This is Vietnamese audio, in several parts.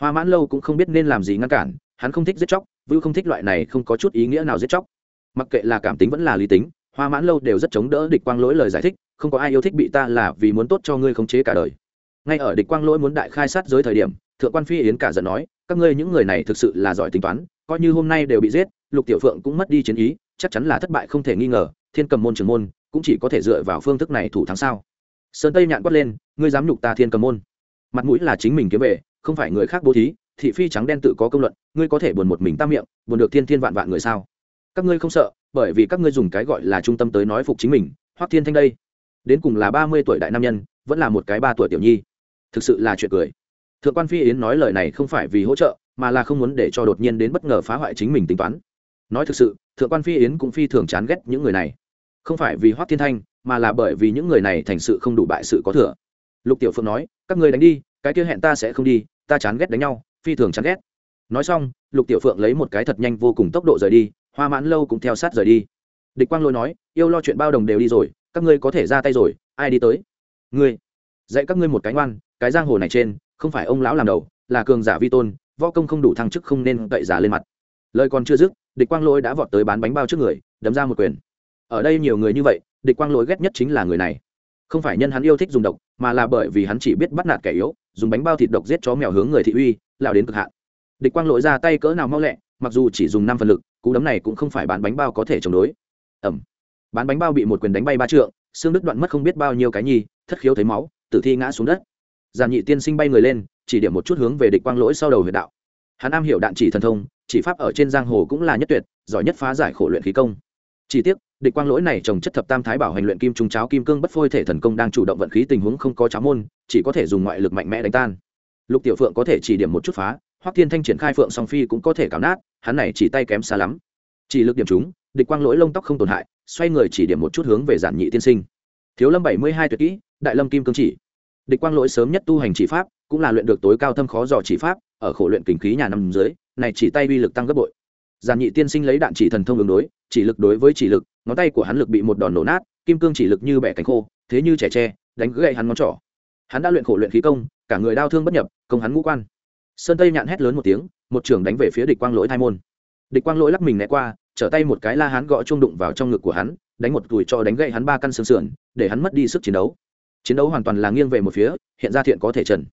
hoa mãn lâu cũng không biết nên làm gì ngăn cản, hắn không thích giết chóc, vưu không thích loại này không có chút ý nghĩa nào giết chóc. Mặc kệ là cảm tính vẫn là lý tính, hoa mãn lâu đều rất chống đỡ địch quang lỗi lời giải thích, không có ai yêu thích bị ta là vì muốn tốt cho ngươi khống chế cả đời. Ngay ở địch quang lỗi muốn đại khai sát giới thời điểm, thượng quan phi yến cả giận nói, các ngươi những người này thực sự là giỏi tính toán, coi như hôm nay đều bị giết, lục tiểu phượng cũng mất đi chiến ý, chắc chắn là thất bại không thể nghi ngờ, thiên cầm môn trường môn cũng chỉ có thể dựa vào phương thức này thủ thắng sao? Sơn tây nhạn quát lên, ngươi dám nhục ta thiên cầm môn. Mặt mũi là chính mình kiếm về không phải người khác bố thí, thị phi trắng đen tự có công luận, ngươi có thể buồn một mình tam miệng, buồn được thiên thiên vạn vạn người sao? Các ngươi không sợ, bởi vì các ngươi dùng cái gọi là trung tâm tới nói phục chính mình, hoắc thiên thanh đây. Đến cùng là ba mươi tuổi đại nam nhân, vẫn là một cái ba tuổi tiểu nhi. Thực sự là chuyện cười. Thượng quan phi yến nói lời này không phải vì hỗ trợ, mà là không muốn để cho đột nhiên đến bất ngờ phá hoại chính mình tính toán. Nói thực sự, thượng quan phi yến cũng phi thường chán ghét những người này. Không phải vì hoắc thiên thanh, mà là bởi vì những người này thành sự không đủ bại sự có thừa. Lục tiểu phượng nói, các người đánh đi, cái kia hẹn ta sẽ không đi ta chán ghét đánh nhau, phi thường chán ghét. Nói xong, lục tiểu phượng lấy một cái thật nhanh vô cùng tốc độ rời đi, hoa mãn lâu cũng theo sát rời đi. Địch quang lôi nói, yêu lo chuyện bao đồng đều đi rồi, các ngươi có thể ra tay rồi, ai đi tới? Ngươi, dạy các ngươi một cái ngoan, cái giang hồ này trên, không phải ông lão làm đầu, là cường giả vi tôn, võ công không đủ thăng chức không nên cậy giả lên mặt. Lời còn chưa dứt, địch quang lỗi đã vọt tới bán bánh bao trước người, đấm ra một quyền. Ở đây nhiều người như vậy, địch quang lỗi ghét nhất chính là người này. Không phải nhân hắn yêu thích dùng độc mà là bởi vì hắn chỉ biết bắt nạt kẻ yếu, dùng bánh bao thịt độc giết chó mèo hướng người thị uy lao đến cực hạn. Địch quang lỗi ra tay cỡ nào mau lẹ, mặc dù chỉ dùng năm phần lực, cú đấm này cũng không phải bán bánh bao có thể chống đối. Ẩm. Bán bánh bao bị một quyền đánh bay ba trượng, xương đứt đoạn mất không biết bao nhiêu cái nhi thất khiếu thấy máu, tử thi ngã xuống đất. Giàn nhị tiên sinh bay người lên, chỉ điểm một chút hướng về địch quang lỗi sau đầu huyện đạo. Hắn am hiểu đạn chỉ thần thông, chỉ pháp ở trên giang hồ cũng là nhất tuyệt, giỏi nhất phá giải khổ luyện khí công chỉ tiếc, địch quang lỗi này trồng chất thập tam thái bảo hành luyện kim trung cháo kim cương bất phôi thể thần công đang chủ động vận khí tình huống không có cháo môn, chỉ có thể dùng ngoại lực mạnh mẽ đánh tan. Lục tiểu phượng có thể chỉ điểm một chút phá, hoắc thiên thanh triển khai phượng song phi cũng có thể cảm nát, hắn này chỉ tay kém xa lắm. Chỉ lực điểm chúng, địch quang lỗi lông tóc không tổn hại, xoay người chỉ điểm một chút hướng về giản nhị tiên sinh. Thiếu lâm bảy mươi hai tuyệt kỹ, đại lâm kim cương chỉ. Địch quang lỗi sớm nhất tu hành chỉ pháp, cũng là luyện được tối cao thâm khó dò chỉ pháp, ở khổ luyện kình khí nhà năm dưới, này chỉ tay uy lực tăng gấp bội giàn nhị tiên sinh lấy đạn chỉ thần thông ứng đối, chỉ lực đối với chỉ lực, ngón tay của hắn lực bị một đòn nổ nát, kim cương chỉ lực như bẻ cánh khô, thế như trẻ tre, đánh gậy hắn ngón trỏ. Hắn đã luyện khổ luyện khí công, cả người đau thương bất nhập, công hắn ngũ quan. Sơn tây nhạn hét lớn một tiếng, một trường đánh về phía địch quang lỗi thai môn. Địch quang lỗi lắc mình né qua, trở tay một cái la hắn gõ chuông đụng vào trong ngực của hắn, đánh một tuổi cho đánh gậy hắn ba căn xương sườn, để hắn mất đi sức chiến đấu. Chiến đấu hoàn toàn là nghiêng về một phía, hiện ra thiện có thể trần.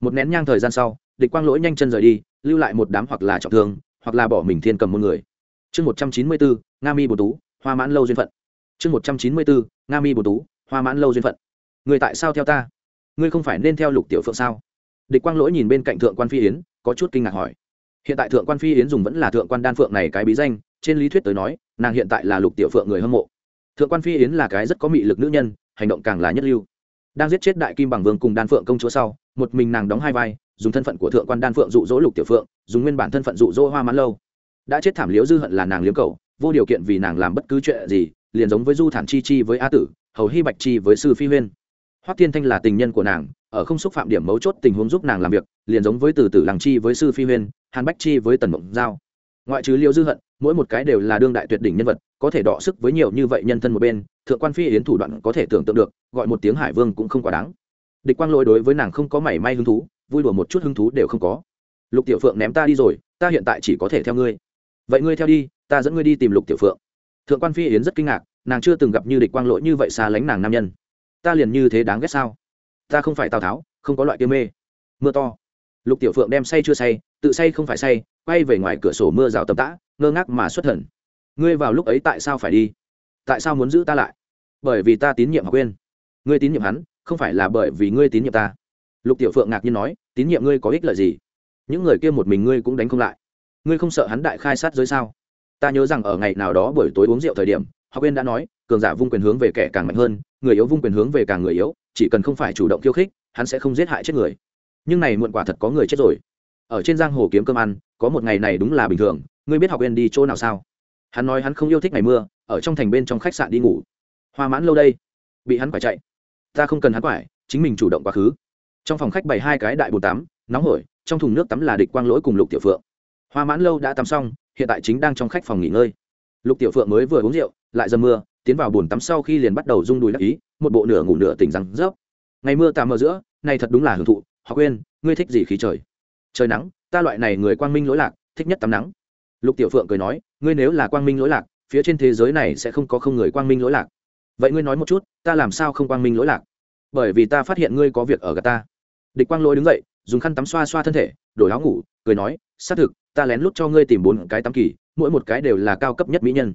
Một nén nhang thời gian sau, địch quang lỗi nhanh chân rời đi, lưu lại một đám hoặc là trọng thương hoặc là bỏ mình thiên cầm một người. Chương một trăm chín mươi bốn, nga mi bồ tú, hoa mãn lâu duyên phận. Chương một trăm chín mươi bốn, nga mi bồ tú, hoa mãn lâu duyên phận. Người tại sao theo ta? Ngươi không phải nên theo lục tiểu phượng sao? Địch quang lỗi nhìn bên cạnh thượng quan phi yến, có chút kinh ngạc hỏi. Hiện tại thượng quan phi yến dùng vẫn là thượng quan đan phượng này cái bí danh, trên lý thuyết tới nói, nàng hiện tại là lục tiểu phượng người hâm mộ. Thượng quan phi yến là cái rất có mị lực nữ nhân, hành động càng là nhất lưu. Đang giết chết đại kim bằng vương cùng đan phượng công chúa sau, một mình nàng đóng hai vai dùng thân phận của thượng quan đan phượng dụ dỗ lục tiểu phượng, dùng nguyên bản thân phận dụ dỗ hoa mãn lâu. Đã chết thảm liếu dư hận là nàng liếm cầu, vô điều kiện vì nàng làm bất cứ chuyện gì, liền giống với du thản chi chi với a tử, hầu hy bạch chi với sư phi huyên. Hoắc thiên thanh là tình nhân của nàng, ở không xúc phạm điểm mấu chốt tình huống giúp nàng làm việc, liền giống với từ tử làng chi với sư phi huyên, hàn bách chi với tần mộng giao. Ngoại trừ liễu dư hận, mỗi một cái đều là đương đại tuyệt đỉnh nhân vật, có thể đọ sức với nhiều như vậy nhân thân một bên, thượng quan phi yến thủ đoạn có thể tưởng tượng được, gọi một tiếng hải vương cũng không quá đáng. Địch quang lỗi đối với nàng không có mảy may hứng thú vui đùa một chút hứng thú đều không có. Lục tiểu phượng ném ta đi rồi, ta hiện tại chỉ có thể theo ngươi. Vậy ngươi theo đi, ta dẫn ngươi đi tìm lục tiểu phượng. Thượng quan phi yến rất kinh ngạc, nàng chưa từng gặp như địch quang lỗi như vậy xa lánh nàng nam nhân. Ta liền như thế đáng ghét sao? Ta không phải tào tháo, không có loại kia mê. Mưa to. Lục tiểu phượng đem say chưa say, tự say không phải say, quay về ngoài cửa sổ mưa rào tầm tã, ngơ ngác mà xuất thần. Ngươi vào lúc ấy tại sao phải đi? Tại sao muốn giữ ta lại? Bởi vì ta tín nhiệm học quên ngươi tín nhiệm hắn, không phải là bởi vì ngươi tín nhiệm ta lục tiểu phượng ngạc nhiên nói, tín nhiệm ngươi có ích lợi gì? Những người kia một mình ngươi cũng đánh không lại. Ngươi không sợ hắn đại khai sát giới sao? Ta nhớ rằng ở ngày nào đó buổi tối uống rượu thời điểm, học viên đã nói, cường giả vung quyền hướng về kẻ càng mạnh hơn, người yếu vung quyền hướng về càng người yếu, chỉ cần không phải chủ động khiêu khích, hắn sẽ không giết hại chết người. Nhưng này muộn quả thật có người chết rồi. Ở trên giang hồ kiếm cơm ăn, có một ngày này đúng là bình thường, ngươi biết học viên đi chỗ nào sao? Hắn nói hắn không yêu thích ngày mưa, ở trong thành bên trong khách sạn đi ngủ. Hoa mãn lâu đây. Bị hắn phải chạy. Ta không cần hắn phải chính mình chủ động quá khứ trong phòng khách bày hai cái đại bồn tắm, nóng hổi, trong thùng nước tắm là địch quang lỗi cùng lục tiểu phượng. Hoa mãn lâu đã tắm xong, hiện tại chính đang trong khách phòng nghỉ ngơi. Lục tiểu phượng mới vừa uống rượu, lại dầm mưa, tiến vào bồn tắm sau khi liền bắt đầu rung đùi đắc ý, một bộ nửa ngủ nửa tỉnh răng rớp. Ngày mưa tà mờ giữa, này thật đúng là hưởng thụ, họ quên, ngươi thích gì khí trời. Trời nắng, ta loại này người quang minh lỗi lạc, thích nhất tắm nắng. Lục tiểu phượng cười nói, ngươi nếu là quang minh lỗi lạc, phía trên thế giới này sẽ không có không người quang minh lỗi lạc. Vậy ngươi nói một chút, ta làm sao không quang minh lỗi lạc? Bởi vì ta phát hiện ngươi có việc ở gà ta. Địch quang lỗi đứng dậy, dùng khăn tắm xoa xoa thân thể, đổi áo ngủ, cười nói, xác thực, ta lén lút cho ngươi tìm bốn cái tắm kỳ, mỗi một cái đều là cao cấp nhất mỹ nhân.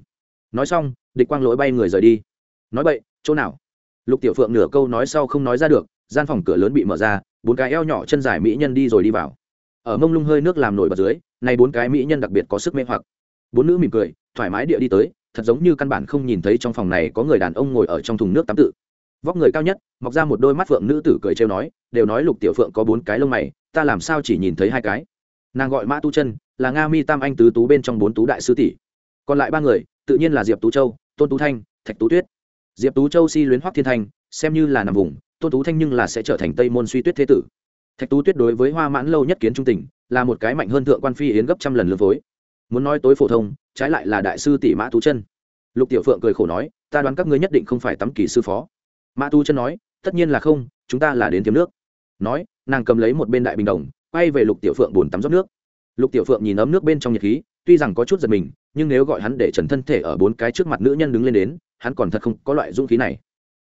Nói xong, địch quang lỗi bay người rời đi. Nói vậy chỗ nào? Lục tiểu phượng nửa câu nói sau không nói ra được, gian phòng cửa lớn bị mở ra, bốn cái eo nhỏ chân dài mỹ nhân đi rồi đi vào. Ở mông lung hơi nước làm nổi bật dưới, nay bốn cái mỹ nhân đặc biệt có sức mê hoặc. Bốn nữ mỉm cười, thoải mái địa đi tới, thật giống như căn bản không nhìn thấy trong phòng này có người đàn ông ngồi ở trong thùng nước tắm tự vóc người cao nhất, mọc ra một đôi mắt phượng nữ tử cười trêu nói, đều nói lục tiểu phượng có bốn cái lông mày, ta làm sao chỉ nhìn thấy hai cái? Nàng gọi mã tu chân, là nga mi tam anh tứ tú bên trong bốn tú đại sư tỷ. Còn lại ba người, tự nhiên là diệp tú châu, tôn tú thanh, thạch tú tuyết. Diệp tú châu si luyến hoắc thiên thanh xem như là nằm vùng, tôn tú thanh nhưng là sẽ trở thành tây môn suy tuyết thế tử. Thạch tú tuyết đối với hoa mãn lâu nhất kiến trung tình, là một cái mạnh hơn thượng quan phi yến gấp trăm lần lương phối. Muốn nói tối phổ thông, trái lại là đại sư tỷ mã tú chân. Lục tiểu phượng cười khổ nói, ta đoán các ngươi nhất định không phải tắm kỳ sư phó mã Tu chân nói, tất nhiên là không, chúng ta là đến tiêm nước. Nói, nàng cầm lấy một bên đại bình đồng, quay về lục tiểu phượng bồn tắm rót nước. Lục tiểu phượng nhìn ấm nước bên trong nhiệt khí, tuy rằng có chút giật mình, nhưng nếu gọi hắn để trần thân thể ở bốn cái trước mặt nữ nhân đứng lên đến, hắn còn thật không có loại dũng khí này.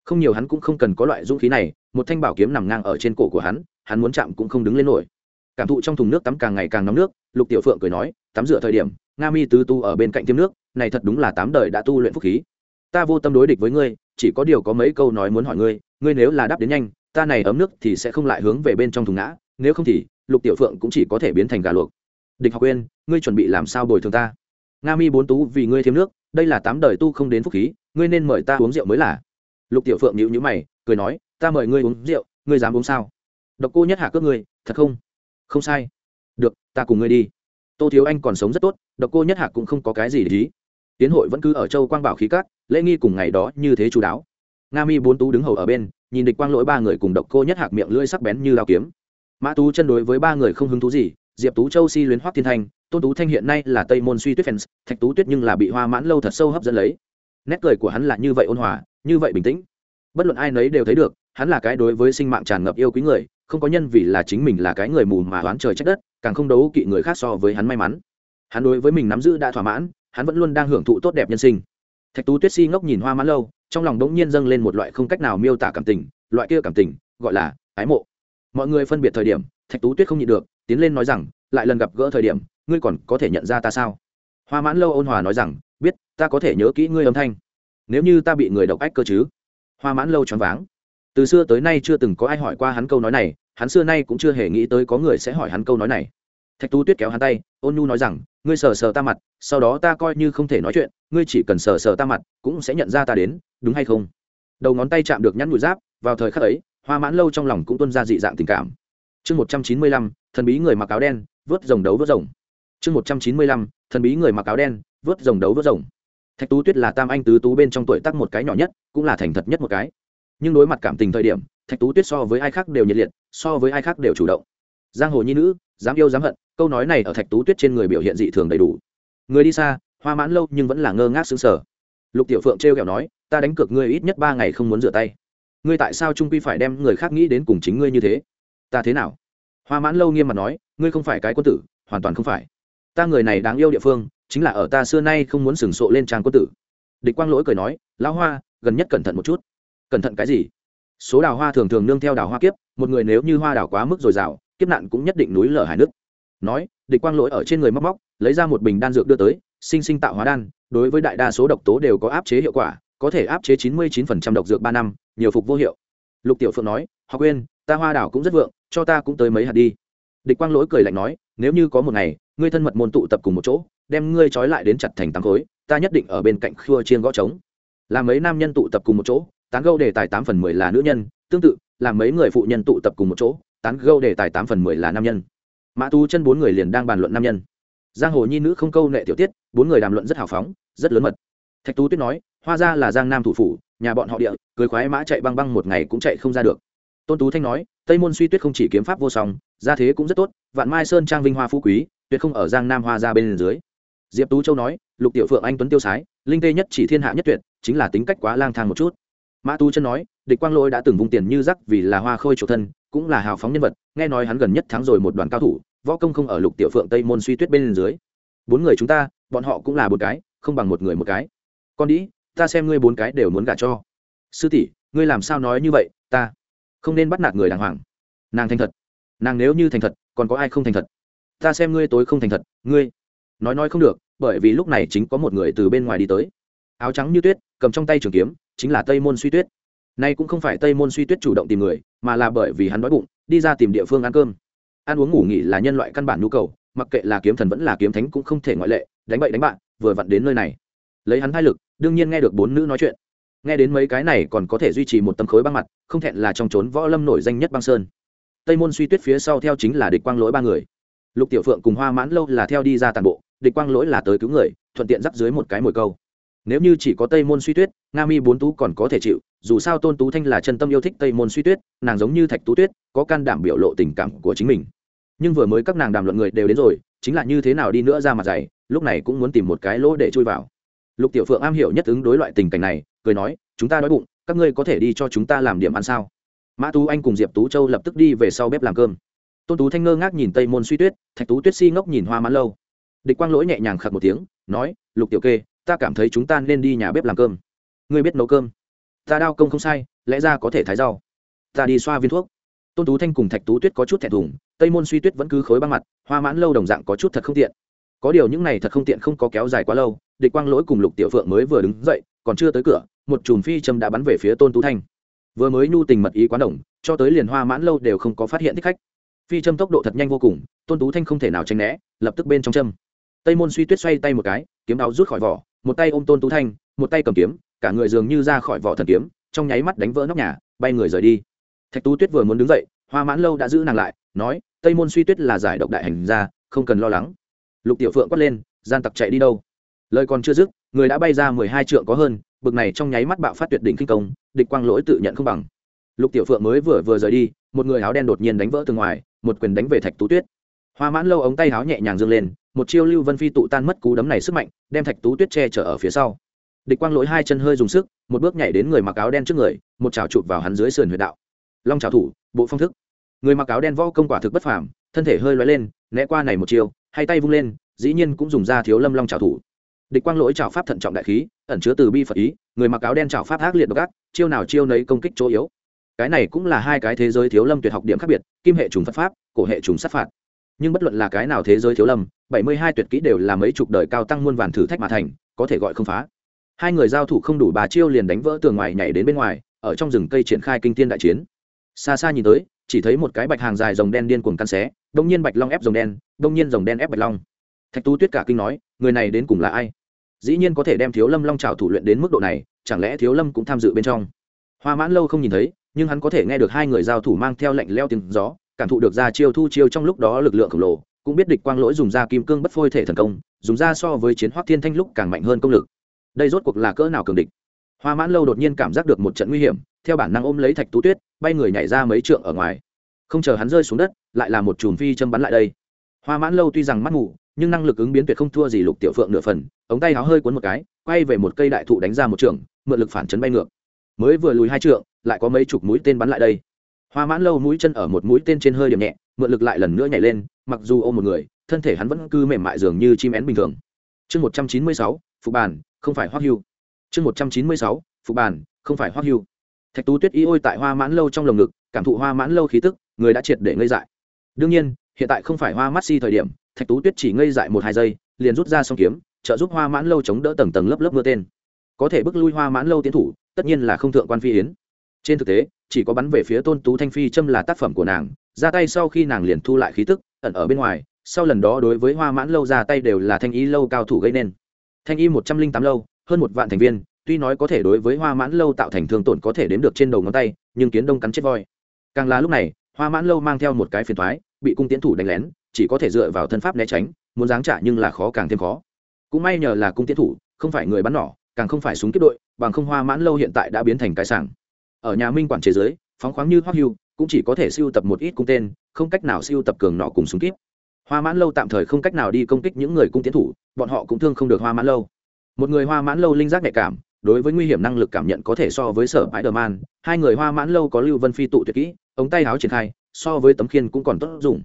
Không nhiều hắn cũng không cần có loại dũng khí này, một thanh bảo kiếm nằm ngang ở trên cổ của hắn hắn muốn chạm cũng không đứng lên nổi. Cảm thụ trong thùng nước tắm càng ngày càng nóng nước, lục tiểu phượng cười nói, tắm rửa thời điểm, nga mi tứ tu ở bên cạnh tiêm nước, này thật đúng là tám đời đã tu luyện phúc khí. Ta vô tâm đối địch với ngươi chỉ có điều có mấy câu nói muốn hỏi ngươi ngươi nếu là đáp đến nhanh, ta này ấm nước thì sẽ không lại hướng về bên trong thùng ngã, nếu không thì, lục tiểu phượng cũng chỉ có thể biến thành gà luộc. Địch học quên ngươi chuẩn bị làm sao bồi thường ta? Nga mi bốn tú vì ngươi thêm nước, đây là tám đời tu không đến phúc khí, ngươi nên mời ta uống rượu mới là. Lục tiểu phượng nhịu nhữ mày, cười nói, ta mời ngươi uống rượu, ngươi dám uống sao? Độc cô nhất hạ cướp ngươi, thật không? Không sai. Được, ta cùng ngươi đi. Tô thiếu anh còn sống rất tốt, độc cô nhất hạ cũng không có cái gì để ý. Tiến hội vẫn cứ ở châu quang bảo khí cát lễ nghi cùng ngày đó như thế chú đáo. Nga mi bốn tú đứng hầu ở bên, nhìn địch quang lỗi ba người cùng độc cô nhất hạc miệng lưỡi sắc bén như lao kiếm. Mã tú chân đối với ba người không hứng thú gì, diệp tú châu si luyến hoác thiên thanh, tôn tú thanh hiện nay là tây môn suy tuyết fans, thạch tú tuyết nhưng là bị hoa mãn lâu thật sâu hấp dẫn lấy. Nét cười của hắn là như vậy ôn hòa, như vậy bình tĩnh. Bất luận ai nấy đều thấy được, hắn là cái đối với sinh mạng tràn ngập yêu quý người, không có nhân vì là chính mình là cái người mù mà oán trời trách đất, càng không đấu kỵ người khác so với hắn may mắn. Hắn đối với mình nắm giữ đã thỏa mãn, hắn vẫn luôn đang hưởng thụ tốt đẹp nhân sinh thạch tú tuyết si ngốc nhìn hoa mãn lâu, trong lòng đống nhiên dâng lên một loại không cách nào miêu tả cảm tình, loại kia cảm tình, gọi là ái mộ. Mọi người phân biệt thời điểm, thạch tú tuyết không nhịn được, tiến lên nói rằng, lại lần gặp gỡ thời điểm, ngươi còn có thể nhận ra ta sao? Hoa mãn lâu ôn hòa nói rằng, biết, ta có thể nhớ kỹ ngươi âm thanh. Nếu như ta bị người độc ách cơ chứ? Hoa mãn lâu choáng váng. Từ xưa tới nay chưa từng có ai hỏi qua hắn câu nói này, hắn xưa nay cũng chưa hề nghĩ tới có người sẽ hỏi hắn câu nói này. Thạch tú tuyết kéo hắn tay ôn nhu nói rằng, ngươi sờ sờ ta mặt, sau đó ta coi như không thể nói chuyện, ngươi chỉ cần sờ sờ ta mặt, cũng sẽ nhận ra ta đến, đúng hay không? Đầu ngón tay chạm được nhăn mũi giáp, vào thời khắc ấy, hoa mãn lâu trong lòng cũng tuân ra dị dạng tình cảm. Chương một trăm chín mươi lăm, thần bí người mặc áo đen, vớt rồng đấu vớt rồng. Chương một trăm chín mươi lăm, thần bí người mặc áo đen, vớt rồng đấu vớt rồng. Thạch tú tuyết là tam anh tứ tú bên trong tuổi tắc một cái nhỏ nhất, cũng là thành thật nhất một cái. Nhưng đối mặt cảm tình thời điểm, thạch tú tuyết so với ai khác đều nhiệt liệt, so với ai khác đều chủ động. Giang hồ nhi nữ, dám yêu dám hận câu nói này ở thạch tú tuyết trên người biểu hiện dị thường đầy đủ. Người đi xa, hoa mãn lâu nhưng vẫn là ngơ ngác xứng sở lục tiểu phượng t r kẹo nói, ta đánh cược ngươi ít nhất ba ngày không muốn rửa tay. Ngươi tại sao trung quy phải đem người khác nghĩ đến cùng chính ngươi như thế? Ta thế nào? Hoa mãn lâu nghiêm mặt nói, ngươi không phải cái quân tử, hoàn toàn không phải. Ta người này đáng yêu địa phương, chính là ở ta xưa nay không muốn sừng sộ lên trang quân tử. Địch quang lỗi cười nói, lão hoa, gần nhất cẩn thận một chút. Cẩn thận cái gì? Số đào hoa thường thường nương theo đào hoa kiếp, một người nếu như hoa đào quá mức dồi dào, kiếp nạn cũng nhất định núi lở hải nước nói, địch quang lỗi ở trên người móc móc, lấy ra một bình đan dược đưa tới, sinh sinh tạo hóa đan, đối với đại đa số độc tố đều có áp chế hiệu quả, có thể áp chế chín mươi 99% độc dược ba năm, nhiều phục vô hiệu. Lục tiểu phượng nói họ quên ta hoa đảo cũng rất vượng, cho ta cũng tới mấy hạt đi. Địch quang lỗi cười lạnh nói, nếu như có một ngày, ngươi thân mật môn tụ tập cùng một chỗ, đem ngươi trói lại đến chặt thành tám khối, ta nhất định ở bên cạnh khua chiên gõ trống. Làm mấy nam nhân tụ tập cùng một chỗ, tán gâu đề tài tám phần mười là nữ nhân, tương tự làm mấy người phụ nhân tụ tập cùng một chỗ, tán gâu đề tài tám phần mười là nam nhân mã tu chân bốn người liền đang bàn luận nam nhân. Giang hồ nhi nữ không câu nệ tiểu tiết, bốn người đàm luận rất hào phóng, rất lớn mật. Thạch tú tuyết nói, hoa ra là giang nam thủ phủ, nhà bọn họ địa, cưới khoái mã chạy băng băng một ngày cũng chạy không ra được. Tôn tú thanh nói, tây môn suy tuyết không chỉ kiếm pháp vô song, gia thế cũng rất tốt, vạn mai sơn trang vinh hoa phú quý, tuyệt không ở giang nam hoa ra bên dưới. Diệp tú châu nói, lục tiểu phượng anh tuấn tiêu sái, linh tê nhất chỉ thiên hạ nhất tuyệt, chính là tính cách quá lang thang một chút. Mã tu chân nói địch quang Lỗi đã từng vung tiền như rắc vì là hoa khôi chủ thân, cũng là hào phóng nhân vật, nghe nói hắn gần nhất thắng rồi một đoàn cao thủ, võ công không ở lục tiểu phượng tây môn suy tuyết bên dưới. Bốn người chúng ta, bọn họ cũng là bốn cái, không bằng một người một cái. Con đĩ, ta xem ngươi bốn cái đều muốn gả cho. Sư tỷ, ngươi làm sao nói như vậy, ta không nên bắt nạt người đàng hoàng. Nàng thành thật. Nàng nếu như thành thật, còn có ai không thành thật? Ta xem ngươi tối không thành thật, ngươi nói nói không được, bởi vì lúc này chính có một người từ bên ngoài đi tới. Áo trắng như tuyết, cầm trong tay trường kiếm, chính là tây môn suy tuyết nay cũng không phải tây môn suy tuyết chủ động tìm người, mà là bởi vì hắn đói bụng, đi ra tìm địa phương ăn cơm. Ăn uống ngủ nghỉ là nhân loại căn bản nhu cầu, mặc kệ là kiếm thần vẫn là kiếm thánh cũng không thể ngoại lệ, đánh bậy đánh bạn, vừa vặn đến nơi này. Lấy hắn thai lực, đương nhiên nghe được bốn nữ nói chuyện. Nghe đến mấy cái này còn có thể duy trì một tấm khối băng mặt, không thẹn là trong trốn võ lâm nổi danh nhất băng sơn. Tây môn suy tuyết phía sau theo chính là địch quang lỗi ba người. Lục tiểu phượng cùng hoa mãn lâu là theo đi ra tàn bộ, địch quang lỗi là tới cứu người, thuận tiện dắt dưới một cái mồi câu. Nếu như chỉ có tây môn suy tuyết nga mi bốn tú còn có thể chịu, dù sao tôn tú thanh là chân tâm yêu thích tây môn suy tuyết, nàng giống như thạch tú tuyết, có can đảm biểu lộ tình cảm của chính mình. Nhưng vừa mới các nàng đàm luận người đều đến rồi, chính là như thế nào đi nữa ra mặt dày, lúc này cũng muốn tìm một cái lỗ để chui vào. Lục tiểu phượng am hiểu nhất ứng đối loại tình cảnh này, cười nói, chúng ta đói bụng, các ngươi có thể đi cho chúng ta làm điểm ăn sao? Mã tú anh cùng diệp tú châu lập tức đi về sau bếp làm cơm. Tôn tú thanh ngơ ngác nhìn tây môn suy tuyết, thạch tú tuyết si ngốc nhìn hoa mãn lâu. Địch quang lỗi nhẹ nhàng khặt một tiếng, nói, lục tiểu kê, ta cảm thấy chúng ta nên đi nhà bếp làm cơm ngươi biết nấu cơm. Ta đao công không sai, lẽ ra có thể thái rau. Ta đi xoa viên thuốc. Tôn tú thanh cùng thạch tú tuyết có chút thẹn thùng, tây môn suy tuyết vẫn cứ khối băng mặt, hoa mãn lâu đồng dạng có chút thật không tiện. Có điều những này thật không tiện không có kéo dài quá lâu, địch quang lỗi cùng lục tiểu phượng mới vừa đứng dậy, còn chưa tới cửa, một chùm phi châm đã bắn về phía tôn tú thanh. Vừa mới nhu tình mật ý quán đồng, cho tới liền hoa mãn lâu đều không có phát hiện thích khách. Phi châm tốc độ thật nhanh vô cùng, tôn tú thanh không thể nào tranh né, lập tức bên trong châm. Tây môn suy tuyết xoay tay một cái, kiếm áo rút khỏi vỏ, một tay ôm tôn tú thanh, một tay cầm kiếm cả người dường như ra khỏi vỏ thần kiếm, trong nháy mắt đánh vỡ nóc nhà, bay người rời đi. Thạch tú tuyết vừa muốn đứng dậy, hoa mãn lâu đã giữ nàng lại, nói, tây môn suy tuyết là giải độc đại hành ra không cần lo lắng. Lục tiểu phượng quát lên, gian tặc chạy đi đâu? Lời còn chưa dứt, người đã bay ra mười hai trượng có hơn, bực này trong nháy mắt bạo phát tuyệt đỉnh kinh công, địch quang lỗi tự nhận không bằng. Lục tiểu phượng mới vừa vừa rời đi, một người áo đen đột nhiên đánh vỡ từ ngoài, một quyền đánh về thạch tú tuyết. Hoa mãn lâu ống tay áo nhẹ nhàng dâng lên, một chiêu lưu vân phi tụ tan mất cú đấm này sức mạnh, đem thạch tú tuyết che chở ở phía sau địch quang lỗi hai chân hơi dùng sức một bước nhảy đến người mặc áo đen trước người một chảo chụp vào hắn dưới sườn huyệt đạo. Long trào thủ bộ phong thức. Người mặc áo đen võ công quả thực bất phàm thân thể hơi loay lên né qua này một chiều, hai tay vung lên dĩ nhiên cũng dùng ra thiếu lâm long trào thủ. Địch quang lỗi trào pháp thận trọng đại khí ẩn chứa từ bi phật ý người mặc áo đen trào pháp ác liệt độc ác chiêu nào chiêu nấy công kích chỗ yếu. Cái này cũng là hai cái thế giới thiếu lâm tuyệt học điểm khác biệt kim hệ trùng phật pháp cổ hệ trùng sát phạt. Nhưng bất luận là cái nào thế giới thiếu lâm bảy mươi hai tuyệt kỹ đều là mấy chục đời cao tăng muôn vàn thử thách mà thành có thể gọi không phá hai người giao thủ không đủ bà chiêu liền đánh vỡ tường ngoài nhảy đến bên ngoài, ở trong rừng cây triển khai kinh tiên đại chiến. Xa xa nhìn tới, chỉ thấy một cái bạch hàng dài rồng đen điên cuồng căn xé, đông nhiên bạch long ép rồng đen, đông nhiên rồng đen ép bạch long. Thạch tú tuyết cả kinh nói, người này đến cùng là ai? Dĩ nhiên có thể đem thiếu lâm long trào thủ luyện đến mức độ này, chẳng lẽ thiếu lâm cũng tham dự bên trong? Hoa mãn lâu không nhìn thấy, nhưng hắn có thể nghe được hai người giao thủ mang theo lệnh leo tiếng gió, cảm thụ được ra chiêu thu chiêu trong lúc đó lực lượng khổng lồ, cũng biết địch quang lỗi dùng ra kim cương bất phôi thể thần công, dùng ra so với chiến hoác thiên thanh lúc càng mạnh hơn công lực đây rốt cuộc là cỡ nào cường địch? Hoa mãn lâu đột nhiên cảm giác được một trận nguy hiểm theo bản năng ôm lấy thạch tú tuyết bay người nhảy ra mấy trượng ở ngoài. Không chờ hắn rơi xuống đất lại là một chùm phi châm bắn lại đây. Hoa mãn lâu tuy rằng mắt ngủ, nhưng năng lực ứng biến tuyệt không thua gì lục tiểu phượng nửa phần ống tay áo hơi cuốn một cái quay về một cây đại thụ đánh ra một trường mượn lực phản chấn bay ngược. Mới vừa lùi hai trượng lại có mấy chục mũi tên bắn lại đây. Hoa mãn lâu mũi chân ở một mũi tên trên hơi điểm nhẹ mượn lực lại lần nữa nhảy lên mặc dù ôm một người thân thể hắn vẫn cứ mềm mại dường như chim én bình thường. Chương một trăm chín mươi sáu phục bàn không phải hoắc hưu. Chương một trăm chín mươi sáu phụ bản, không phải hoắc hưu. Thạch tú tuyết y ôi tại hoa mãn lâu trong lồng ngực cảm thụ hoa mãn lâu khí tức người đã triệt để ngây dại. Đương nhiên hiện tại không phải hoa mắt si thời điểm thạch tú tuyết chỉ ngây dại một hai giây liền rút ra s kiếm trợ giúp hoa mãn lâu chống đỡ tầng tầng lớp lớp mưa tên. Có thể bước lui hoa mãn lâu tiến thủ tất nhiên là không thượng quan phi yến. Trên thực tế chỉ có bắn về phía tôn tú thanh phi châm là tác phẩm của nàng ra tay sau khi nàng liền thu lại khí tức ẩn ở bên ngoài sau lần đó đối với hoa mãn lâu ra tay đều là thanh ý lâu cao thủ gây nên thanh y một trăm linh tám lâu, hơn một vạn thành viên, tuy nói có thể đối với hoa mãn lâu tạo thành thương tổn có thể đếm được trên đầu ngón tay, nhưng kiến đông cắn chết voi. Càng là lúc này, hoa mãn lâu mang theo một cái phiền thoái, bị cung tiến thủ đánh lén, chỉ có thể dựa vào thân pháp né tránh, muốn giáng trả nhưng là khó càng thêm khó. Cũng may nhờ là cung tiến thủ, không phải người bắn nỏ, càng không phải súng kết đội, bằng không hoa mãn lâu hiện tại đã biến thành cái sảng. Ở nhà minh quản chế giới, phóng khoáng như hoắc hưu, cũng chỉ có thể siêu tập một ít cung tên, không cách nào siêu tập cường nọ cùng súng kíp hoa mãn lâu tạm thời không cách nào đi công kích những người cung tiến thủ, bọn họ cũng thương không được hoa mãn lâu. Một người hoa mãn lâu linh giác nhạy cảm, đối với nguy hiểm năng lực cảm nhận có thể so với sở bãi đờ man, hai người hoa mãn lâu có lưu vân phi tụ tuyệt kỹ, ống tay áo triển khai, so với tấm khiên cũng còn tốt dùng.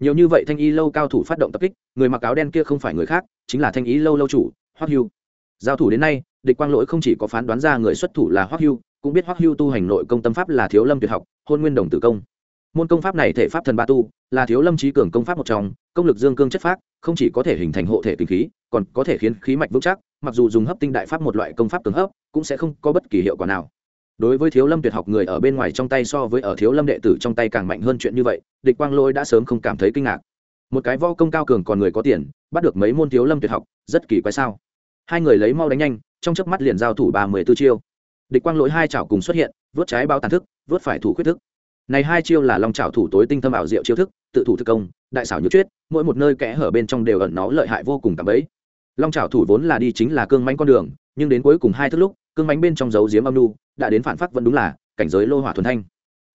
Nhiều như vậy thanh y lâu cao thủ phát động tập kích, người mặc áo đen kia không phải người khác, chính là thanh y lâu lâu chủ, hoắc hưu. Giao thủ đến nay, địch quang lỗi không chỉ có phán đoán ra người xuất thủ là hoắc hưu, cũng biết hoắc hưu tu hành nội công tâm pháp là thiếu lâm tuyệt học, hôn nguyên đồng tử công môn công pháp này thể pháp thần ba tu, là thiếu lâm trí cường công pháp một trong, công lực dương cương chất pháp không chỉ có thể hình thành hộ thể kinh khí, còn có thể khiến khí mạch vững chắc, mặc dù dùng hấp tinh đại pháp một loại công pháp cường hấp, cũng sẽ không có bất kỳ hiệu quả nào. Đối với thiếu lâm tuyệt học người ở bên ngoài trong tay so với ở thiếu lâm đệ tử trong tay càng mạnh hơn chuyện như vậy, địch quang lôi đã sớm không cảm thấy kinh ngạc. Một cái vo công cao cường còn người có tiền, bắt được mấy môn thiếu lâm tuyệt học, rất kỳ quái sao? Hai người lấy mau đánh nhanh, trong chớp mắt liền giao thủ ba mươi tư chiêu. Địch quang lỗi hai chảo cùng xuất hiện, vớt trái bao tàn thức, vớt phải thủ khuyết thức này hai chiêu là long chảo thủ tối tinh thâm ảo diệu chiêu thức, tự thủ thực công, đại xảo nhược chuyết mỗi một nơi kẽ hở bên trong đều ẩn nó lợi hại vô cùng cảm bấy long chảo thủ vốn là đi chính là cương mánh con đường, nhưng đến cuối cùng hai thức lúc, cương mánh bên trong dấu diếm âm nu, đã đến phản phát vẫn đúng là cảnh giới lô hỏa thuần thanh.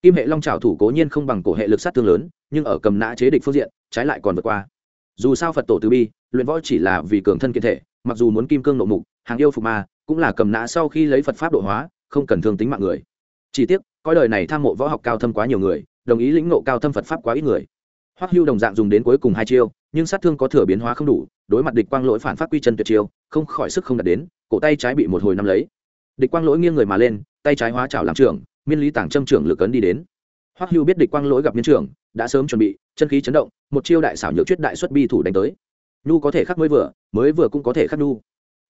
Kim hệ long trào thủ cố nhiên không bằng cổ hệ lực sát thương lớn, nhưng ở cầm nã chế địch phương diện, trái lại còn vượt qua. Dù sao phật tổ từ bi, luyện võ chỉ là vì cường thân kiên thể, mặc dù muốn kim cương nộ mục, hàng yêu phục ma, cũng là cầm nã sau khi lấy phật pháp độ hóa, không cần thương tính mạng người. Chỉ tiếc coi đời này tham mộ võ học cao thâm quá nhiều người, đồng ý lĩnh ngộ cao thâm phật pháp quá ít người. Hoắc hưu đồng dạng dùng đến cuối cùng hai chiêu, nhưng sát thương có thừa biến hóa không đủ, đối mặt địch quang lỗi phản phát quy chân tuyệt chiêu, không khỏi sức không đạt đến, cổ tay trái bị một hồi nắm lấy. Địch quang lỗi nghiêng người mà lên, tay trái hóa chảo làm trưởng, miên lý tảng châm trưởng lực ấn đi đến. Hoắc hưu biết địch quang lỗi gặp miên trưởng, đã sớm chuẩn bị, chân khí chấn động, một chiêu đại xảo nhược chuyết đại xuất bi thủ đánh tới. Nhu có thể khắc mới vừa mới vừa cũng có thể khắc nhu.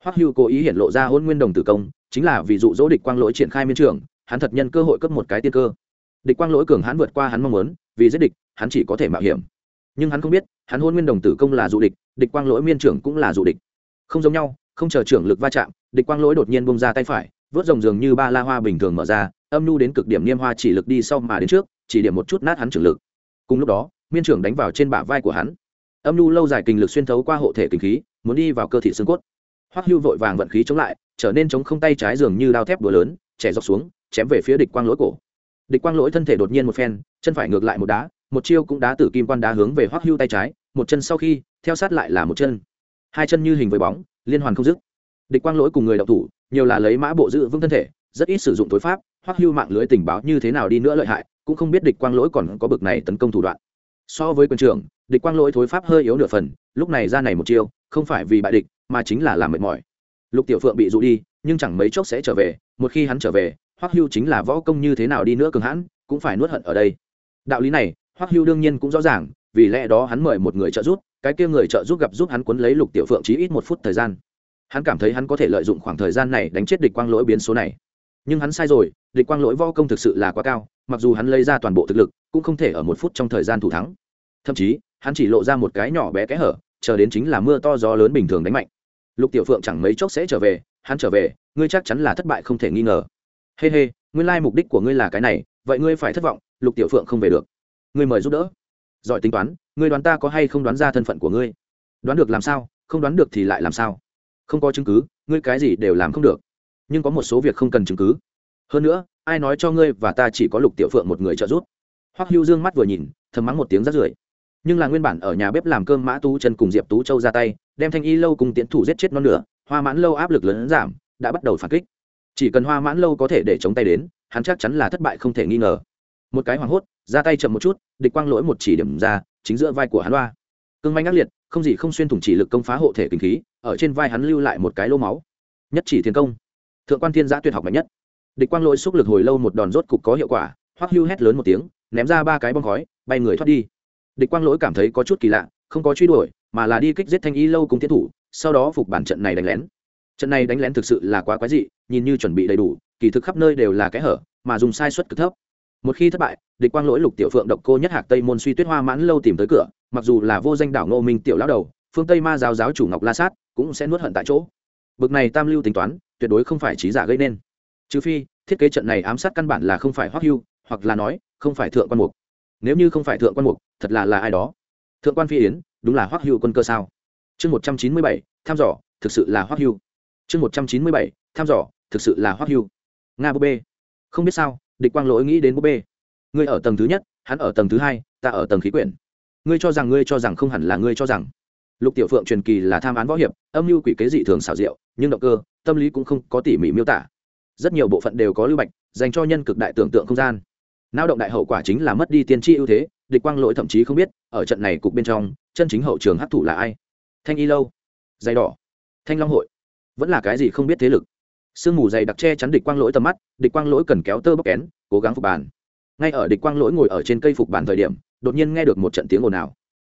Hoắc hưu cố ý hiện lộ ra hôn nguyên đồng tử công, chính là vì dụ dỗ địch quang lỗi triển khai miên trưởng hắn thật nhân cơ hội cấp một cái tiên cơ. Địch quang lỗi cường hắn vượt qua hắn mong muốn, vì giết địch, hắn chỉ có thể mạo hiểm. Nhưng hắn không biết, hắn hôn nguyên đồng tử công là dụ địch địch quang lỗi miên trưởng cũng là dụ địch. Không giống nhau, không chờ trưởng lực va chạm, địch quang lỗi đột nhiên bung ra tay phải, vớt rồng dường như ba la hoa bình thường mở ra, âm nhu đến cực điểm niêm hoa chỉ lực đi sau mà đến trước, chỉ điểm một chút nát hắn trưởng lực. Cùng lúc đó, miên trưởng đánh vào trên bả vai của hắn. Âm nhu lâu dài kinh lực xuyên thấu qua hộ thể kinh khí, muốn đi vào cơ thị xương cốt. Hoắc hưu vội vàng vận khí chống lại, trở nên chống không tay trái dường như đao thép đùa lớn, trẻ dọc xuống chém về phía địch quang lỗi cổ. Địch quang lỗi thân thể đột nhiên một phen, chân phải ngược lại một đá, một chiêu cũng đá tử kim quan đá hướng về hoắc hưu tay trái, một chân sau khi, theo sát lại là một chân. Hai chân như hình với bóng, liên hoàn không dứt. Địch quang lỗi cùng người đọc thủ, nhiều là lấy mã bộ giữ vững thân thể, rất ít sử dụng tối pháp, hoắc hưu mạng lưới tình báo như thế nào đi nữa lợi hại, cũng không biết địch quang lỗi còn có bực này tấn công thủ đoạn. So với quân trưởng, địch quang lỗi thối pháp hơi yếu nửa phần, lúc này ra này một chiêu, không phải vì bại địch, mà chính là làm mệt mỏi. Lục tiểu phượng bị dụ đi, nhưng chẳng mấy chốc sẽ trở về, một khi hắn trở về hoắc hưu chính là võ công như thế nào đi nữa cường hãn, cũng phải nuốt hận ở đây. Đạo lý này, hoắc hưu đương nhiên cũng rõ ràng, vì lẽ đó hắn mời một người trợ giúp, cái kia người trợ giúp gặp giúp hắn cuốn lấy lục tiểu phượng chỉ ít một phút thời gian. Hắn cảm thấy hắn có thể lợi dụng khoảng thời gian này đánh chết địch quang lỗi biến số này. Nhưng hắn sai rồi, địch quang lỗi võ công thực sự là quá cao, mặc dù hắn lấy ra toàn bộ thực lực, cũng không thể ở một phút trong thời gian thủ thắng. Thậm chí, hắn chỉ lộ ra một cái nhỏ bé kẽ hở, chờ đến chính là mưa to gió lớn bình thường đánh mạnh. Lục tiểu phượng chẳng mấy chốc sẽ trở về, hắn trở về, ngươi chắc chắn là thất bại không thể nghi ngờ hê、hey、hê、hey, nguyên lai mục đích của ngươi là cái này vậy ngươi phải thất vọng lục tiểu phượng không về được. Ngươi mời giúp đỡ. Giỏi tính toán ngươi đoán ta có hay không đoán ra thân phận của ngươi? Đoán được làm sao không đoán được thì lại làm sao? Không có chứng cứ ngươi cái gì đều làm không được. Nhưng có một số việc không cần chứng cứ. Hơn nữa ai nói cho ngươi và ta chỉ có lục tiểu phượng một người trợ giúp? Hoắc hưu dương mắt vừa nhìn thầm mắng một tiếng rắt rưởi. Nhưng là nguyên bản ở nhà bếp làm cơm mã tú chân cùng diệp tú châu ra tay đem thanh y lâu cùng tiến thủ giết chết non nửa hoa mãn lâu áp lực lớn giảm đã bắt đầu phản kích chỉ cần hoa mãn lâu có thể để chống tay đến, hắn chắc chắn là thất bại không thể nghi ngờ. Một cái hoảng hốt, ra tay chậm một chút, địch quang lỗi một chỉ điểm ra, chính giữa vai của hắn hoa cương manh ác liệt, không gì không xuyên thủng chỉ lực công phá hộ thể kinh khí, ở trên vai hắn lưu lại một cái lô máu. Nhất chỉ thiên công. Thượng quan thiên giã tuyệt học mạnh nhất. Địch quang lỗi xúc lực hồi lâu một đòn rốt cục có hiệu quả, hoắc hưu hét lớn một tiếng, ném ra ba cái bom khói, bay người thoát đi. Địch quang lỗi cảm thấy có chút kỳ lạ, không có truy đuổi, mà là đi kích giết thanh y lâu cùng tiến thủ, sau đó phục bản trận này đánh lén. Trận này đánh lén thực sự là quá quái dị nhìn như chuẩn bị đầy đủ, kỳ thực khắp nơi đều là cái hở, mà dùng sai suất cực thấp. Một khi thất bại, địch quang lỗi lục tiểu phượng độc cô nhất hạc tây môn suy tuyết hoa mãn lâu tìm tới cửa, mặc dù là vô danh đảo ngô minh tiểu lão đầu, phương tây ma giáo giáo chủ ngọc la sát cũng sẽ nuốt hận tại chỗ. Bực này tam lưu tính toán, tuyệt đối không phải trí giả gây nên. Trừ phi, thiết kế trận này ám sát căn bản là không phải hoắc hưu, hoặc là nói, không phải thượng quan mục. Nếu như không phải thượng quan mục, thật là là ai đó? Thượng quan phi yến, đúng là hoắc hưu quân cơ sao? Chương một trăm chín mươi bảy thăm dò, thực sự là hoắc hưu. Chương một trăm chín mươi bảy thăm dò thực sự là hoắc hưu. Nga búp bê. Không biết sao, địch quang lỗi nghĩ đến búp bê. Ngươi ở tầng thứ nhất, hắn ở tầng thứ hai, ta ở tầng khí quyển. Ngươi cho rằng ngươi cho rằng không hẳn là ngươi cho rằng. Lục tiểu phượng truyền kỳ là tham án võ hiệp, âm mưu quỷ kế dị thường xảo diệu, nhưng động cơ, tâm lý cũng không có tỉ mỉ miêu tả. Rất nhiều bộ phận đều có lưu bạch, dành cho nhân cực đại tưởng tượng không gian. Lao động đại hậu quả chính là mất đi tiên tri ưu thế, địch quang lỗi thậm chí không biết, ở trận này cục bên trong, chân chính hậu trường hấp thụ là ai? Thanh y lâu. Dày đỏ. Thanh long hội. Vẫn là cái gì không biết thế lực? Sương mù dày đặc che chắn địch quang lỗi tầm mắt, địch quang lỗi cần kéo tơ bóc kén, cố gắng phục bàn. Ngay ở địch quang lỗi ngồi ở trên cây phục bàn thời điểm, đột nhiên nghe được một trận tiếng ồn ào.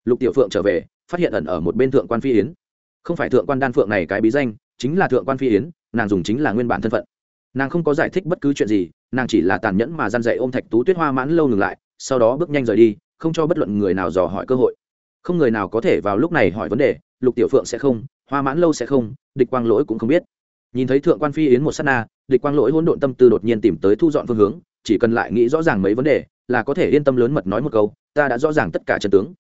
Lục tiểu phượng trở về, phát hiện ẩn ở một bên thượng quan phi yến. Không phải thượng quan đan phượng này cái bí danh, chính là thượng quan phi yến, nàng dùng chính là nguyên bản thân phận. Nàng không có giải thích bất cứ chuyện gì, nàng chỉ là tàn nhẫn mà gian dạy ôm thạch tú tuyết hoa mãn lâu ngừng lại, sau đó bước nhanh rời đi, không cho bất luận người nào dò hỏi cơ hội. Không người nào có thể vào lúc này hỏi vấn đề, lục tiểu phượng sẽ không, hoa mãn lâu sẽ không, địch quang lỗi cũng không biết nhìn thấy thượng quan phi yến một s á t na, địch quang lỗi hỗn độn tâm tư đột nhiên tìm tới thu dọn phương hướng, chỉ cần lại nghĩ rõ ràng mấy vấn đề, là có thể yên tâm lớn mật nói một câu, ta đã rõ ràng tất cả trận tướng.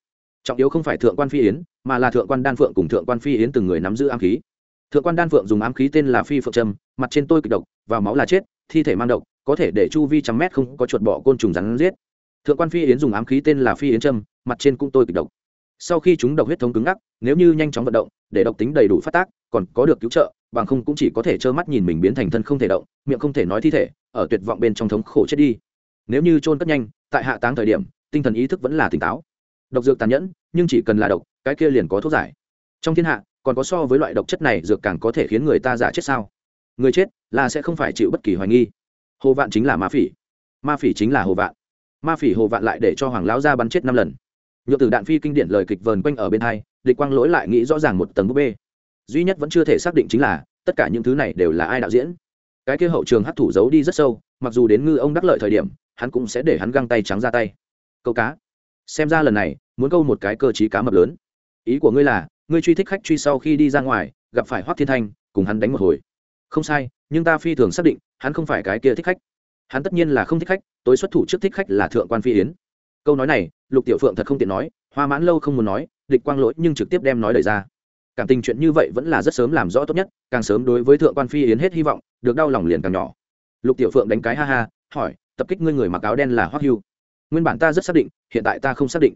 Trọng yếu không phải thượng quan phi yến, mà là thượng quan đan phượng cùng thượng quan phi yến từng người nắm giữ ám khí. Thượng quan đan phượng dùng ám khí tên là phi phượng trâm, mặt trên tôi kịch độc, vào máu là chết, thi thể mang độc, có thể để chu vi trăm mét không có chuột bỏ côn trùng rắn giết. Thượng quan phi yến dùng ám khí tên là phi yến trâm, mặt trên cũng tôi kịch độc. Sau khi chúng độc huyết thống cứng ngắc, nếu như nhanh chóng vận động, để độc tính đầy đủ phát tác, còn có được cứu trợ bằng không cũng chỉ có thể trơ mắt nhìn mình biến thành thân không thể động, miệng không thể nói thi thể, ở tuyệt vọng bên trong thống khổ chết đi. Nếu như trôn cất nhanh, tại hạ táng thời điểm, tinh thần ý thức vẫn là tỉnh táo. Độc dược tàn nhẫn, nhưng chỉ cần là độc, cái kia liền có thuốc giải. Trong thiên hạ, còn có so với loại độc chất này, dược càng có thể khiến người ta giả chết sao? Người chết là sẽ không phải chịu bất kỳ hoài nghi. Hồ vạn chính là ma phỉ. Ma phỉ chính là hồ vạn. Ma phỉ hồ vạn lại để cho hoàng lão gia bắn chết năm lần. Nhược từ đạn phi kinh điển lời kịch vờn quanh ở bên hai, địch quang lỗi lại nghĩ rõ ràng một tầng búp bê duy nhất vẫn chưa thể xác định chính là, tất cả những thứ này đều là ai đạo diễn. Cái kia hậu trường hấp thủ giấu đi rất sâu, mặc dù đến ngư ông đắc lợi thời điểm, hắn cũng sẽ để hắn găng tay trắng ra tay. Câu cá. Xem ra lần này, muốn câu một cái cơ chí cá mập lớn. Ý của ngươi là, ngươi truy thích khách truy sau khi đi ra ngoài, gặp phải hoác thiên thanh, cùng hắn đánh một hồi. Không sai, nhưng ta phi thường xác định, hắn không phải cái kia thích khách. Hắn tất nhiên là không thích khách, tối xuất thủ trước thích khách là thượng quan phi yến. Câu nói này, lục tiểu phượng thật không tiện nói, hoa mãn lâu không muốn nói, địch quang lỗi nhưng trực tiếp đem nói lời ra cảm tình chuyện như vậy vẫn là rất sớm làm rõ tốt nhất, càng sớm đối với thượng quan phi yến hết hy vọng, được đau lòng liền càng nhỏ. Lục tiểu phượng đánh cái ha ha, hỏi, tập kích ngươi người mặc áo đen là hoắc hưu? Nguyên bản ta rất xác định, hiện tại ta không xác định.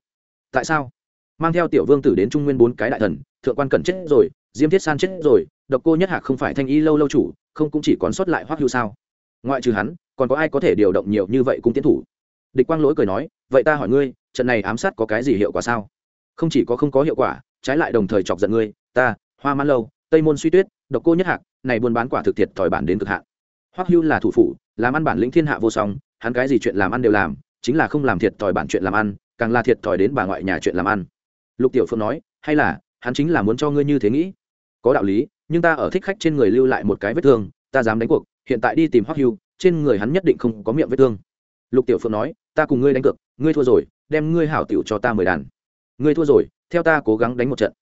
Tại sao? Mang theo tiểu vương tử đến trung nguyên bốn cái đại thần, thượng quan cẩn chết rồi, diêm thiết san chết rồi, độc cô nhất hạc không phải thanh y lâu lâu chủ, không cũng chỉ còn sót lại hoắc hưu sao? Ngoại trừ hắn, còn có ai có thể điều động nhiều như vậy cũng tiến thủ? Địch quang lỗi cười nói, vậy ta hỏi ngươi, trận này ám sát có cái gì hiệu quả sao? Không chỉ có không có hiệu quả, trái lại đồng thời chọc giận ngươi ta, hoa mãn lâu, tây môn suy tuyết, độc cô nhất hạc, này buôn bán quả thực thiệt thòi bản đến cực hạn. Hoắc hưu là thủ phủ, làm ăn bản lĩnh thiên hạ vô song, hắn cái gì chuyện làm ăn đều làm, chính là không làm thiệt thòi bản chuyện làm ăn, càng là thiệt thòi đến bà ngoại nhà chuyện làm ăn. Lục tiểu phượng nói, hay là, hắn chính là muốn cho ngươi như thế nghĩ. Có đạo lý, nhưng ta ở thích khách trên người lưu lại một cái vết thương, ta dám đánh cuộc, hiện tại đi tìm hoắc hưu, trên người hắn nhất định không có miệng vết thương. Lục tiểu phượng nói, ta cùng ngươi đánh cược, ngươi thua rồi, đem ngươi hảo tiểu cho ta mười đàn. Ngươi thua rồi, theo ta cố gắng đánh một trận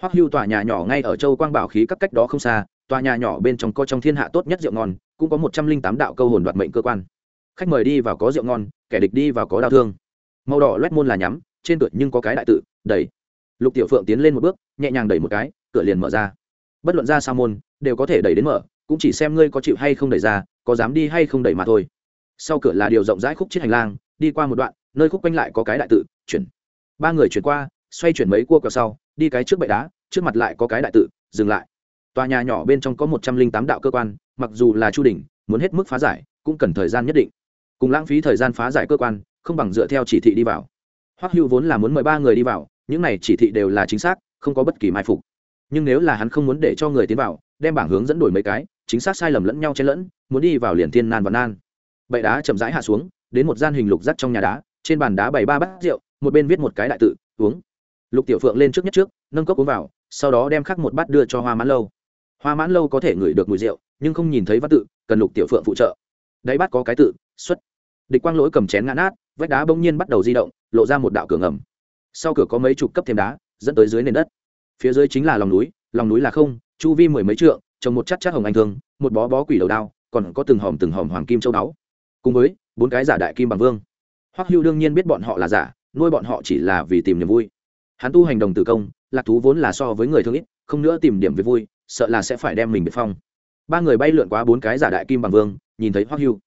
hoắc hưu tòa nhà nhỏ ngay ở châu quang bảo khí các cách đó không xa, tòa nhà nhỏ bên trong có trong thiên hạ tốt nhất rượu ngon, cũng có một trăm linh tám đạo câu hồn đoạt mệnh cơ quan. Khách mời đi vào có rượu ngon, kẻ địch đi vào có đau thương. Màu đỏ loét môn là nhắm, trên cửa nhưng có cái đại tự, đẩy. Lục tiểu phượng tiến lên một bước, nhẹ nhàng đẩy một cái, cửa liền mở ra. Bất luận ra sao môn, đều có thể đẩy đến mở, cũng chỉ xem ngươi có chịu hay không đẩy ra, có dám đi hay không đẩy mà thôi. Sau cửa là điều rộng rãi khúc chiếc hành lang, đi qua một đoạn, nơi khúc quanh lại có cái đại tự, chuyển. Ba người chuyển qua, xoay chuyển mấy cua quẹo sau đi cái trước bệ đá, trước mặt lại có cái đại tự, dừng lại. Tòa nhà nhỏ bên trong có một trăm linh tám đạo cơ quan, mặc dù là chu đình muốn hết mức phá giải, cũng cần thời gian nhất định. Cùng lãng phí thời gian phá giải cơ quan, không bằng dựa theo chỉ thị đi vào. Hoắc hưu vốn là muốn mời ba người đi vào, những này chỉ thị đều là chính xác, không có bất kỳ mai phục. Nhưng nếu là hắn không muốn để cho người tiến vào, đem bảng hướng dẫn đổi mấy cái, chính xác sai lầm lẫn nhau chen lẫn, muốn đi vào liền thiên nan và nan. Bậy đá chậm rãi hạ xuống, đến một gian hình lục rắc trong nhà đá, trên bàn đá bày ba bát rượu, một bên viết một cái đại tự, uống lục tiểu phượng lên trước nhất trước, nâng cốc uống vào, sau đó đem khắc một bát đưa cho hoa mãn lâu. Hoa mãn lâu có thể ngửi được mùi rượu, nhưng không nhìn thấy văn tự, cần lục tiểu phượng phụ trợ. Đáy bát có cái tự, xuất. Địch quang lỗi cầm chén ngã nát, vách đá bỗng nhiên bắt đầu di động, lộ ra một đạo cửa ngầm. Sau cửa có mấy chục cấp thêm đá, dẫn tới dưới nền đất. Phía dưới chính là lòng núi lòng núi là không, chu vi mười mấy trượng, trồng một chắc chắc hồng anh thương, một bó bó quỷ đầu đao, còn có từng hòm từng hòm hoàng kim châu đáo cùng với bốn cái giả đại kim bằng vương. Hoắc hưu đương nhiên biết bọn họ là giả, nuôi bọn họ chỉ là vì tìm niềm vui hắn tu hành đồng tử công, lạc thú vốn là so với người thương ít, không nữa tìm điểm về vui, sợ là sẽ phải đem mình biệt phong. Ba người bay lượn qua bốn cái giả đại kim bằng vương, nhìn thấy hoắc hưu.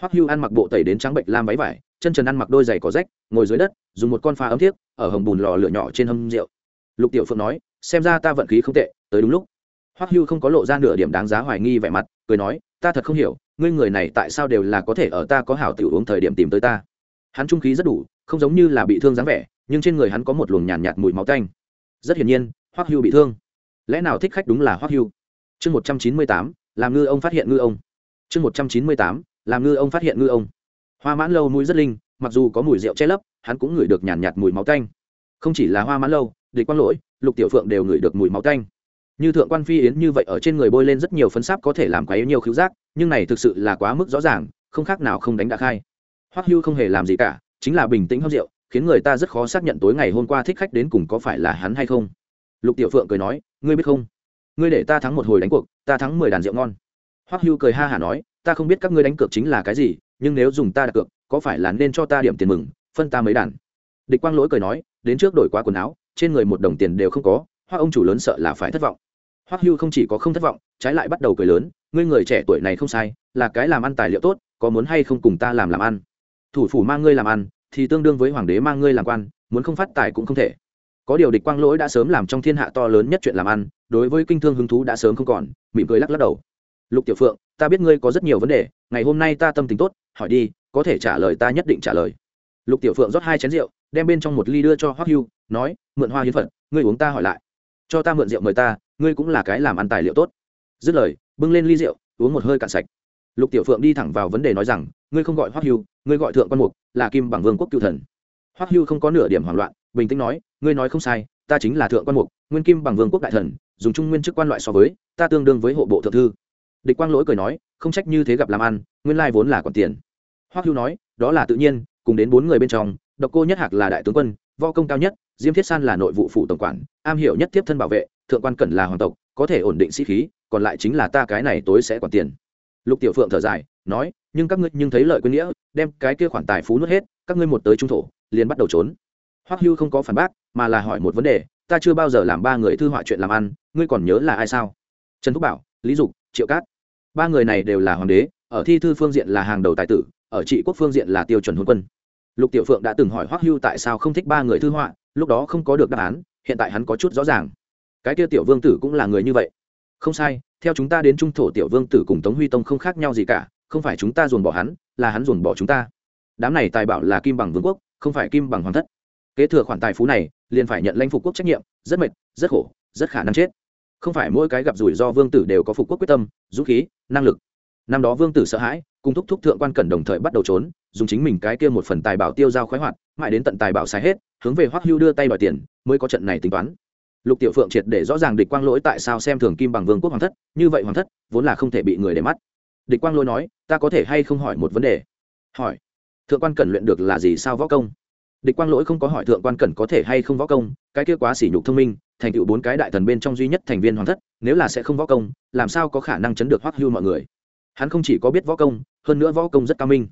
Hoắc hưu ăn mặc bộ tẩy đến trắng bệnh lam váy vải, chân trần ăn mặc đôi giày có rách, ngồi dưới đất, dùng một con pha ấm thiếc ở hồng bùn lò lửa nhỏ trên hâm rượu. Lục tiểu phượng nói, xem ra ta vận khí không tệ, tới đúng lúc. Hoắc hưu không có lộ ra nửa điểm đáng giá hoài nghi vẻ mặt, cười nói, ta thật không hiểu, ngươi người này tại sao đều là có thể ở ta có hảo tiểu uống thời điểm tìm tới ta? Hắn trung khí rất đủ không giống như là bị thương dáng vẻ nhưng trên người hắn có một luồng nhàn nhạt, nhạt mùi máu tanh. Rất hiển nhiên hoắc hưu bị thương. Lẽ nào thích khách đúng là hoắc hưu? Chương một trăm chín mươi tám làm ngư ông phát hiện ngư ông. Chương một trăm chín mươi tám làm ngư ông phát hiện ngư ông. Hoa mãn lâu mũi rất linh mặc dù có mùi rượu che lấp hắn cũng ngửi được nhàn nhạt, nhạt mùi máu tanh. Không chỉ là hoa mãn lâu địch quang lỗi lục tiểu phượng đều ngửi được mùi máu tanh. Như thượng quan phi yến như vậy ở trên người bôi lên rất nhiều phấn sáp có thể làm quá yếu nhiều khứu giác nhưng này thực sự là quá mức rõ ràng không khác nào không đánh đã khai. Hoắc hưu không hề làm gì cả chính là bình tĩnh hấp rượu, khiến người ta rất khó xác nhận tối ngày hôm qua thích khách đến cùng có phải là hắn hay không. Lục tiểu phượng cười nói, ngươi biết không? Ngươi để ta thắng một hồi đánh cuộc, ta thắng mười đàn rượu ngon. Hoắc hưu cười ha hả nói, ta không biết các ngươi đánh cược chính là cái gì, nhưng nếu dùng ta đặt cược, có phải là nên cho ta điểm tiền mừng, phân ta mấy đàn? Địch quang lỗi cười nói, đến trước đổi quá quần áo, trên người một đồng tiền đều không có hoa ông chủ lớn sợ là phải thất vọng. Hoắc hưu không chỉ có không thất vọng, trái lại bắt đầu cười lớn, ngươi người trẻ tuổi này không sai, là cái làm ăn tài liệu tốt, có muốn hay không cùng ta làm làm ăn? Thủ phủ mang ngươi làm ăn, thì tương đương với hoàng đế mang ngươi làm quan, muốn không phát tài cũng không thể. Có điều địch quang lỗi đã sớm làm trong thiên hạ to lớn nhất chuyện làm ăn, đối với kinh thương hứng thú đã sớm không còn, mỉm cười lắc lắc đầu. Lục tiểu phượng, ta biết ngươi có rất nhiều vấn đề, ngày hôm nay ta tâm tình tốt, hỏi đi, có thể trả lời ta nhất định trả lời. Lục tiểu phượng rót hai chén rượu, đem bên trong một ly đưa cho hoắc hưu, nói, mượn hoa hiến phật, ngươi uống ta hỏi lại. Cho ta mượn rượu mời ta, ngươi cũng là cái làm ăn tài liệu tốt. Dứt lời, bưng lên ly rượu, uống một hơi cạn sạch. Lục tiểu phượng đi thẳng vào vấn đề nói rằng ngươi không gọi hoắc hưu, ngươi gọi thượng quan mục, là kim bằng vương quốc cựu thần. hoắc hưu không có nửa điểm hoảng loạn, bình tĩnh nói, ngươi nói không sai, ta chính là thượng quan mục, nguyên kim bằng vương quốc đại thần, dùng trung nguyên chức quan loại so với, ta tương đương với hộ bộ thượng thư. địch quang lỗi cười nói, không trách như thế gặp làm ăn, nguyên lai vốn là còn tiền. hoắc hưu nói, đó là tự nhiên, cùng đến bốn người bên trong, độc cô nhất hạc là đại tướng quân, võ công cao nhất, diêm thiết san là nội vụ phủ tổng quản, am hiểu nhất tiếp thân bảo vệ, thượng quan cẩn là hoàng tộc, có thể ổn định sĩ khí, còn lại chính là ta cái này tối sẽ còn tiền lục tiểu phượng thở dài, nói, nhưng các ngươi nhưng thấy lợi quên nghĩa, đem cái kia khoản tài phú nuốt hết, các ngươi một tới trung thổ, liền bắt đầu trốn. Hoắc hưu không có phản bác, mà là hỏi một vấn đề, ta chưa bao giờ làm ba người thư họa chuyện làm ăn, ngươi còn nhớ là ai sao? Trần thúc bảo, lý dục, triệu cát. Ba người này đều là hoàng đế, ở thi thư phương diện là hàng đầu tài tử, ở trị quốc phương diện là tiêu chuẩn hôn quân. Lục tiểu phượng đã từng hỏi hoắc hưu tại sao không thích ba người thư họa, lúc đó không có được đáp án, hiện tại hắn có chút rõ ràng. Cái kia tiểu vương tử cũng là người như vậy không sai, theo chúng ta đến trung thổ tiểu vương tử cùng tống huy tông không khác nhau gì cả, không phải chúng ta dồn bỏ hắn, là hắn dồn bỏ chúng ta. Đám này tài bảo là kim bằng vương quốc, không phải kim bằng hoàng thất. Kế thừa khoản tài phú này, liền phải nhận lãnh phục quốc trách nhiệm, rất mệt, rất khổ, rất khả năng chết. Không phải mỗi cái gặp rủi ro vương tử đều có phục quốc quyết tâm, dũng khí, năng lực. Năm đó vương tử sợ hãi, cùng thúc thúc thượng quan cẩn đồng thời bắt đầu trốn, dùng chính mình cái kia một phần tài bảo tiêu giao khoái hoạt, mãi đến tận tài bảo xài hết, hướng về hoắc hưu đưa tay đòi tiền, mới có trận này tính toán lục tiểu phượng triệt để rõ ràng địch quang lỗi tại sao xem thường kim bằng vương quốc hoàng thất, như vậy hoàng thất vốn là không thể bị người để mắt. Địch quang lỗi nói, ta có thể hay không hỏi một vấn đề? Hỏi? Thượng quan cẩn luyện được là gì sao võ công? Địch quang lỗi không có hỏi thượng quan cẩn có thể hay không võ công, cái kia quá sỉ nhục thông minh, thành tựu bốn cái đại thần bên trong duy nhất thành viên hoàng thất, nếu là sẽ không võ công, làm sao có khả năng chấn được hoắc hưu mọi người? Hắn không chỉ có biết võ công, hơn nữa võ công rất cao minh.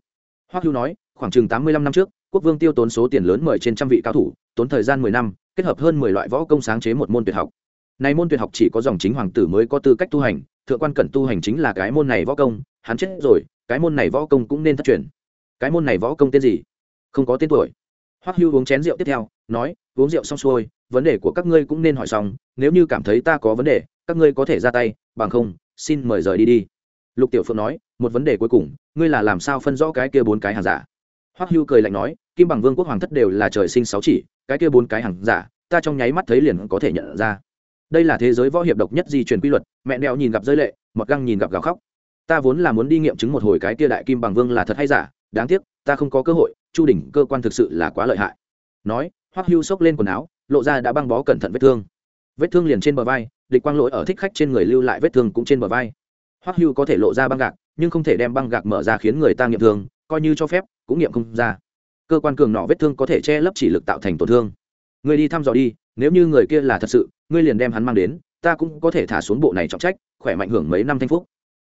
Hoắc hưu nói, khoảng chừng tám mươi lăm năm trước, quốc vương tiêu tốn số tiền lớn mời trên trăm vị cao thủ, tốn thời gian mười năm kết hợp hơn mười loại võ công sáng chế một môn tuyệt học. Này môn tuyệt học chỉ có dòng chính hoàng tử mới có tư cách tu hành, thượng quan cẩn tu hành chính là cái môn này võ công, hắn chết rồi, cái môn này võ công cũng nên thất truyền. Cái môn này võ công tên gì? Không có tên tuổi. Hoắc hưu uống chén rượu tiếp theo, nói, uống rượu xong xuôi, vấn đề của các ngươi cũng nên hỏi xong, nếu như cảm thấy ta có vấn đề, các ngươi có thể ra tay, bằng không, xin mời rời đi đi. Lục tiểu phượng nói, một vấn đề cuối cùng, ngươi là làm sao phân rõ cái kia bốn cái hàng giả? Hoắc hưu cười lạnh nói kim bằng vương quốc hoàng thất đều là trời sinh sáu chỉ, cái kia bốn cái hàng giả, ta trong nháy mắt thấy liền có thể nhận ra. Đây là thế giới võ hiệp độc nhất di truyền quy luật, mẹ đeo nhìn gặp rơi lệ, mọt găng nhìn gặp gào khóc. Ta vốn là muốn đi nghiệm chứng một hồi cái kia đại kim bằng vương là thật hay giả, đáng tiếc, ta không có cơ hội, chu đỉnh cơ quan thực sự là quá lợi hại. Nói, hoắc hưu xốc lên quần áo, lộ ra đã băng bó cẩn thận vết thương. Vết thương liền trên bờ vai, địch quang lỗi ở thích khách trên người lưu lại vết thương cũng trên bờ vai. Hoắc hưu có thể lộ ra băng gạc, nhưng không thể đem băng gạc mở ra khiến người ta nghiệm thương, coi như cho phép, cũng nghiệm không ra cơ quan cường nọ vết thương có thể che lấp chỉ lực tạo thành tổn thương. Người đi thăm dò đi, nếu như người kia là thật sự, ngươi liền đem hắn mang đến, ta cũng có thể thả xuống bộ này trọng trách, khỏe mạnh hưởng mấy năm thanh phúc.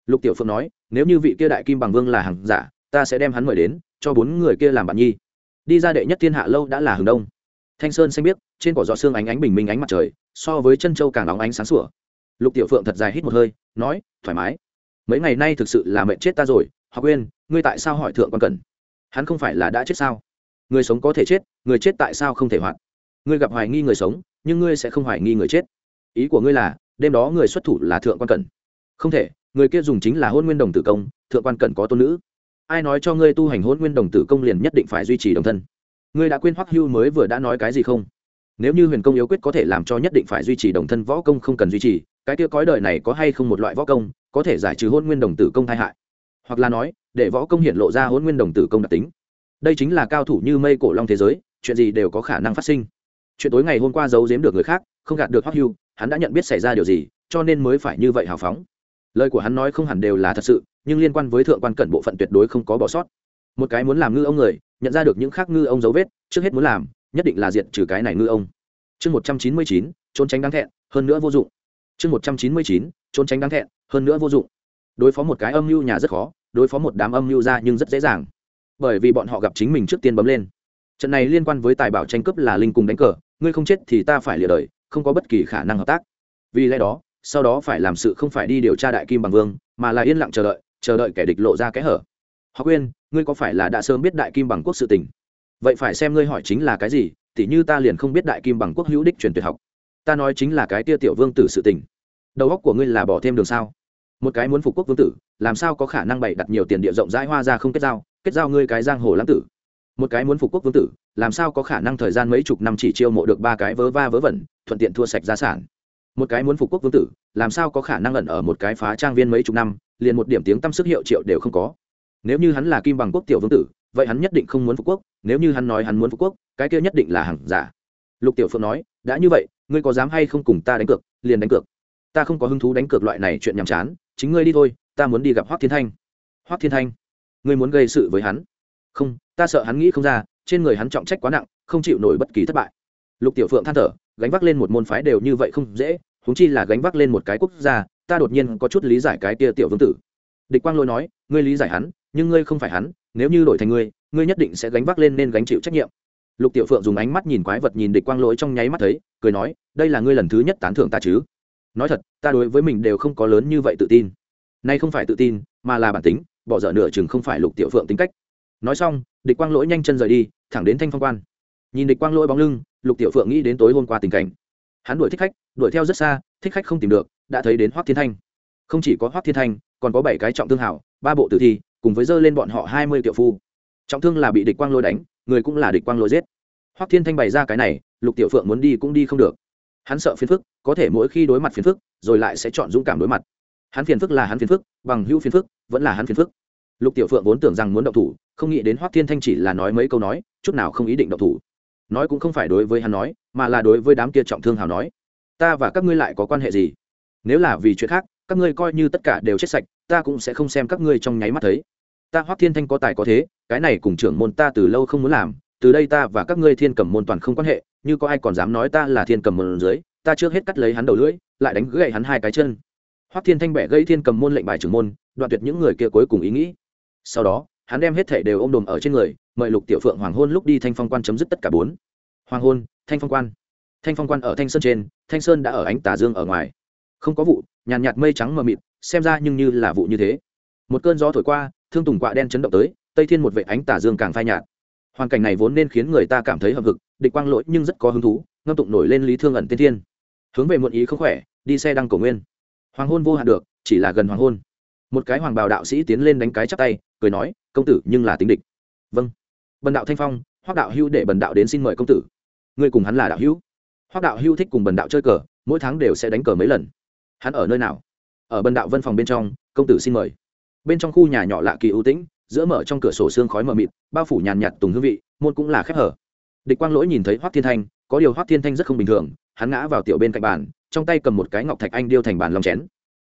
Lục tiểu phượng nói, nếu như vị kia đại kim bằng vương là hàng giả, ta sẽ đem hắn mời đến, cho bốn người kia làm bạn nhi. Đi ra đệ nhất thiên hạ lâu đã là hừng đông. Thanh sơn xanh biết trên cỏ gió xương ánh ánh bình minh ánh mặt trời, so với chân châu càng óng ánh sáng sủa. Lục tiểu phượng thật dài hít một hơi, nói, thoải mái. Mấy ngày nay thực sự là mệnh chết ta rồi học quên ngươi tại sao hỏi thượng quan cần hắn không phải là đã chết sao? Người sống có thể chết, người chết tại sao không thể hoạt? Ngươi gặp hoài nghi người sống, nhưng ngươi sẽ không hoài nghi người chết. Ý của ngươi là, đêm đó người xuất thủ là thượng quan cẩn không thể, người kia dùng chính là hôn nguyên đồng tử công, thượng quan cẩn có tôn nữ. Ai nói cho ngươi tu hành hôn nguyên đồng tử công liền nhất định phải duy trì đồng thân? Ngươi đã quên hoắc hưu mới vừa đã nói cái gì không? Nếu như huyền công yếu quyết có thể làm cho nhất định phải duy trì đồng thân võ công không cần duy trì, cái kia cõi đời này có hay không một loại võ công, có thể giải trừ hôn nguyên đồng tử công tai hại? Hoặc là nói, để võ công hiện lộ ra hôn nguyên đồng tử công đặc tính đây chính là cao thủ như mây cổ long thế giới, chuyện gì đều có khả năng phát sinh. Chuyện tối ngày hôm qua giấu giếm được người khác, không gạt được hoắc hưu, hắn đã nhận biết xảy ra điều gì, cho nên mới phải như vậy hào phóng. Lời của hắn nói không hẳn đều là thật sự, nhưng liên quan với thượng quan cẩn bộ phận tuyệt đối không có bỏ sót. Một cái muốn làm ngư ông người, nhận ra được những khác ngư ông dấu vết, trước hết muốn làm, nhất định là diệt trừ cái này ngư ông. Chương một trăm chín mươi chín, trốn tránh đáng thẹn, hơn nữa vô dụng. Chương một trăm chín mươi chín, trốn tránh đáng thẹn, hơn nữa vô dụng. Đối phó một cái âm mưu nhà rất khó, đối phó một đám âm mưu ra nhưng rất dễ dàng bởi vì bọn họ gặp chính mình trước tiên bấm lên. Trận này liên quan với tài bảo tranh cướp là linh cùng đánh cờ, ngươi không chết thì ta phải lìa đời, không có bất kỳ khả năng hợp tác. Vì lẽ đó, sau đó phải làm sự không phải đi điều tra đại kim bằng vương, mà là yên lặng chờ đợi chờ đợi kẻ địch lộ ra kẽ hở. Họ quên, ngươi có phải là đã sớm biết đại kim bằng quốc sự tình? Vậy phải xem ngươi hỏi chính là cái gì, tỉ như ta liền không biết đại kim bằng quốc hữu đích truyền tuyệt học. Ta nói chính là cái tia tiểu vương tử sự tình. Đầu óc của ngươi là bỏ thêm đường sao? Một cái muốn phục quốc vương tử, làm sao có khả năng bày đặt nhiều tiền địa rộng rãi hoa ra không kết giao? Kết giao ngươi cái giang hồ lãng tử. Một cái muốn phục quốc vương tử, làm sao có khả năng thời gian mấy chục năm chỉ chiêu mộ được ba cái vớ va vớ vẩn, thuận tiện thua sạch gia sản? Một cái muốn phục quốc vương tử, làm sao có khả năng ẩn ở một cái phá trang viên mấy chục năm, liền một điểm tiếng tăm sức hiệu triệu đều không có? Nếu như hắn là kim bằng quốc tiểu vương tử, vậy hắn nhất định không muốn phục quốc, nếu như hắn nói hắn muốn phục quốc, cái kia nhất định là hàng giả. Lục tiểu phượng nói, đã như vậy, ngươi có dám hay không cùng ta đánh cược, liền đánh cược. Ta không có hứng thú đánh cược loại này chuyện nhàm chán, chính ngươi đi thôi, ta muốn đi gặp hoác thiên thanh. Hoác thiên thanh ngươi muốn gây sự với hắn? Không, ta sợ hắn nghĩ không ra, trên người hắn trọng trách quá nặng, không chịu nổi bất kỳ thất bại. Lục tiểu phượng than thở, gánh vác lên một môn phái đều như vậy không dễ húng chi là gánh vác lên một cái quốc gia, ta đột nhiên có chút lý giải cái kia tiểu vương tử. Địch quang lôi nói, ngươi lý giải hắn, nhưng ngươi không phải hắn, nếu như đổi thành ngươi ngươi nhất định sẽ gánh vác lên nên gánh chịu trách nhiệm. Lục tiểu phượng dùng ánh mắt nhìn quái vật nhìn địch quang lỗi trong nháy mắt thấy, cười nói, đây là ngươi lần thứ nhất tán thưởng ta chứ? Nói thật, ta đối với mình đều không có lớn như vậy tự tin. Nay không phải tự tin, mà là bản tính bỏ dở nửa chừng không phải lục tiểu phượng tính cách. Nói xong, địch quang lỗi nhanh chân rời đi, thẳng đến thanh phong quan. Nhìn địch quang lỗi bóng lưng, lục tiểu phượng nghĩ đến tối hôm qua tình cảnh. Hắn đuổi thích khách, đuổi theo rất xa, thích khách không tìm được, đã thấy đến hoác thiên thanh. Không chỉ có hoác thiên thanh, còn có bảy cái trọng thương hảo, ba bộ tử thi, cùng với dơ lên bọn họ hai mươi triệu phu. Trọng thương là bị địch quang lôi đánh, người cũng là địch quang lôi giết. Hoắc thiên thanh bày ra cái này, lục tiểu phượng muốn đi cũng đi không được. Hắn sợ phiền phức, có thể mỗi khi đối mặt phiền phức, rồi lại sẽ chọn dũng cảm đối mặt. Hắn phiền phức là hắn phiền phức, bằng hữu phiền phức vẫn là hắn phiền phức. Lục tiểu phượng vốn tưởng rằng muốn động thủ, không nghĩ đến hoắc thiên thanh chỉ là nói mấy câu nói, chút nào không ý định động thủ. Nói cũng không phải đối với hắn nói, mà là đối với đám kia trọng thương hào nói, ta và các ngươi lại có quan hệ gì? Nếu là vì chuyện khác, các ngươi coi như tất cả đều chết sạch, ta cũng sẽ không xem các ngươi trong nháy mắt thấy. Ta hoắc thiên thanh có tài có thế, cái này cùng trưởng môn ta từ lâu không muốn làm, từ đây ta và các ngươi thiên cầm môn toàn không quan hệ, như có ai còn dám nói ta là thiên cầm môn dưới, ta trước hết cắt lấy hắn đầu lưỡi, lại đánh gãy hắn hai cái chân. Hoắc thiên thanh bẻ gãy thiên cầm môn lệnh bài trưởng môn đoạn tuyệt những người kia cuối cùng ý nghĩ. Sau đó, hắn đem hết thảy đều ôm đồm ở trên người, mời lục tiểu phượng hoàng hôn lúc đi thanh phong quan chấm dứt tất cả bốn. Hoàng hôn, thanh phong quan. Thanh phong quan ở thanh sơn trên, thanh sơn đã ở ánh tà dương ở ngoài. Không có vụ, nhàn nhạt mây trắng mờ mịt, xem ra nhưng như là vụ như thế. Một cơn gió thổi qua, thương tùng quạ đen chấn động tới, tây thiên một vệ ánh tà dương càng phai nhạt. Hoàn cảnh này vốn nên khiến người ta cảm thấy hậm hực, địch quang lỗi nhưng rất có hứng thú, ngâm tụng nổi lên lý thương ẩn tiên thiên. Hướng về muộn ý không khỏe, đi xe đăng cổ nguyên. Hoàng hôn vô hạn được, chỉ là gần hoàng hôn một cái hoàng bào đạo sĩ tiến lên đánh cái chắp tay, cười nói, công tử, nhưng là tính địch. Vâng. Bần đạo thanh phong hoác đạo hưu để bần đạo đến xin mời công tử. Ngươi cùng hắn là đạo hữu. Hoác đạo hưu thích cùng bần đạo chơi cờ, mỗi tháng đều sẽ đánh cờ mấy lần. Hắn ở nơi nào? Ở bần đạo văn phòng bên trong, công tử xin mời. Bên trong khu nhà nhỏ lạ kỳ ưu tĩnh, giữa mở trong cửa sổ xương khói mờ mịt, bao phủ nhàn nhạt tùng hương vị, môn cũng là khép hở. Địch quang lỗi nhìn thấy hoác thiên thanh, có điều hoác thiên thanh rất không bình thường, hắn ngã vào tiểu bên cạnh bàn, trong tay cầm một cái ngọc thạch anh điêu thành bàn lòng chén.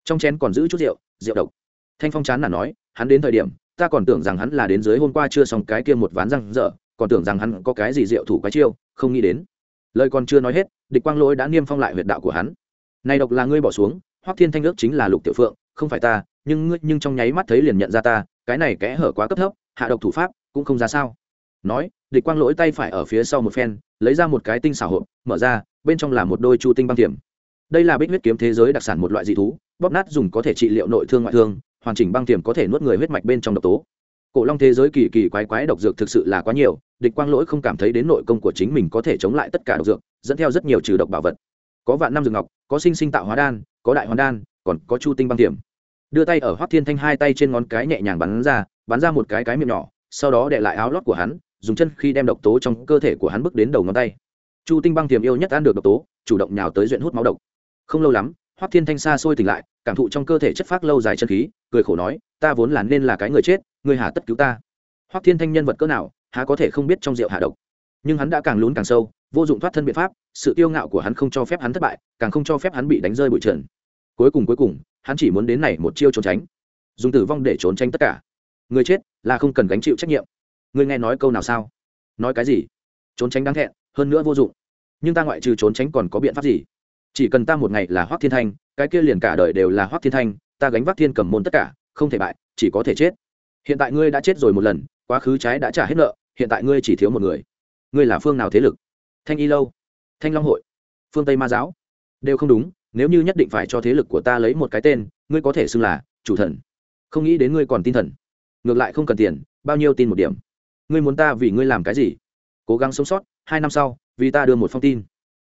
Trong chén còn giữ chút rượu rượu độc thanh phong chán là nói, hắn đến thời điểm, ta còn tưởng rằng hắn là đến dưới hôm qua chưa xong cái kia một ván răng dở, còn tưởng rằng hắn có cái gì diệu thủ quái chiêu, không nghĩ đến. Lời còn chưa nói hết, địch quang lỗi đã niêm phong lại huyệt đạo của hắn. Này độc là ngươi bỏ xuống, hoắc thiên thanh ước chính là lục tiểu phượng, không phải ta, nhưng ngươi, nhưng trong nháy mắt thấy liền nhận ra ta, cái này kẽ hở quá cấp thấp, hạ độc thủ pháp cũng không ra sao. Nói, địch quang lỗi tay phải ở phía sau một phen, lấy ra một cái tinh xảo hộp, mở ra, bên trong là một đôi chu tinh băng tiềm. Đây là bích huyết kiếm thế giới đặc sản một loại dị thú, bóp nát dùng có thể trị liệu nội thương ngoại thương hoàn chỉnh băng tiềm có thể nuốt người huyết mạch bên trong độc tố. Cổ long thế giới kỳ kỳ quái quái độc dược thực sự là quá nhiều, địch quang lỗi không cảm thấy đến nội công của chính mình có thể chống lại tất cả độc dược, dẫn theo rất nhiều trừ độc bảo vật. Có vạn năm dược ngọc, có sinh sinh tạo hóa đan, có đại hoàn đan, còn có chu tinh băng tiềm. Đưa tay ở hoác thiên thanh hai tay trên ngón cái nhẹ nhàng bắn ra bắn ra một cái cái miệng nhỏ, sau đó để lại áo lót của hắn, dùng chân khi đem độc tố trong cơ thể của hắn bước đến đầu ngón tay. Chu tinh băng tiềm yêu nhất ăn được độc tố, chủ động nhào tới duyện hút máu độc. Không lâu lắm hoắc thiên thanh xa xôi tỉnh lại, cảm thụ trong cơ thể chất phác lâu dài chân khí, cười khổ nói, ta vốn là nên là cái người chết, người hà tất cứu ta. Hoắc thiên thanh nhân vật cỡ nào, há có thể không biết trong rượu hạ độc. Nhưng hắn đã càng lún càng sâu, vô dụng thoát thân biện pháp, sự tiêu ngạo của hắn không cho phép hắn thất bại, càng không cho phép hắn bị đánh rơi bụi trần. Cuối cùng cuối cùng, hắn chỉ muốn đến này một chiêu trốn tránh. Dùng tử vong để trốn tránh tất cả. Người chết là không cần gánh chịu trách nhiệm. Người nghe nói câu nào sao? Nói cái gì? Trốn tránh đáng thẹn, hơn nữa vô dụng. Nhưng ta ngoại trừ trốn tránh còn có biện pháp gì? Chỉ cần ta một ngày là hoác thiên thanh, cái kia liền cả đời đều là hoác thiên thanh, ta gánh vác thiên cầm môn tất cả, không thể bại, chỉ có thể chết. Hiện tại ngươi đã chết rồi một lần, quá khứ trái đã trả hết nợ, hiện tại ngươi chỉ thiếu một người. Ngươi là phương nào thế lực? Thanh y lâu, thanh long hội, phương tây ma giáo. Đều không đúng, nếu như nhất định phải cho thế lực của ta lấy một cái tên, ngươi có thể xưng là chủ thần. Không nghĩ đến ngươi còn tin thần. Ngược lại không cần tiền, bao nhiêu tin một điểm. Ngươi muốn ta vì ngươi làm cái gì? Cố gắng sống sót, hai năm sau, vì ta đưa một phong tin.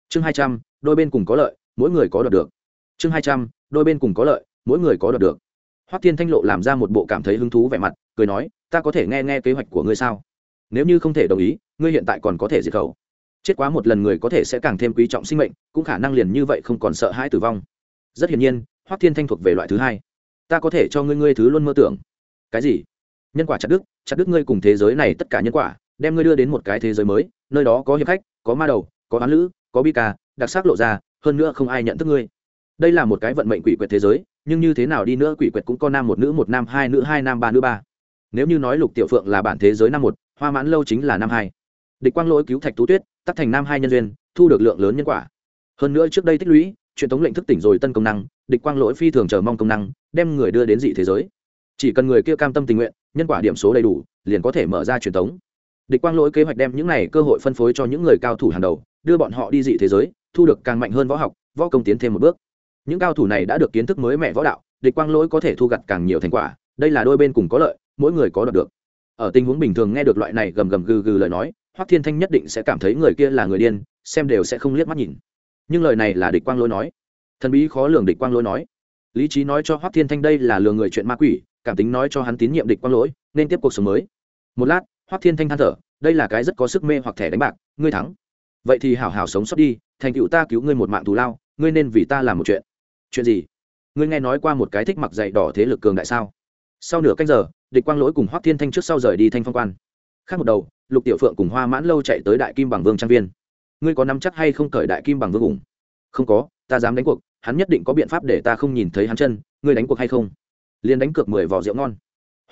Chương hai trăm đôi bên cùng có lợi, mỗi người có đoạt được. Chương hai trăm, đôi bên cùng có lợi, mỗi người có đoạt được. Hoắc thiên thanh lộ làm ra một bộ cảm thấy hứng thú vẻ mặt, cười nói, ta có thể nghe nghe kế hoạch của ngươi sao? Nếu như không thể đồng ý, ngươi hiện tại còn có thể diệt khẩu. Chết quá một lần người có thể sẽ càng thêm quý trọng sinh mệnh, cũng khả năng liền như vậy không còn sợ hãi tử vong. Rất hiển nhiên, hoắc thiên thanh thuộc về loại thứ hai. Ta có thể cho ngươi ngươi thứ luôn mơ tưởng. Cái gì? Nhân quả chặt đức chặt đức ngươi cùng thế giới này tất cả nhân quả, đem ngươi đưa đến một cái thế giới mới, nơi đó có hiệp khách, có ma đầu, có án lữ, có bi ca đặc sắc lộ ra, hơn nữa không ai nhận thức ngươi. Đây là một cái vận mệnh quỷ quyệt thế giới, nhưng như thế nào đi nữa quỷ quyệt cũng có nam một nữ, một nam hai nữ, hai nam ba nữ ba. Nếu như nói lục tiểu phượng là bản thế giới năm một, hoa mãn lâu chính là năm hai. Địch quang lỗi cứu thạch tú tuyết, tắt thành nam hai nhân duyên, thu được lượng lớn nhân quả. Hơn nữa trước đây tích lũy, truyền thống lệnh thức tỉnh rồi tân công năng, địch quang lỗi phi thường chờ mong công năng, đem người đưa đến dị thế giới. Chỉ cần người kia cam tâm tình nguyện, nhân quả điểm số đầy đủ, liền có thể mở ra truyền thống. Địch quang lỗi kế hoạch đem những này cơ hội phân phối cho những người cao thủ hàng đầu, đưa bọn họ đi dị thế giới thu được càng mạnh hơn võ học, võ công tiến thêm một bước. Những cao thủ này đã được kiến thức mới mẹ võ đạo, địch quang lỗi có thể thu gặt càng nhiều thành quả, đây là đôi bên cùng có lợi, mỗi người có đoạt được. Ở tình huống bình thường nghe được loại này gầm gầm gừ gừ lời nói, hoắc thiên thanh nhất định sẽ cảm thấy người kia là người điên, xem đều sẽ không liếc mắt nhìn. Nhưng lời này là địch quang lỗi nói. Thần bí khó lường địch quang lỗi nói. Lý trí nói cho hoắc thiên thanh đây là lừa người chuyện ma quỷ, cảm tính nói cho hắn tín nhiệm địch quang lỗi, nên tiếp cuộc sống mới. Một lát, hoắc thiên thanh than thở, đây là cái rất có sức mê hoặc thẻ đánh bạc, ngươi thắng vậy thì hảo hảo sống sót đi, thành cựu ta cứu ngươi một mạng thù lao, ngươi nên vì ta làm một chuyện. Chuyện gì? Ngươi nghe nói qua một cái thích mặc dạy đỏ thế lực cường đại sao? Sau nửa canh giờ, địch quang lỗi cùng hoác thiên thanh trước sau rời đi thanh phong quan. Khác một đầu, lục tiểu phượng cùng hoa mãn lâu chạy tới đại kim bằng vương trang viên. Ngươi có nắm chắc hay không cởi đại kim bằng vương ủng? Không có, ta dám đánh cuộc, hắn nhất định có biện pháp để ta không nhìn thấy hắn chân, ngươi đánh cuộc hay không? Liền đánh cược mười vỏ rượu ngon.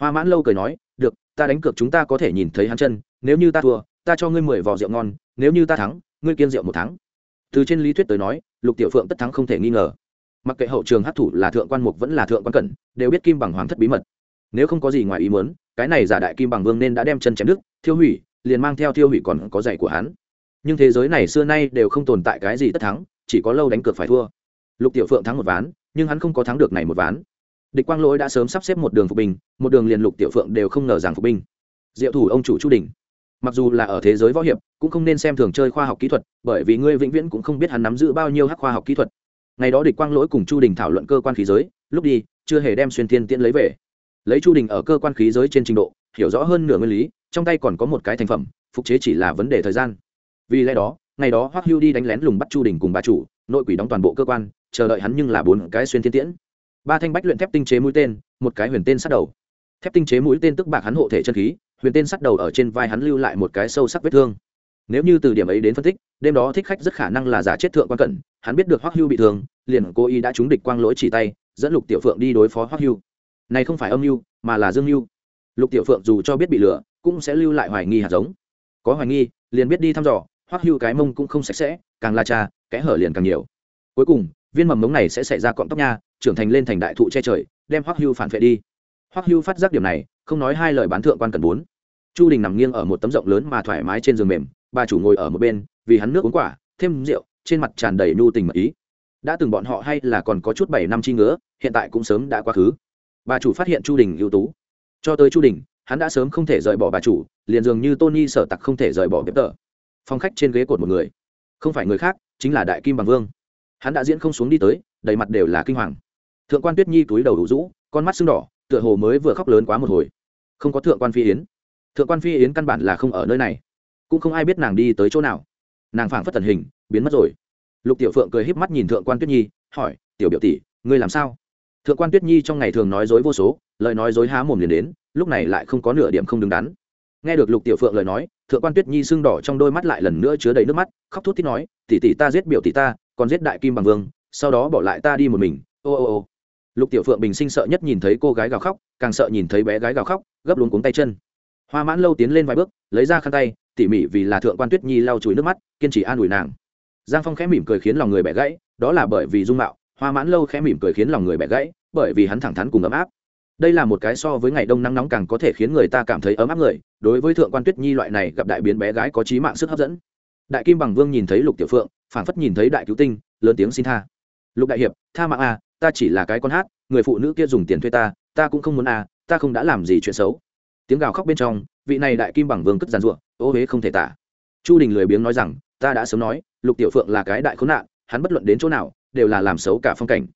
Hoa mãn lâu cười nói, được, ta đánh cược chúng ta có thể nhìn thấy hắn chân, nếu như ta thua ta cho ngươi mười vò rượu ngon, nếu như ta thắng, ngươi kiên rượu một tháng. Từ trên lý thuyết tới nói, lục tiểu phượng tất thắng không thể nghi ngờ. Mặc kệ hậu trường hát thủ là thượng quan mục vẫn là thượng quan cẩn, đều biết kim bằng hoàng thất bí mật. Nếu không có gì ngoài ý muốn, cái này giả đại kim bằng vương nên đã đem chân chém đức thiêu hủy, liền mang theo thiêu hủy còn có giày của hắn. Nhưng thế giới này xưa nay đều không tồn tại cái gì tất thắng, chỉ có lâu đánh cược phải thua. Lục tiểu phượng thắng một ván, nhưng hắn không có thắng được này một ván. Địch quang lỗi đã sớm sắp xếp một đường phục binh, một đường liền lục tiểu phượng đều không ngờ rằng phục binh. Diệu thủ ông chủ chu đình mặc dù là ở thế giới võ hiệp, cũng không nên xem thường chơi khoa học kỹ thuật, bởi vì ngươi vĩnh viễn cũng không biết hắn nắm giữ bao nhiêu hắc khoa học kỹ thuật. Ngày đó địch quang lỗi cùng chu đình thảo luận cơ quan khí giới, lúc đi, chưa hề đem xuyên thiên tiễn lấy về. Lấy chu đình ở cơ quan khí giới trên trình độ, hiểu rõ hơn nửa nguyên lý, trong tay còn có một cái thành phẩm, phục chế chỉ là vấn đề thời gian. Vì lẽ đó, ngày đó hoắc hưu đi đánh lén lùng bắt chu đình cùng bà chủ, nội quỷ đóng toàn bộ cơ quan, chờ đợi hắn nhưng là bốn cái xuyên thiên tiễn. Ba thanh bách luyện thép tinh chế mũi tên, một cái huyền tên sát đầu. Thép tinh chế mũi tên tức bạc hắn hộ thể chân khí huyền tên sắt đầu ở trên vai hắn lưu lại một cái sâu sắc vết thương. Nếu như từ điểm ấy đến phân tích, đêm đó thích khách rất khả năng là giả chết thượng quan cẩn hắn biết được hoắc hưu bị thương, liền cố ý đã trúng địch quang lỗi chỉ tay, dẫn lục tiểu phượng đi đối phó hoắc hưu. Này không phải âm mưu, mà là dương mưu. Lục tiểu phượng dù cho biết bị lừa, cũng sẽ lưu lại hoài nghi hạt giống. Có hoài nghi, liền biết đi thăm dò, hoắc hưu cái mông cũng không sạch sẽ, càng la cha, kẽ hở liền càng nhiều. Cuối cùng, viên mầm mống này sẽ xảy ra cọng tóc nha, trưởng thành lên thành đại thụ che trời, đem hoắc hưu phản vệ đi. Hoắc hưu phát giác điểm này không nói hai lời bán thượng quan cần bốn. Chu đình nằm nghiêng ở một tấm rộng lớn mà thoải mái trên giường mềm, bà chủ ngồi ở một bên, vì hắn nước uống quả, thêm rượu, trên mặt tràn đầy nhu tình mật ý. Đã từng bọn họ hay là còn có chút bảy năm chi ngứa, hiện tại cũng sớm đã quá khứ. Bà chủ phát hiện chu đình ưu tú. Cho tới chu đình, hắn đã sớm không thể rời bỏ bà chủ, liền dường như tony sở tặc không thể rời bỏ bếp tờ. Phong khách trên ghế cột một người. Không phải người khác, chính là đại kim bằng vương. Hắn đã diễn không xuống đi tới, đầy mặt đều là kinh hoàng. Thượng quan tuyết nhi túi đầu đủ rũ, con mắt sưng đỏ, tựa hồ mới vừa khóc lớn quá một hồi không có thượng quan phi yến. Thượng quan phi yến căn bản là không ở nơi này. Cũng không ai biết nàng đi tới chỗ nào. Nàng phảng phất tần hình, biến mất rồi. Lục tiểu phượng cười híp mắt nhìn thượng quan tuyết nhi, hỏi, tiểu biểu tỷ, ngươi làm sao? Thượng quan tuyết nhi trong ngày thường nói dối vô số, lời nói dối há mồm liền đến, lúc này lại không có nửa điểm không đứng đắn. Nghe được lục tiểu phượng lời nói, thượng quan tuyết nhi sưng đỏ trong đôi mắt lại lần nữa chứa đầy nước mắt, khóc thút thít nói, tỷ tỷ ta giết biểu tỷ ta, còn giết đại kim bằng vương, sau đó bỏ lại ta đi một mình. Ô ô ô lục tiểu phượng bình sinh sợ nhất nhìn thấy cô gái gào khóc, càng sợ nhìn thấy bé gái gào khóc, gấp luống cuống tay chân. Hoa mãn lâu tiến lên vài bước, lấy ra khăn tay, tỉ mỉ vì là thượng quan tuyết nhi lau chùi nước mắt, kiên trì an ủi nàng. Giang phong khẽ mỉm cười khiến lòng người bẻ gãy, đó là bởi vì dung mạo. Hoa mãn lâu khẽ mỉm cười khiến lòng người bẻ gãy, bởi vì hắn thẳng thắn cùng ấm áp. Đây là một cái so với ngày đông nắng nóng càng có thể khiến người ta cảm thấy ấm áp người, đối với thượng quan tuyết nhi loại này gặp đại biến bé gái có trí mạng sức hấp dẫn. Đại kim bằng vương nhìn thấy lục tiểu phượng, phảng phất nhìn thấy đại cứu tinh, lớn tiếng xin tha. Lục đại hiệp, tha mạng à ta chỉ là cái con hát, người phụ nữ kia dùng tiền thuê ta ta cũng không muốn à ta không đã làm gì chuyện xấu. Tiếng gào khóc bên trong, vị này đại kim bằng vương cất giàn ruộng, ô huế không thể tả. Chu đình lười biếng nói rằng, ta đã sớm nói, lục tiểu phượng là cái đại khốn nạn, hắn bất luận đến chỗ nào, đều là làm xấu cả phong cảnh.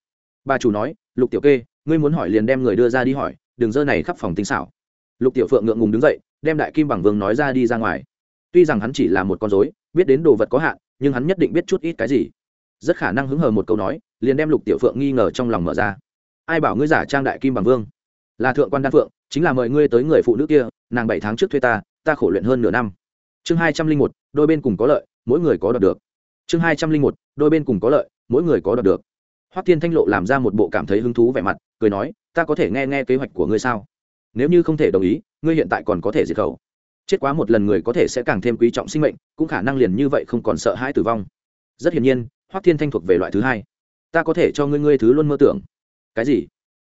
Bà chủ nói, lục tiểu kê, ngươi muốn hỏi liền đem người đưa ra đi hỏi, đừng dơ này khắp phòng tinh xảo. Lục tiểu phượng ngượng ngùng đứng dậy, đem đại kim bằng vương nói ra đi ra ngoài. Tuy rằng hắn chỉ là một con dối biết đến đồ vật có hạn, nhưng hắn nhất định biết chút ít cái gì rất khả năng hứng hờ một câu nói, liền đem lục tiểu phượng nghi ngờ trong lòng mở ra. Ai bảo ngươi giả trang đại kim bằng vương? Là thượng quan đan phượng, chính là mời ngươi tới người phụ nữ kia, nàng bảy tháng trước thuê ta ta khổ luyện hơn nửa năm. Chương hai trăm linh một, đôi bên cùng có lợi, mỗi người có đọc được. Chương hai trăm linh một, đôi bên cùng có lợi, mỗi người có đọc được. Hoắc thiên thanh lộ làm ra một bộ cảm thấy hứng thú vẻ mặt, cười nói, ta có thể nghe nghe kế hoạch của ngươi sao? Nếu như không thể đồng ý, ngươi hiện tại còn có thể diệt khẩu. Chết quá một lần người có thể sẽ càng thêm quý trọng sinh mệnh, cũng khả năng liền như vậy không còn sợ hãi tử vong. Rất hiển nhiên hoắc thiên thanh thuộc về loại thứ hai. Ta có thể cho ngươi ngươi thứ luôn mơ tưởng. Cái gì?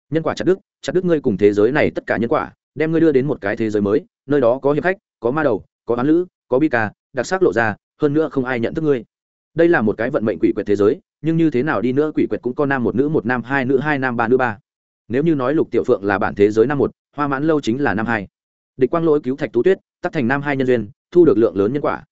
Nhân quả chặt đức chặt đức ngươi cùng thế giới này tất cả nhân quả, đem ngươi đưa đến một cái thế giới mới, nơi đó có hiệp khách, có ma đầu, có án lữ, có bi ca, đặc sắc lộ ra, hơn nữa không ai nhận thức ngươi. Đây là một cái vận mệnh quỷ quyệt thế giới, nhưng như thế nào đi nữa quỷ quyệt cũng có nam một nữ, một nam hai nữ, hai nam ba nữ ba. Nếu như nói lục tiểu phượng là bản thế giới năm một, hoa mãn lâu chính là năm hai. Địch quang lỗi cứu thạch tú tuyết, tắt thành nam hai nhân duyên, thu được lượng lớn nhân quả.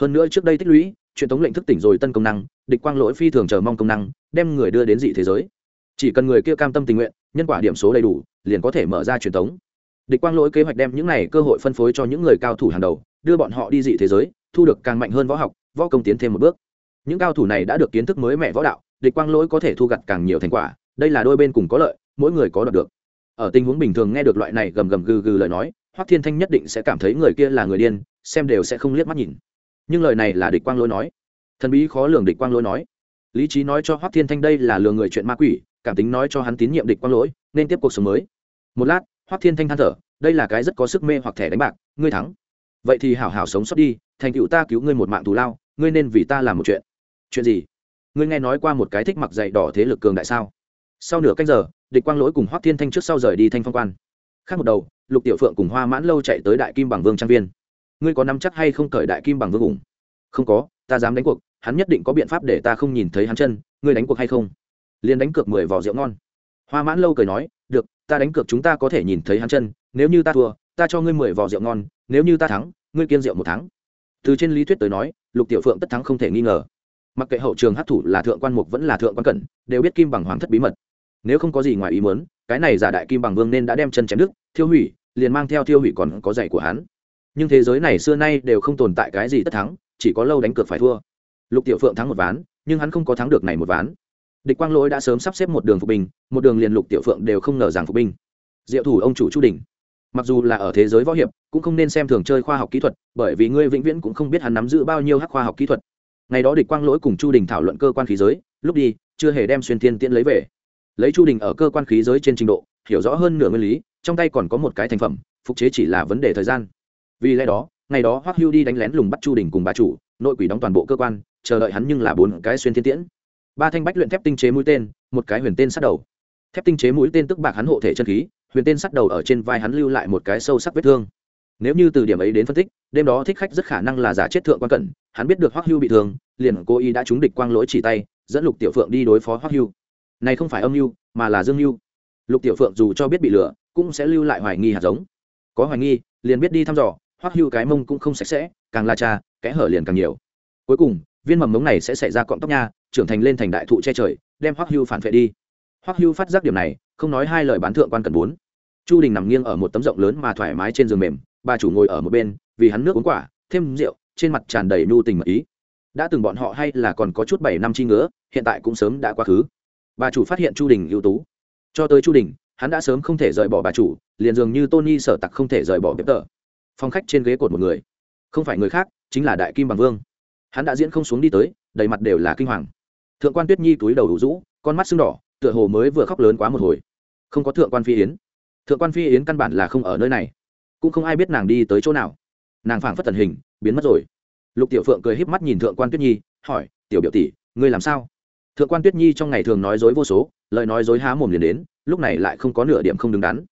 Hơn nữa trước đây tích lũy, truyền thống lệnh thức tỉnh rồi tân công năng địch quang lỗi phi thường chờ mong công năng, đem người đưa đến dị thế giới. Chỉ cần người kia cam tâm tình nguyện, nhân quả điểm số đầy đủ, liền có thể mở ra truyền thống. Địch quang lỗi kế hoạch đem những này cơ hội phân phối cho những người cao thủ hàng đầu, đưa bọn họ đi dị thế giới, thu được càng mạnh hơn võ học, võ công tiến thêm một bước. Những cao thủ này đã được kiến thức mới mẹ võ đạo, địch quang lỗi có thể thu gặt càng nhiều thành quả, đây là đôi bên cùng có lợi, mỗi người có đọc được. Ở tình huống bình thường nghe được loại này gầm gầm gừ gừ lời nói, hoắc thiên thanh nhất định sẽ cảm thấy người kia là người điên, xem đều sẽ không liếc mắt nhìn. Nhưng lời này là địch quang lỗi nói thần bí khó lường địch quang lỗi nói. Lý trí nói cho hoắc thiên thanh đây là lừa người chuyện ma quỷ, cảm tính nói cho hắn tín nhiệm địch quang lỗi, nên tiếp cuộc sống mới. Một lát, hoắc thiên thanh than thở, đây là cái rất có sức mê hoặc thẻ đánh bạc, ngươi thắng. Vậy thì hảo hảo sống sót đi, thành cựu ta cứu ngươi một mạng thù lao, ngươi nên vì ta làm một chuyện. Chuyện gì? Ngươi nghe nói qua một cái thích mặc dạy đỏ thế lực cường đại sao? Sau nửa canh giờ, địch quang lỗi cùng hoắc thiên thanh trước sau rời đi thanh phong quan. Khác một đầu, lục tiểu phượng cùng hoa mãn lâu chạy tới đại kim bằng vương trang viên. Ngươi có nắm chắc hay không cởi đại kim bằng vương ủng? Không có ta dám đánh cuộc, hắn nhất định có biện pháp để ta không nhìn thấy hắn chân, ngươi đánh cuộc hay không? Liền đánh cược mười vỏ rượu ngon. Hoa mãn lâu cười nói, được, ta đánh cược chúng ta có thể nhìn thấy hắn chân, nếu như ta thua, ta cho ngươi mười vỏ rượu ngon, nếu như ta thắng, ngươi kiên rượu một tháng. Từ trên lý thuyết tới nói, lục tiểu phượng tất thắng không thể nghi ngờ. Mặc kệ hậu trường hát thủ là thượng quan mục vẫn là thượng quan cẩn đều biết kim bằng hoàng thất bí mật. Nếu không có gì ngoài ý muốn, cái này giả đại kim bằng vương nên đã đem chân chém đức thiêu hủy, liền mang theo thiêu hủy còn có dạy của hắn. Nhưng thế giới này xưa nay đều không tồn tại cái gì tất thắng chỉ có lâu đánh cược phải thua. Lục tiểu phượng thắng một ván, nhưng hắn không có thắng được này một ván. Địch quang lỗi đã sớm sắp xếp một đường phục binh, một đường liền lục tiểu phượng đều không ngờ rằng phục binh. Diệu thủ ông chủ chu đình. Mặc dù là ở thế giới võ hiệp, cũng không nên xem thường chơi khoa học kỹ thuật, bởi vì ngươi vĩnh viễn cũng không biết hắn nắm giữ bao nhiêu hắc khoa học kỹ thuật. Ngày đó địch quang lỗi cùng chu đình thảo luận cơ quan khí giới, lúc đi, chưa hề đem xuyên thiên tiễn lấy về. Lấy chu đình ở cơ quan khí giới trên trình độ, hiểu rõ hơn nửa nguyên lý, trong tay còn có một cái thành phẩm, phục chế chỉ là vấn đề thời gian. Vì lẽ đó ngày đó hoắc hưu đi đánh lén lùng bắt chu đình cùng bà chủ, nội quỷ đóng toàn bộ cơ quan, chờ đợi hắn nhưng là bốn cái xuyên thiên tiễn. Ba thanh bách luyện thép tinh chế mũi tên, một cái huyền tên sắt đầu. Thép tinh chế mũi tên tức bạc hắn hộ thể chân khí, huyền tên sắt đầu ở trên vai hắn lưu lại một cái sâu sắc vết thương. Nếu như từ điểm ấy đến phân tích, đêm đó thích khách rất khả năng là giả chết thượng quan cẩn hắn biết được hoắc hưu bị thương, liền cố ý đã trúng địch quang lỗi chỉ tay, dẫn lục tiểu phượng đi đối phó hoắc hưu. Này không phải âm mưu, mà là dương mưu. Lục tiểu phượng dù cho biết bị lừa, cũng sẽ lưu lại hoài nghi hạt giống. Có hoài nghi, liền biết đi thăm dò hoắc hưu cái mông cũng không sạch sẽ, càng la cha, kẽ hở liền càng nhiều. Cuối cùng, viên mầm mống này sẽ xảy ra cọng tóc nha, trưởng thành lên thành đại thụ che trời, đem hoắc hưu phản vệ đi. Hoắc hưu phát giác điểm này, không nói hai lời bán thượng quan cần bốn. Chu đình nằm nghiêng ở một tấm rộng lớn mà thoải mái trên giường mềm, bà chủ ngồi ở một bên, vì hắn nước uống quả, thêm rượu, trên mặt tràn đầy nhu tình mật ý. Đã từng bọn họ hay là còn có chút bảy năm chi ngứa, hiện tại cũng sớm đã quá khứ. Bà chủ phát hiện chu đình ưu tú. Cho tới chu đình, hắn đã sớm không thể rời bỏ bà chủ, liền dường như tony sở tặc không thể rời bỏ bếp tờ phong khách trên ghế cột một người. Không phải người khác, chính là đại kim bằng vương. Hắn đã diễn không xuống đi tới, đầy mặt đều là kinh hoàng. Thượng quan tuyết nhi túi đầu đủ rũ, con mắt sưng đỏ, tựa hồ mới vừa khóc lớn quá một hồi. Không có thượng quan phi yến. Thượng quan phi yến căn bản là không ở nơi này. Cũng không ai biết nàng đi tới chỗ nào. Nàng phảng phất tần hình, biến mất rồi. Lục tiểu phượng cười híp mắt nhìn thượng quan tuyết nhi, hỏi, tiểu biểu tỷ, ngươi làm sao? Thượng quan tuyết nhi trong ngày thường nói dối vô số, lời nói dối há mồm liền đến, lúc này lại không có nửa điểm không đứng đắn.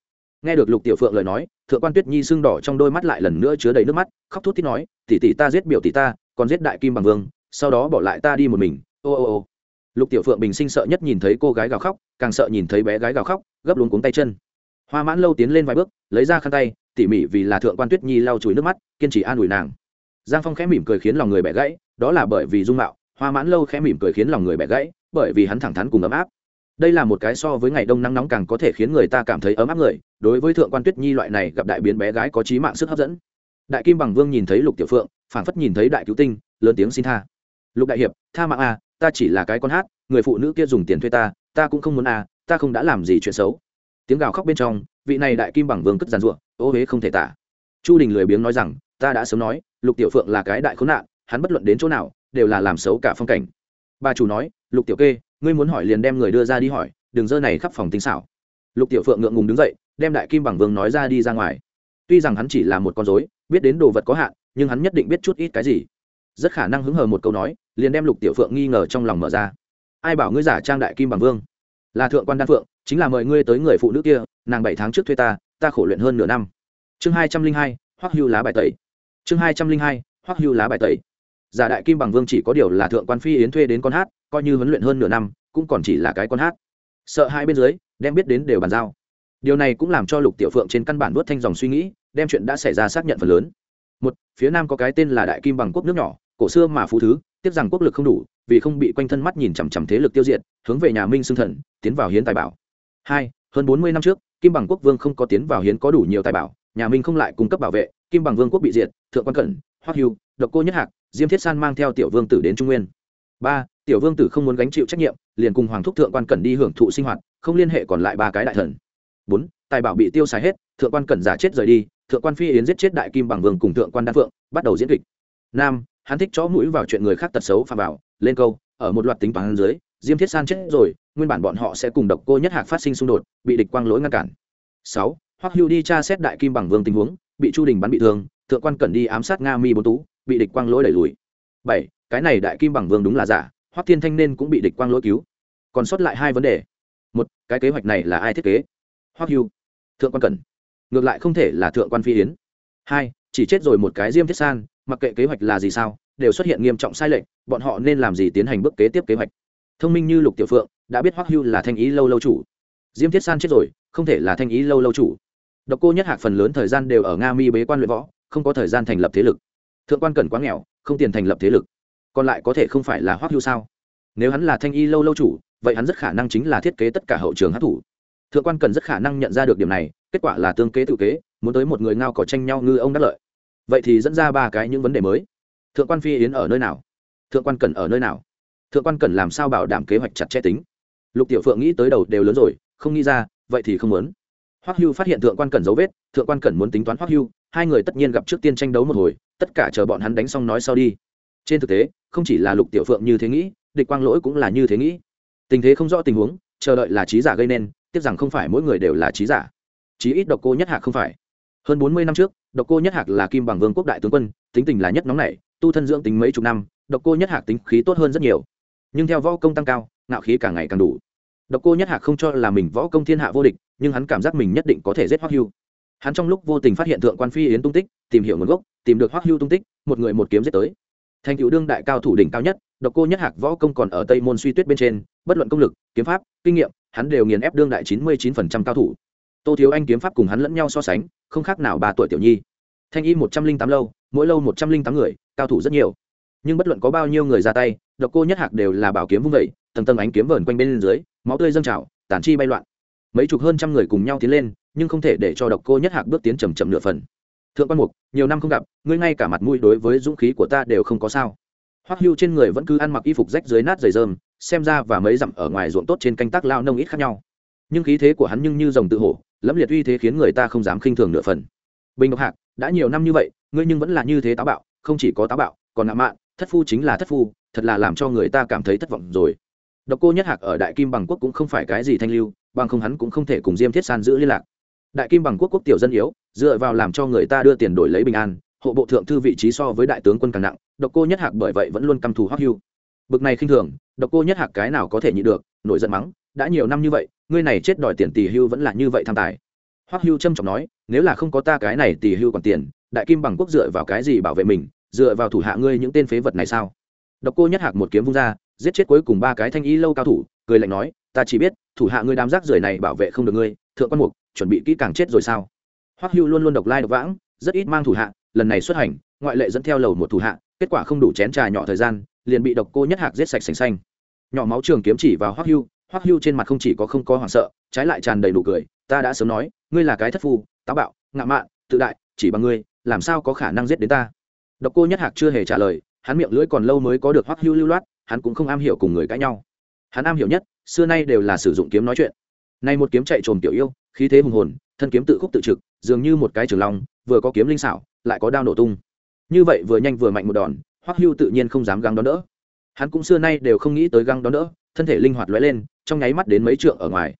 Nghe được lục tiểu phượng lời nói thượng quan tuyết nhi sưng đỏ trong đôi mắt lại lần nữa chứa đầy nước mắt, khóc thút thít nói, tỷ tỷ ta giết biểu tỷ ta, còn giết đại kim bằng vương, sau đó bỏ lại ta đi một mình. Ô ô ô. Lục tiểu phượng bình sinh sợ nhất nhìn thấy cô gái gào khóc, càng sợ nhìn thấy bé gái gào khóc, gấp luống cuống tay chân. Hoa mãn lâu tiến lên vài bước, lấy ra khăn tay, tỉ mỉ vì là thượng quan tuyết nhi lau chùi nước mắt, kiên trì an ủi nàng. Giang phong khẽ mỉm cười khiến lòng người bẻ gãy, đó là bởi vì dung mạo. Hoa mãn lâu khẽ mỉm cười khiến lòng người bẻ gãy, bởi vì hắn thẳng thắn cùng ấm áp đây là một cái so với ngày đông nắng nóng càng có thể khiến người ta cảm thấy ấm áp người đối với thượng quan tuyết nhi loại này gặp đại biến bé gái có trí mạng sức hấp dẫn. Đại kim bằng vương nhìn thấy lục tiểu phượng phảng phất nhìn thấy đại cứu tinh lớn tiếng xin tha. Lục đại hiệp tha mạng a à, ta chỉ là cái con hát người phụ nữ kia dùng tiền thuê ta ta cũng không muốn a à, ta không đã làm gì chuyện xấu. Tiếng gào khóc bên trong vị này đại kim bằng vương cất giàn ruộng ô huế không thể tả. Chu đình lười biếng nói rằng ta đã sớm nói lục tiểu phượng là cái đại khốn nạn hắn bất luận đến chỗ nào đều là làm xấu cả phong cảnh. Bà chủ nói lục tiểu kê ngươi muốn hỏi liền đem người đưa ra đi hỏi, đừng dơ này khắp phòng tinh xảo. Lục tiểu phượng ngượng ngùng đứng dậy, đem đại kim bằng vương nói ra đi ra ngoài. Tuy rằng hắn chỉ là một con dối biết đến đồ vật có hạn, nhưng hắn nhất định biết chút ít cái gì. Rất khả năng hứng hờ một câu nói, liền đem lục tiểu phượng nghi ngờ trong lòng mở ra. Ai bảo ngươi giả trang đại kim bằng vương? Là thượng quan đan phượng, chính là mời ngươi tới người phụ nữ kia, nàng bảy tháng trước thuê ta ta khổ luyện hơn nửa năm. Chương hai trăm linh hai, hoắc hưu lá bài tẩy. Chương hai trăm linh hai, hoắc hưu lá bài tẩy. Giả đại kim bằng vương chỉ có điều là thượng quan phi yến thuê đến con hát coi như huấn luyện hơn nửa năm, cũng còn chỉ là cái con hát. Sợ hai bên dưới, đem biết đến đều bàn giao. Điều này cũng làm cho lục tiểu phượng trên căn bản vớt thanh dòng suy nghĩ, đem chuyện đã xảy ra xác nhận phần lớn. Một, phía nam có cái tên là đại kim bằng quốc nước nhỏ, cổ xưa mà phú thứ tiếc rằng quốc lực không đủ, vì không bị quanh thân mắt nhìn chằm chằm thế lực tiêu diệt, hướng về nhà minh xưng thần, tiến vào hiến tài bảo. Hai, hơn bốn mươi năm trước, kim bằng quốc vương không có tiến vào hiến có đủ nhiều tài bảo, nhà minh không lại cung cấp bảo vệ, kim bằng vương quốc bị diệt, thượng quan cẩn, hoắc hưu, độc cô nhất hạc, diêm thiết san mang theo tiểu vương tử đến trung nguyên ba, tiểu vương tử không muốn gánh chịu trách nhiệm, liền cùng hoàng thúc thượng quan cẩn đi hưởng thụ sinh hoạt, không liên hệ còn lại ba cái đại thần. Bốn, tài bảo bị tiêu xài hết, thượng quan cẩn giả chết rời đi, thượng quan phi yến giết chết đại kim bằng vương cùng thượng quan đan phượng, bắt đầu diễn kịch. Năm hắn thích chó mũi vào chuyện người khác tật xấu phạm bảo lên câu, ở một loạt tính toán dưới, diêm thiết san chết rồi, nguyên bản bọn họ sẽ cùng độc cô nhất hạc phát sinh xung đột, bị địch quang lỗi ngăn cản. Sáu, hoắc hưu đi tra xét đại kim bằng vương tình huống, bị chu đình bắn bị thương, thượng quan cẩn đi ám sát nga mi bốn tú, bị địch quang lỗi đẩy lùi. Bảy cái này đại kim bằng vương đúng là giả, hoắc thiên thanh nên cũng bị địch quang lỗi cứu. Còn sót lại hai vấn đề. Một, cái kế hoạch này là ai thiết kế? Hoắc hưu. Thượng quan cẩn. Ngược lại không thể là thượng quan phi yến. Hai, chỉ chết rồi một cái diêm thiết san, mặc kệ kế hoạch là gì sao, đều xuất hiện nghiêm trọng sai lệch, bọn họ nên làm gì tiến hành bước kế tiếp kế hoạch? Thông minh như lục tiểu phượng, đã biết hoắc hưu là thanh ý lâu lâu chủ. Diêm thiết san chết rồi, không thể là thanh ý lâu lâu chủ. Độc cô nhất hạc phần lớn thời gian đều ở nga mi bế quan luyện võ, không có thời gian thành lập thế lực. Thượng quan cẩn quá nghèo, không tiền thành lập thế lực còn lại có thể không phải là hoắc hưu sao? Nếu hắn là thanh y lâu lâu chủ, vậy hắn rất khả năng chính là thiết kế tất cả hậu trường hát thủ thượng quan cần rất khả năng nhận ra được điểm này, kết quả là tương kế tự kế, muốn tới một người ngao cỏ tranh nhau ngư ông đắc lợi. Vậy thì dẫn ra ba cái những vấn đề mới. Thượng quan phi yến ở nơi nào? Thượng quan cần ở nơi nào? Thượng quan cần làm sao bảo đảm kế hoạch chặt chẽ tính? Lục tiểu phượng nghĩ tới đầu đều lớn rồi, không nghĩ ra, vậy thì không muốn. Hoắc hưu phát hiện thượng quan cần dấu vết, thượng quan cần muốn tính toán hoắc hưu, hai người tất nhiên gặp trước tiên tranh đấu một hồi, tất cả chờ bọn hắn đánh xong nói sau đi trên thực tế, không chỉ là lục tiểu phượng như thế nghĩ, địch quang lỗi cũng là như thế nghĩ. Tình thế không rõ tình huống, chờ đợi là trí giả gây nên, tiếc rằng không phải mỗi người đều là trí giả. Chí ít độc cô nhất hạc không phải. Hơn bốn mươi năm trước, độc cô nhất hạc là kim bằng vương quốc đại tướng quân, tính tình là nhất nóng nảy, tu thân dưỡng tính mấy chục năm, độc cô nhất hạc tính khí tốt hơn rất nhiều. Nhưng theo võ công tăng cao, ngạo khí càng ngày càng đủ. Độc cô nhất hạc không cho là mình võ công thiên hạ vô địch, nhưng hắn cảm giác mình nhất định có thể giết hoắc hưu. Hắn trong lúc vô tình phát hiện thượng quan phi yến tung tích, tìm hiểu nguồn gốc, tìm được hoắc hưu tung tích, một người một kiếm giết tới thành cựu đương đại cao thủ đỉnh cao nhất, độc cô nhất hạc võ công còn ở tây môn suy tuyết bên trên, bất luận công lực, kiếm pháp, kinh nghiệm, hắn đều nghiền ép đương đại chín mươi chín phần trăm cao thủ. Tô thiếu anh kiếm pháp cùng hắn lẫn nhau so sánh, không khác nào ba tuổi tiểu nhi. Thanh y một trăm linh tám lâu, mỗi lâu một trăm linh tám người, cao thủ rất nhiều. Nhưng bất luận có bao nhiêu người ra tay, độc cô nhất hạc đều là bảo kiếm vung vẩy tầng tầng ánh kiếm vờn quanh bên dưới, máu tươi dâng trào, tản chi bay loạn. Mấy chục hơn trăm người cùng nhau tiến lên, nhưng không thể để cho độc cô nhất hạc bước tiến chầm chậm nửa phần thượng quan mục, nhiều năm không gặp, ngươi ngay cả mặt mũi đối với dũng khí của ta đều không có sao. Hoắc hưu trên người vẫn cứ ăn mặc y phục rách dưới nát dày dơm, xem ra và mấy dặm ở ngoài ruộng tốt trên canh tác lao nông ít khác nhau. Nhưng khí thế của hắn nhưng như dòng tự hổ, lẫm liệt uy thế khiến người ta không dám khinh thường nửa phần. Bình Ngọc hạc, đã nhiều năm như vậy, ngươi nhưng vẫn là như thế táo bạo, không chỉ có táo bạo, còn ngạo mạn, thất phu chính là thất phu, thật là làm cho người ta cảm thấy thất vọng rồi. Độc cô nhất hạc ở đại kim bằng quốc cũng không phải cái gì thanh lưu, bằng không hắn cũng không thể cùng diêm thiết san giữ liên lạc đại kim bằng quốc quốc tiểu dân yếu, dựa vào làm cho người ta đưa tiền đổi lấy bình an, hộ bộ thượng thư vị trí so với đại tướng quân càng nặng, độc cô nhất hạc bởi vậy vẫn luôn căm thù hoắc hưu. Bực này khinh thường, độc cô nhất hạc cái nào có thể nhị được, nổi giận mắng, đã nhiều năm như vậy, ngươi này chết đòi tiền tỷ hưu vẫn là như vậy tham tài. Hoắc hưu trâm trọng nói, nếu là không có ta cái này tỷ hưu còn tiền, đại kim bằng quốc dựa vào cái gì bảo vệ mình, dựa vào thủ hạ ngươi những tên phế vật này sao? Độc cô nhất hạc một kiếm vung ra, giết chết cuối cùng ba cái thanh y lâu cao thủ, cười lạnh nói, ta chỉ biết, thủ hạ ngươi đám rác rưởi này bảo vệ không được ngươi thượng quan mục, chuẩn bị kỹ càng chết rồi sao? Hoắc hưu luôn luôn độc lai độc vãng, rất ít mang thủ hạ, lần này xuất hành, ngoại lệ dẫn theo lầu một thủ hạ, kết quả không đủ chén trà nhỏ thời gian, liền bị độc cô nhất hạc giết sạch sành xanh. Nhỏ máu trường kiếm chỉ vào hoắc hưu hoắc hưu trên mặt không chỉ có không có hoảng sợ, trái lại tràn đầy đủ cười, ta đã sớm nói, ngươi là cái thất phu, táo bạo, ngạo mạn, tự đại, chỉ bằng ngươi, làm sao có khả năng giết đến ta? Độc cô nhất hạc chưa hề trả lời, hắn miệng lưỡi còn lâu mới có được hoắc hưu lưu loát, hắn cũng không am hiểu cùng người cãi nhau. Hắn am hiểu nhất, xưa nay đều là sử dụng kiếm nói chuyện nay một kiếm chạy trồm tiểu yêu, khí thế hùng hồn, thân kiếm tự khúc tự trực, dường như một cái trường long, vừa có kiếm linh xảo, lại có đao nổ tung. Như vậy vừa nhanh vừa mạnh một đòn, hoắc hưu tự nhiên không dám găng đón đỡ. Hắn cũng xưa nay đều không nghĩ tới găng đón đỡ, thân thể linh hoạt lóe lên, trong nháy mắt đến mấy trượng ở ngoài.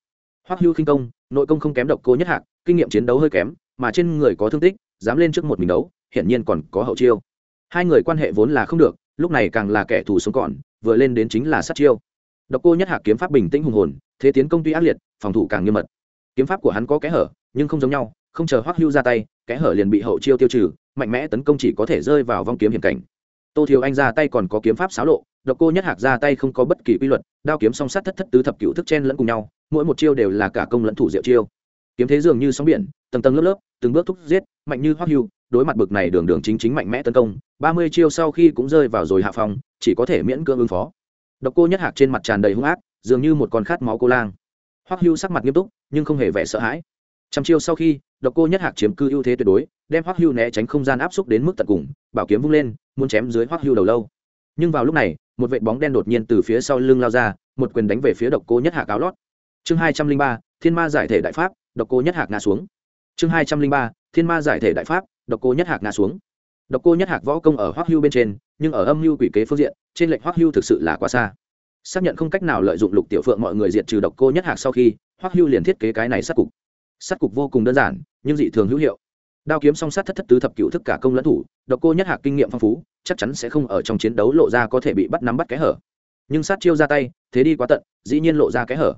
Hoắc hưu khinh công, nội công không kém độc cô nhất hạc, kinh nghiệm chiến đấu hơi kém, mà trên người có thương tích, dám lên trước một mình đấu, hiển nhiên còn có hậu chiêu. Hai người quan hệ vốn là không được, lúc này càng là kẻ thù sống còn, vừa lên đến chính là sát chiêu độc cô nhất hạc kiếm pháp bình tĩnh hùng hồn, thế tiến công tuy ác liệt, phòng thủ càng nghiêm mật. Kiếm pháp của hắn có kẽ hở, nhưng không giống nhau, không chờ hoắc hưu ra tay, kẽ hở liền bị hậu chiêu tiêu trừ, mạnh mẽ tấn công chỉ có thể rơi vào vong kiếm hiểm cảnh. Tô thiếu anh ra tay còn có kiếm pháp xáo lộ, độc cô nhất hạc ra tay không có bất kỳ quy luật, đao kiếm song sát thất thất tứ thập cựu thức chen lẫn cùng nhau, mỗi một chiêu đều là cả công lẫn thủ diệu chiêu. Kiếm thế dường như sóng biển, tầng tầng lớp lớp, từng bước thúc giết, mạnh như hoắc hưu, đối mặt bực này đường đường chính chính mạnh mẽ tấn công, ba mươi chiêu sau khi cũng rơi vào rồi hạ phòng, chỉ có thể miễn cưỡng ứng phó độc cô nhất hạc trên mặt tràn đầy hung ác, dường như một con khát máu cô lang. Hoắc hưu sắc mặt nghiêm túc, nhưng không hề vẻ sợ hãi. Trăm chiêu sau khi, độc cô nhất hạc chiếm cư ưu thế tuyệt đối, đem hoắc hưu né tránh không gian áp xúc đến mức tận cùng, bảo kiếm vung lên, muốn chém dưới hoắc hưu đầu lâu. Nhưng vào lúc này, một vệ bóng đen đột nhiên từ phía sau lưng lao ra, một quyền đánh về phía độc cô nhất hạc áo lót. Chương hai trăm linh ba, thiên ma giải thể đại pháp, độc cô nhất hạc ngã xuống. Chương hai trăm linh ba, thiên ma giải thể đại pháp, độc cô nhất hạc ngã xuống. Độc cô nhất hạc võ công ở hoắc hưu bên trên nhưng ở âm mưu quỷ kế phương diện, trên lệnh hoắc hưu thực sự là quá xa. Xác nhận không cách nào lợi dụng lục tiểu phượng mọi người diệt trừ độc cô nhất hạc sau khi, hoắc hưu liền thiết kế cái này sát cục. Sát cục vô cùng đơn giản, nhưng dị thường hữu hiệu. Đao kiếm song sát thất thất tứ thập cựu thức cả công lẫn thủ, độc cô nhất hạc kinh nghiệm phong phú, chắc chắn sẽ không ở trong chiến đấu lộ ra có thể bị bắt nắm bắt kẽ hở. Nhưng sát chiêu ra tay, thế đi quá tận, dĩ nhiên lộ ra kẽ hở.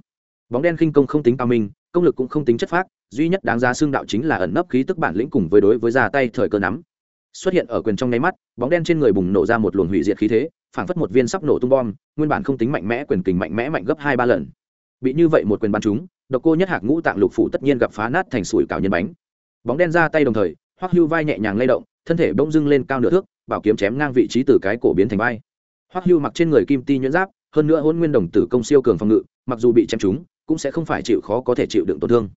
Bóng đen khinh công không tính cao minh, công lực cũng không tính chất phác, duy nhất đáng giá xương đạo chính là ẩn nấp khí tức bản lĩnh cùng với đối với ra tay thời cơ nắm xuất hiện ở quyền trong nháy mắt, bóng đen trên người bùng nổ ra một luồng hủy diệt khí thế, phảng phất một viên sắp nổ tung bom, nguyên bản không tính mạnh mẽ, quyền kình mạnh mẽ mạnh gấp hai ba lần. Bị như vậy một quyền bắn trúng, độc cô nhất hạc ngũ tạng lục phủ tất nhiên gặp phá nát thành sủi cảo nhân bánh. Bóng đen ra tay đồng thời, hoắc hưu vai nhẹ nhàng lay động, thân thể bỗng dưng lên cao nửa thước, bảo kiếm chém ngang vị trí từ cái cổ biến thành vai. Hoắc hưu mặc trên người kim ti nhuyễn giáp, hơn nữa hôn nguyên đồng tử công siêu cường phòng ngự, mặc dù bị chém trúng, cũng sẽ không phải chịu khó có thể chịu đựng tổn thương.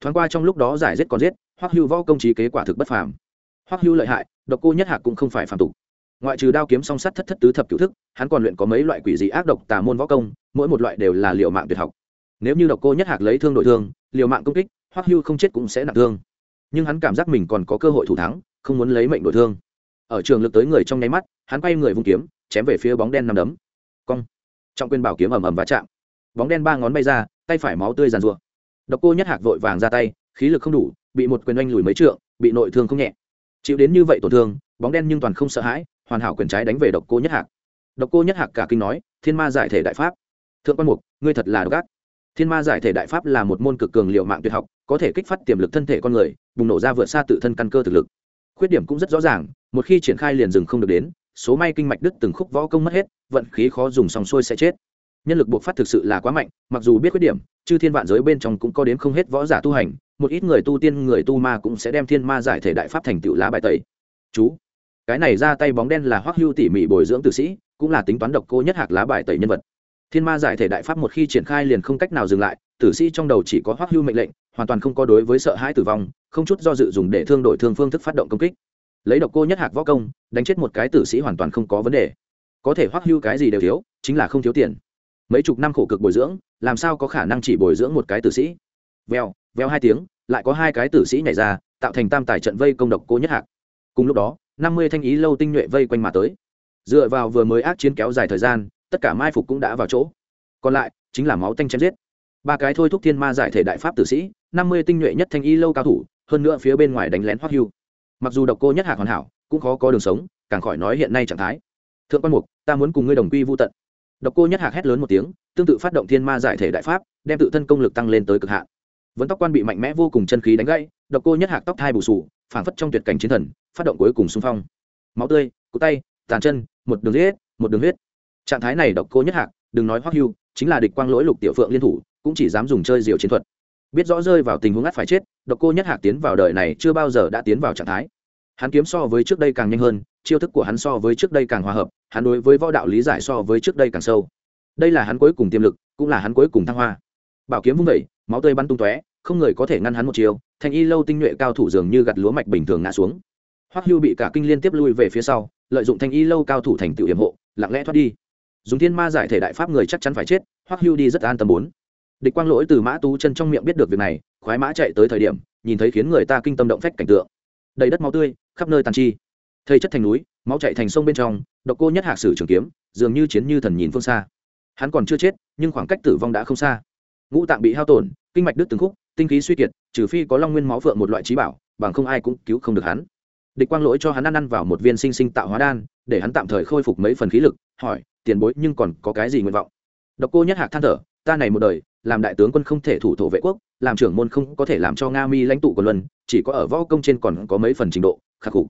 Thoáng qua trong lúc đó giải giết còn giết, hoắc hưu võ công trí kế quả thực bất phàm hoắc hưu lợi hại, độc cô nhất hạc cũng không phải phạm tục. Ngoại trừ đao kiếm song sắt thất thất tứ thập cửu thức, hắn còn luyện có mấy loại quỷ dị ác độc tà môn võ công, mỗi một loại đều là liệu mạng tuyệt học. Nếu như độc cô nhất hạc lấy thương đội thương, liều mạng công kích, hoắc hưu không chết cũng sẽ nặng thương. Nhưng hắn cảm giác mình còn có cơ hội thủ thắng, không muốn lấy mệnh đội thương. Ở trường lực tới người trong nháy mắt, hắn quay người vung kiếm, chém về phía bóng đen nằm đấm. Cong. Trong quyền bảo kiếm ầm ầm và chạm. Bóng đen ba ngón bay ra, tay phải máu tươi giàn rùa độc cô nhất hạc vội vàng ra tay, khí lực không đủ, bị một quyền oanh lùi mấy trượng, bị nội thương không nhẹ chịu đến như vậy tổn thương, bóng đen nhưng toàn không sợ hãi, hoàn hảo quyền trái đánh về độc cô nhất hạc. Độc cô nhất hạc cả kinh nói, thiên ma giải thể đại pháp. Thượng quan mục, ngươi thật là độc ác. Thiên ma giải thể đại pháp là một môn cực cường liệu mạng tuyệt học, có thể kích phát tiềm lực thân thể con người, bùng nổ ra vượt xa tự thân căn cơ thực lực. Khuyết điểm cũng rất rõ ràng, một khi triển khai liền dừng không được đến, số may kinh mạch đứt từng khúc võ công mất hết, vận khí khó dùng xong xuôi sẽ chết. Nhân lực buộc phát thực sự là quá mạnh, mặc dù biết khuyết điểm, chư thiên vạn giới bên trong cũng có đến không hết võ giả tu hành một ít người tu tiên, người tu ma cũng sẽ đem thiên ma giải thể đại pháp thành tựu lá bài tẩy. Chú, cái này ra tay bóng đen là hoắc hưu tỉ mỉ bồi dưỡng tử sĩ, cũng là tính toán độc cô nhất hạc lá bài tẩy nhân vật. Thiên ma giải thể đại pháp một khi triển khai liền không cách nào dừng lại, tử sĩ trong đầu chỉ có hoắc hưu mệnh lệnh, hoàn toàn không có đối với sợ hãi tử vong, không chút do dự dùng để thương đổi thương phương thức phát động công kích. Lấy độc cô nhất hạc võ công, đánh chết một cái tử sĩ hoàn toàn không có vấn đề. Có thể hoắc hưu cái gì đều thiếu, chính là không thiếu tiền. Mấy chục năm khổ cực bồi dưỡng, làm sao có khả năng chỉ bồi dưỡng một cái tử sĩ? Vèo veo hai tiếng, lại có hai cái tử sĩ nhảy ra, tạo thành tam tài trận vây công độc cô nhất hạc. Cùng lúc đó, năm mươi thanh ý lâu tinh nhuệ vây quanh mà tới. Dựa vào vừa mới ác chiến kéo dài thời gian, tất cả mai phục cũng đã vào chỗ. Còn lại, chính là máu tanh chém giết. Ba cái thôi thúc thiên ma giải thể đại pháp tử sĩ, năm mươi tinh nhuệ nhất thanh y lâu cao thủ, hơn nữa phía bên ngoài đánh lén hoắc hưu. Mặc dù độc cô nhất hạc hoàn hảo, cũng khó có đường sống, càng khỏi nói hiện nay trạng thái. Thượng quan mục, ta muốn cùng ngươi đồng quy vô tận. Độc cô nhất hạc hét lớn một tiếng, tương tự phát động thiên ma giải thể đại pháp, đem tự thân công lực tăng lên tới cực hạn vẫn tóc quan bị mạnh mẽ vô cùng chân khí đánh gãy, độc cô nhất hạc tóc thai bù sù, phảng phất trong tuyệt cảnh chiến thần, phát động cuối cùng xung phong. Máu tươi cụ tay, tàn chân, một đường huyết một đường huyết. Trạng thái này độc cô nhất hạc, đừng nói hoắc hưu, chính là địch quang lỗi lục tiểu phượng liên thủ, cũng chỉ dám dùng chơi diệu chiến thuật. Biết rõ rơi vào tình huống ngắt phải chết, độc cô nhất hạc tiến vào đời này chưa bao giờ đã tiến vào trạng thái. Hắn kiếm so với trước đây càng nhanh hơn, chiêu thức của hắn so với trước đây càng hòa hợp, hắn đối với võ đạo lý giải so với trước đây càng sâu. Đây là hắn cuối cùng tiềm lực, cũng là hắn cuối cùng thăng hoa bảo kiếm vung vẩy, máu tươi bắn tung tóe, không người có thể ngăn hắn một chiều, thanh y lâu tinh nhuệ cao thủ dường như gặt lúa mạch bình thường ngã xuống. Hoắc hưu bị cả kinh liên tiếp lui về phía sau, lợi dụng thanh y lâu cao thủ thành tựu hiểm hộ, lặng lẽ thoát đi. Dùng thiên ma giải thể đại pháp người chắc chắn phải chết, hoắc hưu đi rất an tâm bốn. Địch quang lỗi từ mã tú chân trong miệng biết được việc này, khoái mã chạy tới thời điểm, nhìn thấy khiến người ta kinh tâm động phách cảnh tượng. Đầy đất máu tươi, khắp nơi tàn chi. Thây chất thành núi, máu chạy thành sông bên trong, độc cô nhất hạc sử trường kiếm, dường như chiến như thần nhìn phương xa. Hắn còn chưa chết, nhưng khoảng cách tử vong đã không xa ngũ tạng bị hao tổn, kinh mạch đứt từng khúc, tinh khí suy kiệt, trừ phi có long nguyên máu phượng một loại trí bảo, bằng không ai cũng cứu không được hắn. Địch quang lỗi cho hắn ăn ăn vào một viên sinh sinh tạo hóa đan, để hắn tạm thời khôi phục mấy phần khí lực, hỏi, tiền bối, nhưng còn có cái gì nguyện vọng? Độc cô nhất hạc than thở, ta này một đời, làm đại tướng quân không thể thủ thổ vệ quốc, làm trưởng môn không có thể làm cho nga mi lãnh tụ của luân, chỉ có ở võ công trên còn có mấy phần trình độ, khắc phục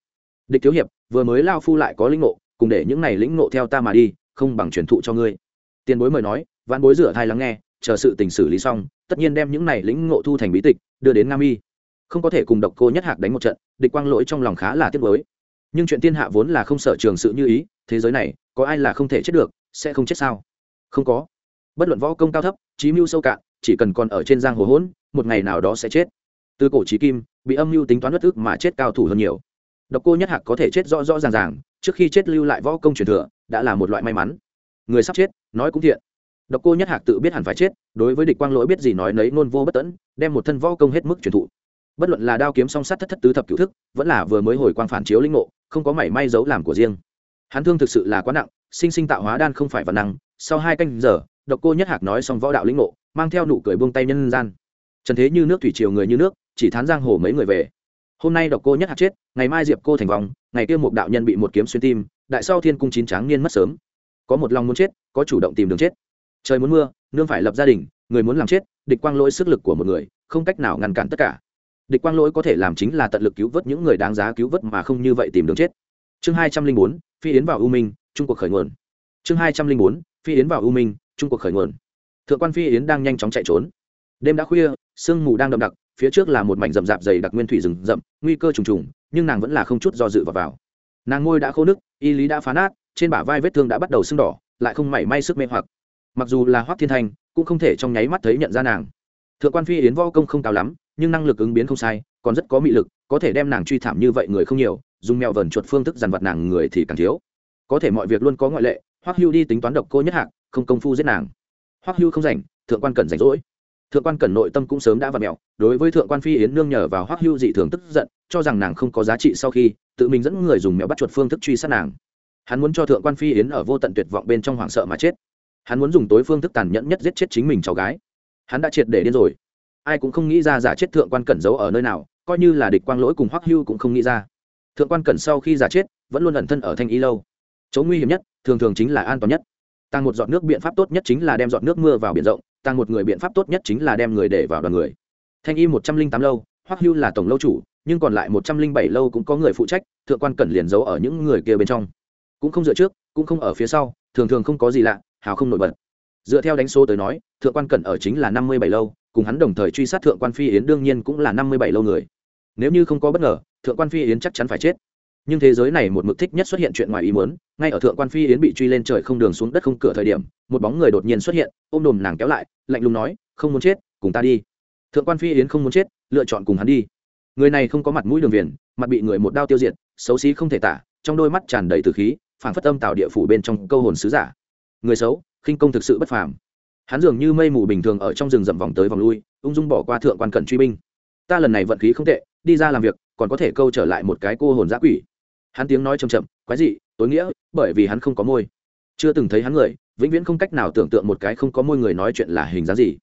địch thiếu hiệp, vừa mới lao phu lại có lĩnh ngộ, cùng để những này lĩnh ngộ theo ta mà đi, không bằng truyền thụ cho ngươi. Tiền bối mời nói vạn bối rửa thai lắng nghe chờ sự tình xử lý xong, tất nhiên đem những này lĩnh ngộ thu thành bí tịch, đưa đến nga mi. Không có thể cùng độc cô nhất hạc đánh một trận, địch quang lỗi trong lòng khá là tiếc với nhưng chuyện thiên hạ vốn là không sợ trường sự như ý, thế giới này, có ai là không thể chết được, sẽ không chết sao? Không có. Bất luận võ công cao thấp trí mưu sâu cạn, chỉ cần còn ở trên giang hồ hỗn, một ngày nào đó sẽ chết. Từ cổ trí kim, bị âm mưu tính toán bất ức mà chết cao thủ hơn nhiều. Độc cô nhất hạc có thể chết rõ rõ ràng ràng, trước khi chết lưu lại võ công truyền thừa, đã là một loại may mắn. Người sắp chết, nói cũng thiện độc cô nhất hạc tự biết hẳn phải chết, đối với địch quang lỗi biết gì nói nấy nôn vô bất tẫn, đem một thân võ công hết mức truyền thụ. Bất luận là đao kiếm song sắt thất thất tứ thập cửu thức, vẫn là vừa mới hồi quang phản chiếu linh ngộ, không có mảy may dấu làm của riêng. Hắn thương thực sự là quá nặng, sinh sinh tạo hóa đan không phải văn năng. Sau hai canh giờ, độc cô nhất hạc nói xong võ đạo linh ngộ, mang theo nụ cười buông tay nhân gian. Trần thế như nước thủy triều người như nước, chỉ thán giang hồ mấy người về. Hôm nay độc cô nhất hạc chết, ngày mai diệp cô thành vòng ngày kia một đạo nhân bị một kiếm xuyên tim, đại sau thiên cung chín tráng niên mất sớm. Có một lòng muốn chết, có chủ động tìm đường chết trời muốn mưa nương phải lập gia đình người muốn làm chết địch quang lỗi sức lực của một người không cách nào ngăn cản tất cả. Địch quang lỗi có thể làm chính là tận lực cứu vớt những người đáng giá cứu vớt mà không như vậy tìm đường chết. Chương hai trăm linh bốn phi yến vào u minh trung cuộc khởi nguồn. Chương hai trăm linh bốn phi yến vào u minh trung cuộc khởi nguồn. Thượng quan phi yến đang nhanh chóng chạy trốn. Đêm đã khuya sương mù đang đậm đặc phía trước là một mảnh rậm rạp dày đặc nguyên thủy rừng rậm nguy cơ trùng trùng nhưng nàng vẫn là không chút do dự vào, vào. nàng ngôi đã khô nứt y lý đã phá nát trên bả vai vết thương đã bắt đầu sưng đỏ lại không mảy may sức mê hoặc mặc dù là hoác thiên thanh, cũng không thể trong nháy mắt thấy nhận ra nàng. Thượng quan phi yến võ công không cao lắm, nhưng năng lực ứng biến không sai, còn rất có mị lực, có thể đem nàng truy thảm như vậy người không nhiều, dùng mèo vờn chuột phương thức dằn vặt nàng người thì càng thiếu. Có thể mọi việc luôn có ngoại lệ, hoắc hưu đi tính toán độc cô nhất hạng không công phu giết nàng. Hoắc hưu không rảnh, thượng quan cần rảnh rỗi. Thượng quan cần nội tâm cũng sớm đã vặt mẹo đối với thượng quan phi yến nương nhờ vào hoắc hưu dị thường tức giận, cho rằng nàng không có giá trị sau khi, tự mình dẫn người dùng mẹo bắt chuột phương thức truy sát nàng. Hắn muốn cho thượng quan phi yến ở vô tận tuyệt vọng bên trong hoảng sợ mà chết hắn muốn dùng tối phương thức tàn nhẫn nhất giết chết chính mình cháu gái. Hắn đã triệt để điên rồi. Ai cũng không nghĩ ra giả chết thượng quan cẩn giấu ở nơi nào, coi như là địch quang lỗi cùng hoắc hưu cũng không nghĩ ra. Thượng quan cẩn sau khi giả chết, vẫn luôn ẩn thân ở thanh y lâu. Chỗ nguy hiểm nhất, thường thường chính là an toàn nhất. Tăng một giọt nước biện pháp tốt nhất chính là đem giọt nước mưa vào biển rộng tăng một người biện pháp tốt nhất chính là đem người để vào đoàn người. Thanh y một trăm linh tám lâu, hoắc hưu là tổng lâu chủ, nhưng còn lại một trăm linh bảy lâu cũng có người phụ trách, thượng quan cẩn liền giấu ở những người kia bên trong. Cũng không dựa trước, cũng không ở phía sau, thường thường không có gì lạ hào không nổi bật. Dựa theo đánh số tới nói, thượng quan cẩn ở chính là năm mươi bảy lâu, cùng hắn đồng thời truy sát thượng quan phi yến đương nhiên cũng là năm mươi bảy lâu người. Nếu như không có bất ngờ, thượng quan phi yến chắc chắn phải chết. Nhưng thế giới này một mực thích nhất xuất hiện chuyện ngoài ý muốn, ngay ở thượng quan phi yến bị truy lên trời không đường xuống đất không cửa thời điểm, một bóng người đột nhiên xuất hiện, ôm đồm nàng kéo lại, lạnh lùng nói, không muốn chết, cùng ta đi. Thượng quan phi yến không muốn chết, lựa chọn cùng hắn đi. Người này không có mặt mũi đường viền, mặt bị người một đao tiêu diệt, xấu xí không thể tả, trong đôi mắt tràn đầy từ khí, phảng phất âm tạo địa phủ bên trong câu hồn sứ giả người xấu, khinh công thực sự bất phàm. Hắn dường như mây mù bình thường ở trong rừng rậm vòng tới vòng lui, ung dung bỏ qua thượng quan cận truy binh. Ta lần này vận khí không tệ, đi ra làm việc, còn có thể câu trở lại một cái cô hồn giã quỷ. Hắn tiếng nói chầm chậm, quái dị, tối nghĩa, bởi vì hắn không có môi. Chưa từng thấy hắn người, vĩnh viễn không cách nào tưởng tượng một cái không có môi người nói chuyện là hình dáng gì.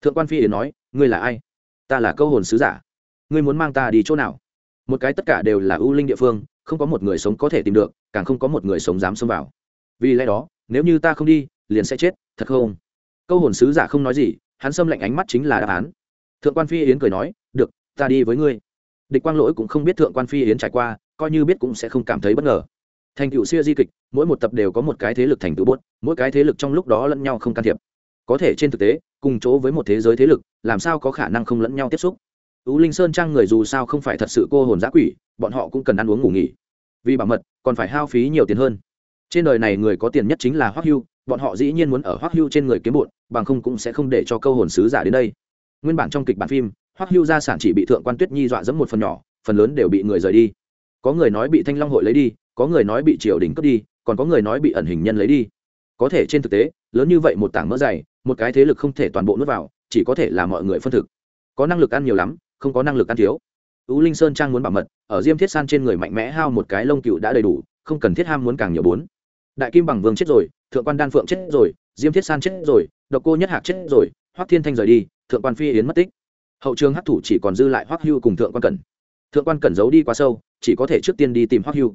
Thượng quan phi yến nói, ngươi là ai? Ta là câu hồn sứ giả. Ngươi muốn mang ta đi chỗ nào? Một cái tất cả đều là ưu linh địa phương, không có một người sống có thể tìm được, càng không có một người sống dám xông vào. Vì lẽ đó nếu như ta không đi, liền sẽ chết, thật không? Câu hồn sứ giả không nói gì, hắn xâm lạnh ánh mắt chính là đáp án. Thượng quan phi yến cười nói, được, ta đi với ngươi. Địch quang lỗi cũng không biết thượng quan phi yến trải qua, coi như biết cũng sẽ không cảm thấy bất ngờ. Thành cựu xưa di kịch, mỗi một tập đều có một cái thế lực thành tựu bốt, mỗi cái thế lực trong lúc đó lẫn nhau không can thiệp. Có thể trên thực tế, cùng chỗ với một thế giới thế lực, làm sao có khả năng không lẫn nhau tiếp xúc? Tú linh sơn trang người dù sao không phải thật sự cô hồn giã quỷ, bọn họ cũng cần ăn uống ngủ nghỉ. Vì bảo mật, còn phải hao phí nhiều tiền hơn trên đời này người có tiền nhất chính là hoắc hưu, bọn họ dĩ nhiên muốn ở hoắc hưu trên người kiếm bột bằng không cũng sẽ không để cho câu hồn sứ giả đến đây. Nguyên bản trong kịch bản phim, hoắc hưu gia sản chỉ bị thượng quan tuyết nhi dọa dẫm một phần nhỏ, phần lớn đều bị người rời đi. Có người nói bị thanh long hội lấy đi, có người nói bị triều đình cướp đi, còn có người nói bị ẩn hình nhân lấy đi. Có thể trên thực tế, lớn như vậy một tảng mỡ dày, một cái thế lực không thể toàn bộ nuốt vào, chỉ có thể là mọi người phân thực. Có năng lực ăn nhiều lắm, không có năng lực ăn thiếu. Tú linh sơn trang muốn bảo mật, ở diêm thiết san trên người mạnh mẽ hao một cái lông cựu đã đầy đủ, không cần thiết ham muốn càng nhiều bốn đại kim bằng vương chết rồi, thượng quan đan phượng chết rồi, diêm thiết san chết rồi, độc cô nhất hạc chết rồi, hoắc thiên thanh rời đi, thượng quan phi yến mất tích. Hậu trường hắc thủ chỉ còn dư lại hoắc hưu cùng thượng quan cẩn. Thượng quan cẩn giấu đi quá sâu, chỉ có thể trước tiên đi tìm hoắc hưu.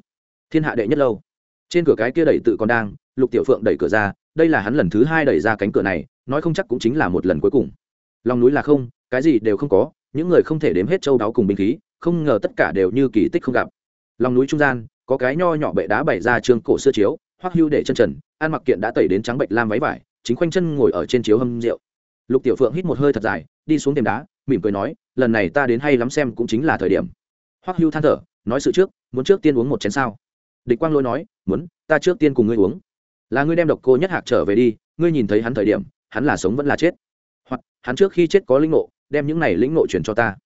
Thiên hạ đệ nhất lâu. Trên cửa cái kia đẩy tự còn đang, lục tiểu phượng đẩy cửa ra, đây là hắn lần thứ hai đẩy ra cánh cửa này, nói không chắc cũng chính là một lần cuối cùng. Lòng núi là không, cái gì đều không có, những người không thể đếm hết châu đáo cùng binh khí, không ngờ tất cả đều như kỳ tích không gặp. Lòng núi trung gian, có cái nho nhỏ bệ đá bày ra trường cổ xưa chiếu hoắc hưu để chân trần ăn mặc kiện đã tẩy đến trắng bệnh lam váy vải, chính khoanh chân ngồi ở trên chiếu hâm rượu. Lục tiểu phượng hít một hơi thật dài, đi xuống tiềm đá, mỉm cười nói, lần này ta đến hay lắm xem cũng chính là thời điểm. Hoắc hưu than thở, nói sự trước, muốn trước tiên uống một chén sao? Địch quang lôi nói, muốn, ta trước tiên cùng ngươi uống. Là ngươi đem độc cô nhất hạc trở về đi, ngươi nhìn thấy hắn thời điểm, hắn là sống vẫn là chết. Hoặc, hắn trước khi chết có linh ngộ, đem những này lĩnh ngộ truyền cho ta.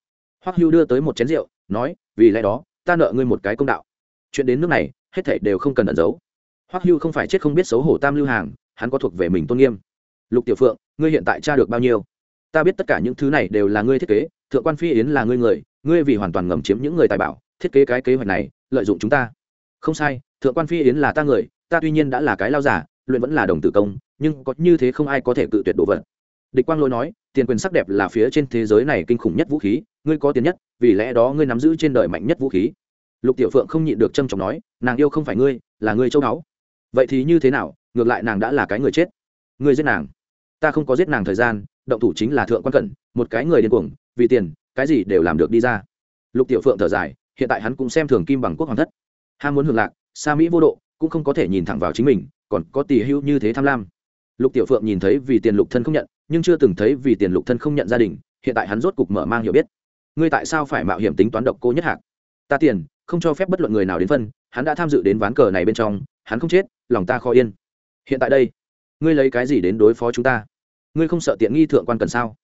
Hoắc hưu đưa tới một chén rượu, nói, vì lẽ đó, ta nợ ngươi một cái công đạo. Chuyện đến nước này, hết thảy đều không cần ẩn giấu hoắc hưu không phải chết không biết xấu hổ tam lưu hàng, hắn có thuộc về mình tôn nghiêm. Lục tiểu phượng, ngươi hiện tại tra được bao nhiêu? Ta biết tất cả những thứ này đều là ngươi thiết kế, thượng quan phi yến là ngươi người, ngươi vì hoàn toàn ngầm chiếm những người tài bảo, thiết kế cái kế hoạch này, lợi dụng chúng ta. Không sai, thượng quan phi yến là ta người, ta tuy nhiên đã là cái lao giả, luyện vẫn là đồng tử công, nhưng có như thế không ai có thể cự tuyệt đồ vật. Địch quang Lỗi nói, tiền quyền sắc đẹp là phía trên thế giới này kinh khủng nhất vũ khí, ngươi có tiền nhất, vì lẽ đó ngươi nắm giữ trên đời mạnh nhất vũ khí. Lục tiểu phượng không nhịn được trâm trọng nói, nàng yêu không phải ngươi, là ngươi châu đáo vậy thì như thế nào? Ngược lại nàng đã là cái người chết. Người giết nàng. Ta không có giết nàng thời gian, động thủ chính là thượng quan cẩn, một cái người điên cuồng, vì tiền, cái gì đều làm được đi ra. Lục tiểu phượng thở dài, hiện tại hắn cũng xem thường kim bằng quốc hoàng thất. Ham muốn hưởng lạc xa mỹ vô độ, cũng không có thể nhìn thẳng vào chính mình, còn có tỷ hưu như thế tham lam. Lục tiểu phượng nhìn thấy vì tiền lục thân không nhận, nhưng chưa từng thấy vì tiền lục thân không nhận gia đình, hiện tại hắn rốt cục mở mang hiểu biết. Ngươi tại sao phải mạo hiểm tính toán độc cô nhất hạc? Ta tiền, không cho phép bất luận người nào đến phân, hắn đã tham dự đến ván cờ này bên trong hắn không chết, lòng ta khó yên. Hiện tại đây, ngươi lấy cái gì đến đối phó chúng ta? Ngươi không sợ tiện nghi thượng quan cần sao?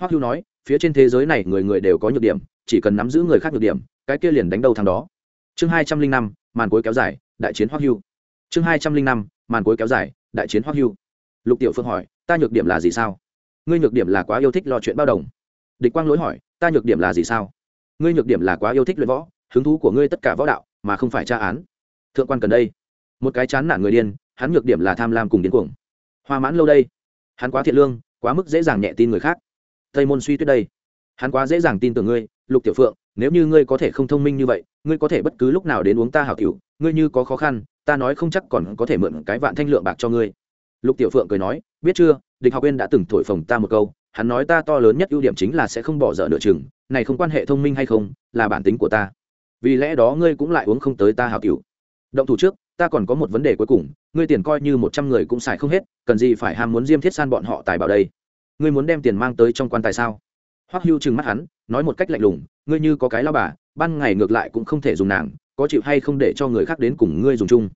Hoắc hưu nói, phía trên thế giới này người người đều có nhược điểm, chỉ cần nắm giữ người khác nhược điểm, cái kia liền đánh đầu thằng đó. Chương hai trăm linh năm, màn cuối kéo dài, đại chiến hoắc hưu. Chương hai trăm linh năm, màn cuối kéo dài, đại chiến hoắc hưu. Lục tiểu phương hỏi, ta nhược điểm là gì sao? Ngươi nhược điểm là quá yêu thích lo chuyện bao đồng. Địch quang lỗi hỏi, ta nhược điểm là gì sao? Ngươi nhược điểm là quá yêu thích luyện võ, hứng thú của ngươi tất cả võ đạo, mà không phải tra án. Thượng quan cần đây một cái chán nản người điên, hắn nhược điểm là tham lam cùng điên cuồng. Hoa mãn lâu đây, hắn quá thiện lương, quá mức dễ dàng nhẹ tin người khác. Tây môn suy tuyết đây, hắn quá dễ dàng tin tưởng ngươi, lục tiểu phượng, nếu như ngươi có thể không thông minh như vậy, ngươi có thể bất cứ lúc nào đến uống ta hảo tiểu, ngươi như có khó khăn, ta nói không chắc còn có thể mượn cái vạn thanh lượng bạc cho ngươi. Lục tiểu phượng cười nói, biết chưa, địch học viên đã từng thổi phồng ta một câu, hắn nói ta to lớn nhất ưu điểm chính là sẽ không bỏ dở nửa chừng, này không quan hệ thông minh hay không, là bản tính của ta. Vì lẽ đó ngươi cũng lại uống không tới ta hảo cửu động thủ trước, ta còn có một vấn đề cuối cùng, ngươi tiền coi như một trăm người cũng xài không hết, cần gì phải ham muốn diêm thiết san bọn họ tài bảo đây? Ngươi muốn đem tiền mang tới trong quan tài sao? Hoắc hưu trừng mắt hắn, nói một cách lạnh lùng, ngươi như có cái lao bà, ban ngày ngược lại cũng không thể dùng nàng, có chịu hay không để cho người khác đến cùng ngươi dùng chung?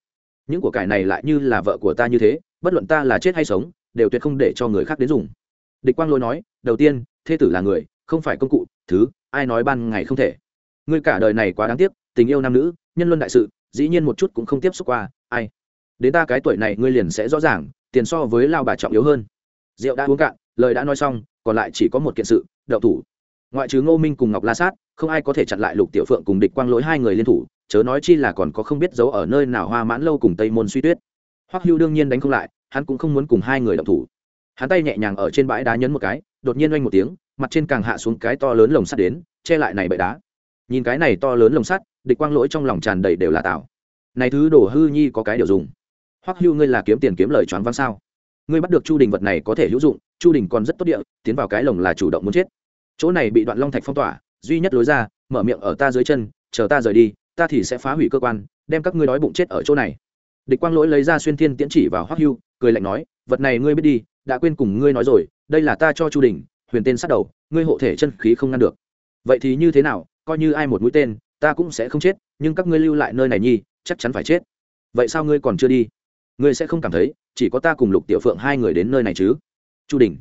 Những của cải này lại như là vợ của ta như thế, bất luận ta là chết hay sống, đều tuyệt không để cho người khác đến dùng. Địch quang lôi nói, đầu tiên, thê tử là người, không phải công cụ, thứ, ai nói ban ngày không thể? Ngươi cả đời này quá đáng tiếc, tình yêu nam nữ, nhân luân đại sự dĩ nhiên một chút cũng không tiếp xúc qua, ai? Đến ta cái tuổi này ngươi liền sẽ rõ ràng, tiền so với lao bà trọng yếu hơn. Rượu đã uống cạn, lời đã nói xong, còn lại chỉ có một kiện sự, đậu thủ. Ngoại trừ ngô minh cùng ngọc la sát, không ai có thể chặn lại lục tiểu phượng cùng địch quang lỗi hai người liên thủ, chớ nói chi là còn có không biết giấu ở nơi nào hoa mãn lâu cùng tây môn suy tuyết. Hoắc hưu đương nhiên đánh không lại, hắn cũng không muốn cùng hai người động thủ. Hắn tay nhẹ nhàng ở trên bãi đá nhấn một cái, đột nhiên oanh một tiếng, mặt trên càng hạ xuống cái to lớn lồng sắt đến, che lại này bệ đá. Nhìn cái này to lớn lồng sắt địch quang lỗi trong lòng tràn đầy đều là tạo này thứ đổ hư nhi có cái điều dùng. Hoắc hưu ngươi là kiếm tiền kiếm lời choáng váng sao? Ngươi bắt được chu đình vật này có thể hữu dụng, chu đình còn rất tốt địa, tiến vào cái lồng là chủ động muốn chết. Chỗ này bị đoạn long thạch phong tỏa, duy nhất lối ra, mở miệng ở ta dưới chân, chờ ta rời đi, ta thì sẽ phá hủy cơ quan, đem các ngươi đói bụng chết ở chỗ này. Địch quang lỗi lấy ra xuyên thiên tiễn chỉ vào hoắc hưu, cười lạnh nói, vật này ngươi biết đi, đã quên cùng ngươi nói rồi, đây là ta cho chu đình, huyền tên sát đầu, ngươi hộ thể chân khí không ngăn được. Vậy thì như thế nào, coi như ai một mũi tên ta cũng sẽ không chết, nhưng các ngươi lưu lại nơi này nhi, chắc chắn phải chết. Vậy sao ngươi còn chưa đi? Ngươi sẽ không cảm thấy, chỉ có ta cùng lục tiểu phượng hai người đến nơi này chứ? Chu đình.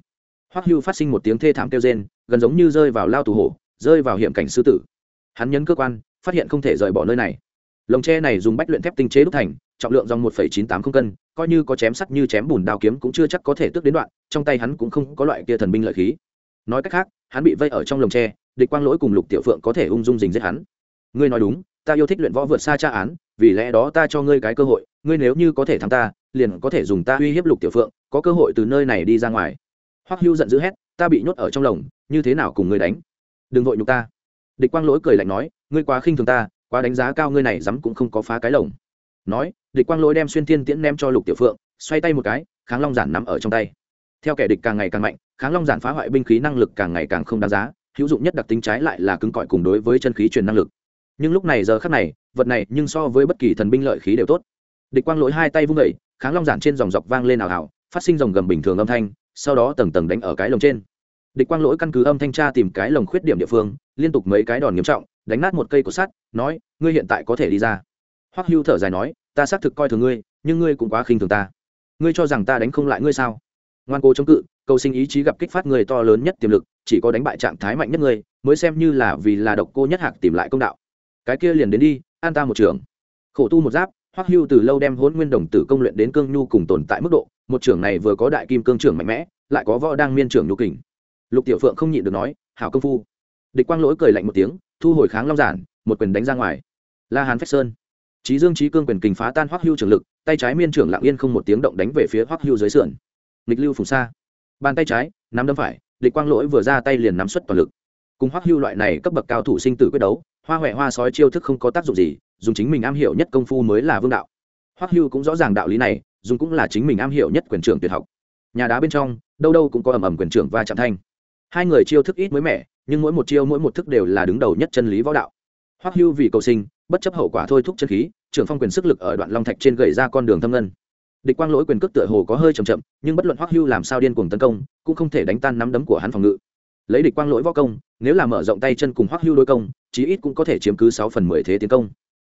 Hoắc hưu phát sinh một tiếng thê thảm kêu rên, gần giống như rơi vào lao tù hổ, rơi vào hiểm cảnh sư tử. Hắn nhấn cơ quan, phát hiện không thể rời bỏ nơi này. Lồng tre này dùng bách luyện thép tinh chế đúc thành, trọng lượng dòng một chín tám không cân, coi như có chém sắt như chém bùn đao kiếm cũng chưa chắc có thể tước đến đoạn, trong tay hắn cũng không có loại kia thần binh lợi khí. Nói cách khác, hắn bị vây ở trong lồng tre, địch quang lỗi cùng lục tiểu phượng có thể ung dung dình giết hắn ngươi nói đúng, ta yêu thích luyện võ vượt xa tra án, vì lẽ đó ta cho ngươi cái cơ hội, ngươi nếu như có thể thắng ta, liền có thể dùng ta uy hiếp lục tiểu phượng, có cơ hội từ nơi này đi ra ngoài. Hoắc hưu giận dữ hét, ta bị nhốt ở trong lồng, như thế nào cùng ngươi đánh? Đừng vội nhục ta. Địch quang lỗi cười lạnh nói, ngươi quá khinh thường ta, quá đánh giá cao ngươi này dám cũng không có phá cái lồng. Nói, địch quang lỗi đem xuyên thiên tiễn ném cho lục tiểu phượng, xoay tay một cái, kháng long giản nắm ở trong tay. Theo kẻ địch càng ngày càng mạnh, kháng long giản phá hoại binh khí năng lực càng ngày càng không đáng giá, hữu dụng nhất đặc tính trái lại là cứng cỏi cùng đối với chân khí truyền năng lực nhưng lúc này giờ khắc này, vật này nhưng so với bất kỳ thần binh lợi khí đều tốt. Địch quang lỗi hai tay vung vẩy kháng long giản trên dòng dọc vang lên ảo ảo phát sinh dòng gầm bình thường âm thanh, sau đó tầng tầng đánh ở cái lồng trên. Địch quang lỗi căn cứ âm thanh tra tìm cái lồng khuyết điểm địa phương, liên tục mấy cái đòn nghiêm trọng, đánh nát một cây của sắt, nói, ngươi hiện tại có thể đi ra. Hoắc hưu thở dài nói, ta xác thực coi thường ngươi, nhưng ngươi cũng quá khinh thường ta. Ngươi cho rằng ta đánh không lại ngươi sao? Ngoan cố chống cự, cầu sinh ý chí gặp kích phát người to lớn nhất tiềm lực, chỉ có đánh bại trạng thái mạnh nhất ngươi mới xem như là vì là độc cô nhất hạc tìm lại công đạo cái kia liền đến đi, an ta một trường khổ tu một giáp, hoắc hưu từ lâu đem hôn nguyên đồng tử công luyện đến cương nhu cùng tồn tại mức độ, một trưởng này vừa có đại kim cương trưởng mạnh mẽ, lại có võ đang miên trưởng nhu kình. Lục tiểu phượng không nhịn được nói, hảo công phu. Địch quang lỗi cười lạnh một tiếng, thu hồi kháng long giản, một quyền đánh ra ngoài. La hán phách sơn. Trí dương trí cương quyền kình phá tan hoắc hưu trường lực, tay trái miên trưởng lặng yên không một tiếng động đánh về phía hoắc hưu dưới sườn. Nghịch lưu phùng xa bàn tay trái, nắm đấm phải, địch quang lỗi vừa ra tay liền nắm xuất toàn lực. Cùng hoắc hưu loại này cấp bậc cao thủ sinh tử quyết đấu hoa huệ hoa sói chiêu thức không có tác dụng gì, dùng chính mình am hiểu nhất công phu mới là vương đạo. Hoắc hưu cũng rõ ràng đạo lý này, dùng cũng là chính mình am hiểu nhất quyền trưởng tuyệt học. Nhà đá bên trong, đâu đâu cũng có ầm ầm quyền trưởng và chạm thanh. Hai người chiêu thức ít mới mẻ, nhưng mỗi một chiêu mỗi một thức đều là đứng đầu nhất chân lý võ đạo. Hoắc hưu vì cầu sinh, bất chấp hậu quả thôi thúc chân khí, trưởng phong quyền sức lực ở đoạn long thạch trên gậy ra con đường thâm ngân. Địch quang lỗi quyền cước tựa hồ có hơi chậm chậm, nhưng bất luận hoắc hưu làm sao điên cuồng tấn công, cũng không thể đánh tan nắm đấm của hắn phòng ngự lấy địch quang lỗi võ công, nếu là mở rộng tay chân cùng hoắc hưu đối công, chí ít cũng có thể chiếm cứ sáu phần mười thế tiến công.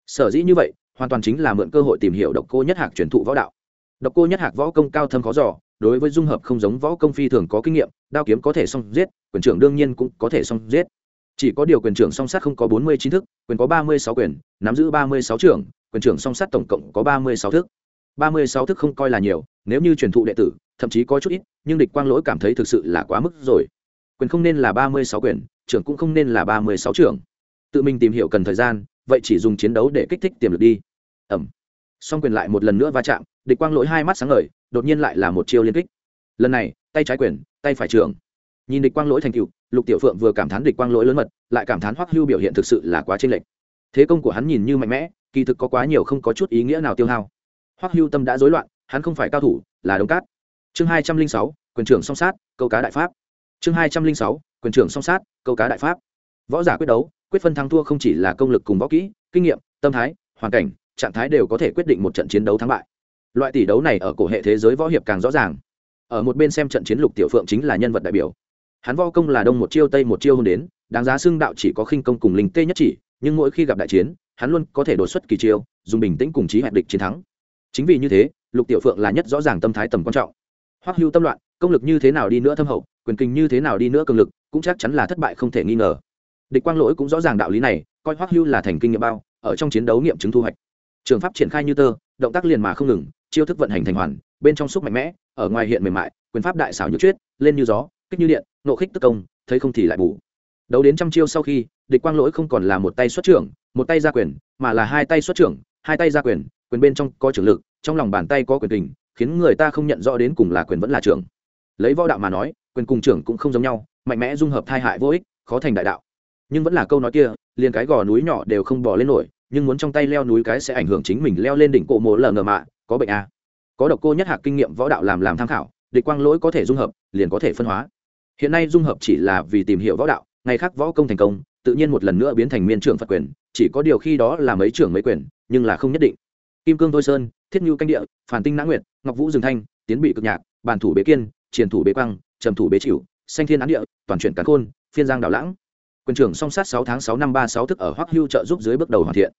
Sở dĩ như vậy, hoàn toàn chính là mượn cơ hội tìm hiểu độc cô nhất hạc truyền thụ võ đạo. Độc cô nhất hạc võ công cao thâm khó giỏ đối với dung hợp không giống võ công phi thường có kinh nghiệm, đao kiếm có thể song giết, quyền trưởng đương nhiên cũng có thể song giết. Chỉ có điều quyền trưởng song sát không có bốn mươi chín thức, quyền có ba mươi sáu quyền, nắm giữ ba mươi sáu trưởng, quyền trưởng song sát tổng cộng có ba mươi sáu thức. Ba mươi sáu thức không coi là nhiều, nếu như truyền thụ đệ tử, thậm chí có chút ít, nhưng địch quang lỗi cảm thấy thực sự là quá mức rồi quyền không nên là ba mươi sáu quyền, trưởng cũng không nên là ba mươi sáu trưởng. Tự mình tìm hiểu cần thời gian, vậy chỉ dùng chiến đấu để kích thích tiềm lực đi. Ẩm. Song quyền lại một lần nữa va chạm, địch quang lỗi hai mắt sáng ngời, đột nhiên lại là một chiêu liên kích. Lần này, tay trái quyền, tay phải trưởng. Nhìn địch quang lỗi thành cựu lục tiểu phượng vừa cảm thán địch quang lỗi lớn mật, lại cảm thán hoắc hưu biểu hiện thực sự là quá chênh lệch. Thế công của hắn nhìn như mạnh mẽ, kỳ thực có quá nhiều không có chút ý nghĩa nào tiêu hao. Hoắc hưu tâm đã rối loạn, hắn không phải cao thủ, là đống cát. Chương hai trăm linh sáu, quyền trưởng song sát, câu cá đại pháp chương hai trăm linh sáu, quyền trưởng song sát, câu cá đại pháp. Võ giả quyết đấu, quyết phân thắng thua không chỉ là công lực cùng võ kỹ, kinh nghiệm, tâm thái, hoàn cảnh, trạng thái đều có thể quyết định một trận chiến đấu thắng bại. Loại tỷ đấu này ở cổ hệ thế giới võ hiệp càng rõ ràng. Ở một bên xem trận chiến lục tiểu phượng chính là nhân vật đại biểu. Hắn võ công là đông một chiêu, tây một chiêu hôn đến, đáng giá xưng đạo chỉ có khinh công cùng linh tê nhất chỉ, nhưng mỗi khi gặp đại chiến, hắn luôn có thể đột xuất kỳ chiêu, dùng bình tĩnh cùng trí hẹp địch chiến thắng. Chính vì như thế, lục tiểu phượng là nhất rõ ràng tâm thái tầm quan trọng. Hoắc hưu tâm loạn, công lực như thế nào đi nữa thâm hậu quyền kinh như thế nào đi nữa cường lực, cũng chắc chắn là thất bại không thể nghi ngờ. Địch quang lỗi cũng rõ ràng đạo lý này, coi hoắc hưu là thành kinh nghiệm bao, ở trong chiến đấu nghiệm chứng thu hoạch. Trường pháp triển khai như tơ, động tác liền mà không ngừng, chiêu thức vận hành thành hoàn, bên trong xúc mạnh mẽ, ở ngoài hiện mềm mại, quyền pháp đại xảo như chuyết, lên như gió, kích như điện, nộ khích tức công, thấy không thì lại bù. Đấu đến trăm chiêu sau khi, địch quang lỗi không còn là một tay xuất trưởng, một tay ra quyền, mà là hai tay xuất trưởng, hai tay ra quyền quyền bên trong có trưởng lực, trong lòng bàn tay có quyền tình khiến người ta không nhận rõ đến cùng là quyền vẫn là trưởng. Lấy võ đạo mà nói quyền cùng trưởng cũng không giống nhau, mạnh mẽ dung hợp thai hại vô ích, khó thành đại đạo. Nhưng vẫn là câu nói kia, liền cái gò núi nhỏ đều không bỏ lên nổi, nhưng muốn trong tay leo núi cái sẽ ảnh hưởng chính mình leo lên đỉnh cổ mộ lờ ngờ mạ, có bệnh à. có độc cô nhất hạc kinh nghiệm võ đạo làm làm tham khảo, địch quang lỗi có thể dung hợp, liền có thể phân hóa. Hiện nay dung hợp chỉ là vì tìm hiểu võ đạo, ngày khác võ công thành công, tự nhiên một lần nữa biến thành miên trưởng phật quyền, chỉ có điều khi đó là mấy trưởng mấy quyền, nhưng là không nhất định. Kim cương thôi sơn, thiết nhu canh địa, phản tinh nã nguyệt, ngọc vũ dương thanh, tiến bị cực nhạc, bản thủ bế kiên, triển thủ bế quang trầm thủ bế chịu xanh thiên án địa, toàn chuyển cán khôn, phiên giang đảo lãng. Quyền trưởng song sát sáu tháng sáu năm ba sáu thức ở hoắc hưu trợ giúp dưới bước đầu hoàn thiện.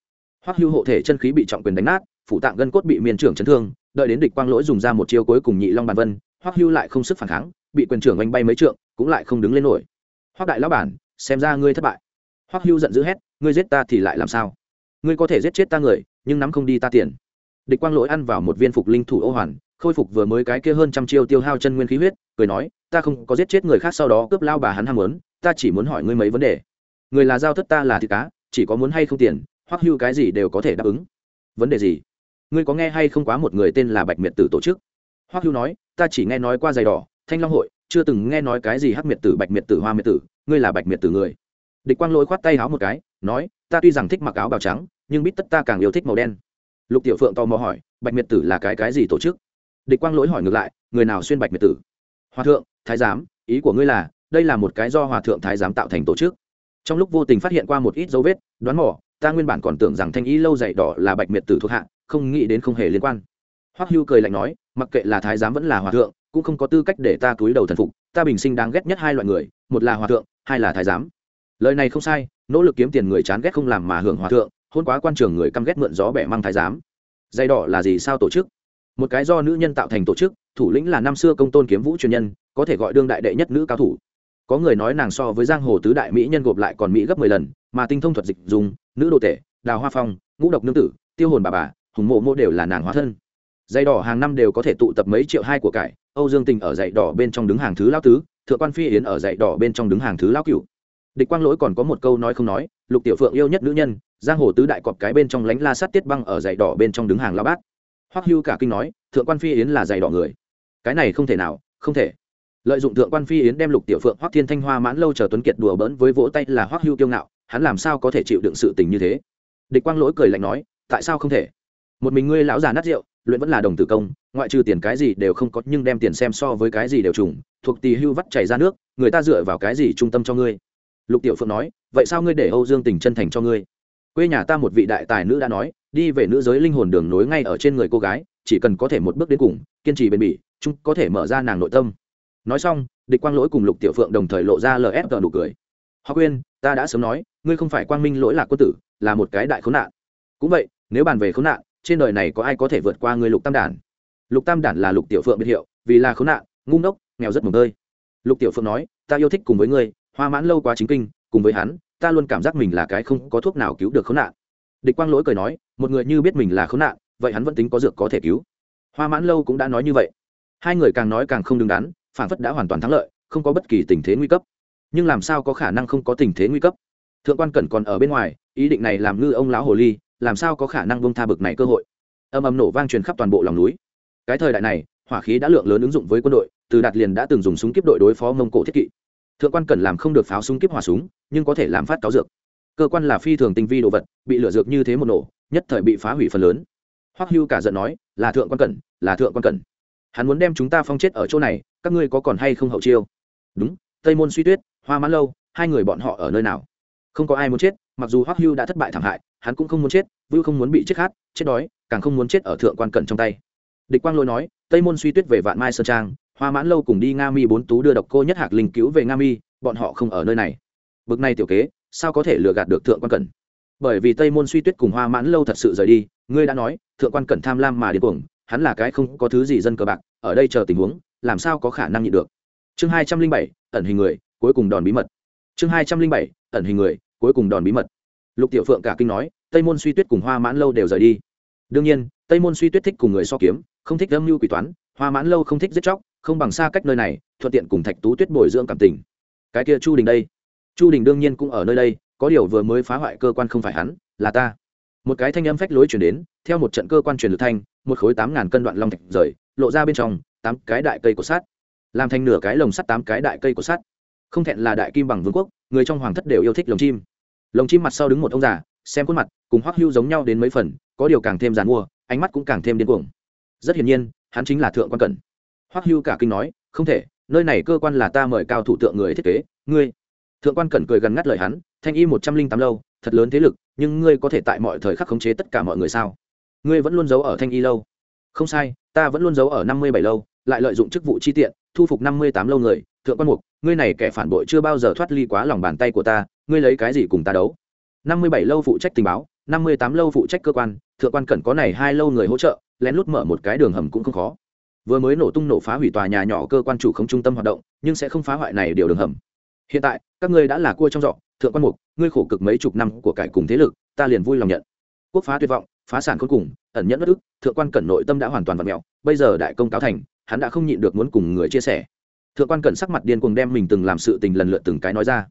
Hoắc hưu hộ thể chân khí bị trọng quyền đánh nát, phủ tạng gân cốt bị miền trưởng chấn thương, đợi đến địch quang lỗi dùng ra một chiêu cuối cùng nhị long bàn vân, hoắc hưu lại không sức phản kháng, bị quyền trưởng oanh bay mấy trượng, cũng lại không đứng lên nổi. Hoắc đại lão bản, xem ra ngươi thất bại. Hoắc hưu giận dữ hét, ngươi giết ta thì lại làm sao? Ngươi có thể giết chết ta người, nhưng nắm không đi ta tiền. Địch quang lỗi ăn vào một viên phục linh thủ ô hoàn, khôi phục vừa mới cái kia hơn trăm chiêu tiêu hao chân nguyên khí huyết, cười nói ta không có giết chết người khác sau đó cướp lao bà hắn ham muốn, ta chỉ muốn hỏi ngươi mấy vấn đề. Người là giao thất ta là thịt cá, chỉ có muốn hay không tiền, hoặc hưu cái gì đều có thể đáp ứng. Vấn đề gì? Ngươi có nghe hay không quá một người tên là bạch miệt tử tổ chức? Hoặc hưu nói, ta chỉ nghe nói qua giày đỏ, thanh long hội, chưa từng nghe nói cái gì hắc miệt tử, bạch miệt tử, hoa miệt tử, ngươi là bạch miệt tử người. Địch quang lỗi khoát tay háo một cái, nói, ta tuy rằng thích mặc áo bào trắng, nhưng biết tất ta càng yêu thích màu đen. Lục tiểu phượng tò mò hỏi, bạch miệt tử là cái cái gì tổ chức? Địch quang lỗi hỏi ngược lại, người nào xuyên bạch miệt tử? Hòa thượng, thái giám, ý của ngươi là, đây là một cái do hòa thượng thái giám tạo thành tổ chức. Trong lúc vô tình phát hiện qua một ít dấu vết, đoán mò, ta nguyên bản còn tưởng rằng thanh ý lâu dày đỏ là bạch miệt tử thuộc hạ, không nghĩ đến không hề liên quan. Hoắc hưu cười lạnh nói, mặc kệ là thái giám vẫn là hòa thượng, cũng không có tư cách để ta túi đầu thần phục, ta bình sinh đáng ghét nhất hai loại người, một là hòa thượng, hai là thái giám. Lời này không sai, nỗ lực kiếm tiền người chán ghét không làm mà hưởng hòa thượng, hôn quá quan trường người căm ghét mượn gió bẻ mang thái giám. Dây đỏ là gì sao tổ chức? Một cái do nữ nhân tạo thành tổ chức thủ lĩnh là năm xưa công tôn kiếm vũ truyền nhân, có thể gọi đương đại đệ nhất nữ cao thủ. Có người nói nàng so với giang hồ tứ đại mỹ nhân gộp lại còn mỹ gấp mười lần, mà tinh thông thuật dịch dùng, nữ đồ tể, đào hoa phong, ngũ độc nương tử, tiêu hồn bà bà, hùng mộ mô đều là nàng hóa thân. Dây đỏ hàng năm đều có thể tụ tập mấy triệu hai của cải, âu dương tình ở dạy đỏ bên trong đứng hàng thứ lao tứ, thượng quan phi yến ở dạy đỏ bên trong đứng hàng thứ lao cửu. Địch quang lỗi còn có một câu nói không nói, lục tiểu phượng yêu nhất nữ nhân, giang hồ tứ đại cọp cái bên trong lánh la sát tiết băng ở dạy đỏ bên trong đứng hàng lao bát hoắc hưu cả kinh nói, thượng quan phi yến là giày đỏ người. Cái này không thể nào, không thể. Lợi dụng thượng quan phi yến đem lục tiểu phượng, hoắc thiên thanh hoa mãn lâu chờ tuấn kiệt đùa bỡn với vỗ tay là hoắc hưu kiêu ngạo, hắn làm sao có thể chịu đựng sự tình như thế? Địch quang lỗi cười lạnh nói, tại sao không thể? Một mình ngươi lão già nát rượu, luyện vẫn là đồng tử công, ngoại trừ tiền cái gì đều không có, nhưng đem tiền xem so với cái gì đều trùng, thuộc tì hưu vắt chảy ra nước, người ta dựa vào cái gì trung tâm cho ngươi? Lục tiểu phượng nói, vậy sao ngươi để âu dương tình chân thành cho ngươi? Quê nhà ta một vị đại tài nữ đã nói đi về nữ giới linh hồn đường nối ngay ở trên người cô gái, chỉ cần có thể một bước đến cùng, kiên trì bền bỉ, chúng có thể mở ra nàng nội tâm. Nói xong, địch quang lỗi cùng lục tiểu phượng đồng thời lộ ra lfg nụ cười. Họ quên ta đã sớm nói, ngươi không phải quang minh lỗi lạc quân tử, là một cái đại khốn nạn. Cũng vậy, nếu bàn về khốn nạn, trên đời này có ai có thể vượt qua ngươi lục tam đản? Lục tam đản là lục tiểu phượng biệt hiệu, vì là khốn nạn, ngu ngốc, nghèo rất mồm tơi. Lục tiểu phượng nói, ta yêu thích cùng với ngươi, hoa mãn lâu quá chính kinh, cùng với hắn, ta luôn cảm giác mình là cái không có thuốc nào cứu được khốn nạn địch quang lỗi cười nói, một người như biết mình là khốn nạn, vậy hắn vẫn tính có dược có thể cứu. Hoa mãn lâu cũng đã nói như vậy. Hai người càng nói càng không đứng đắn, phản phất đã hoàn toàn thắng lợi, không có bất kỳ tình thế nguy cấp. Nhưng làm sao có khả năng không có tình thế nguy cấp? Thượng quan cẩn còn ở bên ngoài, ý định này làm ngư ông lão hồ ly, làm sao có khả năng bông tha bực này cơ hội? Âm âm nổ vang truyền khắp toàn bộ lòng núi. Cái thời đại này, hỏa khí đã lượng lớn ứng dụng với quân đội, từ đạt liền đã từng dùng súng kiếp đội đối phó mông cổ thiết kỵ. Thượng quan cẩn làm không được pháo súng kiếp hỏa súng, nhưng có thể làm phát cáo dược cơ quan là phi thường tinh vi đồ vật, bị lửa dược như thế một nổ, nhất thời bị phá hủy phần lớn. Hoắc hưu cả giận nói, là thượng quan cẩn, là thượng quan cẩn. Hắn muốn đem chúng ta phong chết ở chỗ này, các ngươi có còn hay không hậu chiêu? Đúng, tây môn suy tuyết, hoa mãn lâu, hai người bọn họ ở nơi nào? Không có ai muốn chết, mặc dù hoắc hưu đã thất bại thảm hại, hắn cũng không muốn chết, vưu không muốn bị chết khát, chết đói, càng không muốn chết ở thượng quan cẩn trong tay. Địch quang lôi nói, tây môn suy tuyết về vạn mai sơn trang, hoa mãn lâu cùng đi nga mi bốn tú đưa độc cô nhất hạc linh cứu về nga mi, bọn họ không ở nơi này. Bực này tiểu kế sao có thể lừa gạt được thượng quan cẩn? Bởi vì tây môn suy tuyết cùng hoa mãn lâu thật sự rời đi, ngươi đã nói, thượng quan cẩn tham lam mà điên cuồng, hắn là cái không có thứ gì dân cờ bạc, ở đây chờ tình huống, làm sao có khả năng nhịn được? Chương hai trăm linh bảy, ẩn hình người, cuối cùng đòn bí mật. Chương hai trăm linh bảy, ẩn hình người, cuối cùng đòn bí mật. Lục tiểu phượng cả kinh nói, tây môn suy tuyết cùng hoa mãn lâu đều rời đi. Đương nhiên, tây môn suy tuyết thích cùng người so kiếm, không thích âm mưu quỷ toán, hoa mãn lâu không thích giết chóc, không bằng xa cách nơi này, thuận tiện cùng thạch tú tuyết bồi dưỡng cảm tình. Cái kia chu đình đây chu đình đương nhiên cũng ở nơi đây, có điều vừa mới phá hoại cơ quan không phải hắn, là ta. Một cái thanh âm phách lối chuyển đến, theo một trận cơ quan truyền lực thanh, một khối tám ngàn cân đoạn long thạch rời, lộ ra bên trong, tám cái đại cây của sắt. Làm thành nửa cái lồng sắt, tám cái đại cây của sắt. Không thẹn là đại kim bằng vương quốc, người trong hoàng thất đều yêu thích lồng chim. Lồng chim mặt sau đứng một ông già, xem khuôn mặt, cùng hoắc hưu giống nhau đến mấy phần, có điều càng thêm giàn mua ánh mắt cũng càng thêm điên cuồng. Rất hiển nhiên, hắn chính là thượng quan cẩn. Hoắc hưu cả kinh nói, không thể, nơi này cơ quan là ta mời cao thủ tượng người thiết kế, ngươi thượng quan cẩn cười gần ngắt lời hắn, thanh y một trăm linh tám lâu, thật lớn thế lực, nhưng ngươi có thể tại mọi thời khắc khống chế tất cả mọi người sao? Ngươi vẫn luôn giấu ở thanh y lâu. Không sai, ta vẫn luôn giấu ở năm mươi bảy lâu, lại lợi dụng chức vụ chi tiện, thu phục năm mươi tám lâu người. Thượng quan mục, ngươi này kẻ phản bội chưa bao giờ thoát ly quá lòng bàn tay của ta, ngươi lấy cái gì cùng ta đấu? Năm mươi bảy lâu phụ trách tình báo, năm mươi tám lâu phụ trách cơ quan, thượng quan cẩn có này hai lâu người hỗ trợ, lén lút mở một cái đường hầm cũng không khó. Vừa mới nổ tung nổ phá hủy tòa nhà nhỏ cơ quan chủ không trung tâm hoạt động, nhưng sẽ không phá hoại này điều đường hầm hiện tại, các ngươi đã là cua trong giỏ, thượng quan mục, ngươi khổ cực mấy chục năm của cải cùng thế lực, ta liền vui lòng nhận. Quốc phá tuyệt vọng, phá sản cuối cùng, ẩn nhẫn bất ức, thượng quan cẩn nội tâm đã hoàn toàn vặt mẹo bây giờ đại công cáo thành, hắn đã không nhịn được muốn cùng người chia sẻ. Thượng quan cẩn sắc mặt điên cuồng đem mình từng làm sự tình lần lượt từng cái nói ra.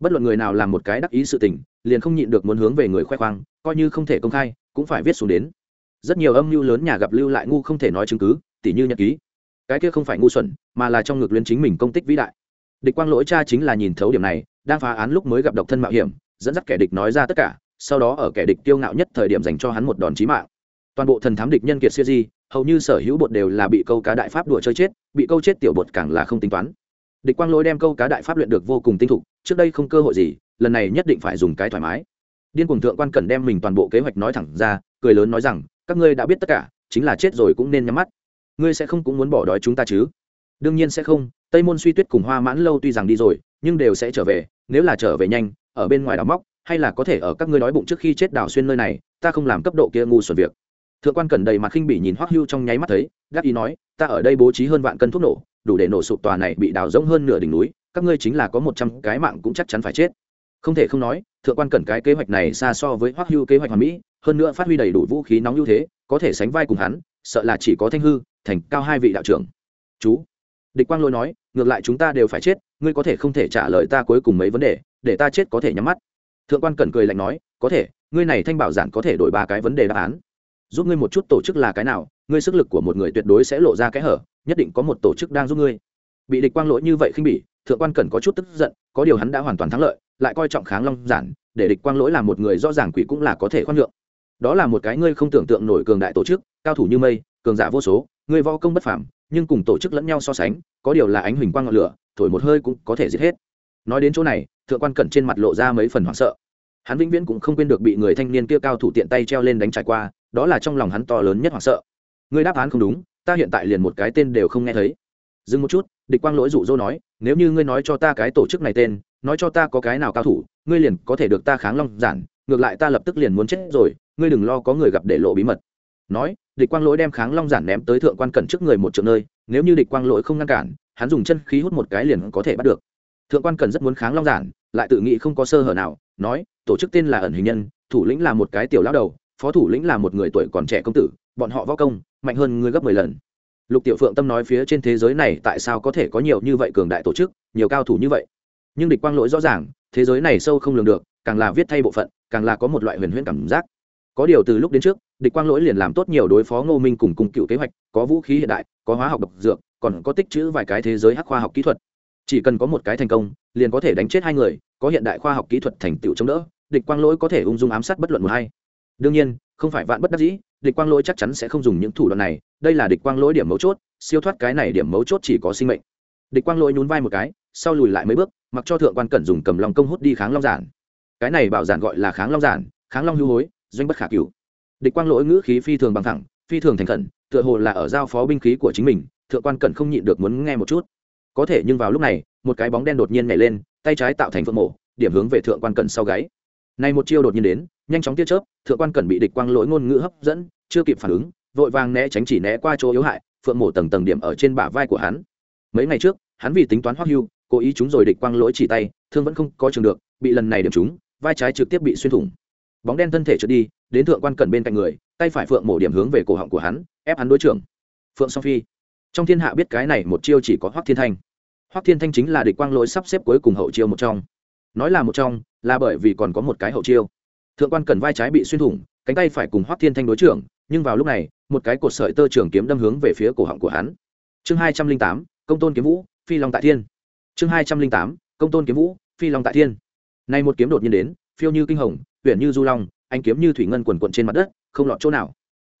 Bất luận người nào làm một cái đắc ý sự tình, liền không nhịn được muốn hướng về người khoe khoang, coi như không thể công khai, cũng phải viết xuống đến. Rất nhiều âm mưu lớn nhà gặp lưu lại ngu không thể nói chứng cứ, tỉ như nhật ký. Cái kia không phải ngu xuẩn, mà là trong ngực liên chính mình công tích vĩ đại địch quang lỗi cha chính là nhìn thấu điểm này, đang phá án lúc mới gặp độc thân mạo hiểm, dẫn dắt kẻ địch nói ra tất cả, sau đó ở kẻ địch tiêu ngạo nhất thời điểm dành cho hắn một đòn chí mạng. Toàn bộ thần thám địch nhân kiệt siêu di, hầu như sở hữu bột đều là bị câu cá đại pháp đùa chơi chết, bị câu chết tiểu bột càng là không tính toán. Địch quang lỗi đem câu cá đại pháp luyện được vô cùng tinh thục, trước đây không cơ hội gì, lần này nhất định phải dùng cái thoải mái. Điên cùng thượng quan cần đem mình toàn bộ kế hoạch nói thẳng ra, cười lớn nói rằng, các ngươi đã biết tất cả, chính là chết rồi cũng nên nhắm mắt. Ngươi sẽ không cũng muốn bỏ đói chúng ta chứ? Đương nhiên sẽ không, tây môn suy tuyết cùng hoa mãn lâu tuy rằng đi rồi, nhưng đều sẽ trở về, nếu là trở về nhanh, ở bên ngoài đào móc, hay là có thể ở các ngươi đói bụng trước khi chết đào xuyên nơi này, ta không làm cấp độ kia ngu xuẩn việc. Thượng quan cần đầy mặt khinh bỉ nhìn hoắc hưu trong nháy mắt thấy gác ý nói, ta ở đây bố trí hơn vạn cân thuốc nổ, đủ để nổ sụp tòa này bị đào rỗng hơn nửa đỉnh núi, các ngươi chính là có một trăm cái mạng cũng chắc chắn phải chết. Không thể không nói, thượng quan cẩn cái kế hoạch này xa so với hoắc hưu kế hoạch hoàn mỹ, hơn nữa phát huy đầy đủ vũ khí nóng ưu thế, có thể sánh vai cùng hắn, sợ là chỉ có thanh hư, thành cao hai vị đạo trưởng. Chú địch quang lôi nói, ngược lại chúng ta đều phải chết, ngươi có thể không thể trả lời ta cuối cùng mấy vấn đề, để ta chết có thể nhắm mắt. Thượng quan cẩn cười lạnh nói, có thể, ngươi này thanh bảo giản có thể đổi ba cái vấn đề đáp án. Giúp ngươi một chút tổ chức là cái nào, ngươi sức lực của một người tuyệt đối sẽ lộ ra cái hở, nhất định có một tổ chức đang giúp ngươi. Bị địch quang lỗi như vậy khinh bỉ, thượng quan cẩn có chút tức giận, có điều hắn đã hoàn toàn thắng lợi, lại coi trọng kháng long giản, để địch quang lỗi là một người rõ ràng quỷ cũng là có thể khoan nhượng. Đó là một cái ngươi không tưởng tượng nổi cường đại tổ chức, cao thủ như mây, cường giả vô số, ngươi võ công bất phảm nhưng cùng tổ chức lẫn nhau so sánh, có điều là ánh huỳnh quang ngọn lửa, thổi một hơi cũng có thể giết hết. Nói đến chỗ này, thượng quan cẩn trên mặt lộ ra mấy phần hoảng sợ. Hắn vĩnh viễn cũng không quên được bị người thanh niên kia cao thủ tiện tay treo lên đánh trải qua, đó là trong lòng hắn to lớn nhất hoảng sợ. Ngươi đáp án không đúng, ta hiện tại liền một cái tên đều không nghe thấy. Dừng một chút, địch quang lỗi dụ dỗ nói, nếu như ngươi nói cho ta cái tổ chức này tên, nói cho ta có cái nào cao thủ, ngươi liền có thể được ta kháng long giản, ngược lại ta lập tức liền muốn chết rồi, ngươi đừng lo có người gặp để lộ bí mật nói, địch quang lỗi đem kháng long giản ném tới thượng quan cẩn trước người một triệu nơi, nếu như địch quang lỗi không ngăn cản, hắn dùng chân khí hút một cái liền có thể bắt được. Thượng quan cẩn rất muốn kháng long giản, lại tự nghĩ không có sơ hở nào, nói, tổ chức tên là ẩn hình nhân, thủ lĩnh là một cái tiểu lão đầu, phó thủ lĩnh là một người tuổi còn trẻ công tử, bọn họ võ công, mạnh hơn ngươi gấp mười lần. Lục tiểu phượng tâm nói phía trên thế giới này tại sao có thể có nhiều như vậy cường đại tổ chức, nhiều cao thủ như vậy. Nhưng địch quang lỗi rõ ràng, thế giới này sâu không lường được, càng là viết thay bộ phận, càng là có một loại huyền huyễn cảm giác. Có điều từ lúc đến trước địch quang lỗi liền làm tốt nhiều đối phó ngô minh cùng cung cựu kế hoạch, có vũ khí hiện đại, có hóa học độc dược, còn có tích chữ vài cái thế giới hắc khoa học kỹ thuật. Chỉ cần có một cái thành công, liền có thể đánh chết hai người, có hiện đại khoa học kỹ thuật thành tựu chống đỡ, địch quang lỗi có thể ung dung ám sát bất luận một hay đương nhiên, không phải vạn bất đắc dĩ, địch quang lỗi chắc chắn sẽ không dùng những thủ đoạn này, đây là địch quang lỗi điểm mấu chốt, siêu thoát cái này điểm mấu chốt chỉ có sinh mệnh. Địch quang lỗi nhún vai một cái, sau lùi lại mấy bước, mặc cho thượng quan cẩn dùng cầm lòng công hút đi kháng long giản. Cái này bảo giản gọi là kháng long giản, kháng long hưu hối, doanh bất khả cứu địch quang lỗi ngữ khí phi thường bằng thẳng, phi thường thành khẩn, tựa hồ là ở giao phó binh khí của chính mình, thượng quan cẩn không nhịn được muốn nghe một chút. Có thể nhưng vào lúc này, một cái bóng đen đột nhiên nhảy lên, tay trái tạo thành phượng mổ điểm hướng về thượng quan cẩn sau gáy. Này một chiêu đột nhiên đến, nhanh chóng tiết chớp, thượng quan cẩn bị địch quang lỗi ngôn ngữ hấp dẫn, chưa kịp phản ứng, vội vàng né tránh chỉ né qua chỗ yếu hại, phượng mổ tầng tầng điểm ở trên bả vai của hắn. Mấy ngày trước, hắn vì tính toán hoắc hưu, cố ý chúng rồi địch quang lỗi chỉ tay, thương vẫn không có trường được, bị lần này điểm trúng, vai trái trực tiếp bị xuyên thủng. Bóng đen thân thể trượt đi đến thượng quan cận bên cạnh người, tay phải phượng mổ điểm hướng về cổ họng của hắn, ép hắn đối trưởng. Phượng song phi. Trong thiên hạ biết cái này một chiêu chỉ có hoắc thiên thanh. Hoắc thiên thanh chính là địch quang lỗi sắp xếp cuối cùng hậu chiêu một trong. Nói là một trong, là bởi vì còn có một cái hậu chiêu. Thượng quan cần vai trái bị xuyên thủng, cánh tay phải cùng hoắc thiên thanh đối trưởng, nhưng vào lúc này, một cái cột sợi tơ trưởng kiếm đâm hướng về phía cổ họng của hắn. Chương hai trăm linh tám, công tôn kiếm vũ, phi long tại thiên. Chương hai trăm linh tám, công tôn kiếm vũ, phi long tại thiên. Nay một kiếm đột nhiên đến, phiêu như kinh hồng huyện như du long anh kiếm như thủy ngân quần quận trên mặt đất, không lọt chỗ nào.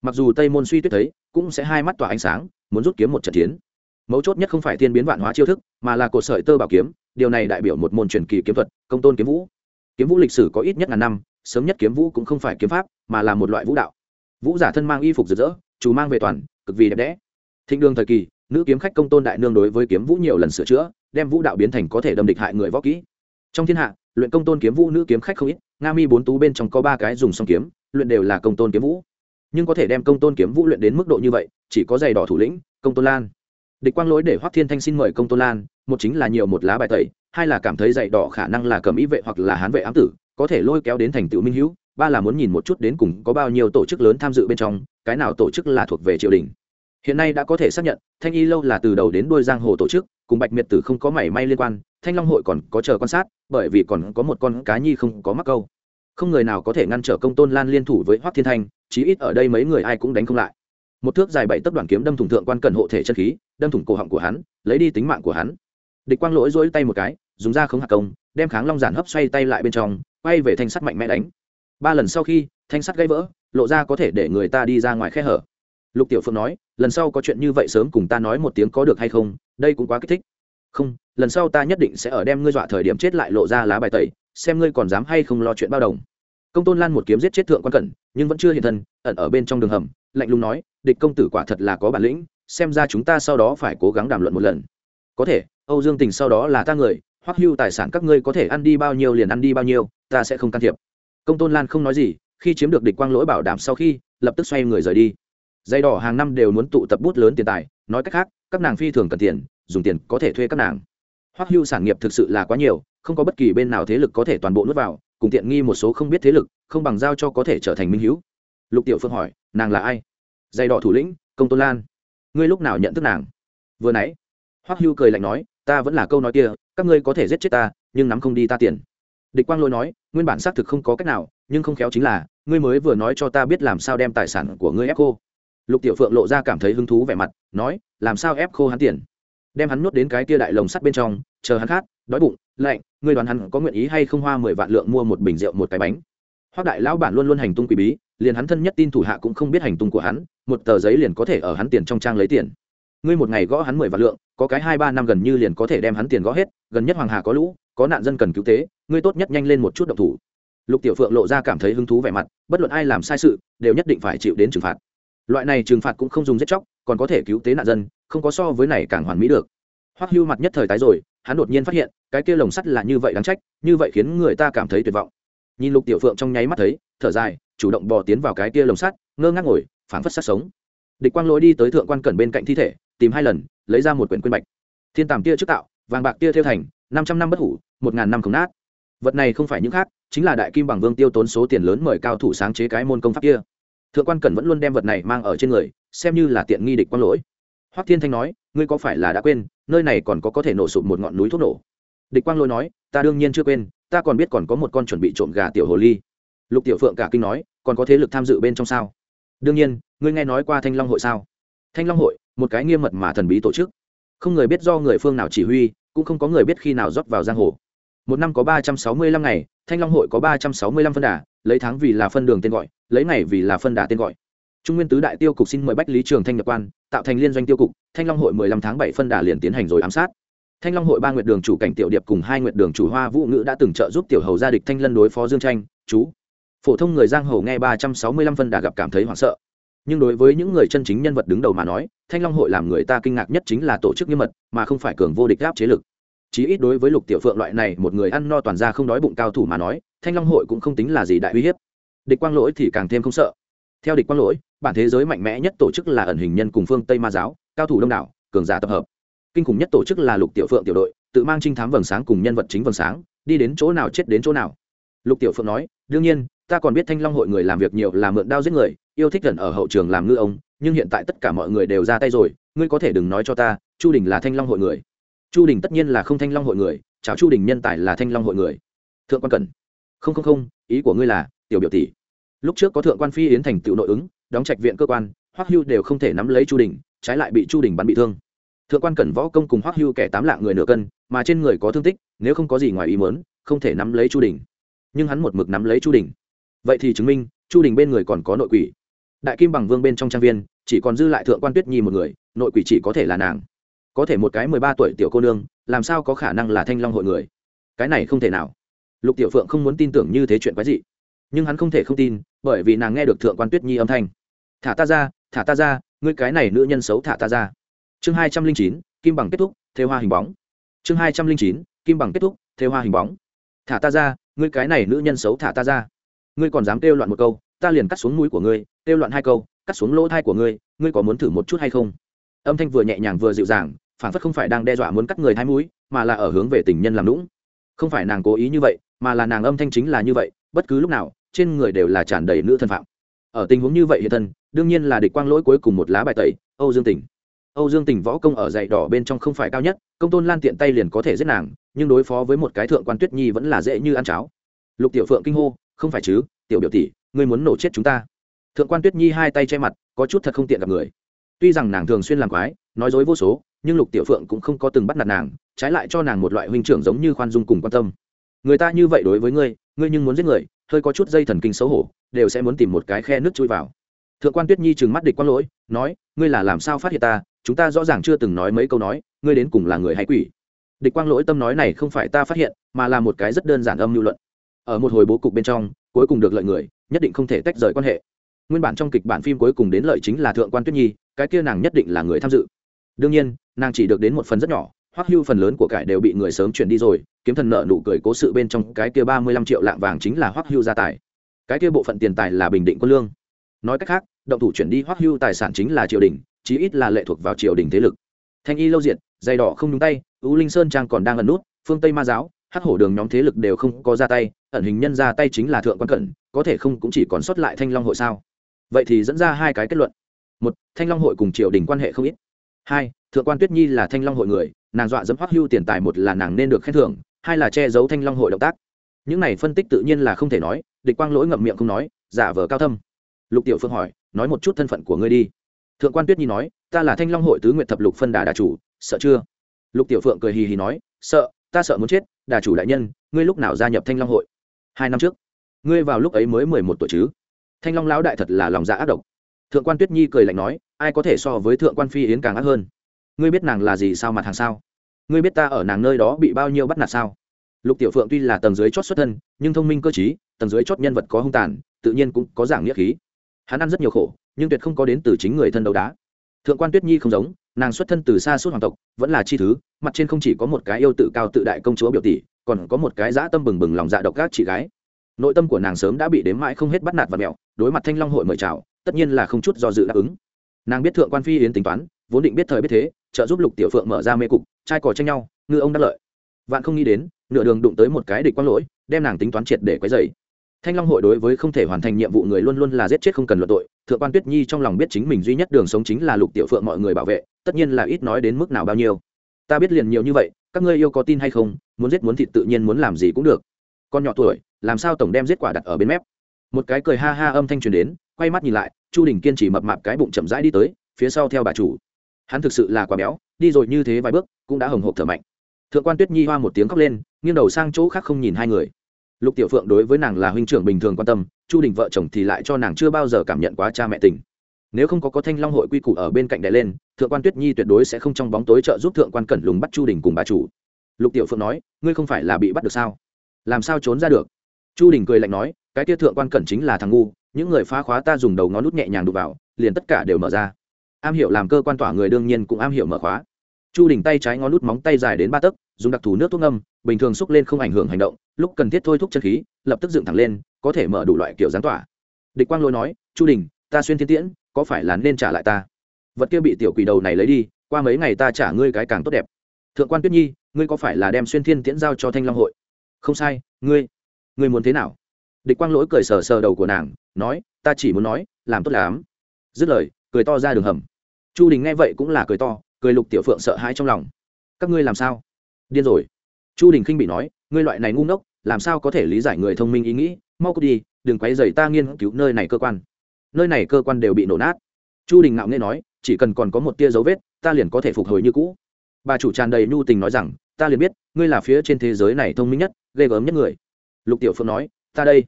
Mặc dù tây môn suy tuyết thấy, cũng sẽ hai mắt tỏa ánh sáng, muốn rút kiếm một trận chiến. Mấu chốt nhất không phải thiên biến vạn hóa chiêu thức, mà là cột sợi tơ bảo kiếm, điều này đại biểu một môn truyền kỳ kiếm thuật, công tôn kiếm vũ. Kiếm vũ lịch sử có ít nhất ngàn năm, sớm nhất kiếm vũ cũng không phải kiếm pháp, mà là một loại vũ đạo. Vũ giả thân mang y phục rực rỡ chủ mang về toàn, cực vì đẹp đẽ. Thịnh đương thời kỳ, nữ kiếm khách công tôn đại nương đối với kiếm vũ nhiều lần sửa chữa, đem vũ đạo biến thành có thể đâm địch hại người võ kỹ. Trong thiên hạ luyện công tôn kiếm vũ nữ kiếm khách không ít, nga mi bốn tú bên trong có ba cái dùng song kiếm, luyện đều là công tôn kiếm vũ. Nhưng có thể đem công tôn kiếm vũ luyện đến mức độ như vậy, chỉ có giày đỏ thủ lĩnh, công tôn lan. Địch quang Lỗi để hoắc thiên thanh xin mời công tôn lan, một chính là nhiều một lá bài tẩy, hai là cảm thấy giày đỏ khả năng là cầm ý vệ hoặc là hán vệ ám tử, có thể lôi kéo đến thành tựu minh hữu, ba là muốn nhìn một chút đến cùng có bao nhiêu tổ chức lớn tham dự bên trong, cái nào tổ chức là thuộc về triều đình. Hiện nay đã có thể xác nhận, thanh y lâu là từ đầu đến đuôi giang hồ tổ chức cùng bạch miệt tử không có mảy may liên quan, thanh long hội còn có chờ quan sát, bởi vì còn có một con cá nhi không có mắc câu. Không người nào có thể ngăn trở công tôn lan liên thủ với hoác thiên thanh, chí ít ở đây mấy người ai cũng đánh không lại. Một thước dài bảy tấc đoàn kiếm đâm thủng thượng quan cần hộ thể chân khí, đâm thủng cổ họng của hắn, lấy đi tính mạng của hắn. Địch quang lỗi dỗi tay một cái, dùng ra khống hạ công, đem kháng long giản hấp xoay tay lại bên trong, quay về thanh sắt mạnh mẽ đánh. Ba lần sau khi, thanh sắt gãy vỡ, lộ ra có thể để người ta đi ra ngoài khe hở. Lục tiểu phượng nói, lần sau có chuyện như vậy sớm cùng ta nói một tiếng có được hay không đây cũng quá kích thích. Không, lần sau ta nhất định sẽ ở đem ngươi dọa thời điểm chết lại lộ ra lá bài tẩy, xem ngươi còn dám hay không lo chuyện bao đồng. Công tôn lan một kiếm giết chết thượng quan cẩn, nhưng vẫn chưa hiện thân, ẩn ở bên trong đường hầm, lạnh lùng nói, địch công tử quả thật là có bản lĩnh, xem ra chúng ta sau đó phải cố gắng đàm luận một lần. Có thể, âu dương tình sau đó là ta người hoặc hưu tài sản các ngươi có thể ăn đi bao nhiêu liền ăn đi bao nhiêu, ta sẽ không can thiệp. Công tôn lan không nói gì, khi chiếm được địch quang lỗi bảo đảm sau khi, lập tức xoay người rời đi. Dây đỏ hàng năm đều muốn tụ tập bút lớn tiền tài, nói cách khác các nàng phi thường cần tiền, dùng tiền có thể thuê các nàng. Hoắc hưu sản nghiệp thực sự là quá nhiều, không có bất kỳ bên nào thế lực có thể toàn bộ nuốt vào, cùng tiện nghi một số không biết thế lực, không bằng giao cho có thể trở thành minh hữu. Lục tiểu phương hỏi, nàng là ai? Dày đỏ thủ lĩnh, công tôn lan. Ngươi lúc nào nhận thức nàng? Vừa nãy. Hoắc hưu cười lạnh nói, ta vẫn là câu nói kia, các ngươi có thể giết chết ta, nhưng nắm không đi ta tiền. Địch quang lôi nói, nguyên bản xác thực không có cách nào, nhưng không khéo chính là, ngươi mới vừa nói cho ta biết làm sao đem tài sản của ngươi ép cô lục tiểu phượng lộ ra cảm thấy hứng thú vẻ mặt, nói, làm sao ép khô hắn tiền? Đem hắn nuốt đến cái kia đại lồng sắt bên trong, chờ hắn khát, đói bụng, lạnh ngươi đoán hắn có nguyện ý hay không hoa mười vạn lượng mua một bình rượu, một cái bánh. Hoác đại lão bản luôn luôn hành tung quỷ bí, liền hắn thân nhất tin thủ hạ cũng không biết hành tung của hắn, một tờ giấy liền có thể ở hắn tiền trong trang lấy tiền. Ngươi một ngày gõ hắn mười vạn lượng, có cái hai ba năm gần như liền có thể đem hắn tiền gõ hết, gần nhất hoàng hà có lũ, có nạn dân cần cứu tế, ngươi tốt nhất nhanh lên một chút độc thủ. Lục tiểu phượng lộ ra cảm thấy hứng thú vẻ mặt, bất luận ai làm sai sự, đều nhất định phải chịu đến trừng phạt loại này trừng phạt cũng không dùng giết chóc, còn có thể cứu tế nạn dân, không có so với này càng hoàn mỹ được. Hoắc hưu mặt nhất thời tái rồi, hắn đột nhiên phát hiện, cái kia lồng sắt là như vậy đáng trách, như vậy khiến người ta cảm thấy tuyệt vọng. Nhìn lục tiểu phượng trong nháy mắt thấy, thở dài, chủ động bò tiến vào cái kia lồng sắt, ngơ ngác ngồi, phảng phất sát sống. Địch quang lỗi đi tới thượng quan cẩn bên cạnh thi thể, tìm hai lần, lấy ra một quyển quyên bạch. Thiên tàm tia trước tạo, vàng bạc tia theo thành, năm trăm năm bất hủ, một ngàn năm không nát. Vật này không phải những khác, chính là đại kim bằng vương tiêu tốn số tiền lớn mời cao thủ sáng chế cái môn công pháp kia thượng quan cẩn vẫn luôn đem vật này mang ở trên người, xem như là tiện nghi địch quang lỗi. Hoắc thiên thanh nói, ngươi có phải là đã quên, nơi này còn có có thể nổ sụp một ngọn núi thuốc nổ? Địch quang lỗi nói, ta đương nhiên chưa quên, ta còn biết còn có một con chuẩn bị trộm gà tiểu hồ ly. Lục tiểu phượng cả kinh nói, còn có thế lực tham dự bên trong sao? Đương nhiên, ngươi nghe nói qua thanh long hội sao? Thanh long hội, một cái nghiêm mật mà thần bí tổ chức. Không người biết do người phương nào chỉ huy, cũng không có người biết khi nào rót vào giang hồ. Một năm có ba trăm sáu mươi lăm ngày, thanh long hội có ba trăm sáu mươi lăm phân đà, lấy tháng vì là phân đường tên gọi lấy ngày vì là phân đà tên gọi. Trung nguyên tứ đại tiêu cục xin mời bách lý trường thanh nhập quan, tạo thành liên doanh tiêu cục, thanh long hội mười lăm tháng bảy phân đà liền tiến hành rồi ám sát. Thanh long hội ba nguyệt đường chủ cảnh tiểu điệp cùng hai nguyệt đường chủ hoa vũ ngữ đã từng trợ giúp tiểu hầu gia địch thanh lân đối phó dương tranh, chú. Phổ thông người giang hồ nghe ba trăm sáu mươi lăm phân đà gặp cảm thấy hoảng sợ. Nhưng đối với những người chân chính nhân vật đứng đầu mà nói, thanh long hội làm người ta kinh ngạc nhất chính là tổ chức nghiêm mật, mà không phải cường vô địch áp chế lực. Chí ít đối với lục tiểu phượng loại này, một người ăn no toàn ra không đói bụng cao thủ mà nói, thanh long hội cũng không tính là gì đại uy hiếp địch quang lỗi thì càng thêm không sợ. Theo địch quang lỗi, bản thế giới mạnh mẽ nhất tổ chức là ẩn hình nhân cùng phương tây ma giáo, cao thủ đông đảo, cường giả tập hợp. Kinh khủng nhất tổ chức là lục tiểu phượng tiểu đội, tự mang trinh thám vầng sáng cùng nhân vật chính vầng sáng, đi đến chỗ nào chết đến chỗ nào. Lục tiểu phượng nói, đương nhiên, ta còn biết thanh long hội người làm việc nhiều là mượn đao giết người, yêu thích gần ở hậu trường làm ngư ông, nhưng hiện tại tất cả mọi người đều ra tay rồi, ngươi có thể đừng nói cho ta, chu đình là thanh long hội người. Chu đình tất nhiên là không thanh long hội người, chào chu đình nhân tài là thanh long hội người. Thượng quan cần không không không, ý của ngươi là tiểu biểu tỷ. Lúc trước có thượng quan phi yến thành tựu nội ứng, đóng trạch viện cơ quan, hoắc hưu đều không thể nắm lấy chu đình, trái lại bị chu đình bắn bị thương. Thượng quan cẩn võ công cùng hoắc hưu kẻ tám lạng người nửa cân, mà trên người có thương tích, nếu không có gì ngoài ý mớn không thể nắm lấy chu đình. Nhưng hắn một mực nắm lấy chu đình. Vậy thì chứng minh, chu đình bên người còn có nội quỷ. Đại kim bằng vương bên trong trang viên, chỉ còn dư lại thượng quan tuyết nhi một người, nội quỷ chỉ có thể là nàng. Có thể một cái mười ba tuổi tiểu cô nương, làm sao có khả năng là thanh long hội người? Cái này không thể nào. Lục tiểu phượng không muốn tin tưởng như thế chuyện quái dị nhưng hắn không thể không tin, bởi vì nàng nghe được thượng quan tuyết nhi âm thanh. Thả ta ra, thả ta ra, ngươi cái này nữ nhân xấu thả ta ra. Chương hai trăm linh chín, kim bằng kết thúc theo hoa hình bóng. Chương hai trăm linh chín, kim bằng kết thúc theo hoa hình bóng. Thả ta ra, ngươi cái này nữ nhân xấu thả ta ra. Ngươi còn dám kêu loạn một câu, ta liền cắt xuống mũi của ngươi, kêu loạn hai câu, cắt xuống lỗ thai của ngươi ngươi có muốn thử một chút hay không? Âm thanh vừa nhẹ nhàng vừa dịu dàng phản phất không phải đang đe dọa muốn cắt người hai mũi, mà là ở hướng về tình nhân làm lũng không phải nàng cố ý như vậy, mà là nàng âm thanh chính là như vậy, bất cứ lúc nào trên người đều là tràn đầy nữ thân phạm. Ở tình huống như vậy hiện thân, đương nhiên là địch quang lỗi cuối cùng một lá bài tẩy, âu dương tỉnh. Âu dương tỉnh võ công ở dạy đỏ bên trong không phải cao nhất, công tôn lan tiện tay liền có thể giết nàng, nhưng đối phó với một cái thượng quan tuyết nhi vẫn là dễ như ăn cháo. Lục tiểu phượng kinh hô, không phải chứ, tiểu biểu tỷ, ngươi muốn nổ chết chúng ta. Thượng quan tuyết nhi hai tay che mặt, có chút thật không tiện gặp người. Tuy rằng nàng thường xuyên làm quái, nói dối vô số, nhưng lục tiểu phượng cũng không có từng bắt nạt nàng, trái lại cho nàng một loại huynh trưởng giống như khoan dung cùng quan tâm người ta như vậy đối với ngươi ngươi nhưng muốn giết người, hơi có chút dây thần kinh xấu hổ, đều sẽ muốn tìm một cái khe nước chui vào. Thượng quan tuyết nhi trừng mắt địch quang lỗi, nói, ngươi là làm sao phát hiện ta, chúng ta rõ ràng chưa từng nói mấy câu nói, ngươi đến cùng là người hay quỷ. Địch quang lỗi tâm nói này không phải ta phát hiện, mà là một cái rất đơn giản âm lưu luận. Ở một hồi bố cục bên trong, cuối cùng được lợi người, nhất định không thể tách rời quan hệ. Nguyên bản trong kịch bản phim cuối cùng đến lợi chính là thượng quan tuyết nhi, cái kia nàng nhất định là người tham dự. Đương nhiên, nàng chỉ được đến một phần rất nhỏ hoắc hưu phần lớn của cải đều bị người sớm chuyển đi rồi, kiếm thần nợ nụ cười cố sự bên trong cái kia ba mươi lăm triệu lạng vàng chính là hoắc hưu gia tài. Cái kia bộ phận tiền tài là bình định quân lương. Nói cách khác, động thủ chuyển đi hoắc hưu tài sản chính là triều đình, chí ít là lệ thuộc vào triều đình thế lực. Thanh y lâu diệt dày đỏ không nhúng tay ú linh sơn trang còn đang ẩn nút, phương tây ma giáo, hắc hổ đường nhóm thế lực đều không có ra tay, ẩn hình nhân ra tay chính là thượng quan cẩn, có thể không cũng chỉ còn sót lại thanh long hội sao? Vậy thì dẫn ra hai cái kết luận. Một, thanh long hội cùng triều đình quan hệ không ít. Hai, thượng quan tuyết nhi là thanh long hội người nàng dọa dẫm hoắc hưu tiền tài một là nàng nên được khen thưởng, hai là che giấu thanh long hội động tác. Những này phân tích tự nhiên là không thể nói, địch quang lỗi ngậm miệng không nói, giả vờ cao thâm. Lục tiểu phương hỏi, nói một chút thân phận của ngươi đi. Thượng quan tuyết nhi nói, ta là thanh long hội tứ nguyện thập lục phân đà đà chủ, sợ chưa? Lục tiểu phượng cười hì hì nói, sợ, ta sợ muốn chết, đà chủ đại nhân, ngươi lúc nào gia nhập thanh long hội? Hai năm trước. Ngươi vào lúc ấy mới mười một tuổi chứ? Thanh long lão đại thật là lòng dạ ác độc. Thượng quan tuyết nhi cười lạnh nói, ai có thể so với thượng quan phi yến càng ác hơn? Ngươi biết nàng là gì sao mặt hàng sao? Ngươi biết ta ở nàng nơi đó bị bao nhiêu bắt nạt sao? Lục tiểu phượng tuy là tầng dưới chót xuất thân, nhưng thông minh cơ t tầng dưới chót nhân vật có hung tàn, tự nhiên cũng có giảng nghĩa khí. Hắn ăn rất nhiều khổ, nhưng tuyệt không có đến từ chính người thân đấu đá. Thượng quan tuyết nhi không giống, nàng xuất thân từ xa suốt hoàng tộc, vẫn là chi thứ, mặt trên không chỉ có một cái yêu tự cao tự đại công chúa biểu tỷ, còn có một cái dã tâm bừng bừng lòng dạ độc các chị gái. Nội tâm của nàng sớm đã bị đếm mãi không hết bắt nạt và mẹo, đối mặt thanh long hội mời chào, tất nhiên là không chút do dự đáp ứng. Nàng biết thượng quan phi yến tính toán vốn định biết thời biết thế, trợ giúp lục tiểu phượng mở ra mê cục, trai cò tranh nhau, ngư ông đắc lợi. Vạn không nghĩ đến, nửa đường đụng tới một cái địch quang lỗi, đem nàng tính toán triệt để quấy dày thanh long hội đối với không thể hoàn thành nhiệm vụ người luôn luôn là giết chết không cần luận tội, thượng quan tuyết nhi trong lòng biết chính mình duy nhất đường sống chính là lục tiểu phượng mọi người bảo vệ, tất nhiên là ít nói đến mức nào bao nhiêu. Ta biết liền nhiều như vậy, các ngươi yêu có tin hay không, muốn giết muốn thịt tự nhiên muốn làm gì cũng được. Con nhỏ tuổi, làm sao tổng đem giết quả đặt ở bên mép? Một cái cười ha ha âm thanh truyền đến, quay mắt nhìn lại, chu đình kiên trì mập mạp cái bụng chậm rãi đi tới, phía sau theo bà chủ hắn thực sự là quá béo, đi rồi như thế vài bước, cũng đã hồng hộp thở mạnh. Thượng quan tuyết nhi hoa một tiếng khóc lên, nghiêng đầu sang chỗ khác không nhìn hai người. Lục tiểu phượng đối với nàng là huynh trưởng bình thường quan tâm, chu đình vợ chồng thì lại cho nàng chưa bao giờ cảm nhận quá cha mẹ tình. Nếu không có có thanh long hội quy củ ở bên cạnh đại lên, thượng quan tuyết nhi tuyệt đối sẽ không trong bóng tối trợ giúp thượng quan cẩn lùng bắt chu đình cùng bà chủ. Lục tiểu phượng nói, ngươi không phải là bị bắt được sao? Làm sao trốn ra được? Chu đình cười lạnh nói, cái tia thượng quan cẩn chính là thằng ngu, những người phá khóa ta dùng đầu ngón nút nhẹ nhàng đụt vào, liền tất cả đều mở ra am hiểu làm cơ quan tỏa người đương nhiên cũng am hiểu mở khóa. Chu đình tay trái ngón lút móng tay dài đến ba tấc, dùng đặc thù nước thuốc ngâm, bình thường xúc lên không ảnh hưởng hành động, lúc cần thiết thôi thúc chân khí, lập tức dựng thẳng lên, có thể mở đủ loại kiểu gián tỏa. Địch quang lôi nói, chu đình, ta xuyên thiên tiễn, có phải là nên trả lại ta? Vật kia bị tiểu quỷ đầu này lấy đi, qua mấy ngày ta trả ngươi cái càng tốt đẹp. Thượng quan tuyết nhi, ngươi có phải là đem xuyên thiên tiễn giao cho thanh long hội? Không sai, ngươi ngươi muốn thế nào? Địch quang lỗi cười sờ sờ đầu của nàng, nói, ta chỉ muốn nói, làm tốt lắm. Dứt lời, cười to ra đường hầm chu đình nghe vậy cũng là cười to, cười lục tiểu phượng sợ hãi trong lòng. Các ngươi làm sao? Điên rồi. Chu đình khinh bị nói, ngươi loại này ngu ngốc, làm sao có thể lý giải người thông minh ý nghĩ? Mau cút đi, đừng quấy dày ta nghiên cứu nơi này cơ quan. Nơi này cơ quan đều bị nổ nát. Chu đình ngạo nghe nói, chỉ cần còn có một tia dấu vết, ta liền có thể phục hồi như cũ. Bà chủ tràn đầy nhu tình nói rằng, ta liền biết, ngươi là phía trên thế giới này thông minh nhất, ghê gớm nhất người. Lục tiểu phượng nói, ta đây.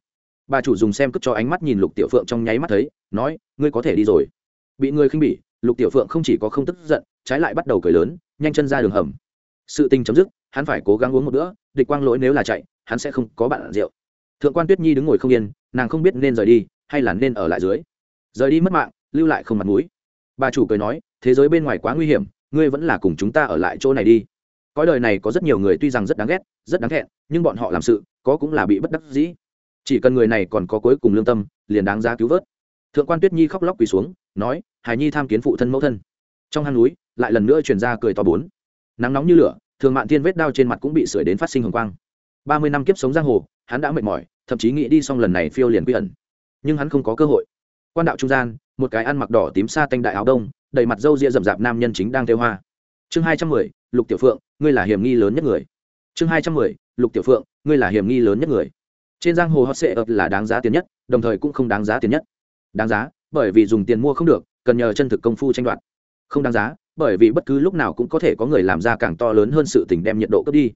Bà chủ dùng xem cất cho ánh mắt nhìn lục tiểu phượng trong nháy mắt thấy, nói, ngươi có thể đi rồi. Bị ngươi khinh bỉ lục tiểu phượng không chỉ có không tức giận, trái lại bắt đầu cười lớn, nhanh chân ra đường hầm. Sự tình chấm dứt, hắn phải cố gắng uống một bữa, địch quang lỗi nếu là chạy, hắn sẽ không có bạn rượu. Thượng quan tuyết nhi đứng ngồi không yên, nàng không biết nên rời đi, hay là nên ở lại dưới. Rời đi mất mạng, lưu lại không mặt mũi. Bà chủ cười nói, thế giới bên ngoài quá nguy hiểm, ngươi vẫn là cùng chúng ta ở lại chỗ này đi. Cõi đời này có rất nhiều người tuy rằng rất đáng ghét, rất đáng thẹn, nhưng bọn họ làm sự, có cũng là bị bất đắc dĩ. Chỉ cần người này còn có cuối cùng lương tâm, liền đáng giá cứu vớt thượng quan tuyết nhi khóc lóc quỳ xuống, nói hài nhi tham kiến phụ thân mẫu thân. Trong hang núi, lại lần nữa truyền ra cười to bốn. Nắng nóng như lửa, thường mạn thiên vết đao trên mặt cũng bị sưởi đến phát sinh hồng quang. Ba mươi năm kiếp sống giang hồ, hắn đã mệt mỏi, thậm chí nghĩ đi xong lần này phiêu liền quy ẩn. Nhưng hắn không có cơ hội. Quan đạo trung gian, một cái ăn mặc đỏ tím xa tanh đại áo đông, đầy mặt râu ria rậm rạp nam nhân chính đang theo hoa. Chương hai trăm mười, lục tiểu phượng, ngươi là hiểm nghi lớn nhất người. Chương hai trăm mười, lục tiểu phượng, ngươi là hiểm nghi lớn nhất người. Trên giang hồ hot sệ ập là đáng giá tiền nhất, đồng thời cũng không đáng giá tiền nhất đáng giá, bởi vì dùng tiền mua không được, cần nhờ chân thực công phu tranh đoạt. Không đáng giá, bởi vì bất cứ lúc nào cũng có thể có người làm ra càng to lớn hơn sự tình đem nhiệt độ cướp đi.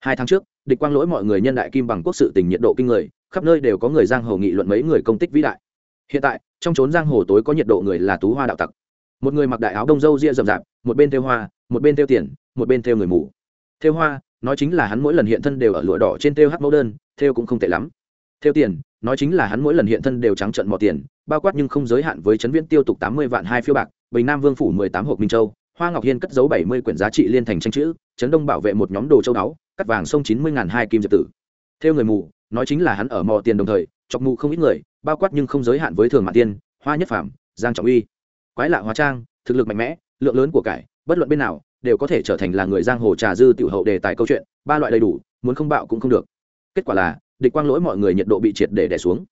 Hai tháng trước, địch quang lỗi mọi người nhân đại kim bằng quốc sự tình nhiệt độ kinh người, khắp nơi đều có người giang hồ nghị luận mấy người công tích vĩ đại. Hiện tại, trong trốn giang hồ tối có nhiệt độ người là tú hoa đạo tặc. Một người mặc đại áo đông râu ria rậm rạp, một bên theo hoa, một bên theo tiền, một bên theo người mù. Theo hoa, nói chính là hắn mỗi lần hiện thân đều ở lụa đỏ trên theo hát mẫu đơn, theo cũng không tệ lắm. Theo tiền nói chính là hắn mỗi lần hiện thân đều trắng trận mò tiền, bao quát nhưng không giới hạn với chấn viễn tiêu tục tám mươi vạn hai phiếu bạc, bình nam vương phủ mười tám hộp minh châu, hoa ngọc hiên cất giấu bảy mươi quyển giá trị liên thành tranh chữ chấn đông bảo vệ một nhóm đồ châu đáo, cắt vàng sông chín mươi ngàn hai kim diệp tử. Theo người mù, nói chính là hắn ở mò tiền đồng thời, chọc mù không ít người, bao quát nhưng không giới hạn với thường mạn tiên, hoa nhất phạm giang trọng uy. Quái lạ hóa trang, thực lực mạnh mẽ, lượng lớn của cải, bất luận bên nào, đều có thể trở thành là người giang hồ trà dư tiểu hậu đề tài câu chuyện, ba loại đầy đủ, muốn không bạo cũng không được. Kết quả là địch quang lỗi mọi người nhiệt độ bị triệt để đẻ xuống.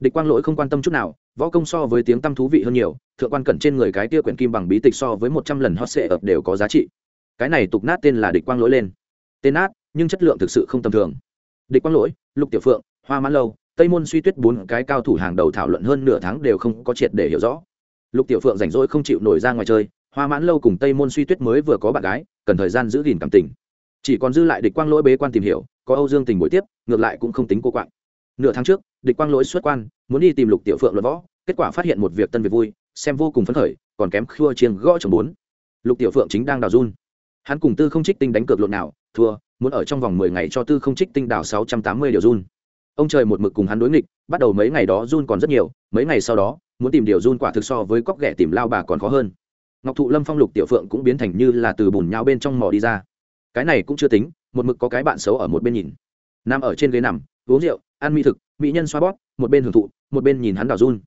Địch quang lỗi không quan tâm chút nào, võ công so với tiếng tăm thú vị hơn nhiều, thượng quan cẩn trên người cái tia quyển kim bằng bí tịch so với một trăm lần hot sệ ập đều có giá trị. Cái này tục nát tên là địch quang lỗi lên. Tên nát, nhưng chất lượng thực sự không tầm thường. Địch quang lỗi, lục tiểu phượng, hoa mãn lâu, tây môn suy tuyết bốn cái cao thủ hàng đầu thảo luận hơn nửa tháng đều không có triệt để hiểu rõ. Lục tiểu phượng rảnh rỗi không chịu nổi ra ngoài chơi, hoa mãn lâu cùng tây môn suy tuyết mới vừa có bạn gái, cần thời gian giữ gìn cảm tình. Chỉ còn dư lại địch quang lỗi bế quan tìm hiểu có âu dương tình buổi tiếp, ngược lại cũng không tính cô quạng. Nửa tháng trước, địch quang lỗi xuất quan, muốn đi tìm lục tiểu phượng luận võ, kết quả phát hiện một việc tân việc vui, xem vô cùng phấn khởi, còn kém khua chiêng gõ chồng bốn. Lục tiểu phượng chính đang đào run. Hắn cùng tư không trích tinh đánh cược lộn nào, thua, muốn ở trong vòng mười ngày cho tư không trích tinh đào sáu trăm tám mươi điều run. Ông trời một mực cùng hắn đối nghịch, bắt đầu mấy ngày đó run còn rất nhiều, mấy ngày sau đó, muốn tìm điều run quả thực so với cóc ghẻ tìm lao bà còn khó hơn. Ngọc thụ lâm phong lục tiểu phượng cũng biến thành như là từ bùn nhau bên trong mỏ đi ra. Cái này cũng chưa tính một mực có cái bạn xấu ở một bên nhìn. Nằm ở trên ghế nằm, uống rượu, ăn mỹ thực, mỹ nhân xoa bóp, một bên hưởng thụ, một bên nhìn hắn đào run.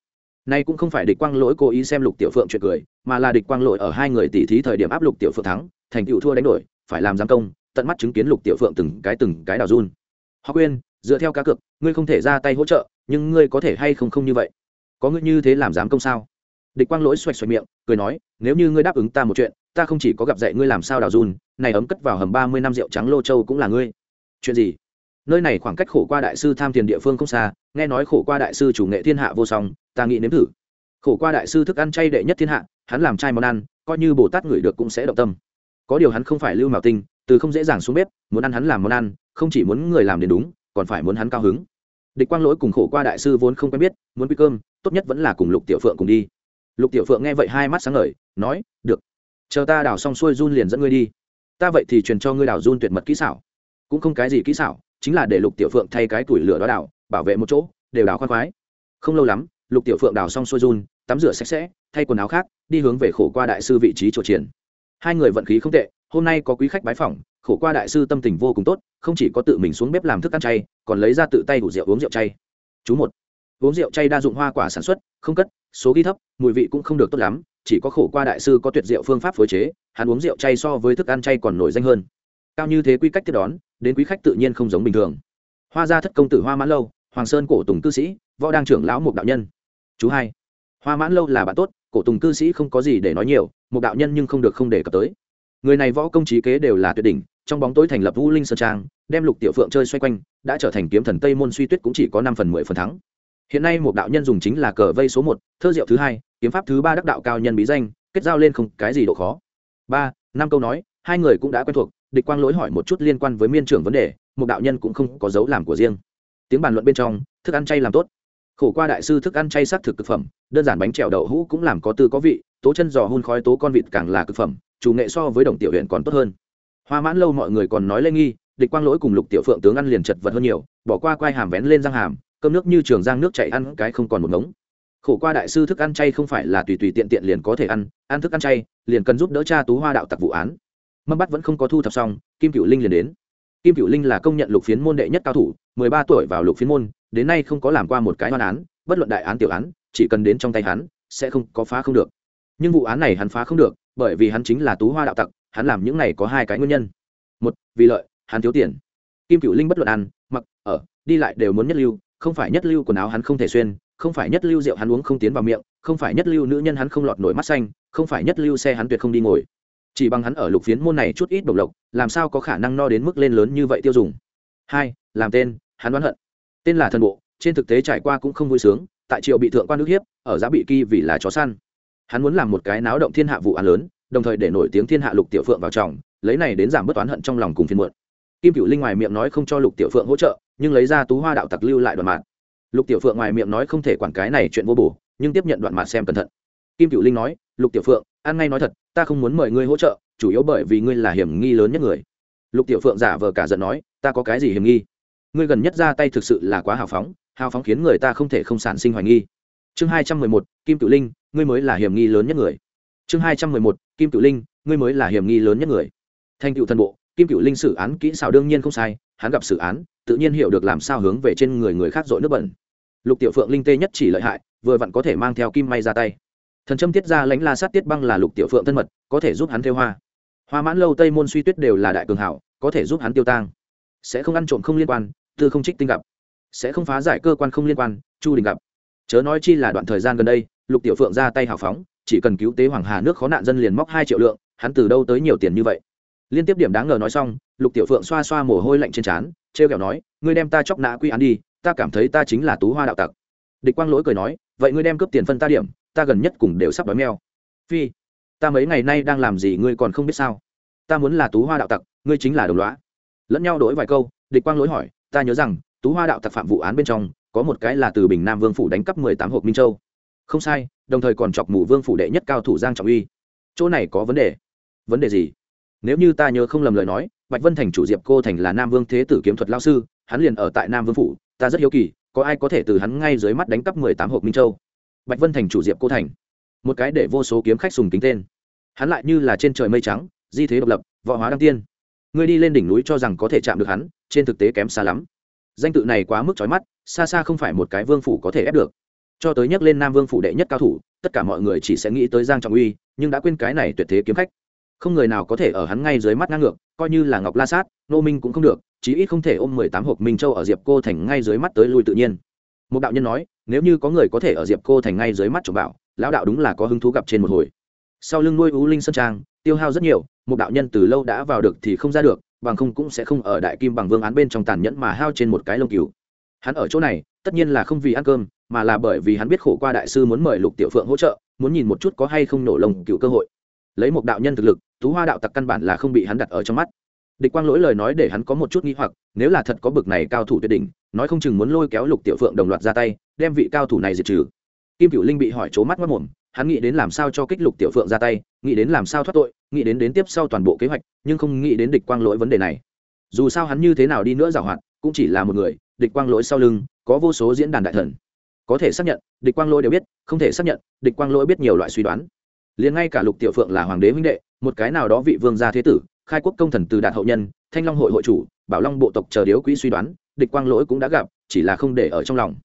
Nay cũng không phải địch quang lỗi cố ý xem lục tiểu phượng chuyện cười, mà là địch quang lỗi ở hai người tỉ thí thời điểm áp lục tiểu phượng thắng, thành tựu thua đánh đổi, phải làm giám công, tận mắt chứng kiến lục tiểu phượng từng cái từng cái đào run. Họ quên dựa theo cá cược, ngươi không thể ra tay hỗ trợ, nhưng ngươi có thể hay không không như vậy? Có ngươi như thế làm giám công sao? Địch quang lỗi xoạch xoạch miệng, cười nói, nếu như ngươi đáp ứng ta một chuyện, ta không chỉ có gặp dạy ngươi làm sao đào dùn này ấm cất vào hầm ba mươi năm rượu trắng lô châu cũng là ngươi. Chuyện gì? Nơi này khoảng cách khổ qua đại sư tham tiền địa phương không xa, nghe nói khổ qua đại sư chủ nghệ thiên hạ vô song, ta nghĩ nếm thử. Khổ qua đại sư thức ăn chay đệ nhất thiên hạ, hắn làm chay món ăn, coi như bồ tát ngửi được cũng sẽ động tâm. Có điều hắn không phải lưu mạo tinh, từ không dễ dàng xuống bếp, muốn ăn hắn làm món ăn, không chỉ muốn người làm đến đúng, còn phải muốn hắn cao hứng. Địch quang lỗi cùng khổ qua đại sư vốn không quen biết, muốn quy cơm, tốt nhất vẫn là cùng lục tiểu phượng cùng đi lục tiểu phượng nghe vậy hai mắt sáng ngời, nói, được, chờ ta đào xong xuôi run liền dẫn ngươi đi. Ta vậy thì truyền cho ngươi đào run tuyệt mật kỹ xảo. Cũng không cái gì kỹ xảo, chính là để lục tiểu phượng thay cái tuổi lửa đó đào, bảo vệ một chỗ, đều đào khoan khoái. Không lâu lắm, lục tiểu phượng đào xong xuôi run, tắm rửa sạch sẽ, thay quần áo khác, đi hướng về khổ qua đại sư vị trí trò triển. Hai người vận khí không tệ, hôm nay có quý khách bái phỏng, khổ qua đại sư tâm tình vô cùng tốt, không chỉ có tự mình xuống bếp làm thức ăn chay, còn lấy ra tự tay đủ rượu uống rượu chay. Chú một uống rượu chay đa dụng hoa quả sản xuất, không cất, số ghi thấp, mùi vị cũng không được tốt lắm, chỉ có khổ qua đại sư có tuyệt diệu phương pháp phối chế, hắn uống rượu chay so với thức ăn chay còn nổi danh hơn. Cao như thế quy cách tiếp đón, đến quý khách tự nhiên không giống bình thường. Hoa gia thất công tử hoa mãn lâu, hoàng sơn cổ tùng cư sĩ, võ đang trưởng lão mục đạo nhân. Chú hai, hoa mãn lâu là bạn tốt, cổ tùng cư sĩ không có gì để nói nhiều một đạo nhân nhưng không được không đề cập tới. Người này võ công trí kế đều là tuyệt đỉnh, trong bóng tối thành lập vũ linh sơn trang, đem lục tiểu phượng chơi xoay quanh, đã trở thành kiếm thần tây môn suy tuyết cũng chỉ có năm phần mười phần thắng hiện nay một đạo nhân dùng chính là cờ vây số một, thơ diệu thứ hai, kiếm pháp thứ ba đắc đạo cao nhân bí danh, kết giao lên không cái gì độ khó. Ba, năm câu nói, hai người cũng đã quen thuộc, địch quang lỗi hỏi một chút liên quan với miên trưởng vấn đề, một đạo nhân cũng không có dấu làm của riêng. Tiếng bàn luận bên trong, thức ăn chay làm tốt. Khổ qua đại sư thức ăn chay xác thực thực phẩm, đơn giản bánh trèo đậu hũ cũng làm có tư có vị, tố chân giò hun khói tố con vịt càng là thực phẩm, chủ nghệ so với đồng tiểu huyện còn tốt hơn. Hoa mãn lâu mọi người còn nói lê nghi, địch quang lỗi cùng lục tiểu phượng tướng ăn liền chật vật hơn nhiều, bỏ qua quai hàm vén lên răng hàm cơm nước như trường giang nước chảy ăn cái không còn một ngống. Khổ qua đại sư thức ăn chay không phải là tùy tùy tiện tiện liền có thể ăn ăn thức ăn chay, liền cần giúp đỡ cha tú hoa đạo tặc vụ án. Mâm bắt vẫn không có thu thập xong, kim cựu linh liền đến. Kim cựu linh là công nhận lục phiến môn đệ nhất cao thủ, mười ba tuổi vào lục phiến môn, đến nay không có làm qua một cái oan án, bất luận đại án tiểu án, chỉ cần đến trong tay hắn, sẽ không có phá không được. Nhưng vụ án này hắn phá không được, bởi vì hắn chính là tú hoa đạo tặc, hắn làm những này có hai cái nguyên nhân. Một, vì lợi, hắn thiếu tiền. Kim cựu linh bất luận ăn, mặc, ở, đi lại đều muốn nhất lưu không phải nhất lưu quần áo hắn không thể xuyên, không phải nhất lưu rượu hắn uống không tiến vào miệng, không phải nhất lưu nữ nhân hắn không lọt nổi mắt xanh, không phải nhất lưu xe hắn tuyệt không đi ngồi. Chỉ bằng hắn ở lục phiến môn này chút ít độc lộc, làm sao có khả năng no đến mức lên lớn như vậy tiêu dùng? Hai, làm tên, hắn đoán hận. Tên là thần bộ, trên thực tế trải qua cũng không vui sướng, tại triệu bị thượng quan nước hiếp, ở giá bị kỳ vì là chó săn. Hắn muốn làm một cái náo động thiên hạ vụ án lớn, đồng thời để nổi tiếng thiên hạ lục tiểu phượng vào trọng lấy này đến giảm bớt oán hận trong lòng cùng phiên muộn. Kim cựu linh ngoài miệng nói không cho lục tiểu phượng hỗ trợ nhưng lấy ra tú hoa đạo tặc lưu lại đoạn mạng lục tiểu phượng ngoài miệng nói không thể quản cái này chuyện vô bổ, nhưng tiếp nhận đoạn mạng xem cẩn thận. Kim cựu linh nói, lục tiểu phượng, ăn ngay nói thật, ta không muốn mời ngươi hỗ trợ, chủ yếu bởi vì ngươi là hiểm nghi lớn nhất người. Lục tiểu phượng giả vờ cả giận nói, ta có cái gì hiểm nghi? Ngươi gần nhất ra tay thực sự là quá hào phóng hào phóng khiến người ta không thể không sản sinh hoài nghi. Chương hai trăm mười một, kim cựu linh, ngươi mới là hiểm nghi lớn nhất người. Chương hai trăm mười một, kim cựu linh, ngươi mới là hiểm nghi lớn nhất người. Thành cựu thần bộ, kim cựu linh xử án kỹ xảo đương nhiên không sai, hắn gặp xử án tự nhiên hiểu được làm sao hướng về trên người người khác dội nước bẩn. Lục tiểu phượng linh tê nhất chỉ lợi hại, vừa vặn có thể mang theo kim may ra tay. Thần châm tiết ra lãnh la sát tiết băng là lục tiểu phượng thân mật, có thể giúp hắn theo hoa. Hoa mãn lâu tây môn suy tuyết đều là đại cường hảo, có thể giúp hắn tiêu tang. Sẽ không ăn trộm không liên quan, tư không trích tinh gặp. Sẽ không phá giải cơ quan không liên quan, chu đình gặp. Chớ nói chi là đoạn thời gian gần đây, lục tiểu phượng ra tay hào phóng, chỉ cần cứu tế hoàng hà nước khó nạn dân liền móc hai triệu lượng, hắn từ đâu tới nhiều tiền như vậy? Liên tiếp điểm đáng ngờ nói xong, lục tiểu phượng xoa xoa mồ hôi lạnh trên trán trêu ghẹo nói, ngươi đem ta chóc nã quy án đi, ta cảm thấy ta chính là tú hoa đạo tặc. Địch quang lỗi cười nói, vậy ngươi đem cướp tiền phân ta điểm, ta gần nhất cùng đều sắp đói meo. Phi, ta mấy ngày nay đang làm gì ngươi còn không biết sao? Ta muốn là tú hoa đạo tặc, ngươi chính là đồng loá lẫn nhau đổi vài câu, địch quang lỗi hỏi, ta nhớ rằng, tú hoa đạo tặc phạm vụ án bên trong, có một cái là từ bình nam vương phủ đánh cắp mười tám hộp minh châu. Không sai, đồng thời còn chọc mù vương phủ đệ nhất cao thủ giang trọng uy. Chỗ này có vấn đề. Vấn đề gì? Nếu như ta nhớ không lầm lời nói, bạch vân thành chủ diệp cô thành là nam vương thế tử kiếm thuật lao sư, hắn liền ở tại nam vương phủ, ta rất hiếu kỳ, có ai có thể từ hắn ngay dưới mắt đánh cắp mười tám hộp minh châu? Bạch vân thành chủ diệp cô thành. Một cái để vô số kiếm khách sùng kính tên. Hắn lại như là trên trời mây trắng, di thế độc lập, võ hóa đăng tiên. Ngươi đi lên đỉnh núi cho rằng có thể chạm được hắn, trên thực tế kém xa lắm. Danh tự này quá mức trói mắt, xa xa không phải một cái vương phủ có thể ép được. Cho tới nhắc lên nam vương phủ đệ nhất cao thủ, tất cả mọi người chỉ sẽ nghĩ tới giang trọng uy, nhưng đã quên cái này tuyệt thế kiếm khách không người nào có thể ở hắn ngay dưới mắt ngang ngược, coi như là ngọc la sát, nô minh cũng không được, chí ít không thể ôm mười tám hộp minh châu ở diệp cô thành ngay dưới mắt tới lui tự nhiên. Một đạo nhân nói, nếu như có người có thể ở diệp cô thành ngay dưới mắt trộm bảo, lão đạo đúng là có hứng thú gặp trên một hồi. Sau lưng nuôi ú linh sơn trang, tiêu hao rất nhiều, một đạo nhân từ lâu đã vào được thì không ra được, bằng không cũng sẽ không ở đại kim bằng vương án bên trong tàn nhẫn mà hao trên một cái lông cừu. Hắn ở chỗ này, tất nhiên là không vì ăn cơm, mà là bởi vì hắn biết khổ qua đại sư muốn mời lục tiểu phượng hỗ trợ, muốn nhìn một chút có hay không nổ lông cựu cơ hội lấy một đạo nhân thực lực tú hoa đạo tặc căn bản là không bị hắn đặt ở trong mắt. Địch quang lỗi lời nói để hắn có một chút nghi hoặc, nếu là thật có bực này cao thủ tuyệt đỉnh, nói không chừng muốn lôi kéo lục tiểu phượng đồng loạt ra tay, đem vị cao thủ này diệt trừ. Kim cựu linh bị hỏi trố mắt mất mồm, hắn nghĩ đến làm sao cho kích lục tiểu phượng ra tay, nghĩ đến làm sao thoát tội, nghĩ đến đến tiếp sau toàn bộ kế hoạch, nhưng không nghĩ đến địch quang lỗi vấn đề này. Dù sao hắn như thế nào đi nữa giảo hoạt, cũng chỉ là một người, địch quang lỗi sau lưng, có vô số diễn đàn đại thần. Có thể xác nhận, địch quang lỗi đều biết, không thể xác nhận, địch quang lỗi biết nhiều loại suy đoán liền ngay cả lục tiểu phượng là hoàng đế huynh đệ, một cái nào đó vị vương gia thế tử, khai quốc công thần từ đạt hậu nhân, thanh long hội hội chủ, bảo long bộ tộc chờ điếu quỹ suy đoán, địch quang lỗi cũng đã gặp, chỉ là không để ở trong lòng.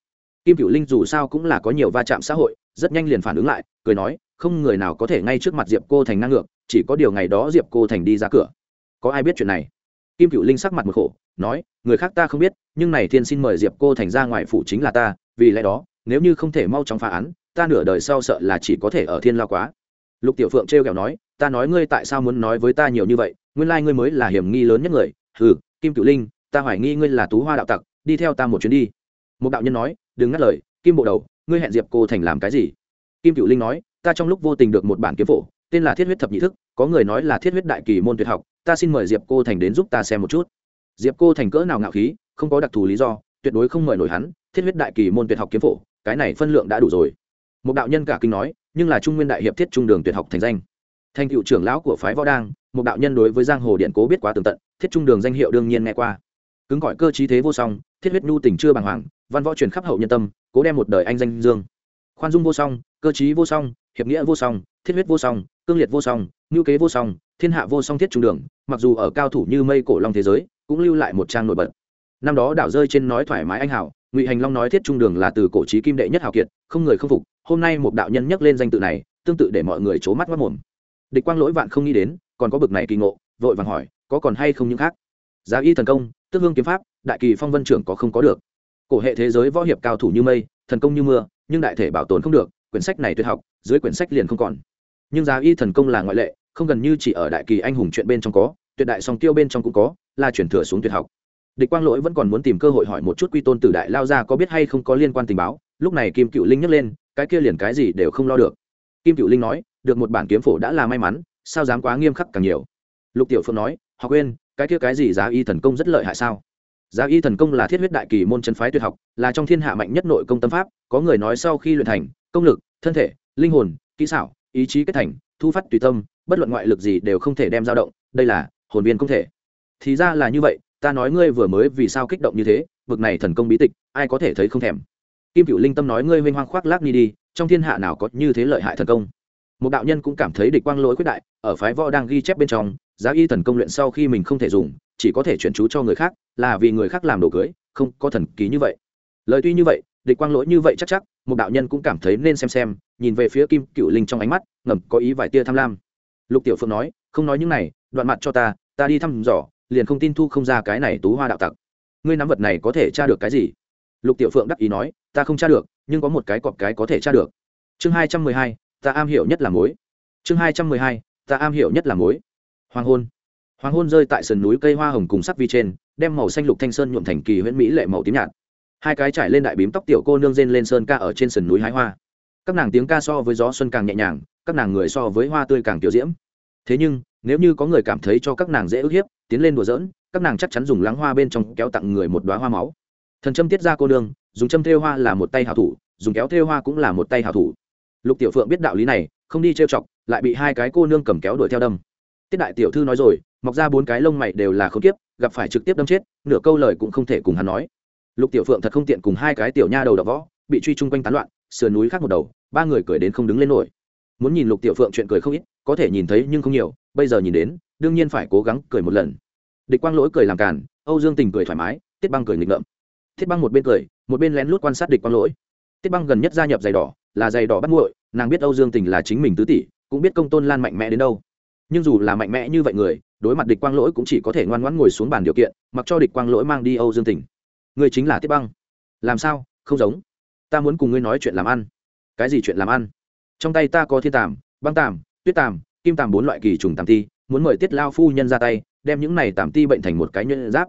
Kim cựu linh dù sao cũng là có nhiều va chạm xã hội, rất nhanh liền phản ứng lại, cười nói, không người nào có thể ngay trước mặt diệp cô thành năng ngược, chỉ có điều ngày đó diệp cô thành đi ra cửa. Có ai biết chuyện này? Kim cựu linh sắc mặt một khổ, nói, người khác ta không biết, nhưng này thiên xin mời diệp cô thành ra ngoài phủ chính là ta, vì lẽ đó, nếu như không thể mau chóng phá án, ta nửa đời sau sợ là chỉ có thể ở thiên lao quá lục tiểu phượng trêu kẹo nói, ta nói ngươi tại sao muốn nói với ta nhiều như vậy? Nguyên lai ngươi mới là hiểm nghi lớn nhất người. Hừ, kim cựu linh, ta hoài nghi ngươi là tú hoa đạo tặc, đi theo ta một chuyến đi. Một đạo nhân nói, đừng ngắt lời, kim bộ đầu, ngươi hẹn diệp cô thành làm cái gì? Kim cựu linh nói, ta trong lúc vô tình được một bản kiếm phổ, tên là thiết huyết thập nhị thức, có người nói là thiết huyết đại kỳ môn tuyệt học, ta xin mời diệp cô thành đến giúp ta xem một chút. Diệp cô thành cỡ nào ngạo khí, không có đặc thù lý do, tuyệt đối không mời nổi hắn, thiết huyết đại kỳ môn tuyệt học kiếm phổ, cái này phân lượng đã đủ rồi. Một đạo nhân cả kinh nói nhưng là trung nguyên đại hiệp thiết trung đường tuyệt học thành danh. Thành cựu trưởng lão của phái võ đang, một đạo nhân đối với giang hồ điện cố biết quá tường tận, thiết trung đường danh hiệu đương nhiên nghe qua. Cứng gọi cơ trí thế vô song, thiết huyết nhu tình chưa bàng hoàng, văn võ truyền khắp hậu nhân tâm, cố đem một đời anh danh dương. Khoan dung vô song, cơ trí vô song, hiệp nghĩa vô song, thiết huyết vô song, cương liệt vô song ngữ kế vô song, thiên hạ vô song thiết trung đường, mặc dù ở cao thủ như mây cổ long thế giới, cũng lưu lại một trang nổi bật. Năm đó đảo rơi trên nói thoải mái anh hảo ngụy hành long nói thiết trung đường là từ cổ trí kim đệ nhất hào kiệt, không người không phục hôm nay một đạo nhân nhắc lên danh tự này, tương tự để mọi người c mắt mất mồm. Địch quang lỗi vạn không nghĩ đến, còn có bực này kỳ ngộ, vội vàng hỏi, có còn hay không những khác? Giá y thần công tức hương kiếm pháp, đại kỳ phong vân trưởng có không có được? Cổ hệ thế giới võ hiệp cao thủ như mây, thần công như mưa, nhưng đại thể bảo tồn không được, quyển sách này tuyệt học, dưới quyển sách liền không còn. Nhưng giá y thần công là ngoại lệ, không gần như chỉ ở đại kỳ anh hùng chuyện bên trong có, tuyệt đại song tiêu bên trong cũng có, là chuyển thừa xuống tuyệt học. Địch quang lỗi vẫn còn muốn tìm cơ hội hỏi một chút quy tôn tử đại lao ra có biết hay không có liên quan tình báo, lúc này kim cựu linh nhắc lên cái kia liền cái gì đều không lo được. Kim cựu linh nói, được một bản kiếm phổ đã là may mắn, sao dám quá nghiêm khắc càng nhiều? Lục tiểu phương nói, học quên cái kia cái gì giá y thần công rất lợi hại sao? Giá y thần công là thiết huyết đại kỳ môn chân phái tuyệt học, là trong thiên hạ mạnh nhất nội công tâm pháp, có người nói sau khi luyện thành, công lực, thân thể, linh hồn, kỹ xảo, ý chí kết thành, thu phát tùy tâm, bất luận ngoại lực gì đều không thể đem dao động, đây là hồn viên không thể. Thì ra là như vậy, ta nói ngươi vừa mới vì sao kích động như thế vực này thần công bí tịch, ai có thể thấy không thèm? Kim cựu linh tâm nói ngươi huynh hoang khoác lác ni đi, trong thiên hạ nào có như thế lợi hại thần công. Một đạo nhân cũng cảm thấy địch quang lỗi quyết đại, ở phái võ đang ghi chép bên trong, giá y thần công luyện sau khi mình không thể dùng, chỉ có thể chuyển chú cho người khác, là vì người khác làm đồ cưới, không có thần ký như vậy. Lời tuy như vậy, địch quang lỗi như vậy chắc chắc, một đạo nhân cũng cảm thấy nên xem xem, nhìn về phía kim cựu linh trong ánh mắt, ngầm có ý vài tia tham lam. Lục tiểu phượng nói, không nói những này, đoạn mặt cho ta ta đi thăm dò, liền không tin thu không ra cái này tú hoa đạo tặc. Ngươi nắm vật này có thể tra được cái gì? Lục tiểu phượng đắc ý nói, ta không tra được, nhưng có một cái cọp cái có thể tra được. Chương hai trăm mười hai, ta am hiểu nhất là mối chương hai trăm mười hai, ta am hiểu nhất là mối hoàng hôn. Hoàng hôn rơi tại sườn núi cây hoa hồng cùng sắc vi trên, đem màu xanh lục thanh sơn nhuộm thành kỳ huyễn mỹ lệ màu tím nhạt. Hai cái trải lên đại bím tóc tiểu cô nương rên lên sơn ca ở trên sườn núi hái hoa. Các nàng tiếng ca so với gió xuân càng nhẹ nhàng, các nàng người so với hoa tươi càng tiểu diễm. Thế nhưng, nếu như có người cảm thấy cho các nàng dễ ức hiếp, tiến lên đùa giỡn, các nàng chắc chắn dùng láng hoa bên trong kéo tặng người một đoá hoa máu thần châm tiết ra cô nương, dùng châm thêu hoa là một tay hảo thủ, dùng kéo thêu hoa cũng là một tay hảo thủ. Lục tiểu phượng biết đạo lý này, không đi trêu chọc, lại bị hai cái cô nương cầm kéo đuổi theo đâm. Tiết đại tiểu thư nói rồi, mọc ra bốn cái lông mày đều là không tiếp gặp phải trực tiếp đâm chết, nửa câu lời cũng không thể cùng hắn nói. Lục tiểu phượng thật không tiện cùng hai cái tiểu nha đầu đập võ, bị truy chung quanh tán loạn, sườn núi khác một đầu, ba người cười đến không đứng lên nổi. Muốn nhìn lục tiểu phượng chuyện cười không ít, có thể nhìn thấy nhưng không nhiều, bây giờ nhìn đến, đương nhiên phải cố gắng cười một lần. Địch quang lỗi cười làm càn, âu dương tình cười thoải mái, tiết băng cười nghịch ngợm thiết băng một bên cười, một bên lén lút quan sát địch quang lỗi. Tiết băng gần nhất gia nhập giày đỏ, là giày đỏ bắt nguội nàng biết âu dương tình là chính mình tứ tỷ, cũng biết công tôn lan mạnh mẽ đến đâu. Nhưng dù là mạnh mẽ như vậy người, đối mặt địch quang lỗi cũng chỉ có thể ngoan ngoãn ngồi xuống bàn điều kiện, mặc cho địch quang lỗi mang đi âu dương tình. Người chính là tiết băng. Làm sao? Không giống. Ta muốn cùng ngươi nói chuyện làm ăn. Cái gì chuyện làm ăn? Trong tay ta có thiên tàm, băng tàm, tuyết tàm, kim tàm bốn loại kỳ trùng tàm ti, muốn mời tiết lao phu nhân ra tay, đem những này tàm ti bệnh thành một cái nhuyễn giáp.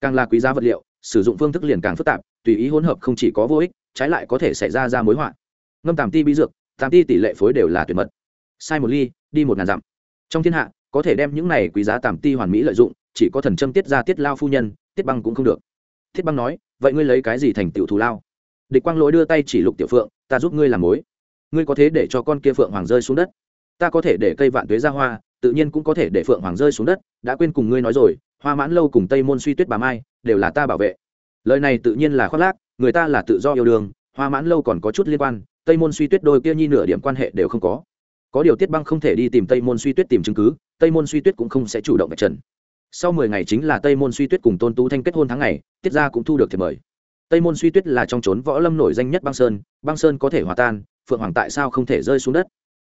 Càng là quý giá vật liệu sử dụng phương thức liền càng phức tạp, tùy ý hỗn hợp không chỉ có vô ích, trái lại có thể xảy ra ra mối họa. Ngâm tàm ti bí dược, tàm ti tỷ lệ phối đều là tuyệt mật. Sai một ly, đi một ngàn dặm. Trong thiên hạ, có thể đem những này quý giá tàm ti hoàn mỹ lợi dụng, chỉ có thần châm tiết ra tiết lao phu nhân, tiết băng cũng không được. Thiết băng nói, vậy ngươi lấy cái gì thành tiểu thù lao? Địch quang lỗi đưa tay chỉ lục tiểu phượng, ta giúp ngươi làm mối. Ngươi có thế để cho con kia phượng hoàng rơi xuống đất? Ta có thể để cây vạn tuế ra hoa, tự nhiên cũng có thể để phượng hoàng rơi xuống đất, đã quên cùng ngươi nói rồi hoa mãn lâu cùng tây môn suy tuyết bà mai đều là ta bảo vệ lời này tự nhiên là khoác lác người ta là tự do yêu đương hoa mãn lâu còn có chút liên quan tây môn suy tuyết đôi kia nhi nửa điểm quan hệ đều không có có điều tiết băng không thể đi tìm tây môn suy tuyết tìm chứng cứ tây môn suy tuyết cũng không sẽ chủ động vạch trần sau mười ngày chính là tây môn suy tuyết cùng tôn tú thanh kết hôn tháng ngày tiết ra cũng thu được thiệp mời tây môn suy tuyết là trong trốn võ lâm nổi danh nhất băng sơn băng sơn có thể hòa tan phượng hoàng tại sao không thể rơi xuống đất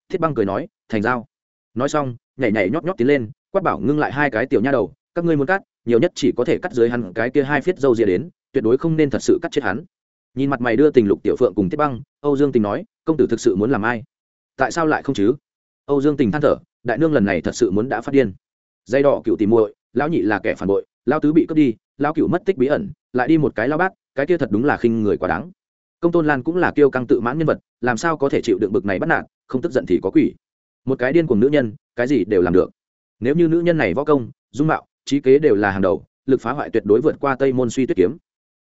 thiết băng cười nói thành giao nói xong nhảy nhảy nhót nhót tiến lên quát bảo ngưng lại hai cái tiểu nha đầu các ngươi muốn cắt nhiều nhất chỉ có thể cắt dưới hắn cái kia hai phiết dâu rìa đến tuyệt đối không nên thật sự cắt chết hắn. Nhìn mặt mày đưa tình lục tiểu phượng cùng tiếp băng âu dương tình nói công tử thực sự muốn làm ai? Tại sao lại không chứ? Âu dương tình than thở đại nương lần này thật sự muốn đã phát điên. Dây đỏ cựu tìm muội lão nhị là kẻ phản bội lao tứ bị cướp đi lao cựu mất tích bí ẩn lại đi một cái lao bát, cái kia thật đúng là khinh người quá đáng. Công tôn lan cũng là kiêu căng tự mãn nhân vật làm sao có thể chịu đựng bực này bắt nạt không tức giận thì có quỷ. Một cái điên cùng nữ nhân cái gì đều làm được. Nếu như nữ nhân này võ công dung mạo trí kế đều là hàng đầu, lực phá hoại tuyệt đối vượt qua tây môn suy tuyết kiếm.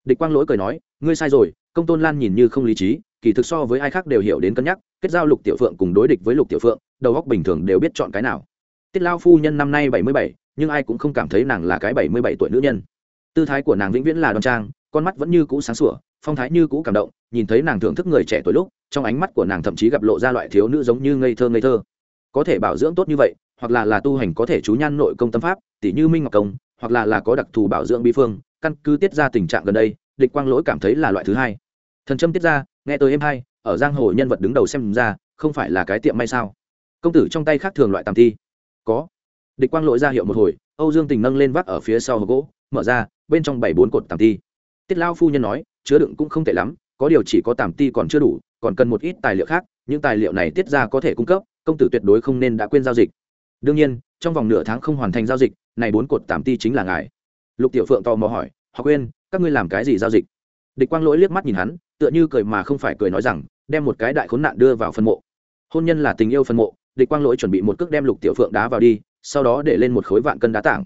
Địch quang lỗi cười nói, ngươi sai rồi, công tôn lan nhìn như không lý trí, kỳ thực so với ai khác đều hiểu đến cân nhắc, kết giao lục tiểu phượng cùng đối địch với lục tiểu phượng, đầu góc bình thường đều biết chọn cái nào. Tiết lao phu nhân năm nay bảy mươi bảy, nhưng ai cũng không cảm thấy nàng là cái bảy mươi bảy tuổi nữ nhân. Tư thái của nàng vĩnh viễn là đoan trang, con mắt vẫn như cũ sáng sủa, phong thái như cũ cảm động, nhìn thấy nàng thưởng thức người trẻ tuổi lúc, trong ánh mắt của nàng thậm chí gặp lộ ra loại thiếu nữ giống như ngây thơ ngây thơ. Có thể bảo dưỡng tốt như vậy hoặc là là tu hành có thể chú nhan nội công tâm pháp tỷ như minh ngọc công, hoặc là là có đặc thù bảo dưỡng bi phương, căn cứ tiết ra tình trạng gần đây, địch quang lỗi cảm thấy là loại thứ hai. Thần trâm tiết ra, nghe tôi em hai ở giang hồ nhân vật đứng đầu xem ra, không phải là cái tiệm may sao? Công tử trong tay khác thường loại tàm thi. Có. Địch quang lỗi ra hiệu một hồi, âu dương tình nâng lên vác ở phía sau hộp gỗ, mở ra, bên trong bảy bốn cột tàm thi. Tiết lao phu nhân nói, chứa đựng cũng không tệ lắm, có điều chỉ có tàm ti còn chưa đủ, còn cần một ít tài liệu khác, những tài liệu này tiết ra có thể cung cấp, công tử tuyệt đối không nên đã quên giao dịch đương nhiên, trong vòng nửa tháng không hoàn thành giao dịch, này bốn cột tạm ti chính là ngài. Lục tiểu phượng tò mò hỏi họ quên các ngươi làm cái gì giao dịch? Địch quang lỗi liếc mắt nhìn hắn, tựa như cười mà không phải cười nói rằng, đem một cái đại khốn nạn đưa vào phân mộ. Hôn nhân là tình yêu phân mộ, địch quang lỗi chuẩn bị một cước đem lục tiểu phượng đá vào đi, sau đó để lên một khối vạn cân đá tảng.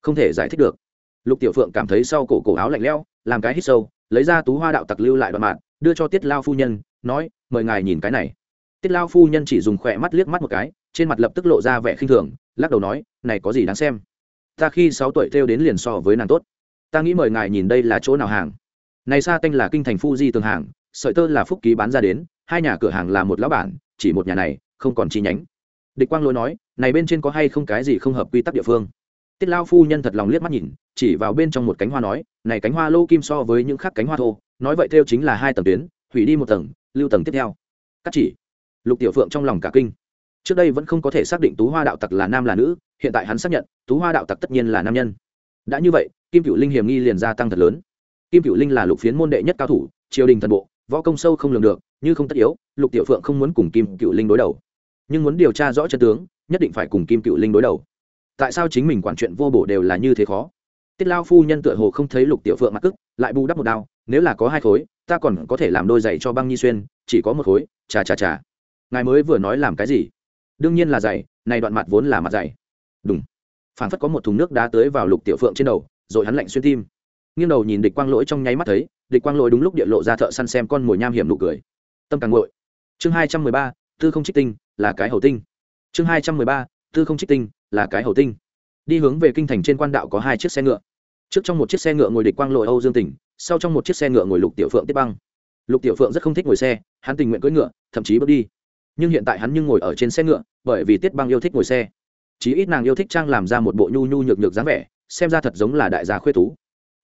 Không thể giải thích được. Lục tiểu phượng cảm thấy sau cổ cổ áo lạnh lẽo, làm cái hít sâu, lấy ra tú hoa đạo tặc lưu lại đoạn mạng đưa cho tiết lao phu nhân, nói, mời ngài nhìn cái này. Tiết lao phu nhân chỉ dùng khỏe mắt liếc mắt một cái trên mặt lập tức lộ ra vẻ khinh thường, lắc đầu nói, này có gì đáng xem? Ta khi sáu tuổi theo đến liền so với nàng tốt. Ta nghĩ mời ngài nhìn đây là chỗ nào hàng. Này xa tanh là kinh thành phu di tường hàng, sợi tơ là phúc ký bán ra đến, hai nhà cửa hàng là một lão bản, chỉ một nhà này, không còn chi nhánh. Địch quang lỗi nói, này bên trên có hay không cái gì không hợp quy tắc địa phương? Tiết lao phu nhân thật lòng liếc mắt nhìn, chỉ vào bên trong một cánh hoa nói, này cánh hoa lô kim so với những khác cánh hoa thô, nói vậy theo chính là hai tầng tuyến, hủy đi một tầng, lưu tầng tiếp theo. Cắt chỉ. Lục tiểu phượng trong lòng cả kinh trước đây vẫn không có thể xác định tú hoa đạo tặc là nam là nữ, hiện tại hắn xác nhận, tú hoa đạo tặc tất nhiên là nam nhân. Đã như vậy, kim cựu linh hiểm nghi liền gia tăng thật lớn. Kim cựu linh là lục phiến môn đệ nhất cao thủ, triều đình thần bộ, võ công sâu không lường được, như không tất yếu, lục tiểu phượng không muốn cùng kim cựu linh đối đầu. Nhưng muốn điều tra rõ chân tướng, nhất định phải cùng kim cựu linh đối đầu. Tại sao chính mình quản chuyện vô bổ đều là như thế khó? Tiết lao phu nhân tựa hồ không thấy lục tiểu phượng mặc cức lại bù đắp một đao, nếu là có hai khối, ta còn có thể làm đôi giày cho băng nhi xuyên, chỉ có một khối, chà chà chà. Ngài mới vừa nói làm cái gì? Đương nhiên là dày, này đoạn mặt vốn là mặt dày, đúng. Phản phất có một thùng nước đá tới vào lục tiểu phượng trên đầu rồi hắn lạnh xuyên tim. Nghiêng đầu nhìn địch quang lỗi trong nháy mắt thấy địch quang lỗi đúng lúc địa lộ ra thợ săn xem con mồi nham hiểm nụ cười. Tâm càng ngội chương hai trăm mười ba tư không trích tinh là cái hầu tinh. Chương hai trăm mười ba tư không trích tinh là cái hầu tinh. Đi hướng về kinh thành trên quan đạo có hai chiếc xe ngựa. Trước trong một chiếc xe ngựa ngồi địch quang lội âu dương tỉnh sau trong một chiếc xe ngựa ngồi lục tiểu phượng tiếp băng. Lục tiểu phượng rất không thích ngồi xe hắn tình nguyện cưỡi ngựa thậm chí bước đi nhưng hiện tại hắn nhưng ngồi ở trên xe ngựa, bởi vì tiết băng yêu thích ngồi xe. Chí ít nàng yêu thích trang làm ra một bộ nhu nhu nhược nhược dáng vẻ, xem ra thật giống là đại gia khuê tú.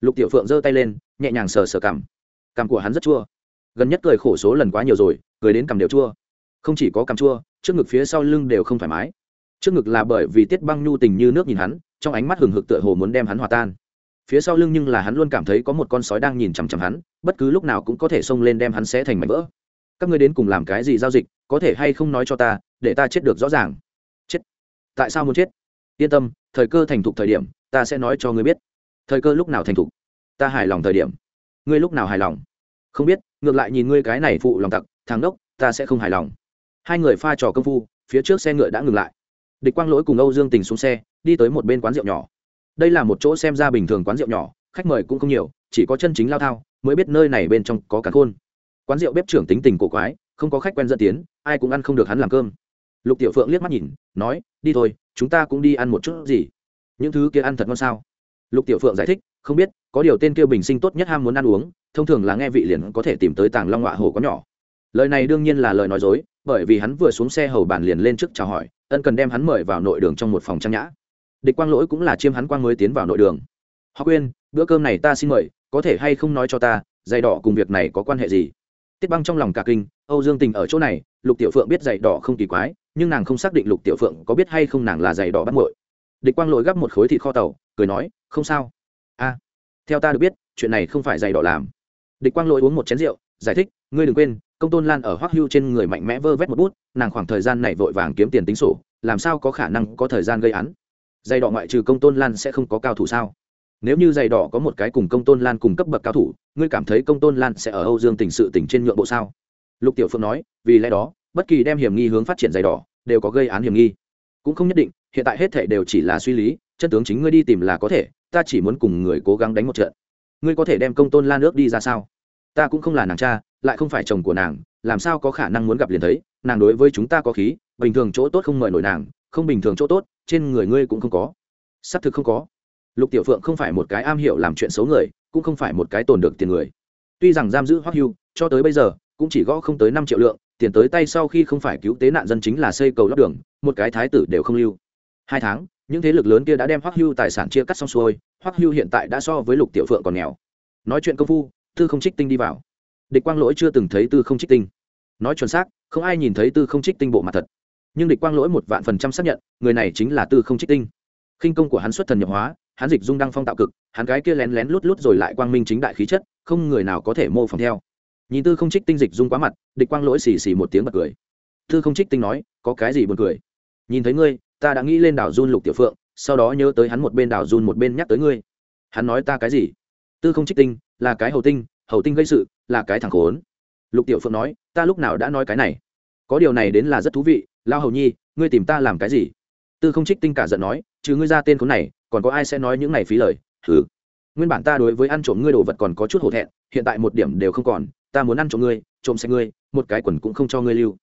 Lục tiểu phượng giơ tay lên, nhẹ nhàng sờ sờ cằm. Cằm của hắn rất chua. Gần nhất cười khổ số lần quá nhiều rồi, cười đến cằm đều chua. Không chỉ có cằm chua, trước ngực phía sau lưng đều không thoải mái. Trước ngực là bởi vì tiết băng nhu tình như nước nhìn hắn, trong ánh mắt hừng hực tựa hồ muốn đem hắn hòa tan. Phía sau lưng nhưng là hắn luôn cảm thấy có một con sói đang nhìn chằm chằm hắn, bất cứ lúc nào cũng có thể xông lên đem hắn xé thành mảnh vỡ các ngươi đến cùng làm cái gì giao dịch, có thể hay không nói cho ta, để ta chết được rõ ràng. Chết. Tại sao muốn chết? Yên tâm, thời cơ thành thục thời điểm, ta sẽ nói cho ngươi biết. Thời cơ lúc nào thành thục? Ta hài lòng thời điểm. Ngươi lúc nào hài lòng? Không biết, ngược lại nhìn ngươi cái này phụ lòng tặc thắng đốc ta sẽ không hài lòng. Hai người pha trò công phu, phía trước xe ngựa đã ngừng lại. Địch quang lỗi cùng âu dương tình xuống xe, đi tới một bên quán rượu nhỏ. Đây là một chỗ xem ra bình thường quán rượu nhỏ, khách mời cũng không nhiều, chỉ có chân chính lao thao, mới biết nơi này bên trong có cả khôn quán rượu bếp trưởng tính tình cổ quái, không có khách quen dẫn tiến, ai cũng ăn không được hắn làm cơm. Lục tiểu phượng liếc mắt nhìn, nói, đi thôi, chúng ta cũng đi ăn một chút gì. Những thứ kia ăn thật ngon sao? Lục tiểu phượng giải thích, không biết, có điều tên kia bình sinh tốt nhất ham muốn ăn uống, thông thường là nghe vị liền có thể tìm tới tàng long họa hồ có nhỏ. Lời này đương nhiên là lời nói dối, bởi vì hắn vừa xuống xe hầu bàn liền lên trước chào hỏi, ân cần đem hắn mời vào nội đường trong một phòng trang nhã. Địch quang lỗi cũng là chiêm hắn quang mới tiến vào nội đường. Họ quên bữa cơm này ta xin mời, có thể hay không nói cho ta, giày đỏ cùng việc này có quan hệ gì? Tiết băng trong lòng cả kinh, âu dương tình ở chỗ này, lục tiểu phượng biết giày đỏ không kỳ quái, nhưng nàng không xác định lục tiểu phượng có biết hay không nàng là giày đỏ bắt muội. Địch quang lỗi gắp một khối thịt kho tàu, cười nói, không sao. A, theo ta được biết, chuyện này không phải giày đỏ làm. Địch quang lỗi uống một chén rượu, giải thích, ngươi đừng quên, công tôn lan ở hoắc hưu trên người mạnh mẽ vơ vét một bút, nàng khoảng thời gian này vội vàng kiếm tiền tính sổ, làm sao có khả năng có thời gian gây án? Giày đỏ ngoại trừ công tôn lan sẽ không có cao thủ sao? Nếu như giày đỏ có một cái cùng công tôn lan cùng cấp bậc cao thủ, ngươi cảm thấy công tôn lan sẽ ở âu dương tình sự tỉnh trên nhượng bộ sao? Lục tiểu phượng nói, vì lẽ đó, bất kỳ đem hiểm nghi hướng phát triển giày đỏ, đều có gây án hiểm nghi. Cũng không nhất định, hiện tại hết thể đều chỉ là suy lý, chân tướng chính ngươi đi tìm là có thể, ta chỉ muốn cùng người cố gắng đánh một trận. Ngươi có thể đem công tôn lan nước đi ra sao? Ta cũng không là nàng cha, lại không phải chồng của nàng, làm sao có khả năng muốn gặp liền thấy, nàng đối với chúng ta có khí, bình thường chỗ tốt không mời nổi nàng, không bình thường chỗ tốt, trên người ngươi cũng không có. Xác thực không có lục tiểu phượng không phải một cái am hiểu làm chuyện xấu người, cũng không phải một cái tồn được tiền người. Tuy rằng giam giữ hoắc hưu, cho tới bây giờ, cũng chỉ gõ không tới năm triệu lượng, tiền tới tay sau khi không phải cứu tế nạn dân chính là xây cầu lót đường, một cái thái tử đều không lưu. Hai tháng, những thế lực lớn kia đã đem hoắc hưu tài sản chia cắt xong xuôi, hoắc hưu hiện tại đã so với lục tiểu phượng còn nghèo. Nói chuyện công phu, tư không trích tinh đi vào. Địch quang lỗi chưa từng thấy tư không trích tinh. Nói chuẩn xác, không ai nhìn thấy tư không trích tinh bộ mặt thật. Nhưng địch quang lỗi một vạn phần trăm xác nhận, người này chính là tư không trích tinh. Khinh công của hắn xuất thần nhập hóa hắn dịch dung đăng phong tạo cực, hắn gái kia lén lén lút lút rồi lại quang minh chính đại khí chất, không người nào có thể mô phỏng theo. Nhìn tư không trích tinh dịch dung quá mặt, địch quang lỗi xì xì một tiếng bật cười. Tư không trích tinh nói, có cái gì buồn cười? Nhìn thấy ngươi, ta đã nghĩ lên đảo run lục tiểu phượng, sau đó nhớ tới hắn một bên đảo run một bên nhắc tới ngươi. Hắn nói ta cái gì? Tư không trích tinh, là cái hầu tinh hầu tinh gây sự, là cái thằng khốn. Lục tiểu phượng nói, ta lúc nào đã nói cái này? Có điều này đến là rất thú vị. Lao hầu nhi, ngươi tìm ta làm cái gì? Tư không trích tinh cả giận nói chứ ngươi ra tên khốn này còn có ai sẽ nói những này phí lời? Thử nguyên bản ta đối với ăn trộm ngươi đồ vật còn có chút hổ thẹn, hiện tại một điểm đều không còn, ta muốn ăn trộm ngươi, trộm xe ngươi, một cái quần cũng không cho ngươi lưu.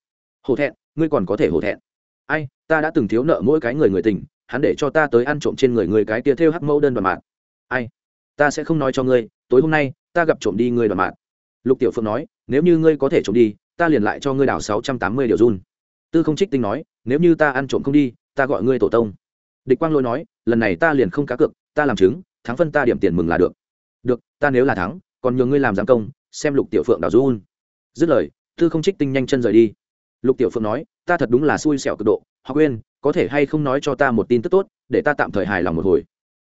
Hổ thẹn, ngươi còn có thể hổ thẹn. Ai, ta đã từng thiếu nợ mỗi cái người người tình, hắn để cho ta tới ăn trộm trên người người cái tia theo hắc mẫu đơn đoàn mạng. ai, ta sẽ không nói cho ngươi, tối hôm nay, ta gặp trộm đi ngươi đoàn mạng. lục tiểu phượng nói, nếu như ngươi có thể trộm đi, ta liền lại cho ngươi đào sáu trăm tám mươi điều run. Tư không trích tinh nói, nếu như ta ăn trộm không đi, ta gọi ngươi tổ tông. Địch quang lôi nói lần này ta liền không cá cược, ta làm chứng, thắng phân ta điểm tiền mừng là được. Được, ta nếu là thắng, còn nhường ngươi làm giám công, xem lục tiểu phượng đào run dứt lời thư không trích tinh nhanh chân rời đi. Lục tiểu phượng nói, ta thật đúng là xui xẻo cực độ họ quên có thể hay không nói cho ta một tin tức tốt, để ta tạm thời hài lòng một hồi.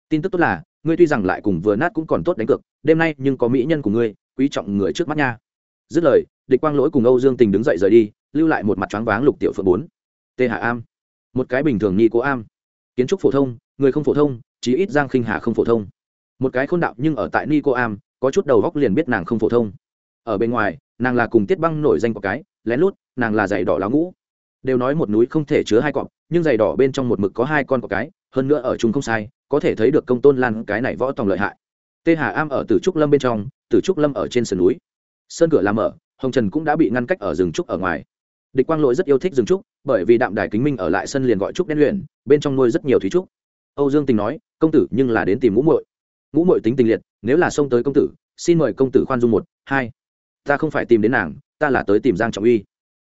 Tin tức tốt là, ngươi tuy rằng lại cùng vừa nát cũng còn tốt đánh cược, đêm nay nhưng có mỹ nhân của ngươi, quý trọng người trước mắt nha. Dứt lời, địch quang lỗi cùng âu dương tình đứng dậy rời đi, lưu lại một mặt choáng váng lục tiểu phượng bốn. Tê hạ am. Một cái bình thường nghi cố am. Kiến trúc phổ thông người không phổ thông, chí ít giang khinh hà không phổ thông. Một cái khôn đạo nhưng ở tại ni cô am có chút đầu góc liền biết nàng không phổ thông. Ở bên ngoài, nàng là cùng tiết băng nổi danh của cái, lén lút, nàng là giày đỏ lá ngũ. Đều nói một núi không thể chứa hai cọp, nhưng giày đỏ bên trong một mực có hai con có cái, hơn nữa ở chúng không sai, có thể thấy được công tôn lan cái này võ tòng lợi hại. Tê hà am ở tử trúc lâm bên trong, tử trúc lâm ở trên sườn núi. Sơn cửa làm ở, hồng trần cũng đã bị ngăn cách ở rừng trúc ở ngoài. Địch quang lỗi rất yêu thích rừng trúc, bởi vì đạm đài kính minh ở lại sân liền gọi trúc đen luyện, bên trong nuôi rất nhiều thúy trúc âu dương tình nói, công tử, nhưng là đến tìm ngũ muội. Ngũ muội tính tình liệt, nếu là xông tới công tử, xin mời công tử khoan dung một, hai. Ta không phải tìm đến nàng, ta là tới tìm giang trọng uy.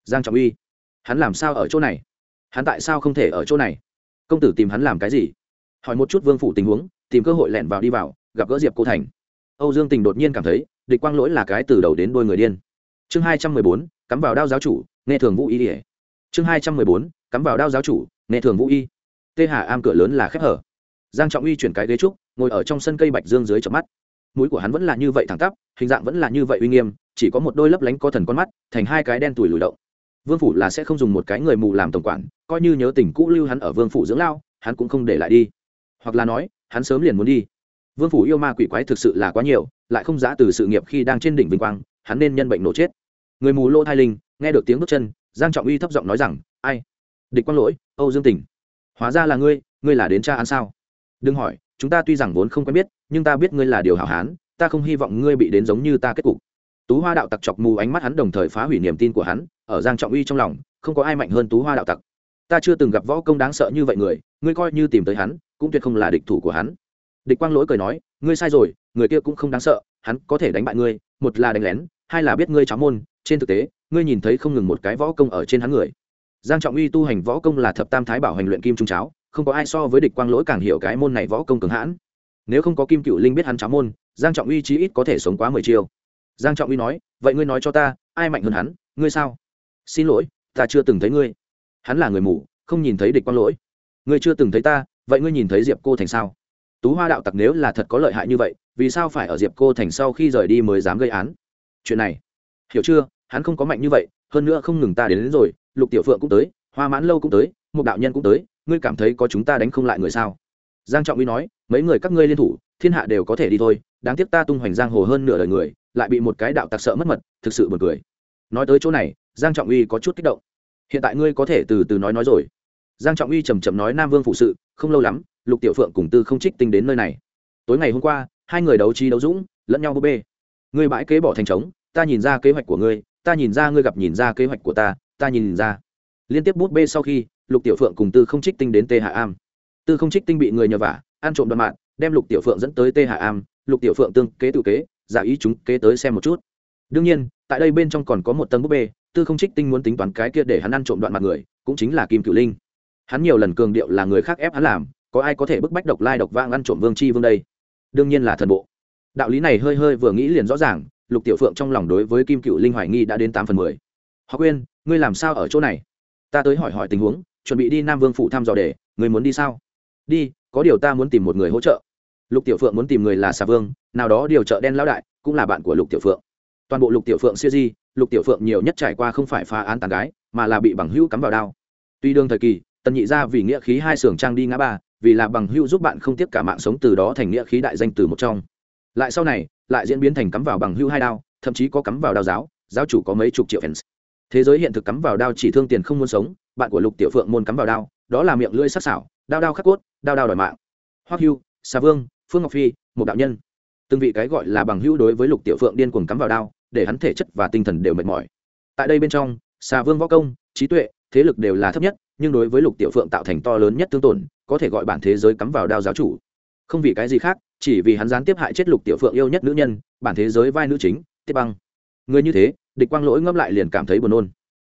Giang trọng uy, hắn làm sao ở chỗ này? Hắn tại sao không thể ở chỗ này? Công tử tìm hắn làm cái gì? Hỏi một chút vương phủ tình huống, tìm cơ hội lẻn vào đi vào, gặp gỡ diệp cô thành. Âu dương tình đột nhiên cảm thấy, địch quang lỗi là cái từ đầu đến đôi người điên. Chương hai trăm mười bốn, cắm vào đao giáo chủ, nghe thường vũ y chương hai trăm mười bốn, cắm vào đao giáo chủ, nghe thường vũ y tê hà am cửa lớn là khép hở. Giang trọng uy chuyển cái ghế trúc, ngồi ở trong sân cây bạch dương dưới chợp mắt. Mũi của hắn vẫn là như vậy thẳng tắp, hình dạng vẫn là như vậy uy nghiêm, chỉ có một đôi lấp lánh có thần con mắt, thành hai cái đen tủi lùi động. Vương phủ là sẽ không dùng một cái người mù làm tổng quản, coi như nhớ tình cũ lưu hắn ở vương phủ dưỡng lao, hắn cũng không để lại đi. Hoặc là nói, hắn sớm liền muốn đi. Vương phủ yêu ma quỷ quái thực sự là quá nhiều, lại không giã từ sự nghiệp khi đang trên đỉnh vinh quang, hắn nên nhân bệnh nổ chết. Người mù lô thai linh, nghe được tiếng bước chân, giang trọng uy thấp giọng nói rằng, ai? Địch quang lỗi, âu dương tỉnh hóa ra là ngươi ngươi là đến cha ăn sao? Đừng hỏi, chúng ta tuy rằng vốn không quen biết, nhưng ta biết ngươi là điều hảo hán, ta không hy vọng ngươi bị đến giống như ta kết cục. Tú hoa đạo tặc chọc mù ánh mắt hắn đồng thời phá hủy niềm tin của hắn, ở giang trọng uy trong lòng, không có ai mạnh hơn tú hoa đạo tặc. Ta chưa từng gặp võ công đáng sợ như vậy người, ngươi coi như tìm tới hắn, cũng tuyệt không là địch thủ của hắn. Địch quang lỗi cười nói, ngươi sai rồi, người kia cũng không đáng sợ, hắn có thể đánh bại ngươi, một là đánh lén, hai là biết ngươi cháo môn, trên thực tế, ngươi nhìn thấy không ngừng một cái võ công ở trên hắn người giang trọng uy tu hành võ công là thập tam thái bảo hành luyện kim trung cháo không có ai so với địch quang lỗi càng hiểu cái môn này võ công cường hãn. Nếu không có kim cựu linh biết hắn cháo môn giang trọng uy chí ít có thể sống quá mười chiêu. Giang trọng uy nói vậy ngươi nói cho ta ai mạnh hơn hắn ngươi sao? Xin lỗi ta chưa từng thấy ngươi. Hắn là người mù không nhìn thấy địch quang lỗi. Ngươi chưa từng thấy ta vậy ngươi nhìn thấy diệp cô thành sao? Tú hoa đạo tặc nếu là thật có lợi hại như vậy vì sao phải ở diệp cô thành sau khi rời đi mới dám gây án? Chuyện này hiểu chưa? Hắn không có mạnh như vậy hơn nữa không ngừng ta đến, đến rồi lục tiểu phượng cũng tới, hoa mãn lâu cũng tới, một đạo nhân cũng tới, ngươi cảm thấy có chúng ta đánh không lại người sao? Giang trọng uy nói, mấy người các ngươi liên thủ, thiên hạ đều có thể đi thôi, đáng tiếc ta tung hoành giang hồ hơn nửa đời người, lại bị một cái đạo tặc sợ mất mật, thực sự buồn cười. Nói tới chỗ này, giang trọng uy có chút kích động. Hiện tại ngươi có thể từ từ nói nói rồi. Giang trọng uy trầm trầm nói nam vương phụ sự, không lâu lắm, lục tiểu phượng cùng tư không trích tinh đến nơi này. Tối ngày hôm qua, hai người đấu trí đấu dũng, lẫn nhau búp bê. Ngươi bãi kế bỏ thành trống, ta nhìn ra kế hoạch của ngươi, ta nhìn ra ngươi gặp nhìn ra kế hoạch của ta ta nhìn ra. Liên tiếp bút bê sau khi, lục tiểu phượng cùng tư không trích tinh đến tê hạ am. Tư không trích tinh bị người nhờ vả, ăn trộm đoạn mạng, đem lục tiểu phượng dẫn tới tê hạ am. Lục tiểu phượng tương kế tự kế, giả ý chúng kế tới xem một chút. Đương nhiên, tại đây bên trong còn có một tầng búp bê, tư không trích tinh muốn tính toán cái kia để hắn ăn trộm đoạn mặt người, cũng chính là kim cửu linh. Hắn nhiều lần cường điệu là người khác ép hắn làm, có ai có thể bức bách độc lai độc vang ăn trộm vương chi vương đây? Đương nhiên là thần bộ. Đạo lý này hơi hơi vừa nghĩ liền rõ ràng, lục tiểu phượng trong lòng đối với kim cựu linh hoài nghi đã đến tám phần mười. Họ quên ngươi làm sao ở chỗ này? Ta tới hỏi hỏi tình huống, chuẩn bị đi nam vương phủ thăm dò để, Ngươi muốn đi sao? Đi, có điều ta muốn tìm một người hỗ trợ. Lục tiểu phượng muốn tìm người là xà vương, nào đó điều trợ đen lão đại, cũng là bạn của lục tiểu phượng. Toàn bộ lục tiểu phượng siêu di, lục tiểu phượng nhiều nhất trải qua không phải phá án tàn gái, mà là bị bằng hữu cắm vào đao. Tuy đương thời kỳ, tần nhị ra vì nghĩa khí hai xưởng trang đi ngã ba, vì là bằng hữu giúp bạn không tiếp cả mạng sống từ đó thành nghĩa khí đại danh từ một trong. Lại sau này, lại diễn biến thành cắm vào bằng hữu hai đao, thậm chí có cắm vào đao giáo giáo chủ có mấy chục triệu fans thế giới hiện thực cắm vào đao chỉ thương tiền không muốn sống, bạn của lục tiểu phượng môn cắm vào đao, đó là miệng lưỡi sắc sảo, đao đao khắc cốt, đao đao đòi mạng. Hoắc hưu xà vương, phương ngọc phi, một đạo nhân. Từng vị cái gọi là bằng hữu đối với lục tiểu phượng điên cuồng cắm vào đao, để hắn thể chất và tinh thần đều mệt mỏi. Tại đây bên trong xà vương võ công, trí tuệ, thế lực đều là thấp nhất, nhưng đối với lục tiểu phượng tạo thành to lớn nhất tương tổn, có thể gọi bản thế giới cắm vào đao giáo chủ. Không vì cái gì khác, chỉ vì hắn gián tiếp hại chết lục tiểu phượng yêu nhất nữ nhân, bản thế giới vai nữ chính tiếp băng người như thế, địch quang lỗi ngâm lại liền cảm thấy buồn nôn.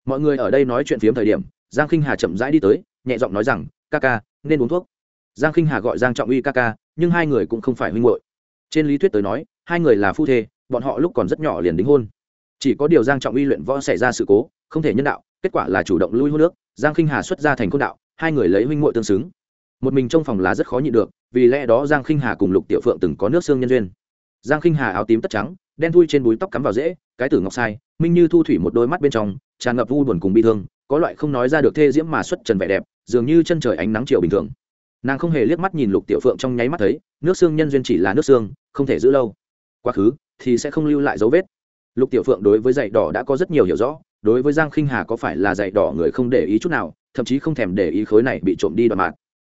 Mọi người ở đây nói chuyện phiếm thời điểm, giang khinh hà chậm rãi đi tới, nhẹ giọng nói rằng, ca ca, nên uống thuốc. Giang khinh hà gọi giang trọng uy ca ca, nhưng hai người cũng không phải huynh hội trên lý thuyết tới nói, hai người là phu thê, bọn họ lúc còn rất nhỏ liền đính hôn. Chỉ có điều giang trọng uy luyện võ xảy ra sự cố, không thể nhân đạo, kết quả là chủ động lui hôn nước, giang khinh hà xuất ra thành côn đạo, hai người lấy huynh hội tương xứng. Một mình trong phòng lá rất khó nhịn được, vì lẽ đó giang khinh hà cùng lục tiểu phượng từng có nước xương nhân duyên giang khinh hà áo tím tất trắng, đen thui trên búi tóc cắm vào rễ, cái tử ngọc sai, minh như thu thủy một đôi mắt bên trong, tràn ngập vu buồn cùng bi thương, có loại không nói ra được thê diễm mà xuất trần vẻ đẹp, dường như chân trời ánh nắng chiều bình thường. Nàng không hề liếc mắt nhìn lục tiểu phượng trong nháy mắt thấy, nước xương nhân duyên chỉ là nước xương, không thể giữ lâu. Quá khứ, thì sẽ không lưu lại dấu vết. Lục tiểu phượng đối với dạy đỏ đã có rất nhiều hiểu rõ, đối với giang khinh hà có phải là dạy đỏ người không để ý chút nào, thậm chí không thèm để ý khối này bị trộm đi đoạn mạng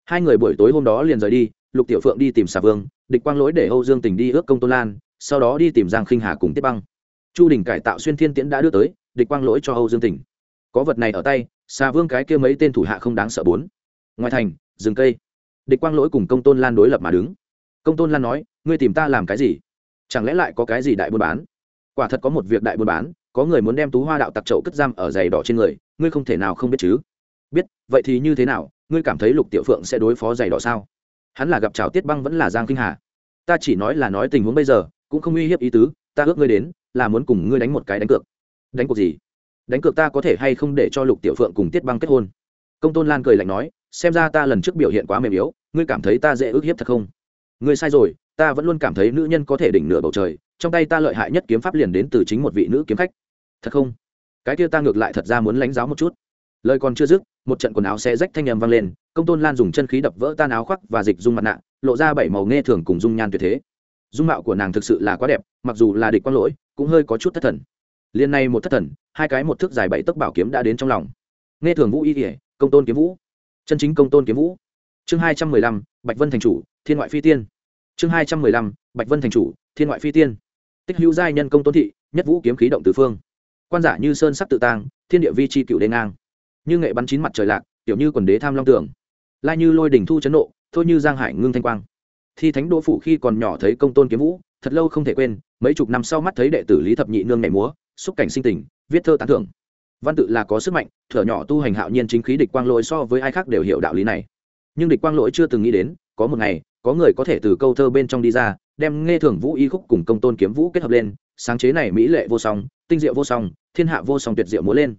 hai người buổi tối hôm đó liền rời đi, lục tiểu phượng đi tìm xà vương địch quang lỗi để âu dương tình đi ước công tôn lan, sau đó đi tìm giang khinh hà cùng tiếp băng. Chu đình cải tạo xuyên thiên tiễn đã đưa tới, địch quang lỗi cho âu dương tình. Có vật này ở tay xa vương cái kia mấy tên thủ hạ không đáng sợ bốn. Ngoài thành, rừng cây. Địch quang lỗi cùng công tôn lan đối lập mà đứng. Công tôn lan nói, ngươi tìm ta làm cái gì? Chẳng lẽ lại có cái gì đại buôn bán? Quả thật có một việc đại buôn bán, có người muốn đem tú hoa đạo tặc trậu cất giam ở giày đỏ trên người, ngươi không thể nào không biết chứ? Biết, vậy thì như thế nào? Ngươi cảm thấy lục tiểu phượng sẽ đối phó giày đỏ sao? Hắn là gặp trào tiết băng vẫn là giang kinh hà. Ta chỉ nói là nói tình huống bây giờ, cũng không uy hiếp ý tứ, ta ước ngươi đến, là muốn cùng ngươi đánh một cái đánh cược. Đánh cuộc gì? Đánh cược ta có thể hay không để cho lục tiểu phượng cùng tiết băng kết hôn? Công tôn lan cười lạnh nói, xem ra ta lần trước biểu hiện quá mềm yếu, ngươi cảm thấy ta dễ ức hiếp thật không? Ngươi sai rồi, ta vẫn luôn cảm thấy nữ nhân có thể đỉnh nửa bầu trời, trong tay ta lợi hại nhất kiếm pháp liền đến từ chính một vị nữ kiếm khách. Thật không? Cái kia ta ngược lại thật ra muốn lãnh giáo một chút. Lời còn chưa dứt, một trận quần áo xe rách thanh âm vang lên công tôn lan dùng chân khí đập vỡ tan áo khoác và dịch dung mặt nạ, lộ ra bảy màu nghe thường cùng dung nhan tuyệt thế. Dung mạo của nàng thực sự là quá đẹp, mặc dù là địch quang lỗi, cũng hơi có chút thất thần. Liên này một thất thần, hai cái một thước dài bảy tấc bảo kiếm đã đến trong lòng. Nghe thường vũ y kỉa công tôn kiếm vũ. Chân chính công tôn kiếm vũ. Chương hai trăm mười lăm, bạch vân thành chủ, thiên ngoại phi tiên. Chương hai trăm mười lăm, bạch vân thành chủ, thiên ngoại phi tiên. Tích hữu giai nhân công tôn thị, nhất vũ kiếm khí động tứ phương. Quan giả như sơn sắc tự tang thiên địa vi c h i cựu đê ngang. Như nghệ bắn chín mặt trời lạc, tiểu như quần đế tham long tường lai như lôi đỉnh thu chấn nộ, thôi như giang hải ngưng thanh quang. Thi thánh đỗ phủ khi còn nhỏ thấy công tôn kiếm vũ, thật lâu không thể quên, mấy chục năm sau mắt thấy đệ tử lý thập nhị nương nhảy múa, xúc cảnh sinh tình, viết thơ tán thưởng. Văn tự là có sức mạnh, thở nhỏ tu hành hạo nhiên chính khí địch quang lỗi so với ai khác đều hiểu đạo lý này. Nhưng địch quang lỗi chưa từng nghĩ đến, có một ngày, có người có thể từ câu thơ bên trong đi ra, đem nghe thường vũ y khúc cùng công tôn kiếm vũ kết hợp lên, sáng chế này mỹ lệ vô song, tinh diệu vô song, thiên hạ vô song tuyệt diệu múa lên.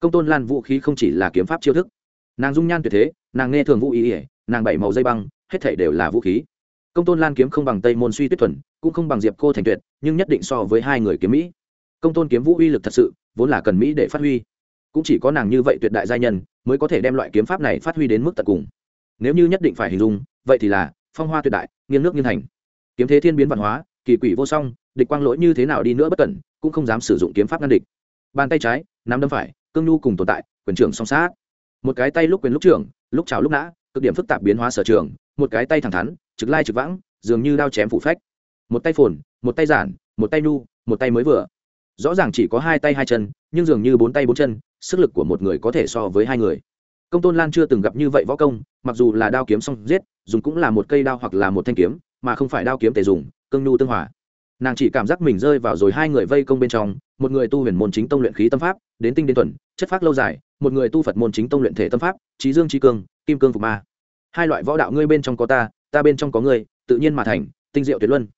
Công tôn lan vũ khí không chỉ là kiếm pháp chiêu thức nàng dung nhan tuyệt thế, nàng nghe thường vũ ý ỉa nàng bảy màu dây băng, hết thể đều là vũ khí. Công tôn lan kiếm không bằng tây môn suy tuyết thuần, cũng không bằng diệp cô thành tuyệt, nhưng nhất định so với hai người kiếm mỹ. Công tôn kiếm vũ uy lực thật sự, vốn là cần mỹ để phát huy. Cũng chỉ có nàng như vậy tuyệt đại gia nhân, mới có thể đem loại kiếm pháp này phát huy đến mức tận cùng. Nếu như nhất định phải hình dung, vậy thì là, phong hoa tuyệt đại, nghiêng nước nghiêng thành kiếm thế thiên biến văn hóa, kỳ quỷ vô song, địch quang lỗi như thế nào đi nữa bất cẩn, cũng không dám sử dụng kiếm pháp ngăn địch. Bàn tay trái, nắm đấm phải, cương nhu cùng tồn tại, quyền trưởng song sát một cái tay lúc quyền lúc trưởng lúc chào lúc nã cực điểm phức tạp biến hóa sở trường một cái tay thẳng thắn trực lai trực vãng dường như đao chém phủ phách. Một tay phồn một tay giản một tay nu, một tay mới vừa. Rõ ràng chỉ có hai tay hai chân nhưng dường như bốn tay bốn chân sức lực của một người có thể so với hai người. Công tôn lan chưa từng gặp như vậy võ công mặc dù là đao kiếm song giết dùng cũng là một cây đao hoặc là một thanh kiếm mà không phải đao kiếm tề dùng cương nhu tương hòa. Nàng chỉ cảm giác mình rơi vào rồi hai người vây công bên trong một người tu huyền môn chính tông luyện khí tâm pháp đến tinh đến tuần chất phác lâu dài một người tu phật môn chính tông luyện thể tâm pháp, trí dương trí cương, kim cương phục ma. Hai loại võ đạo ngươi bên trong có ta ta bên trong có ngươi, tự nhiên mà thành, tinh diệu tuyệt luân.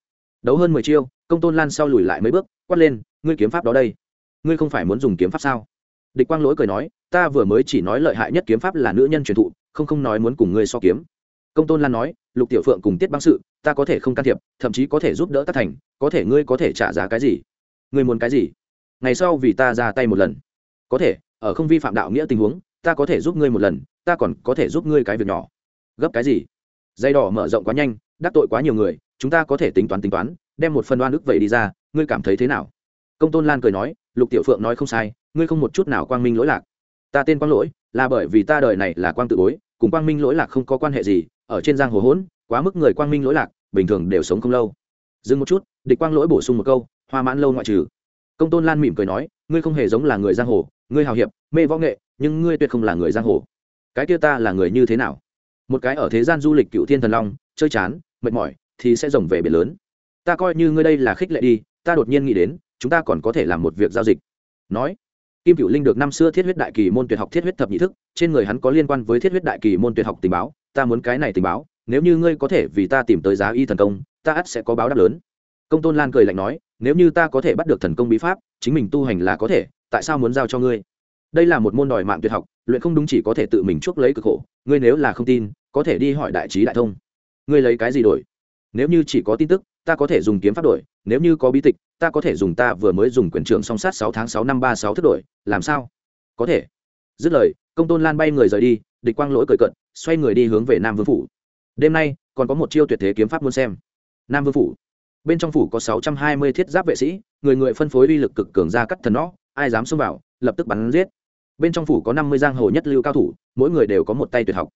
Đấu hơn mười chiêu, công tôn lan sau lùi lại mấy bước, quát lên, ngươi kiếm pháp đó đây. Ngươi không phải muốn dùng kiếm pháp sao? Địch quang lỗi cười nói, ta vừa mới chỉ nói lợi hại nhất kiếm pháp là nữ nhân truyền thụ, không không nói muốn cùng ngươi so kiếm. Công tôn lan nói, lục tiểu phượng cùng tiết băng sự, ta có thể không can thiệp, thậm chí có thể giúp đỡ tác thành, có thể ngươi có thể trả giá cái gì? Ngươi muốn cái gì? Ngày sau vì ta ra tay một lần. Có thể ở không vi phạm đạo nghĩa tình huống, ta có thể giúp ngươi một lần, ta còn có thể giúp ngươi cái việc nhỏ. Gấp cái gì? Dây đỏ mở rộng quá nhanh, đắc tội quá nhiều người, chúng ta có thể tính toán tính toán, đem một phần oan ức vậy đi ra, ngươi cảm thấy thế nào? Công tôn lan cười nói, lục tiểu phượng nói không sai, ngươi không một chút nào quang minh lỗi lạc. Ta tên quang lỗi, là bởi vì ta đời này là quang tự bối, cùng quang minh lỗi lạc không có quan hệ gì, ở trên giang hồ hỗn, quá mức người quang minh lỗi lạc, bình thường đều sống không lâu. Dừng một chút, địch quang lỗi bổ sung một câu, hoa mãn lâu ngoại trừ công tôn lan mỉm cười nói, ngươi không hề giống là người giang hồ, ngươi hào hiệp, mê võ nghệ, nhưng ngươi tuyệt không là người giang hồ. Cái kia ta là người như thế nào? Một cái ở thế gian du lịch cựu thiên thần long, chơi chán, mệt mỏi, thì sẽ rồng về biển lớn. Ta coi như ngươi đây là khích lệ đi, ta đột nhiên nghĩ đến, chúng ta còn có thể làm một việc giao dịch. Nói, kim cựu linh được năm xưa thiết huyết đại kỳ môn tuyệt học thiết huyết thập nhị thức, trên người hắn có liên quan với thiết huyết đại kỳ môn tuyệt học tình báo, ta muốn cái này tình báo, nếu như ngươi có thể vì ta tìm tới giá y thần công, ta ắt sẽ có báo đáp lớn. Công tôn lan cười lạnh nói nếu như ta có thể bắt được thần công bí pháp, chính mình tu hành là có thể, tại sao muốn giao cho ngươi? Đây là một môn đòi mạng tuyệt học, luyện không đúng chỉ có thể tự mình chuốc lấy cực khổ, ngươi nếu là không tin, có thể đi hỏi đại trí đại thông. Ngươi lấy cái gì đổi? Nếu như chỉ có tin tức, ta có thể dùng kiếm pháp đổi, nếu như có bí tịch, ta có thể dùng ta vừa mới dùng quyền trường song sát sáu tháng sáu năm ba sáu thức đổi, làm sao? Có thể. Dứt lời, công tôn lan bay người rời đi, địch quang lỗi cười cận, xoay người đi hướng về nam vương phủ. Đêm nay, còn có một chiêu tuyệt thế kiếm pháp muốn xem. Nam vương phủ bên trong phủ có sáu trăm hai mươi thiết giáp vệ sĩ, người người phân phối uy lực cực cường ra cắt thần nó, ai dám xông vào, lập tức bắn giết. Bên trong phủ có năm mươi giang hồ nhất lưu cao thủ, mỗi người đều có một tay tuyệt học.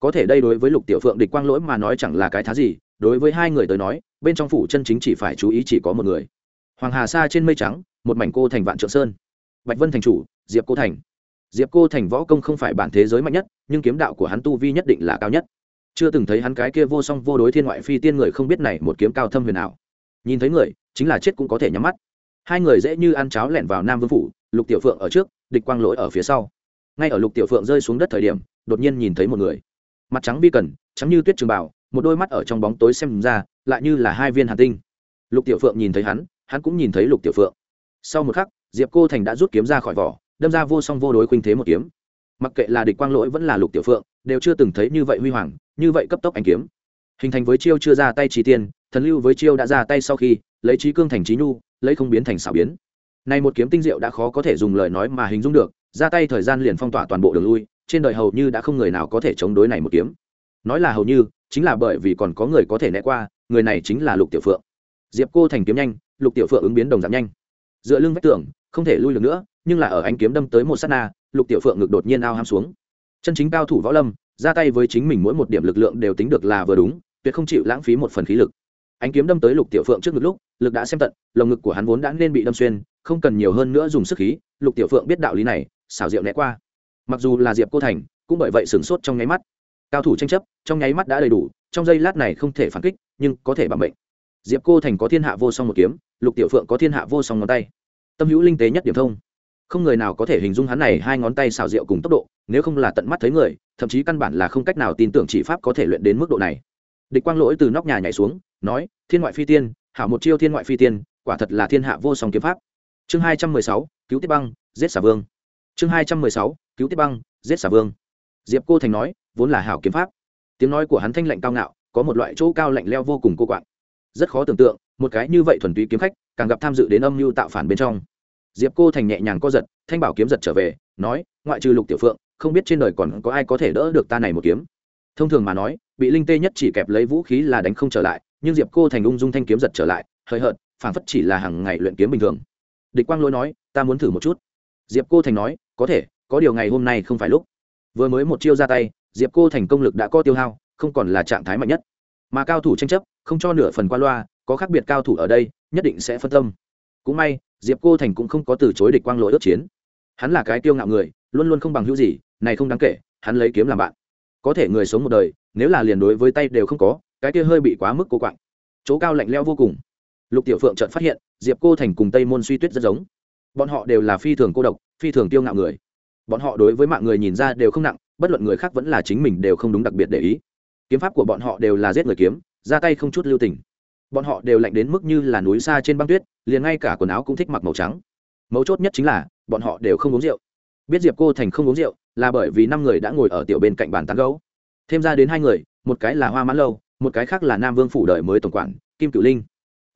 Có thể đây đối với lục tiểu phượng địch quang lỗi mà nói chẳng là cái thá gì, đối với hai người tới nói, bên trong phủ chân chính chỉ phải chú ý chỉ có một người. Hoàng hà sa trên mây trắng, một mảnh cô thành vạn trượng sơn. Bạch vân thành chủ, diệp cô thành. Diệp cô thành võ công không phải bản thế giới mạnh nhất, nhưng kiếm đạo của hắn tu vi nhất định là cao nhất. Chưa từng thấy hắn cái kia vô song vô đối thiên ngoại phi tiên người không biết này một kiếm cao thâm huyền ảo nhìn thấy người, chính là chết cũng có thể nhắm mắt. Hai người dễ như ăn cháo lẻn vào nam vương phủ, lục tiểu phượng ở trước, địch quang lỗi ở phía sau. Ngay ở lục tiểu phượng rơi xuống đất thời điểm, đột nhiên nhìn thấy một người. Mặt trắng bi cần trắng như tuyết trường bảo một đôi mắt ở trong bóng tối xem ra, lại như là hai viên hàn tinh. Lục tiểu phượng nhìn thấy hắn hắn cũng nhìn thấy lục tiểu phượng. Sau một khắc, diệp cô thành đã rút kiếm ra khỏi vỏ, đâm ra vô song vô đối khuynh thế một kiếm. Mặc kệ là địch quang lỗi vẫn là lục tiểu phượng, đều chưa từng thấy như vậy huy hoàng, như vậy cấp tốc anh kiếm. Hình thành với chiêu chưa ra tay trí tiên thần lưu với chiêu đã ra tay sau khi, lấy trí cương thành trí nhu, lấy không biến thành xảo biến. Này một kiếm tinh diệu đã khó có thể dùng lời nói mà hình dung được, ra tay thời gian liền phong tỏa toàn bộ đường lui, trên đời hầu như đã không người nào có thể chống đối này một kiếm. Nói là hầu như, chính là bởi vì còn có người có thể né qua, người này chính là lục tiểu phượng. Diệp cô thành kiếm nhanh, lục tiểu phượng ứng biến đồng giảm nhanh. Dựa lưng vách tường, không thể lui được nữa, nhưng là ở ánh kiếm đâm tới một sát na, lục tiểu phượng ngực đột nhiên ao ham xuống. Chân chính cao thủ võ lâm, ra tay với chính mình mỗi một điểm lực lượng đều tính được là vừa đúng, tuyệt không chịu lãng phí một phần khí lực ánh kiếm đâm tới lục tiểu phượng trước ngực lúc, lực đã xem tận, lồng ngực của hắn vốn đã nên bị đâm xuyên, không cần nhiều hơn nữa dùng sức khí, lục tiểu phượng biết đạo lý này, xảo diệu né qua. Mặc dù là diệp cô thành, cũng bởi vậy sửng sốt trong nháy mắt. Cao thủ tranh chấp, trong nháy mắt đã đầy đủ, trong giây lát này không thể phản kích, nhưng có thể bằng bệnh diệp cô thành có thiên hạ vô song một kiếm, lục tiểu phượng có thiên hạ vô song ngón tay. Tâm hữu linh tế nhất điểm thông. Không người nào có thể hình dung hắn này hai ngón tay xào rượu cùng tốc độ, nếu không là tận mắt thấy người, thậm chí căn bản là không cách nào tin tưởng chỉ pháp có thể luyện đến mức độ này địch quang lỗi từ nóc nhà nhảy xuống, nói, thiên ngoại phi tiên, hảo một chiêu thiên ngoại phi tiên, quả thật là thiên hạ vô song kiếm pháp. Chương hai trăm mười sáu, cứu tiếp băng, giết xả vương. Chương hai trăm mười sáu, cứu tiếp băng, giết xả vương. Diệp cô thành nói, vốn là hảo kiếm pháp. Tiếng nói của hắn thanh lạnh cao ngạo, có một loại chỗ cao lạnh leo vô cùng cô quạng. Rất khó tưởng tượng, một cái như vậy thuần túy kiếm khách, càng gặp tham dự đến âm mưu tạo phản bên trong. Diệp cô thành nhẹ nhàng co giật, thanh bảo kiếm giật trở về, nói, ngoại trừ lục tiểu phượng, không biết trên đời còn có ai có thể đỡ được ta này một kiếm. Thông thường mà nói bị linh tê nhất chỉ kẹp lấy vũ khí là đánh không trở lại, nhưng diệp cô thành ung dung thanh kiếm giật trở lại, hơi hợt, phảng phất chỉ là hàng ngày luyện kiếm bình thường. Địch quang lỗi nói, ta muốn thử một chút. Diệp cô thành nói, có thể, có điều ngày hôm nay không phải lúc. Vừa mới một chiêu ra tay, diệp cô thành công lực đã có tiêu hao, không còn là trạng thái mạnh nhất. Mà cao thủ tranh chấp, không cho nửa phần qua loa, có khác biệt cao thủ ở đây, nhất định sẽ phân tâm. Cũng may, diệp cô thành cũng không có từ chối địch quang lỗi ước chiến. Hắn là cái tiêu ngạo người, luôn luôn không bằng hữu gì, này không đáng kể, hắn lấy kiếm làm bạn có thể người sống một đời, nếu là liền đối với tay đều không có, cái kia hơi bị quá mức cô quạng. Chỗ cao lạnh leo vô cùng. Lục tiểu phượng chợt phát hiện, diệp cô thành cùng tây môn suy tuyết rất giống. Bọn họ đều là phi thường cô độc, phi thường tiêu ngạo người. Bọn họ đối với mạng người nhìn ra đều không nặng, bất luận người khác vẫn là chính mình đều không đúng đặc biệt để ý. Kiếm pháp của bọn họ đều là giết người kiếm, ra tay không chút lưu tình. Bọn họ đều lạnh đến mức như là núi xa trên băng tuyết, liền ngay cả quần áo cũng thích mặc màu trắng. Mấu chốt nhất chính là, bọn họ đều không uống rượu biết diệp cô thành không uống rượu, là bởi vì năm người đã ngồi ở tiểu bên cạnh bàn tán gấu. Thêm ra đến hai người, một cái là hoa mãn lâu, một cái khác là nam vương phủ đợi mới tổng quản, kim cựu linh.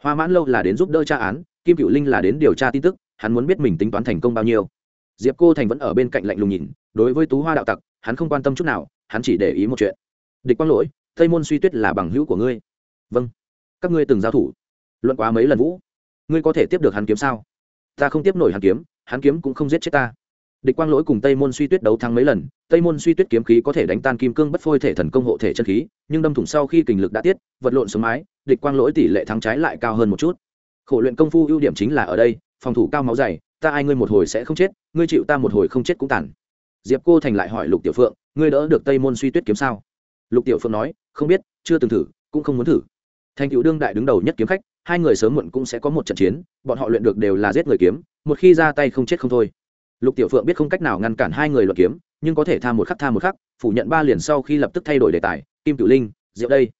Hoa mãn lâu là đến giúp đỡ tra án, kim cựu linh là đến điều tra tin tức, hắn muốn biết mình tính toán thành công bao nhiêu. Diệp cô thành vẫn ở bên cạnh lạnh lùng nhìn, đối với tú hoa đạo tặc, hắn không quan tâm chút nào, hắn chỉ để ý một chuyện. Địch quang lỗi, tây môn suy tuyết là bằng hữu của ngươi. Vâng. Các ngươi từng giao thủ. Luận quá mấy lần vũ. Ngươi có thể tiếp được hắn kiếm sao? Ta không tiếp nổi hắn kiếm hắn kiếm cũng không giết chết ta địch quang lỗi cùng tây môn suy tuyết đấu thắng mấy lần, tây môn suy tuyết kiếm khí có thể đánh tan kim cương bất phôi thể thần công hộ thể chân khí, nhưng đâm thủng sau khi kình lực đã tiết, vật lộn sống mái, địch quang lỗi tỷ lệ thắng trái lại cao hơn một chút. Khổ luyện công phu ưu điểm chính là ở đây, phòng thủ cao máu dày, ta ai ngươi một hồi sẽ không chết, ngươi chịu ta một hồi không chết cũng tàn. Diệp cô thành lại hỏi lục tiểu phượng, ngươi đỡ được tây môn suy tuyết kiếm sao? Lục tiểu phượng nói, không biết, chưa từng thử, cũng không muốn thử. Thành cựu đương đại đứng đầu nhất kiếm khách, hai người sớm muộn cũng sẽ có một trận chiến, bọn họ luyện được đều là giết người kiếm, một khi ra tay không chết không thôi lục tiểu phượng biết không cách nào ngăn cản hai người luận kiếm, nhưng có thể tha một khắc tha một khắc, phủ nhận ba liền sau khi lập tức thay đổi đề tài, kim cựu linh, rượu đây.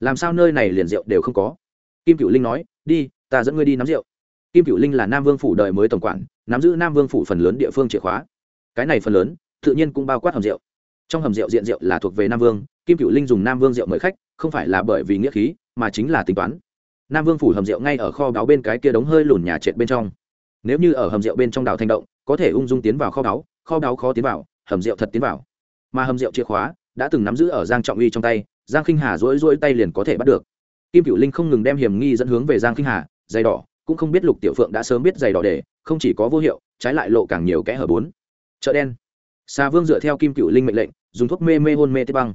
Làm sao nơi này liền rượu đều không có? Kim cựu linh nói, đi, ta dẫn ngươi đi nắm rượu. Kim cựu linh là nam vương phủ đời mới tổng quản, nắm giữ nam vương phủ phần lớn địa phương chìa khóa. Cái này phần lớn, tự nhiên cũng bao quát hầm rượu. Trong hầm rượu diện rượu là thuộc về nam vương, kim cựu linh dùng nam vương rượu mời khách, không phải là bởi vì nghĩa khí, mà chính là tính toán. Nam vương phủ hầm rượu ngay ở kho báo bên cái kia đống hơi lùn nhà trệt bên trong nếu như ở hầm rượu bên trong đảo thanh động, có thể ung dung tiến vào kho báu kho báu khó tiến vào, hầm rượu thật tiến vào. Mà hầm rượu chìa khóa đã từng nắm giữ ở giang trọng uy trong tay, giang khinh hà rỗi rỗi tay liền có thể bắt được. Kim cựu linh không ngừng đem hiểm nghi dẫn hướng về giang khinh hà, giày đỏ, cũng không biết lục tiểu phượng đã sớm biết giày đỏ để, không chỉ có vô hiệu, trái lại lộ càng nhiều kẽ hở bốn. Chợ đen. Xà vương dựa theo kim cựu linh mệnh lệnh, dùng thuốc mê mê hôn mê tiết băng.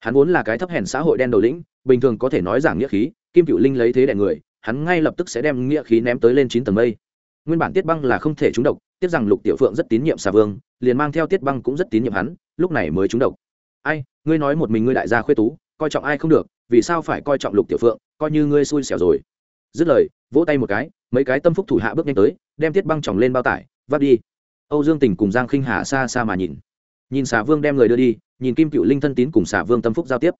Hắn vốn là cái thấp hèn xã hội đen đầu lĩnh, bình thường có thể nói giảng nghĩa khí, kim cựu linh lấy thế đẻ người, hắn ngay lập tức sẽ đem nghĩa khí ném tới lên chín tầng mây nguyên bản tiết băng là không thể trúng độc, tiếc rằng lục tiểu phượng rất tín nhiệm xà vương, liền mang theo tiết băng cũng rất tín nhiệm hắn, lúc này mới trúng độc. Ai, ngươi nói một mình ngươi đại gia khuê tú, coi trọng ai không được, vì sao phải coi trọng lục tiểu phượng, coi như ngươi xui xẻo rồi. Dứt lời, vỗ tay một cái, mấy cái tâm phúc thủ hạ bước nhanh tới, đem tiết băng tròng lên bao tải, vác đi. Âu dương tình cùng giang khinh hà xa xa mà nhìn. Nhìn xà vương đem người đưa đi, nhìn kim cựu linh thân tín cùng xà vương tâm phúc giao tiếp.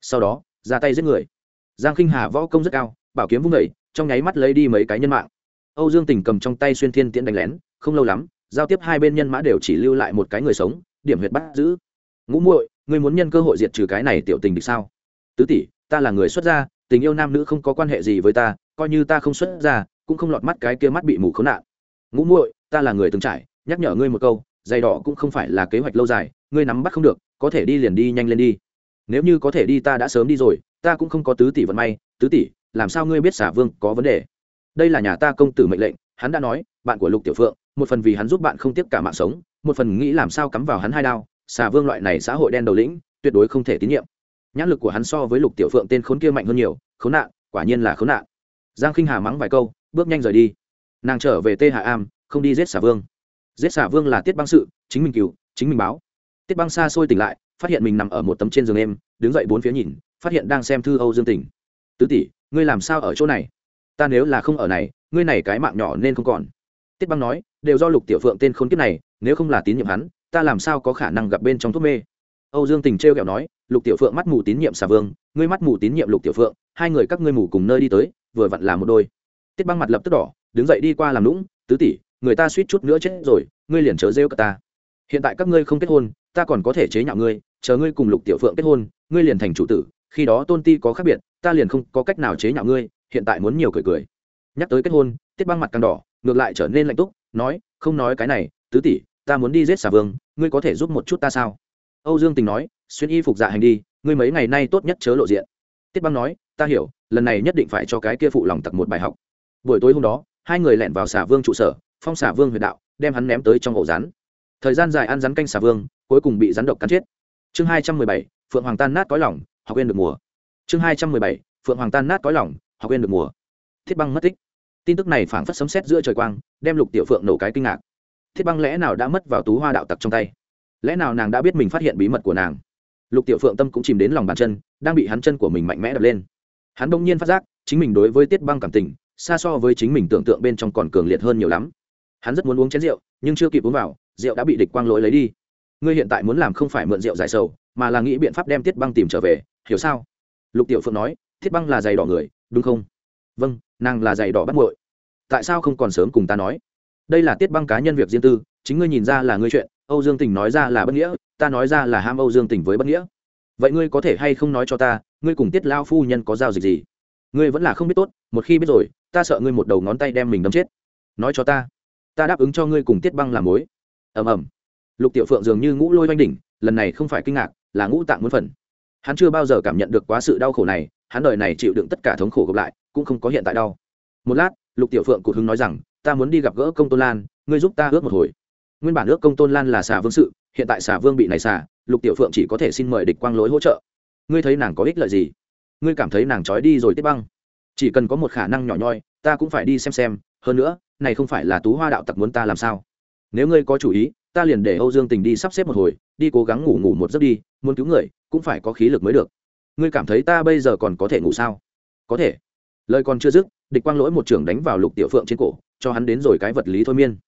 Sau đó, ra tay giết người. Giang khinh hà võ công rất cao, bảo kiếm vung vẩy trong nháy mắt lấy đi mấy cái nhân mạng âu dương tình cầm trong tay xuyên thiên tiễn đánh lén, không lâu lắm, giao tiếp hai bên nhân mã đều chỉ lưu lại một cái người sống, điểm huyệt bắt giữ. Ngũ muội, ngươi muốn nhân cơ hội diệt trừ cái này tiểu tình được sao? Tứ tỷ, ta là người xuất gia, tình yêu nam nữ không có quan hệ gì với ta, coi như ta không xuất gia, cũng không lọt mắt cái kia mắt bị mù khốn nạn. Ngũ muội, ta là người từng trải, nhắc nhở ngươi một câu, giày đỏ cũng không phải là kế hoạch lâu dài, ngươi nắm bắt không được, có thể đi liền đi, nhanh lên đi. Nếu như có thể đi ta đã sớm đi rồi, ta cũng không có tứ tỷ vận may. Tứ tỷ, làm sao ngươi biết xả vương có vấn đề? Đây là nhà ta công tử mệnh lệnh, hắn đã nói, bạn của lục tiểu phượng, một phần vì hắn giúp bạn không tiếp cả mạng sống, một phần nghĩ làm sao cắm vào hắn hai đao, xà vương loại này xã hội đen đầu lĩnh, tuyệt đối không thể tín nhiệm. Nhãn lực của hắn so với lục tiểu phượng tên khốn kia mạnh hơn nhiều, khốn nạn, quả nhiên là khốn nạn. Giang khinh hà mắng vài câu, bước nhanh rời đi. Nàng trở về tê hạ am, không đi giết xà vương. Giết xà vương là tiết băng sự, chính mình cứu chính mình báo. Tiết băng xa xôi tỉnh lại, phát hiện mình nằm ở một tấm trên giường em đứng dậy bốn phía nhìn, phát hiện đang xem thư âu dương tỉnh. Tứ tỷ, ngươi làm sao ở chỗ này? Ta nếu là không ở này, ngươi này cái mạng nhỏ nên không còn. Tiết băng nói, đều do lục tiểu phượng tên khốn kiếp này, nếu không là tín nhiệm hắn, ta làm sao có khả năng gặp bên trong thuốc mê? Âu dương tình trêu kẹo nói, lục tiểu phượng mắt mù tín nhiệm xà vương, ngươi mắt mù tín nhiệm lục tiểu phượng, hai người các ngươi mù cùng nơi đi tới, vừa vặn là một đôi. Tiết băng mặt lập tức đỏ, đứng dậy đi qua làm lũng, tứ tỷ, người ta suýt chút nữa chết rồi, ngươi liền chớ rêu cả ta. Hiện tại các ngươi không kết hôn, ta còn có thể chế nhạo ngươi, chờ ngươi cùng lục tiểu phượng kết hôn, ngươi liền thành chủ tử, khi đó tôn ti có khác biệt, ta liền không có cách nào chế nhạo ngươi hiện tại muốn nhiều cười cười. Nhắc tới kết hôn, tiết băng mặt càng đỏ, ngược lại trở nên lạnh túc, nói, không nói cái này, tứ tỷ, ta muốn đi giết xà vương, ngươi có thể giúp một chút ta sao? Âu dương tình nói, xuyên y phục dạ hành đi, ngươi mấy ngày nay tốt nhất chớ lộ diện. Tiết băng nói, ta hiểu, lần này nhất định phải cho cái kia phụ lòng tặc một bài học. Buổi tối hôm đó, hai người lẻn vào xà vương trụ sở, phong xà vương huyệt đạo, đem hắn ném tới trong ổ rắn. Thời gian dài ăn rắn canh xà vương, cuối cùng bị rắn độc cắn chết. Chương hai trăm mười bảy, phượng hoàng tan nát cõi lỏng học quên được mùa. Chương hai trăm mười bảy, phượng hoàng tan nát cõi lỏng học quên được mùa. Thiết băng mất tích. Tin tức này phảng phất sấm sét giữa trời quang, đem lục tiểu phượng nổ cái kinh ngạc. Thiết băng lẽ nào đã mất vào tú hoa đạo tặc trong tay? Lẽ nào nàng đã biết mình phát hiện bí mật của nàng? Lục tiểu phượng tâm cũng chìm đến lòng bàn chân, đang bị hắn chân của mình mạnh mẽ đập lên. Hắn đông nhiên phát giác, chính mình đối với tiết băng cảm tình, xa so với chính mình tưởng tượng bên trong còn cường liệt hơn nhiều lắm. Hắn rất muốn uống chén rượu, nhưng chưa kịp uống vào, rượu đã bị địch quang lỗi lấy đi. Ngươi hiện tại muốn làm không phải mượn rượu giải sầu, mà là nghĩ biện pháp đem tiết băng tìm trở về, hiểu sao? Lục tiểu phượng nói thiết băng là giày đỏ người đúng không? Vâng nàng là giày đỏ bắt muội. tại sao không còn sớm cùng ta nói? Đây là tiết băng cá nhân việc riêng tư, chính ngươi nhìn ra là ngươi chuyện, âu dương tình nói ra là bất nghĩa, ta nói ra là ham âu dương tình với bất nghĩa. Vậy ngươi có thể hay không nói cho ta, ngươi cùng tiết lao phu nhân có giao dịch gì? Ngươi vẫn là không biết tốt, một khi biết rồi, ta sợ ngươi một đầu ngón tay đem mình đâm chết. Nói cho ta ta đáp ứng cho ngươi cùng tiết băng làm mối. Ầm ầm. Lục tiểu phượng dường như ngũ lôi oanh đỉnh, lần này không phải kinh ngạc, là ngũ tạng muốn phần. Hắn chưa bao giờ cảm nhận được quá sự đau khổ này hắn đời này chịu đựng tất cả thống khổ gặp lại, cũng không có hiện tại đau. Một lát, lục tiểu phượng cụt hứng nói rằng, ta muốn đi gặp gỡ công tôn lan, ngươi giúp ta ước một hồi. Nguyên bản ước công tôn lan là xà vương sự, hiện tại xà vương bị này xà, lục tiểu phượng chỉ có thể xin mời địch quang lối hỗ trợ. Ngươi thấy nàng có ích lợi gì? Ngươi cảm thấy nàng trói đi rồi tiếp băng? Chỉ cần có một khả năng nhỏ nhoi, ta cũng phải đi xem xem, hơn nữa, này không phải là tú hoa đạo tặc muốn ta làm sao? Nếu ngươi có chủ ý, ta liền để âu dương tình đi sắp xếp một hồi, đi cố gắng ngủ ngủ một giấc đi, muốn cứu người, cũng phải có khí lực mới được ngươi cảm thấy ta bây giờ còn có thể ngủ sao? Có thể. Lời còn chưa dứt, địch quang lỗi một trưởng đánh vào lục tiểu phượng trên cổ, cho hắn đến rồi cái vật lý thôi miên.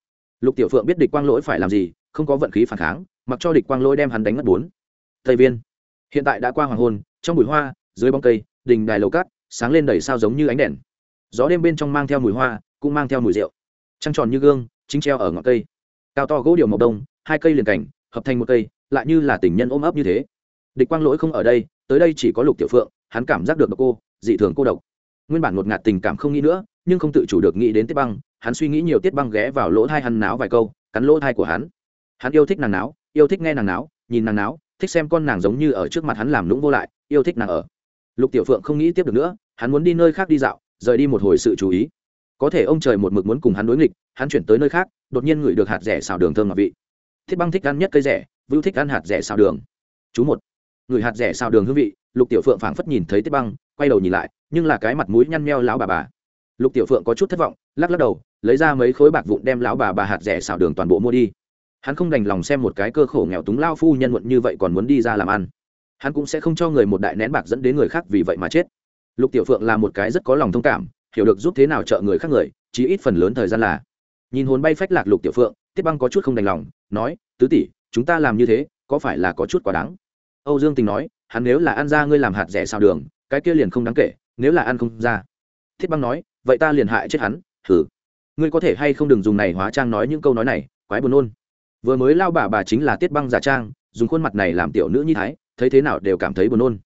Lục tiểu phượng biết địch quang lỗi phải làm gì, không có vận khí phản kháng, mặc cho địch quang lỗi đem hắn đánh mất bốn. Tây viên. Hiện tại đã qua hoàng hôn, trong bụi hoa, dưới bóng cây, đình đài lầu cát, sáng lên đầy sao giống như ánh đèn. Gió đêm bên trong mang theo mùi hoa, cũng mang theo mùi rượu. Trăng tròn như gương, chính treo ở ngọn cây. Cao to gỗ điều màu đông, hai cây liền cảnh, hợp thành một cây, lại như là tình nhân ôm ấp như thế. Địch quang lỗi không ở đây tới đây chỉ có lục tiểu phượng, hắn cảm giác được cô, dị thường cô độc. Nguyên bản ngột ngạt tình cảm không nghĩ nữa, nhưng không tự chủ được nghĩ đến tiết băng, hắn suy nghĩ nhiều tiết băng ghé vào lỗ thai hắn náo vài câu, cắn lỗ thai của hắn. Hắn yêu thích nàng náo, yêu thích nghe nàng náo, nhìn nàng náo, thích xem con nàng giống như ở trước mặt hắn làm lũng vô lại, yêu thích nàng ở. Lục tiểu phượng không nghĩ tiếp được nữa, hắn muốn đi nơi khác đi dạo, rời đi một hồi sự chú ý. Có thể ông trời một mực muốn cùng hắn đối nghịch, hắn chuyển tới nơi khác, đột nhiên ngửi được hạt rẻ xào đường thơm ngọt vị. Thiết băng thích ăn nhất cây rẻ, vưu thích ăn hạt rẻ xào đường. Chú một người hạt rẻ xào đường hương vị, lục tiểu phượng phảng phất nhìn thấy tiết băng, quay đầu nhìn lại, nhưng là cái mặt mũi nhăn meo lão bà bà. Lục tiểu phượng có chút thất vọng, lắc lắc đầu, lấy ra mấy khối bạc vụn đem lão bà bà hạt rẻ xào đường toàn bộ mua đi. Hắn không đành lòng xem một cái cơ khổ nghèo túng lao phu nhân muộn như vậy còn muốn đi ra làm ăn. Hắn cũng sẽ không cho người một đại nén bạc dẫn đến người khác vì vậy mà chết. Lục tiểu phượng là một cái rất có lòng thông cảm, hiểu được giúp thế nào trợ người khác người chỉ ít phần lớn thời gian là. Nhìn hồn bay phách lạc lục tiểu phượng, tiết băng có chút không đành lòng, nói, tứ tỷ, chúng ta làm như thế, có phải là có chút quá đáng? Âu dương tình nói, hắn nếu là ăn ra ngươi làm hạt rẻ xào đường, cái kia liền không đáng kể, nếu là ăn không ra. Thiết băng nói, vậy ta liền hại chết hắn thử ngươi có thể hay không đừng dùng này hóa trang nói những câu nói này, quái buồn nôn. Vừa mới lao bà bà chính là tiết băng giả trang, dùng khuôn mặt này làm tiểu nữ như thái, thấy thế nào đều cảm thấy buồn nôn.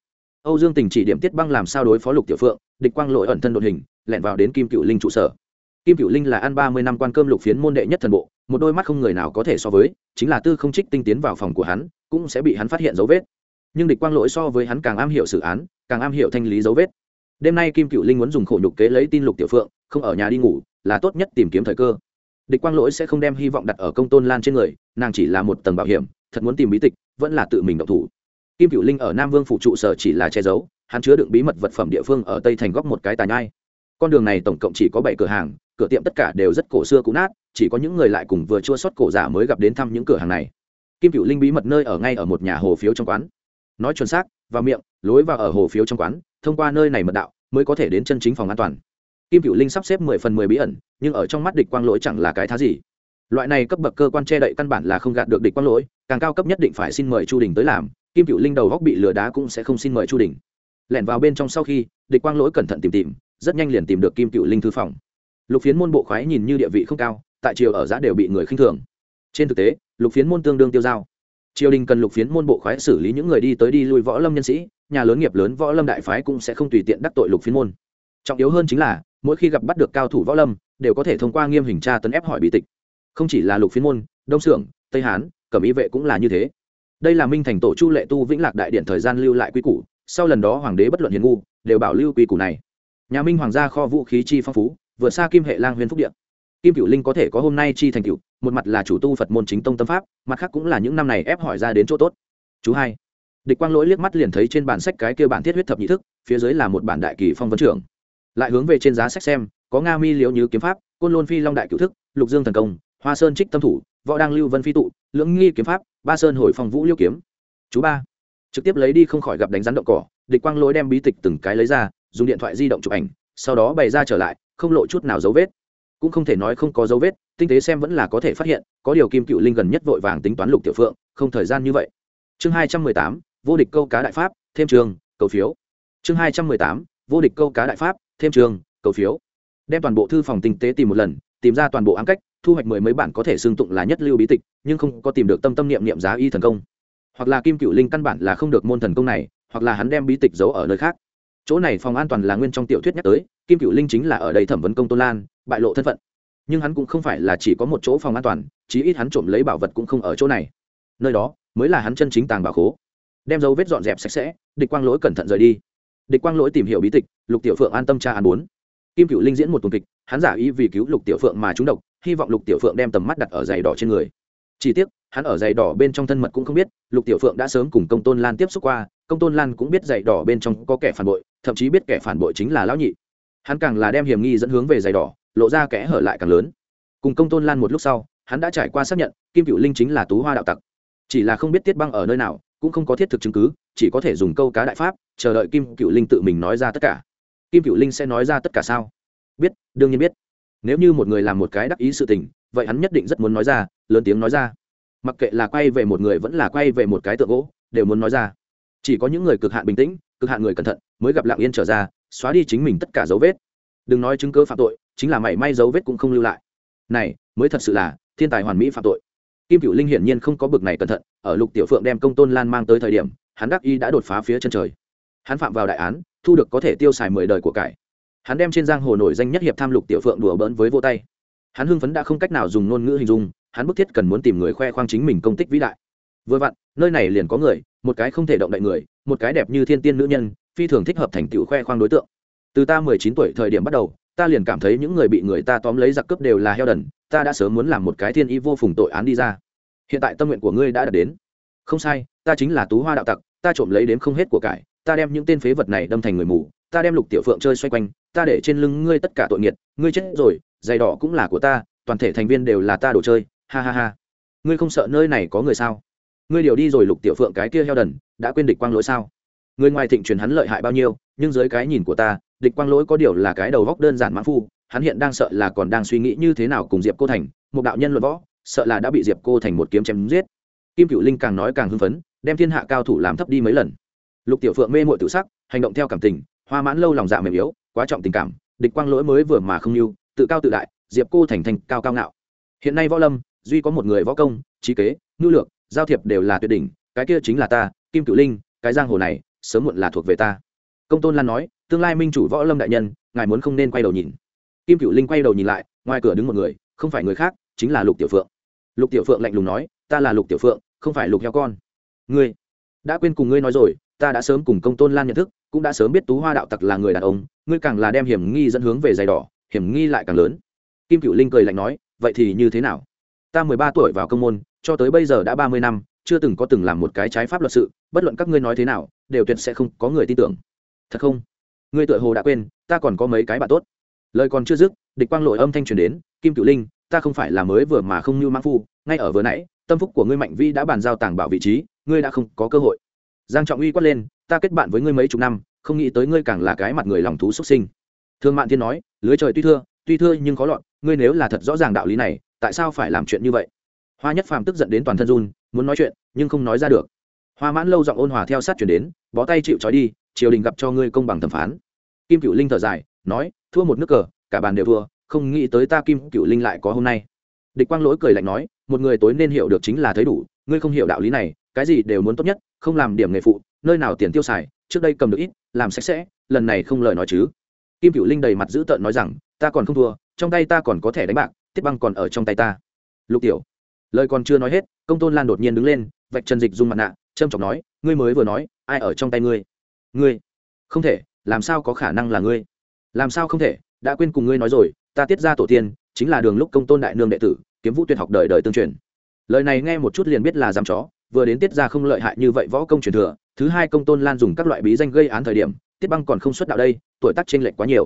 Âu dương tình chỉ điểm tiết băng làm sao đối phó lục tiểu phượng, địch quang lội ẩn thân đột hình lẹn vào đến kim cựu linh trụ sở. Kim cựu linh là ăn ba mươi năm quan cơm lục phiến môn đệ nhất thần bộ, một đôi mắt không người nào có thể so với, chính là tư không trích tinh tiến vào phòng của hắn, cũng sẽ bị hắn phát hiện dấu vết nhưng địch quang lỗi so với hắn càng am hiểu xử án, càng am hiểu thanh lý dấu vết. Đêm nay kim cựu linh muốn dùng khổ nhục kế lấy tin lục tiểu phượng, không ở nhà đi ngủ, là tốt nhất tìm kiếm thời cơ. Địch quang lỗi sẽ không đem hy vọng đặt ở công tôn lan trên người, nàng chỉ là một tầng bảo hiểm, thật muốn tìm bí tịch, vẫn là tự mình động thủ. Kim cựu linh ở nam vương phụ trụ sở chỉ là che giấu, hắn chứa đựng bí mật vật phẩm địa phương ở tây thành góc một cái tài nhai. Con đường này tổng cộng chỉ có bảy cửa hàng, cửa tiệm tất cả đều rất cổ xưa cũ nát, chỉ có những người lại cùng vừa chua sót cổ giả mới gặp đến thăm những cửa hàng này. Kim cựu linh bí mật nơi ở ngay ở một nhà hồ phiếu trong quán nói chuẩn xác, vào miệng, lối vào ở hồ phiếu trong quán, thông qua nơi này mật đạo, mới có thể đến chân chính phòng an toàn. Kim cựu linh sắp xếp mười phần mười bí ẩn, nhưng ở trong mắt địch quang lỗi chẳng là cái thá gì. Loại này cấp bậc cơ quan che đậy căn bản là không gạt được địch quang lỗi, càng cao cấp nhất định phải xin mời chu đình tới làm, kim cựu linh đầu góc bị lừa đá cũng sẽ không xin mời chu đình. Lẻn vào bên trong sau khi, địch quang lỗi cẩn thận tìm tìm, rất nhanh liền tìm được kim cựu linh thư phòng. Lục phiến môn bộ khoái nhìn như địa vị không cao, tại triều ở giã đều bị người khinh thường. Trên thực tế, lục phiến môn tương đương tiêu giao triều đình cần lục phiến môn bộ khoái xử lý những người đi tới đi lui võ lâm nhân sĩ, nhà lớn nghiệp lớn võ lâm đại phái cũng sẽ không tùy tiện đắc tội lục phiến môn. Trọng yếu hơn chính là, mỗi khi gặp bắt được cao thủ võ lâm, đều có thể thông qua nghiêm hình tra tấn ép hỏi bị tịch. Không chỉ là lục phiến môn, đông xưởng tây hán, cẩm ý vệ cũng là như thế. Đây là minh thành tổ chu lệ tu vĩnh lạc đại điện thời gian lưu lại quy củ, sau lần đó hoàng đế bất luận hiền ngu, đều bảo lưu quy củ này. Nhà minh hoàng gia kho vũ khí chi phong phú vượt xa kim hệ lang huyền phúc điện kim cửu linh có thể có hôm nay chi thành cửu một mặt là chủ tu phật môn chính tông tâm pháp, mặt khác cũng là những năm này ép hỏi ra đến chỗ tốt. Chú hai, địch quang lỗi liếc mắt liền thấy trên bản sách cái kia bản thiết huyết thập nhị thức, phía dưới là một bản đại kỳ phong vấn trưởng. Lại hướng về trên giá sách xem, có nga mi liễu như kiếm pháp, côn lôn phi long đại cựu thức, lục dương thần công, hoa sơn trích tâm thủ, võ đăng lưu vân phi tụ, lưỡng nghi kiếm pháp, ba sơn hồi phong vũ liêu kiếm. Chú ba, trực tiếp lấy đi không khỏi gặp đánh rắn động cỏ, địch quang lỗi đem bí tịch từng cái lấy ra, dùng điện thoại di động chụp ảnh, sau đó bày ra trở lại, không lộ chút nào dấu vết cũng không thể nói không có dấu vết, tinh tế xem vẫn là có thể phát hiện, có điều kim cựu linh gần nhất vội vàng tính toán lục tiểu phượng, không thời gian như vậy. Chương hai trăm mười tám, vô địch câu cá đại pháp, thêm trường, cầu phiếu. Chương hai trăm mười tám, vô địch câu cá đại pháp, thêm trường, cầu phiếu. Đem toàn bộ thư phòng tinh tế tìm một lần, tìm ra toàn bộ ám cách, thu hoạch mười mấy bản có thể xương tụng là nhất lưu bí tịch, nhưng không có tìm được tâm tâm niệm niệm giá y thần công. Hoặc là kim cựu linh căn bản là không được môn thần công này, hoặc là hắn đem bí tịch giấu ở nơi khác. Chỗ này phòng an toàn là nguyên trong tiểu thuyết nhắc tới, kim cựu linh chính là ở đây thẩm vấn công tôn lan bại lộ thân phận. Nhưng hắn cũng không phải là chỉ có một chỗ phòng an toàn, chí ít hắn trộm lấy bảo vật cũng không ở chỗ này. Nơi đó mới là hắn chân chính tàng bảo khố. Đem dấu vết dọn dẹp sạch sẽ, địch quang lỗi cẩn thận rời đi. Địch quang lỗi tìm hiểu bí tịch, lục tiểu phượng an tâm tra an bốn. Kim cựu linh diễn một tuần kịch, hắn giả ý vì cứu lục tiểu phượng mà trúng độc, hy vọng lục tiểu phượng đem tầm mắt đặt ở giày đỏ trên người. Chỉ tiếc, hắn ở giày đỏ bên trong thân mật cũng không biết, lục tiểu phượng đã sớm cùng công tôn lan tiếp xúc qua, công tôn lan cũng biết giày đỏ bên trong có kẻ phản bội, thậm chí biết kẻ phản bội chính là lão nhị. Hắn càng là đem hiểm nghi dẫn hướng về giày đỏ lộ ra kẽ hở lại càng lớn. Cùng công tôn lan một lúc sau, hắn đã trải qua xác nhận, kim cựu linh chính là tú hoa đạo tặc. Chỉ là không biết tiết băng ở nơi nào, cũng không có thiết thực chứng cứ, chỉ có thể dùng câu cá đại pháp, chờ đợi kim cựu linh tự mình nói ra tất cả. Kim cựu linh sẽ nói ra tất cả sao? Biết, đương nhiên biết. Nếu như một người làm một cái đắc ý sự tình, vậy hắn nhất định rất muốn nói ra, lớn tiếng nói ra. Mặc kệ là quay về một người vẫn là quay về một cái tượng gỗ, đều muốn nói ra. Chỉ có những người cực hạn bình tĩnh, cực hạn người cẩn thận, mới gặp lặng yên trở ra, xóa đi chính mình tất cả dấu vết. Đừng nói chứng cứ phạm tội chính là mảy may dấu vết cũng không lưu lại. Này, mới thật sự là, thiên tài hoàn mỹ phạm tội. Kim cựu linh hiển nhiên không có bực này cẩn thận, ở lục tiểu phượng đem công tôn lan mang tới thời điểm, hắn đắc y đã đột phá phía chân trời. Hắn phạm vào đại án, thu được có thể tiêu xài mười đời của cải. Hắn đem trên giang hồ nổi danh nhất hiệp tham lục tiểu phượng đùa bỡn với vô tay. Hắn hưng phấn đã không cách nào dùng ngôn ngữ hình dung, hắn bức thiết cần muốn tìm người khoe khoang chính mình công tích vĩ đại. Vừa vặn, nơi này liền có người, một cái không thể động đậy người, một cái đẹp như thiên tiên nữ nhân, phi thường thích hợp thành tựu khoe khoang đối tượng. Từ ta mười chín tuổi thời điểm bắt đầu ta liền cảm thấy những người bị người ta tóm lấy giặc cướp đều là heo đần, ta đã sớm muốn làm một cái thiên ý vô phùng tội án đi ra. Hiện tại tâm nguyện của ngươi đã đạt đến. Không sai, ta chính là tú hoa đạo tặc, ta trộm lấy đến không hết của cải, ta đem những tên phế vật này đâm thành người mù, ta đem lục tiểu phượng chơi xoay quanh, ta để trên lưng ngươi tất cả tội nghiệt, ngươi chết rồi, giày đỏ cũng là của ta, toàn thể thành viên đều là ta đồ chơi, ha ha ha. Ngươi không sợ nơi này có người sao? Ngươi điều đi rồi lục tiểu phượng cái kia heo đần, đã quên địch quang lỗi sao? Người ngoài thịnh truyền hắn lợi hại bao nhiêu, nhưng dưới cái nhìn của ta địch quang lỗi có điều là cái đầu góc đơn giản mãn phu, hắn hiện đang sợ là còn đang suy nghĩ như thế nào cùng diệp cô thành, một đạo nhân luận võ, sợ là đã bị diệp cô thành một kiếm chém giết. Kim cựu linh càng nói càng hưng phấn, đem thiên hạ cao thủ làm thấp đi mấy lần. Lục tiểu phượng mê mội tự sắc, hành động theo cảm tình, hoa mãn lâu lòng dạ mềm yếu, quá trọng tình cảm, địch quang lỗi mới vừa mà không yêu tự cao tự đại, diệp cô thành thành cao cao ngạo. Hiện nay võ lâm, duy có một người võ công, trí kế ngư lược, giao thiệp đều là tuyệt đỉnh, cái kia chính là ta, kim cựu linh, cái giang hồ này, sớm muộn là thuộc về ta công tôn lan nói, tương lai minh chủ võ lâm đại nhân, ngài muốn không nên quay đầu nhìn. Kim cựu linh quay đầu nhìn lại, ngoài cửa đứng một người, không phải người khác, chính là lục tiểu phượng. Lục tiểu phượng lạnh lùng nói, ta là lục tiểu phượng, không phải lục heo con. Ngươi, đã quên cùng ngươi nói rồi, ta đã sớm cùng công tôn lan nhận thức, cũng đã sớm biết tú hoa đạo tặc là người đàn ông, ngươi càng là đem hiểm nghi dẫn hướng về giày đỏ, hiểm nghi lại càng lớn. Kim cựu linh cười lạnh nói, vậy thì như thế nào? Ta mười ba tuổi vào công môn, cho tới bây giờ đã ba mươi năm, chưa từng có từng làm một cái trái pháp luật sự, bất luận các ngươi nói thế nào, đều tuyệt sẽ không có người tin tưởng thật không? Ngươi tựa hồ đã quên, ta còn có mấy cái bạn tốt. Lời còn chưa dứt, địch quang lội âm thanh truyền đến, kim cựu linh, ta không phải là mới vừa mà không như mang phu, ngay ở vừa nãy, tâm phúc của ngươi mạnh vi đã bàn giao tàng bảo vị trí, ngươi đã không có cơ hội. Giang trọng uy quát lên, ta kết bạn với ngươi mấy chục năm, không nghĩ tới ngươi càng là cái mặt người lòng thú xuất sinh. Thương mạn thiên nói, lưới trời tuy thưa tuy thưa nhưng khó lọt, ngươi nếu là thật rõ ràng đạo lý này, tại sao phải làm chuyện như vậy? Hoa nhất phàm tức giận đến toàn thân run, muốn nói chuyện, nhưng không nói ra được. Hoa mãn lâu giọng ôn hòa theo sát chuyển đến, bó tay chịu trói đi triều đình gặp cho ngươi công bằng thẩm phán. Kim cựu linh thở dài, nói, thua một nước cờ, cả bàn đều thua, không nghĩ tới ta kim cựu linh lại có hôm nay. Địch quang lỗi cười lạnh nói, một người tối nên hiểu được chính là thấy đủ, ngươi không hiểu đạo lý này, cái gì đều muốn tốt nhất, không làm điểm nghề phụ, nơi nào tiền tiêu xài, trước đây cầm được ít, làm sạch sẽ, lần này không lời nói chứ. Kim cựu linh đầy mặt dữ tợn nói rằng, ta còn không thua, trong tay ta còn có thẻ đánh bạc, tiết băng còn ở trong tay ta. Lục tiểu, lời còn chưa nói hết, công tôn lan đột nhiên đứng lên, vạch trần dịch dung mặt nạ trâm trọng nói, ngươi mới vừa nói, ai ở trong tay ngươi? Ngươi? Không thể, làm sao có khả năng là ngươi? Làm sao không thể? Đã quên cùng ngươi nói rồi, ta tiết ra tổ tiên, chính là đường lúc công tôn đại nương đệ tử, kiếm vũ tuyệt học đời đời tương truyền. Lời này nghe một chút liền biết là dám chó, vừa đến tiết ra không lợi hại như vậy võ công truyền thừa, thứ hai công tôn lan dùng các loại bí danh gây án thời điểm, tiết băng còn không xuất đạo đây, tuổi tác t r ê n lệch quá nhiều.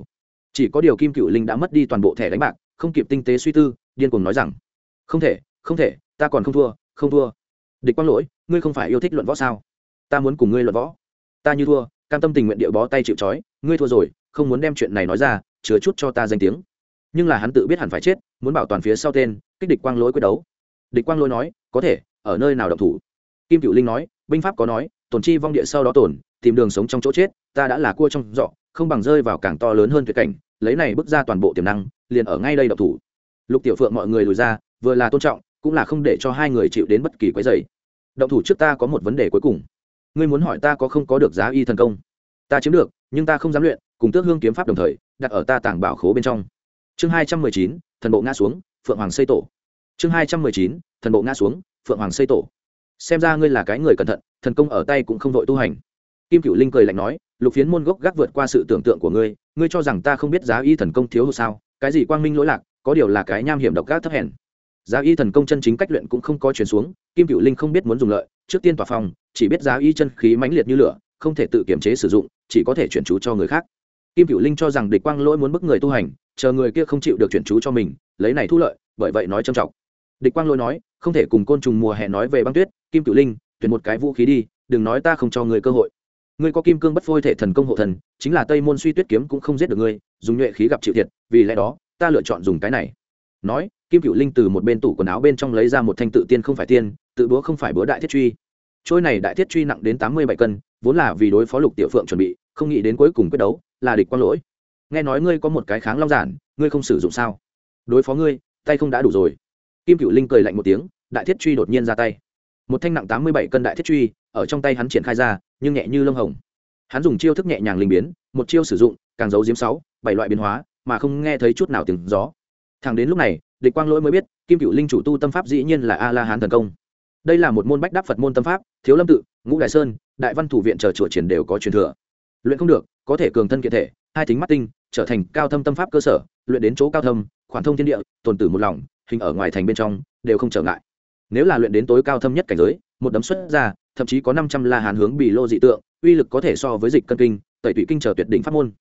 Chỉ có điều kim cựu linh đã mất đi toàn bộ thẻ đánh bạc, không kịp tinh tế suy tư, điên cuồng nói rằng, không thể không thể, ta còn không thua không thua. Địch quang lỗi, ngươi không phải yêu thích luận võ sao? Ta muốn cùng ngươi luận võ. Ta như thua cam tâm tình nguyện địa bó tay chịu trói, ngươi thua rồi, không muốn đem chuyện này nói ra, chứa chút cho ta danh tiếng. Nhưng là hắn tự biết hẳn phải chết, muốn bảo toàn phía sau tên, kích địch quang lỗi quyết đấu. Địch quang lỗi nói, có thể, ở nơi nào độc thủ? Kim cựu linh nói, binh pháp có nói, tổn chi vong địa sau đó tổn, tìm đường sống trong chỗ chết, ta đã là cua trong dọ không bằng rơi vào càng to lớn hơn tuyệt cảnh, lấy này bước ra toàn bộ tiềm năng, liền ở ngay đây độc thủ. Lục tiểu phượng mọi người lùi ra, vừa là tôn trọng, cũng là không để cho hai người chịu đến bất kỳ quấy dày động thủ trước ta có một vấn đề cuối cùng ngươi muốn hỏi ta có không có được giá y thần công? Ta chiếm được, nhưng ta không dám luyện, cùng tước hương kiếm pháp đồng thời, đặt ở ta tảng bảo khố bên trong. Chương hai trăm mười chín, thần bộ ngã xuống, phượng hoàng xây tổ. Chương hai trăm mười chín, thần bộ ngã xuống, phượng hoàng xây tổ. Xem ra ngươi là cái người cẩn thận, thần công ở tay cũng không vội tu hành. Kim cựu linh cười lạnh nói, lục phiến môn gốc gác vượt qua sự tưởng tượng của ngươi ngươi cho rằng ta không biết giá y thần công thiếu hụt sao? Cái gì quang minh lỗi lạc, có điều là cái nham hiểm độc gác thấp hèn giá y thần công chân chính cách luyện cũng không có chuyển xuống, kim cựu linh không biết muốn dùng lợi, trước tiên tòa phòng, chỉ biết giá y chân khí mãnh liệt như lửa, không thể tự kiểm chế sử dụng, chỉ có thể chuyển chú cho người khác. Kim cựu linh cho rằng địch quang lỗi muốn bức người tu hành, chờ người kia không chịu được chuyển chú cho mình, lấy này thu lợi, bởi vậy nói trầm trọng. Địch quang lỗi nói, không thể cùng côn trùng mùa hè nói về băng tuyết, kim cựu linh, tuyển một cái vũ khí đi, đừng nói ta không cho người cơ hội. Ngươi có kim cương bất phôi thể thần công hộ thần, chính là tây môn suy tuyết kiếm cũng không giết được ngươi, dùng nhuệ khí gặp chịu thiệt, vì lẽ đó, ta lựa chọn dùng cái này. Nói kim Cựu linh từ một bên tủ quần áo bên trong lấy ra một thanh tự tiên không phải tiên, tự búa không phải búa đại thiết truy. Trôi này đại thiết truy nặng đến tám mươi bảy cân, vốn là vì đối phó lục tiểu phượng chuẩn bị, không nghĩ đến cuối cùng quyết đấu là địch quang lỗi. Nghe nói ngươi có một cái kháng long giản, ngươi không sử dụng sao? Đối phó ngươi, tay không đã đủ rồi. Kim cựu linh cười lạnh một tiếng, đại thiết truy đột nhiên ra tay. Một thanh nặng tám mươi bảy cân đại thiết truy, ở trong tay hắn triển khai ra, nhưng nhẹ như lông hồng. Hắn dùng chiêu thức nhẹ nhàng linh biến, một chiêu sử dụng, càng giấu diếm sáu, bảy loại biến hóa, mà không nghe thấy chút nào tiếng gió. Thằng đến lúc này địch quang lỗi mới biết, kim cựu linh chủ tu tâm pháp dĩ nhiên là a la hán thần công. Đây là một môn bách đáp phật môn tâm pháp, thiếu lâm tự, ngũ đại sơn, đại văn thủ viện chờ chùa triển đều có truyền thừa. Luyện không được, có thể cường thân kiện thể, hai tính mắt tinh, trở thành cao thâm tâm pháp cơ sở, luyện đến chỗ cao thâm khoản thông thiên địa, tồn tử một lòng, hình ở ngoài thành bên trong, đều không trở ngại. Nếu là luyện đến tối cao thâm nhất cảnh giới, một đấm xuất ra, thậm chí có năm trăm la hàn hướng bị lô dị tượng, uy lực có thể so với dịch cân kinh, tẩy tụy kinh trở tuyệt đỉnh pháp môn.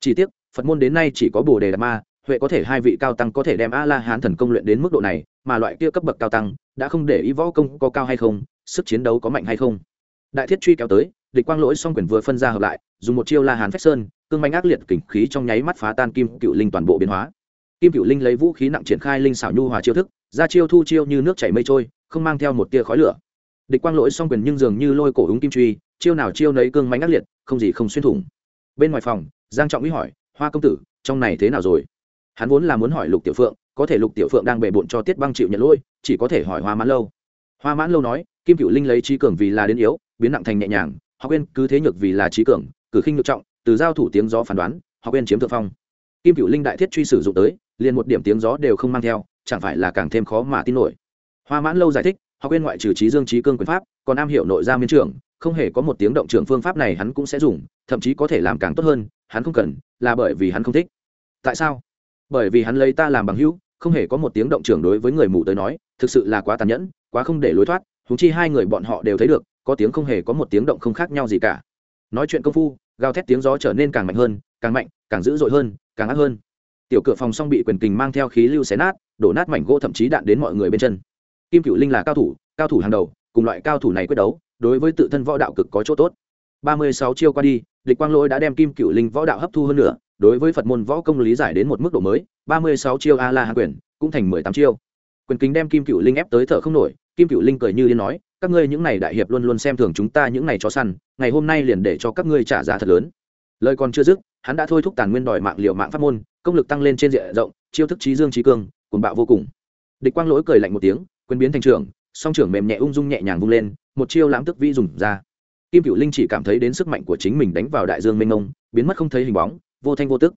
Chỉ tiếc, phật môn đến nay chỉ có bồ đề đạt ma huệ có thể hai vị cao tăng có thể đem a la hán thần công luyện đến mức độ này, mà loại kia cấp bậc cao tăng, đã không để ý võ công có cao hay không, sức chiến đấu có mạnh hay không. Đại thiết truy kéo tới, địch quang lỗi song quyền vừa phân ra hợp lại, dùng một chiêu la hán phách sơn, cương manh ác liệt kình khí trong nháy mắt phá tan kim cựu linh toàn bộ biến hóa. Kim cựu linh lấy vũ khí nặng triển khai linh xảo nhu hòa chiêu thức, ra chiêu thu chiêu như nước chảy mây trôi, không mang theo một tia khói lửa. Địch quang lỗi song quyền nhưng dường như lôi cổ úng kim truy, chiêu nào chiêu nấy cương manh ác liệt, không gì không xuyên thủng. Bên ngoài phòng, giang trọng ý hỏi, hoa công tử, trong này thế nào rồi? Hắn vốn là muốn hỏi lục tiểu phượng, có thể lục tiểu phượng đang bề bộn cho tiết băng chịu nhận lỗi, chỉ có thể hỏi hoa mãn lâu. Hoa mãn lâu nói, kim cựu linh lấy trí cường vì là đến yếu, biến nặng thành nhẹ nhàng học viên cứ thế nhược vì là trí cường, cử khinh nhược trọng, từ giao thủ tiếng gió phán đoán học viên chiếm thượng phong. Kim cựu linh đại thiết truy sử dụng tới, liền một điểm tiếng gió đều không mang theo, chẳng phải là càng thêm khó mà tin nổi. Hoa mãn lâu giải thích học viên ngoại trừ trí dương trí cương quyền pháp, còn am hiểu nội gia miên trưởng, không hề có một tiếng động trưởng phương pháp này hắn cũng sẽ dùng, thậm chí có thể làm càng tốt hơn, hắn không cần, là bởi vì hắn không thích. Tại sao? Bởi vì hắn lấy ta làm bằng hữu, không hề có một tiếng động trưởng đối với người mù tới nói, thực sự là quá tàn nhẫn, quá không để lối thoát thúng chi hai người bọn họ đều thấy được, có tiếng không hề có một tiếng động không khác nhau gì cả. Nói chuyện công phu, gào thét tiếng gió trở nên càng mạnh hơn, càng mạnh, càng dữ dội hơn, càng ác hơn. Tiểu cửa phòng xong bị quyền kình mang theo khí lưu xé nát, đổ nát mảnh gỗ thậm chí đạn đến mọi người bên chân. Kim cựu linh là cao thủ cao thủ hàng đầu, cùng loại cao thủ này quyết đấu, đối với tự thân võ đạo cực có chỗ tốt. Ba mươi sáu chiêu qua đi địch quang lỗi đã đem kim cựu linh võ đạo hấp thu hơn nữa, đối với phật môn võ công lý giải đến một mức độ mới, ba mươi sáu chiêu a la hạ quyền, cũng thành mười tám chiêu. Quyền kính đem kim cựu linh ép tới thở không nổi, kim cựu linh cười như điên nói, các ngươi những này đại hiệp luôn luôn xem thường chúng ta những này chó săn, ngày hôm nay liền để cho các ngươi trả giá thật lớn. Lời còn chưa dứt, hắn đã thôi thúc tàn nguyên đòi mạng liệu mạng pháp môn, công lực tăng lên trên diện rộng, chiêu thức trí dương trí cương, cuồng bạo vô cùng. Địch quang lỗi cười lạnh một tiếng, quyền biến thành trưởng song trưởng mềm nhẹ ung dung nhẹ nhàng vung lên, một chiêu lãm tức vi dùng ra kim cựu linh chỉ cảm thấy đến sức mạnh của chính mình đánh vào đại dương mênh mông, biến mất không thấy hình bóng, vô thanh vô tức.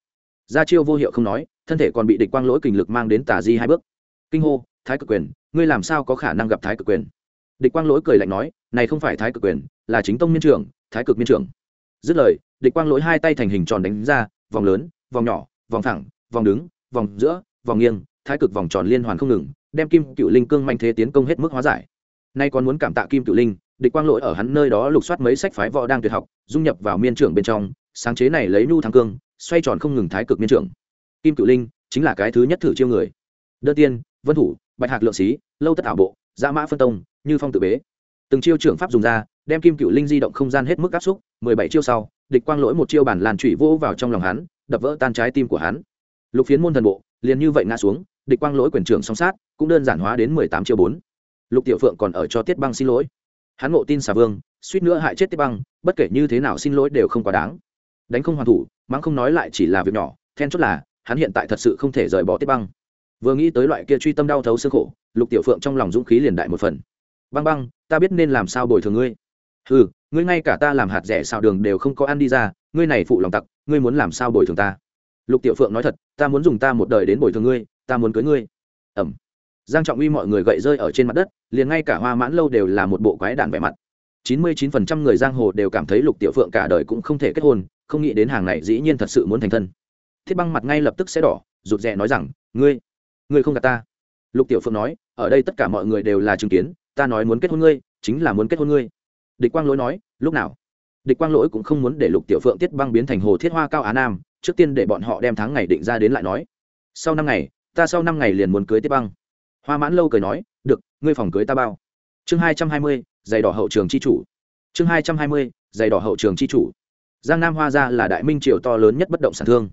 Ra chiêu vô hiệu không nói, thân thể còn bị địch quang lỗi kình lực mang đến tà di hai bước. Kinh hô, thái cực quyền, ngươi làm sao có khả năng gặp thái cực quyền? Địch quang lỗi cười lạnh nói, này không phải thái cực quyền, là chính tông miên trưởng, thái cực miên trưởng. Dứt lời, địch quang lỗi hai tay thành hình tròn đánh ra, vòng lớn, vòng nhỏ, vòng thẳng, vòng đứng, vòng giữa, vòng nghiêng, thái cực vòng tròn liên hoàn không ngừng, đem kim cựu linh cương mạnh thế tiến công hết mức hóa giải. Nay còn muốn cảm tạ kim cựu linh địch quang lỗi ở hắn nơi đó lục soát mấy sách phái võ đang tuyệt học, dung nhập vào miên trưởng bên trong, sáng chế này lấy nhu thắng cương, xoay tròn không ngừng thái cực miên trưởng. Kim cựu linh chính là cái thứ nhất thử chiêu người. Đơn tiên, vân thủ, bạch hạc lượng xí, lâu tất ảo bộ dã mã phân tông, như phong tự bế. Từng chiêu trưởng pháp dùng ra, đem kim cựu linh di động không gian hết mức áp xúc, mười bảy chiêu sau, địch quang lỗi một chiêu bản làn trụy vô vào trong lòng hắn, đập vỡ tan trái tim của hắn. Lục phiến môn thần bộ, liền như vậy ngã xuống, địch quang lỗi quyền trưởng song sát, cũng đơn giản hóa đến mười tám chiêu bốn. Lục tiểu phượng còn ở cho tiết băng xin lỗi hắn ngộ tin xà vương, suýt nữa hại chết tiếp băng, bất kể như thế nào xin lỗi đều không quá đáng. Đánh không hoàn thủ, mắng không nói lại chỉ là việc nhỏ, then chốt là, hắn hiện tại thật sự không thể rời bỏ tiếp băng. Vừa nghĩ tới loại kia truy tâm đau thấu xương khổ, lục tiểu phượng trong lòng dũng khí liền đại một phần. Băng băng, ta biết nên làm sao bồi thường ngươi. Ừ ngươi ngay cả ta làm hạt rẻ xào đường đều không có ăn đi ra, ngươi này phụ lòng tặc, ngươi muốn làm sao bồi thường ta? Lục tiểu phượng nói thật, ta muốn dùng ta một đời đến bồi thường ngươi, ta muốn cưới ngươi. Ẩm giang trọng uy mọi người gậy rơi ở trên mặt đất, liền ngay cả hoa mãn lâu đều là một bộ quái đản vẻ mặt. Chín mươi chín phần trăm người giang hồ đều cảm thấy lục tiểu phượng cả đời cũng không thể kết hôn, không nghĩ đến hàng này dĩ nhiên thật sự muốn thành thân. Thiết băng mặt ngay lập tức sẽ đỏ, rụt rè nói rằng, ngươi ngươi không gặp ta. Lục tiểu phượng nói, ở đây tất cả mọi người đều là chứng kiến, ta nói muốn kết hôn ngươi, chính là muốn kết hôn ngươi. Địch quang lỗi nói, lúc nào? Địch quang lỗi cũng không muốn để lục tiểu phượng tiết băng biến thành hồ thiết hoa cao á nam, trước tiên để bọn họ đem tháng ngày định ra đến lại nói, sau năm ngày, ta sau năm ngày liền muốn cưới tiết băng hoa mãn lâu cười nói, được, ngươi phòng cưới ta bao. Chương hai trăm hai mươi, giày đỏ hậu trường c h i chủ. Chương hai trăm hai mươi, giày đỏ hậu trường c h i chủ. Giang nam hoa gia là đại minh triều to lớn nhất bất động sản thương.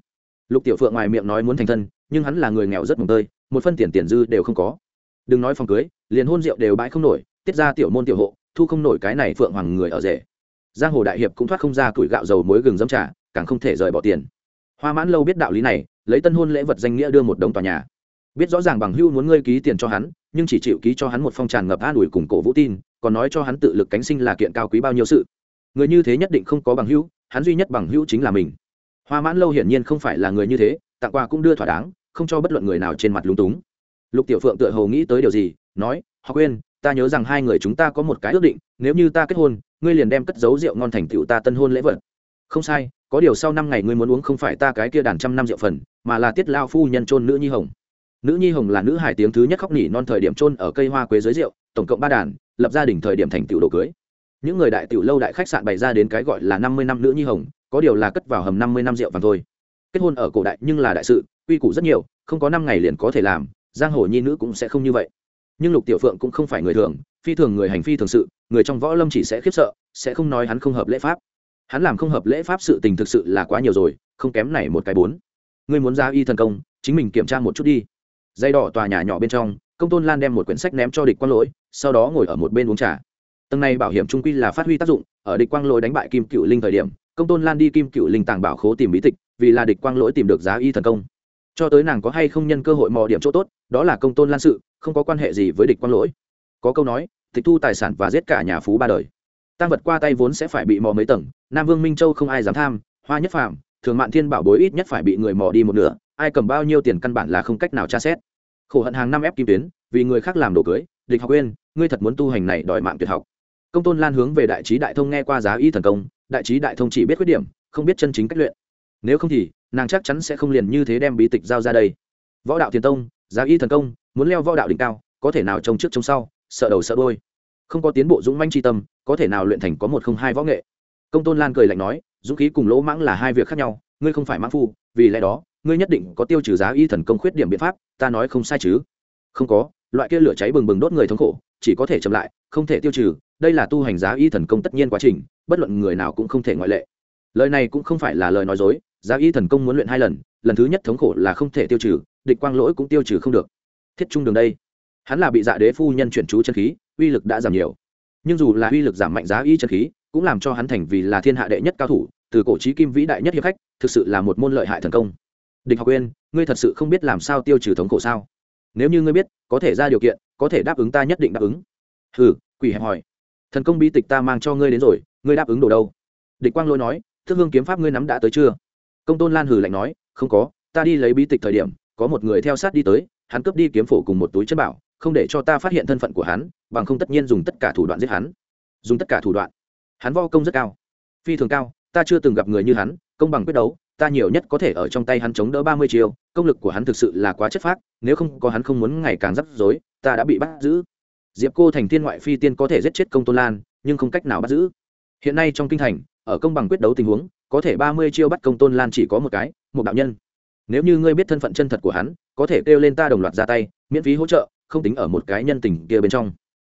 Lục tiểu phượng ngoài miệng nói muốn thành thân, nhưng hắn là người nghèo rất mồng tơi, một phân tiền tiền dư đều không có. Đừng nói phòng cưới, liền hôn rượu đều bãi không nổi, tiết ra tiểu môn tiểu hộ, thu không nổi cái này phượng hoàng người ở rể. Giang hồ đại hiệp cũng thoát không ra tuổi gạo dầu muối gừng dấm trà, càng không thể rời bỏ tiền. Hoa mãn lâu biết đạo lý này, lấy tân hôn lễ vật danh nghĩa đưa một đống tòa nhà biết rõ ràng bằng hưu muốn ngươi ký tiền cho hắn, nhưng chỉ chịu ký cho hắn một phong tràn ngập an ủi cùng cổ vũ tin, còn nói cho hắn tự lực cánh sinh là kiện cao quý bao nhiêu sự. Người như thế nhất định không có bằng hữu hắn duy nhất bằng hữu chính là mình. Hoa mãn lâu hiển nhiên không phải là người như thế, tặng quà cũng đưa thỏa đáng, không cho bất luận người nào trên mặt lúng túng. Lục tiểu phượng tựa hồ nghĩ tới điều gì, nói họ quên ta nhớ rằng hai người chúng ta có một cái ước định, nếu như ta kết hôn, ngươi liền đem cất giấu rượu ngon thành tựu ta tân hôn lễ vật. Không sai, có điều sau năm ngày ngươi muốn uống không phải ta cái kia đàn trăm năm rượu phần, mà là tiết lao phu nhân trôn nữ nhi hồng nữ nhi hồng là nữ hải tiếng thứ nhất khóc nỉ non thời điểm trôn ở cây hoa quế dưới rượu, tổng cộng ba đàn, lập gia đình thời điểm thành tiểu đồ cưới. Những người đại tiểu lâu đại khách sạn bày ra đến cái gọi là năm mươi năm nữ nhi hồng, có điều là cất vào hầm năm mươi năm rượu vàng thôi. Kết hôn ở cổ đại nhưng là đại sự, quy củ rất nhiều, không có năm ngày liền có thể làm, giang hồ nhi nữ cũng sẽ không như vậy. Nhưng lục tiểu phượng cũng không phải người thường, phi thường người hành phi thường sự, người trong võ lâm chỉ sẽ khiếp sợ, sẽ không nói hắn không hợp lễ pháp. Hắn làm không hợp lễ pháp sự tình thực sự là quá nhiều rồi, không kém này một cái bốn. Ngươi muốn ra y thần công, chính mình kiểm tra một chút đi dây đỏ tòa nhà nhỏ bên trong, công tôn lan đem một quyển sách ném cho địch quang lỗi, sau đó ngồi ở một bên uống trà. Tầng này bảo hiểm trung quy là phát huy tác dụng, ở địch quang lỗi đánh bại kim cựu linh thời điểm, công tôn lan đi kim cựu linh tàng bảo khố tìm bí tịch, vì là địch quang lỗi tìm được giá y thần công. Cho tới nàng có hay không nhân cơ hội mò điểm chỗ tốt, đó là công tôn lan sự, không có quan hệ gì với địch quang lỗi. Có câu nói, tịch thu tài sản và giết cả nhà phú ba đời. Tăng vật qua tay vốn sẽ phải bị mò mấy tầng, nam vương minh châu không ai dám tham, hoa nhất phạm thường mạn thiên bảo bối ít nhất phải bị người mò đi một nửa ai cầm bao nhiêu tiền căn bản là không cách nào tra xét. Khổ hận hàng năm ép kim tuyến, vì người khác làm đồ cưới, địch học quên, ngươi thật muốn tu hành này đòi mạng tuyệt học. Công tôn lan hướng về đại trí đại thông nghe qua giá y thần công, đại trí đại thông chỉ biết khuyết điểm, không biết chân chính cách luyện. Nếu không thì, nàng chắc chắn sẽ không liền như thế đem bí tịch giao ra đây. Võ đạo tiền tông, giá y thần công, muốn leo võ đạo đỉnh cao, có thể nào trông trước trông sau, sợ đầu sợ đôi không có tiến bộ dũng manh tri tâm, có thể nào luyện thành có một không hai võ nghệ. Công tôn lan cười lạnh nói, dũng khí cùng lỗ mãng là hai việc khác nhau, ngươi không phải mãng phu, vì lẽ đó ngươi nhất định có tiêu trừ giá y thần công khuyết điểm biện pháp, ta nói không sai chứ? Không có, loại kia lửa cháy bừng bừng đốt người thống khổ, chỉ có thể chậm lại, không thể tiêu trừ, đây là tu hành giá y thần công tất nhiên quá trình, bất luận người nào cũng không thể ngoại lệ. Lời này cũng không phải là lời nói dối, giá y thần công muốn luyện hai lần lần thứ nhất thống khổ là không thể tiêu trừ, địch quang lỗi cũng tiêu trừ không được. Thiết trung đường đây, hắn là bị dạ đế phu nhân chuyển chú chân khí, uy lực đã giảm nhiều. Nhưng dù là uy lực giảm mạnh giá y chân khí, cũng làm cho hắn thành vì là thiên hạ đệ nhất cao thủ, từ cổ trí kim vĩ đại nhất hiệp khách, thực sự là một môn lợi hại thần công địch học quên ngươi thật sự không biết làm sao tiêu trừ thống khổ sao? Nếu như ngươi biết, có thể ra điều kiện, có thể đáp ứng ta nhất định đáp ứng. Hừ, quỷ hẹp hỏi thần công bi tịch ta mang cho ngươi đến rồi, ngươi đáp ứng đồ đâu? Địch quang lỗi nói thức hương kiếm pháp ngươi nắm đã tới chưa? Công tôn lan hừ lạnh nói, không có, ta đi lấy bí tịch thời điểm, có một người theo sát đi tới, hắn cướp đi kiếm phổ cùng một túi chân bảo, không để cho ta phát hiện thân phận của hắn, bằng không tất nhiên dùng tất cả thủ đoạn giết hắn. Dùng tất cả thủ đoạn. Hắn vo công rất cao, phi thường cao, ta chưa từng gặp người như hắn, công bằng quyết đấu ta nhiều nhất có thể ở trong tay hắn chống đỡ ba mươi chiêu, công lực của hắn thực sự là quá chất phác nếu không có hắn không muốn ngày càng rắc rối ta đã bị bắt giữ. Diệp cô thành thiên ngoại phi tiên có thể giết chết công tôn lan nhưng không cách nào bắt giữ. Hiện nay trong kinh thành ở công bằng quyết đấu tình huống có thể ba mươi chiêu bắt công tôn lan chỉ có một cái một đạo nhân. Nếu như ngươi biết thân phận chân thật của hắn có thể kêu lên ta đồng loạt ra tay miễn phí hỗ trợ không tính ở một cái nhân tình kia bên trong.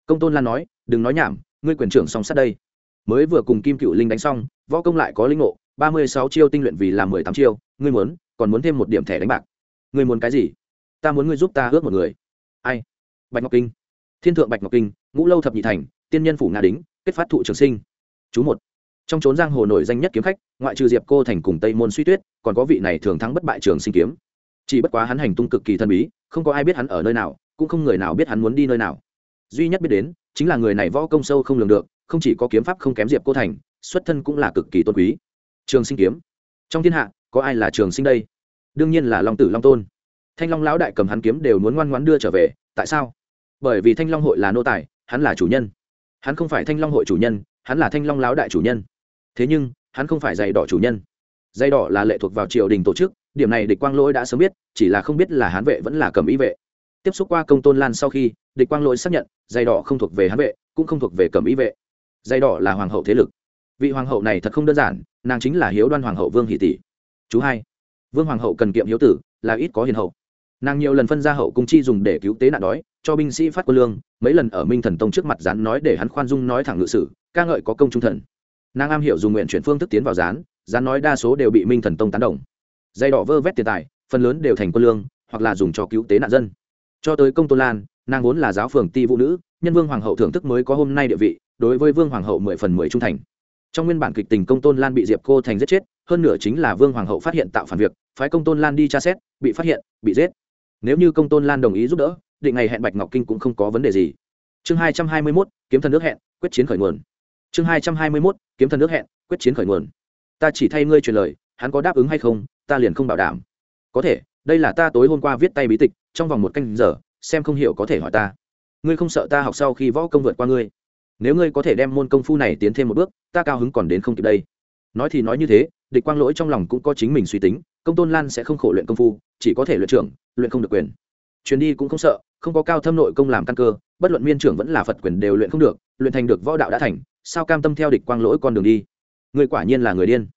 Công tôn lan nói đừng nói nhảm ngươi quyền trưởng song sát đây. Mới vừa cùng kim cựu linh đánh xong võ công lại có linh ngộ ba mươi sáu chiêu tinh luyện vì là mười tám chiêu, ngươi muốn, còn muốn thêm một điểm thẻ đánh bạc. Ngươi muốn cái gì? Ta muốn ngươi giúp ta ước một người. Ai? Bạch ngọc kinh. Thiên thượng bạch ngọc kinh, ngũ lâu thập nhị thành, tiên nhân phủ nga đính, kết phát thụ trường sinh. Chú một. Trong trốn giang hồ nổi danh nhất kiếm khách, ngoại trừ diệp cô thành cùng tây môn suy tuyết, còn có vị này thường thắng bất bại trường sinh kiếm. Chỉ bất quá hắn hành tung cực kỳ thân bí, không có ai biết hắn ở nơi nào, cũng không người nào biết hắn muốn đi nơi nào. Duy nhất biết đến, chính là người này võ công sâu không lường được, không chỉ có kiếm pháp không kém diệp cô thành, xuất thân cũng là cực kỳ tôn quý trường sinh kiếm. Trong thiên hạ, có ai là trường sinh đây? Đương nhiên là long tử long tôn. Thanh long lão đại cầm hắn kiếm đều muốn ngoan ngoãn đưa trở về, tại sao? Bởi vì thanh long hội là nô tài, hắn là chủ nhân. Hắn không phải thanh long hội chủ nhân, hắn là thanh long lão đại chủ nhân. Thế nhưng, hắn không phải giày đỏ chủ nhân. Giày đỏ là lệ thuộc vào triều đình tổ chức, điểm này địch quang lỗi đã sớm biết, chỉ là không biết là hán vệ vẫn là cầm ý vệ. Tiếp xúc qua công tôn lan sau khi, địch quang lỗi xác nhận, giày đỏ không thuộc về hán vệ, cũng không thuộc về cầm ý vệ. Giày đỏ là hoàng hậu thế lực vị hoàng hậu này thật không đơn giản, nàng chính là hiếu đoan hoàng hậu vương hỷ tỷ. Chú hai, vương hoàng hậu cần kiệm hiếu tử, là ít có hiền hậu. Nàng nhiều lần phân ra hậu cung chi dùng để cứu tế nạn đói, cho binh sĩ phát quân lương, mấy lần ở minh thần tông trước mặt rán nói để hắn khoan dung nói thẳng ngự sử, ca ngợi có công trung thần. Nàng am hiểu dùng nguyện chuyển phương thức tiến vào rán rán nói đa số đều bị minh thần tông tán đồng. Dây đỏ vơ vét tiền tài, phần lớn đều thành quân lương, hoặc là dùng cho cứu tế nạn dân. Cho tới công tôn lan, nàng vốn là giáo phường ti vũ nữ, nhân vương hoàng hậu thưởng thức mới có hôm nay địa vị, đối với vương hoàng hậu mười phần mười trung thành trong nguyên bản kịch tình công tôn lan bị diệp cô thành giết chết, hơn nửa chính là vương hoàng hậu phát hiện tạo phản việc, phái công tôn lan đi tra xét, bị phát hiện, bị giết. Nếu như công tôn lan đồng ý giúp đỡ, định ngày hẹn bạch ngọc kinh cũng không có vấn đề gì. Chương hai trăm hai mươi mốt, kiếm thần nước hẹn, quyết chiến khởi nguồn. Chương hai trăm hai mươi mốt, kiếm thần nước hẹn, quyết chiến khởi nguồn. Ta chỉ thay ngươi truyền lời, hắn có đáp ứng hay không, ta liền không bảo đảm. Có thể, đây là ta tối hôm qua viết tay bí tịch, trong vòng một canh giờ, xem không hiểu có thể hỏi ta. Ngươi không sợ ta học sau khi võ công vượt qua ngươi? Nếu ngươi có thể đem môn công phu này tiến thêm một bước, ta cao hứng còn đến không kịp đây. Nói thì nói như thế, địch quang lỗi trong lòng cũng có chính mình suy tính, công tôn lan sẽ không khổ luyện công phu, chỉ có thể luyện trưởng, luyện không được quyền. Chuyến đi cũng không sợ, không có cao thâm nội công làm căn cơ, bất luận miên trưởng vẫn là phật quyền đều luyện không được, luyện thành được võ đạo đã thành, sao cam tâm theo địch quang lỗi con đường đi? Người quả nhiên là người điên.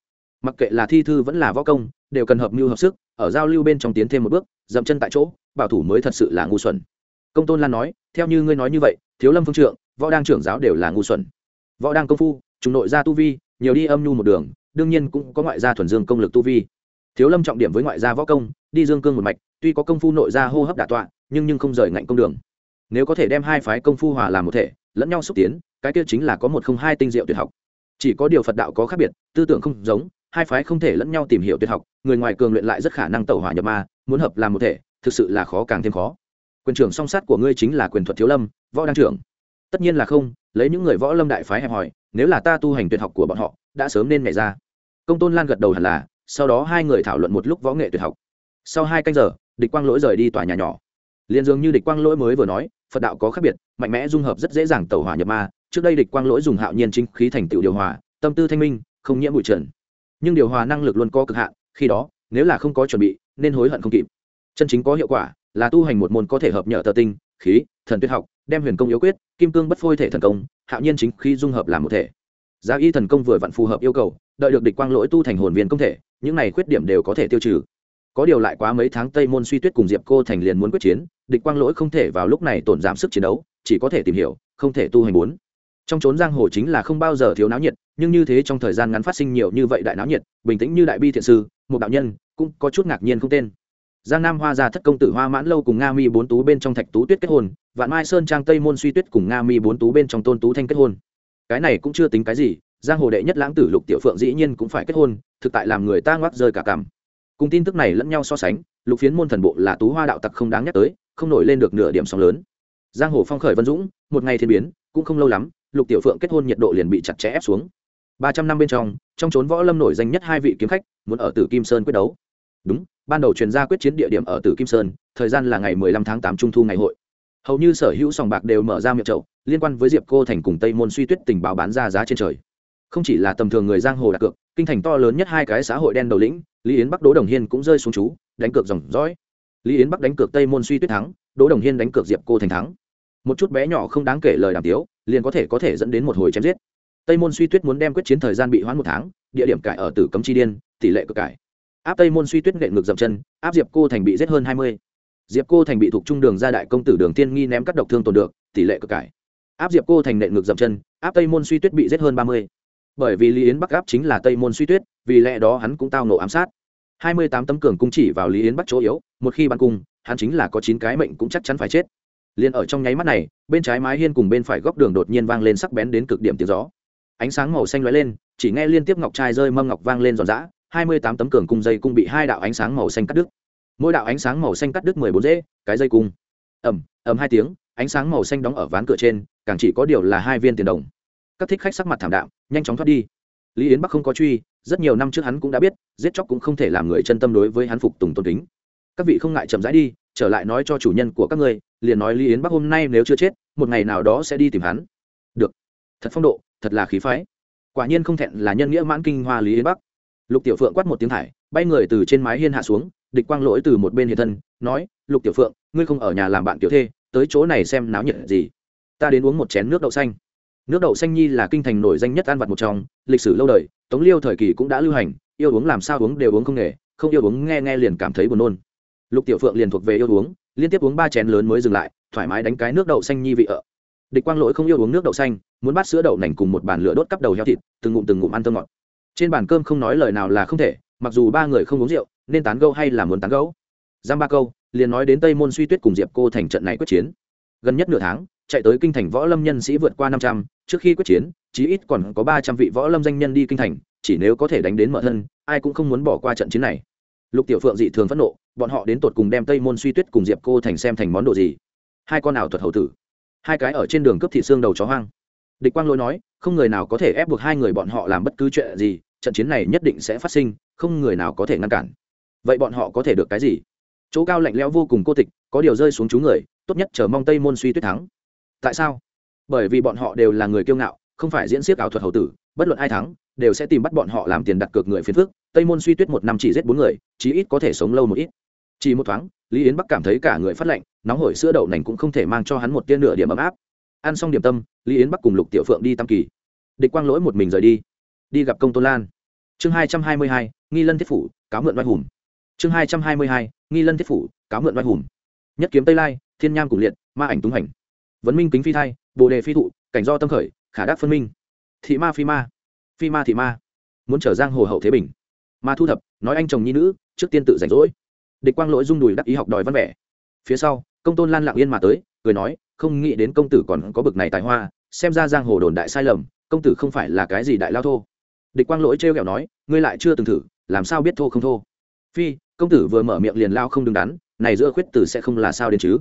Mặc kệ là thi thư vẫn là võ công, đều cần hợp mưu hợp sức, ở giao lưu bên trong tiến thêm một bước, dậm chân tại chỗ, bảo thủ mới thật sự là ngu xuẩn. Công tôn lan nói, theo như ngươi nói như vậy, thiếu lâm phương trượng võ đang trưởng giáo đều là ngu xuẩn. Võ đang công phu trùng nội gia tu vi, nhiều đi âm nhu một đường, đương nhiên cũng có ngoại gia thuần dương công lực tu vi. Thiếu lâm trọng điểm với ngoại gia võ công, đi dương cương một mạch, tuy có công phu nội gia hô hấp đà tọa, nhưng nhưng không rời ngạnh công đường. Nếu có thể đem hai phái công phu hòa làm một thể, lẫn nhau xúc tiến, cái kia chính là có một không hai tinh diệu tuyệt học. Chỉ có điều phật đạo có khác biệt, tư tưởng không giống, hai phái không thể lẫn nhau tìm hiểu tuyệt học, người ngoài cường luyện lại rất khả năng tẩu hỏa nhập ma, muốn hợp làm một thể, thực sự là khó càng thêm khó. Quyền trưởng song sát của ngươi chính là quyền thuật thiếu lâm, võ đăng trưởng tất nhiên là không, lấy những người võ lâm đại phái hẹp hòi, nếu là ta tu hành tuyệt học của bọn họ, đã sớm nên nhảy ra. Công tôn lan gật đầu hẳn là, sau đó hai người thảo luận một lúc võ nghệ tuyệt học. Sau hai canh giờ, địch quang lỗi rời đi tòa nhà nhỏ. Liền dường như địch quang lỗi mới vừa nói, phật đạo có khác biệt, mạnh mẽ dung hợp rất dễ dàng tẩu hỏa nhập ma. Trước đây địch quang lỗi dùng hạo nhiên chính khí thành tựu điều hòa, tâm tư thanh minh, không nhiễm bụi trần. Nhưng điều hòa năng lực luôn có cực hạn, khi đó, nếu là không có chuẩn bị, nên hối hận không kịp. Chân chính có hiệu quả là tu hành một môn có thể hợp nhở tờ tinh, khí thần tuyệt học, đem huyền công yếu quyết, kim cương bất phôi thể thần công, hạo nhiên chính khi dung hợp làm một thể. Giá y thần công vừa vặn phù hợp yêu cầu, đợi được địch quang lỗi tu thành hồn viên công thể, những này khuyết điểm đều có thể tiêu trừ. Có điều lại quá mấy tháng tây môn suy tuyết cùng diệp cô thành liền muốn quyết chiến, địch quang lỗi không thể vào lúc này tổn giảm sức chiến đấu, chỉ có thể tìm hiểu, không thể tu hành bốn. Trong trốn giang hồ chính là không bao giờ thiếu náo nhiệt, nhưng như thế trong thời gian ngắn phát sinh nhiều như vậy đại náo nhiệt, bình tĩnh như đại bi thiện sư, một đạo nhân cũng có chút ngạc nhiên không tên giang nam hoa gia thất công tử hoa mãn lâu cùng nga mi bốn tú bên trong thạch tú tuyết kết hôn, vạn mai sơn trang tây môn suy tuyết cùng nga mi bốn tú bên trong tôn tú thanh kết hôn. Cái này cũng chưa tính cái gì, giang hồ đệ nhất lãng tử lục tiểu phượng dĩ nhiên cũng phải kết hôn, thực tại làm người ta ngoắc rơi cả cảm cùng tin tức này lẫn nhau so sánh, lục phiến môn thần bộ là tú hoa đạo tặc không đáng nhắc tới, không nổi lên được nửa điểm sóng lớn. Giang hồ phong khởi vân dũng, một ngày thiên biến, cũng không lâu lắm, lục tiểu phượng kết hôn nhiệt độ liền bị chặt chẽ ép xuống. Ba trăm năm bên trong trong trốn võ lâm nổi danh nhất hai vị kiếm khách, muốn ở tử kim sơn quyết đấu. Đúng ban đầu truyền ra quyết chiến địa điểm ở tử kim sơn, thời gian là ngày mười lăm tháng tám trung thu ngày hội. Hầu như sở hữu sòng bạc đều mở ra miệng chậu, liên quan với diệp cô thành cùng tây môn suy tuyết tình báo bán ra giá trên trời. Không chỉ là tầm thường người giang hồ đặt cược, kinh thành to lớn nhất hai cái xã hội đen đầu lĩnh, lý yến bắc, đỗ đồng hiên cũng rơi xuống chú, đánh cược dòng dõi. Lý yến bắc đánh cược tây môn suy tuyết thắng, đỗ đồng hiên đánh cược diệp cô thành thắng. Một chút bé nhỏ không đáng kể lời đàm tiếu, liền có thể có thể dẫn đến một hồi chém giết. Tây môn suy tuyết muốn đem quyết chiến thời gian bị hoãn một tháng, địa điểm cải ở tử cấm chi điên, tỷ lệ cực cải áp tây môn suy tuyết nện ngược dậm chân, áp diệp cô thành bị giết hơn hai mươi. Diệp cô thành bị thuộc trung đường ra đại công tử đường tiên nghi ném cắt độc thương tồn được, tỷ lệ cực cải. Áp diệp cô thành nện ngược dậm chân, áp tây môn suy tuyết bị giết hơn ba mươi. Bởi vì lý yến bắc áp chính là tây môn suy tuyết, vì lẽ đó hắn cũng tao nổ ám sát. Hai mươi tám tấm cường cung chỉ vào lý yến bắc chỗ yếu, một khi bắn cung, hắn chính là có chín cái mệnh cũng chắc chắn phải chết. Liền ở trong nháy mắt này, bên trái mái hiên cùng bên phải góc đường đột nhiên vang lên sắc bén đến cực điểm tiếng gió. Ánh sáng màu xanh lóe lên, chỉ nghe liên tiếp ngọc trai rơi mâm ngọc vang lên giòn giã hai mươi tám tấm cường cung dây cung bị hai đạo ánh sáng màu xanh cắt đứt. Mỗi đạo ánh sáng màu xanh cắt đứt mười bốn dễ, cái dây cung. Ẩm ẩm hai tiếng, ánh sáng màu xanh đóng ở ván cửa trên, càng chỉ có điều là hai viên tiền đồng. Các thích khách sắc mặt thảm đạm, nhanh chóng thoát đi. Lý yến bắc không có truy, rất nhiều năm trước hắn cũng đã biết, giết chóc cũng không thể làm người chân tâm đối với hắn phục tùng tôn kính. Các vị không ngại chậm rãi đi, trở lại nói cho chủ nhân của các ngươi, liền nói lý yến bắc hôm nay nếu chưa chết, một ngày nào đó sẽ đi tìm hắn. Được. Thật phong độ, thật là khí phái. Quả nhiên không thẹn là nhân nghĩa mãn kinh hoa lý yến bắc lục tiểu phượng quát một tiếng thải, bay người từ trên mái hiên hạ xuống, địch quang lỗi từ một bên hiện thân, nói, lục tiểu phượng, ngươi không ở nhà làm bạn tiểu thê, tới chỗ này xem náo nhiệt gì. Ta đến uống một chén nước đậu xanh. Nước đậu xanh nhi là kinh thành nổi danh nhất ăn vặt một trong, lịch sử lâu đời, tống liêu thời kỳ cũng đã lưu hành, yêu uống làm sao uống đều uống không nghề, không yêu uống nghe nghe liền cảm thấy buồn nôn. Lục tiểu phượng liền thuộc về yêu uống, liên tiếp uống ba chén lớn mới dừng lại, thoải mái đánh cái nước đậu xanh nhi vị ở. Địch quang lỗi không yêu uống nước đậu xanh, muốn bắt sữa đậu nành cùng một bàn lửa đốt cắp đầu heo thịt, từng ngụm từng ngụm ăn thơm ngọt trên bàn cơm không nói lời nào là không thể, mặc dù ba người không uống rượu, nên tán gẫu hay là muốn tán gẫu. Giam ba câu liền nói đến tây môn suy tuyết cùng diệp cô thành trận này quyết chiến. Gần nhất nửa tháng, chạy tới kinh thành võ lâm nhân sĩ vượt qua năm trăm, trước khi quyết chiến, chí ít còn có ba trăm vị võ lâm danh nhân đi kinh thành, chỉ nếu có thể đánh đến mở thân, ai cũng không muốn bỏ qua trận chiến này. Lục tiểu phượng dị thường phẫn nộ, bọn họ đến tột cùng đem tây môn suy tuyết cùng diệp cô thành xem thành món đồ gì? Hai con nào thuật hầu tử. Hai cái ở trên đường cướp thị xương đầu chó hoang. Địch quang lỗi nói, không người nào có thể ép buộc hai người bọn họ làm bất cứ chuyện gì trận chiến này nhất định sẽ phát sinh, không người nào có thể ngăn cản. Vậy bọn họ có thể được cái gì? Chỗ cao lạnh lẽo vô cùng cô tịch, có điều rơi xuống chú người, tốt nhất chờ mong tây môn suy tuyết thắng. Tại sao? Bởi vì bọn họ đều là người kiêu ngạo, không phải diễn siếc ảo thuật hầu tử, bất luận ai thắng, đều sẽ tìm bắt bọn họ làm tiền đặt cược người phiền phước. tây môn suy tuyết một năm chỉ giết bốn người, chí ít có thể sống lâu một ít. Chỉ một thoáng, lý yến bắc cảm thấy cả người phát lạnh, nóng hổi sữa đậu nành cũng không thể mang cho hắn một tia nửa điểm ấm áp. Ăn xong điểm tâm, lý yến bắc cùng lục tiểu phượng đi tam kỳ. Địch quang lỗi một mình rời đi đi gặp công tôn lan chương hai trăm hai mươi hai nghi lân thiết phủ cáo mượn oai hùng chương hai trăm hai mươi hai nghi lân thiết phủ cáo mượn oai hùng nhất kiếm tây lai thiên nham cùng liệt ma ảnh túng hành vấn minh kính phi thai bồ đề phi thụ cảnh do tâm khởi khả đắc phân minh thị ma phi ma phi ma thị ma muốn trở giang hồ hậu thế bình ma thu thập nói anh chồng nhi nữ trước tiên tự rảnh rỗi địch quang lỗi dung đùi đắc ý học đòi văn vẻ phía sau công tôn lan lặng yên mà tới cười nói không nghĩ đến công tử còn có bực này tài hoa xem ra giang hồ đồn đại sai lầm công tử không phải là cái gì đại lao thô địch quang lỗi trêu ghẹo nói, ngươi lại chưa từng thử, làm sao biết thô không thô? Phi, công tử vừa mở miệng liền lao không đứng đắn, này giữa khuyết tử sẽ không là sao đến chứ?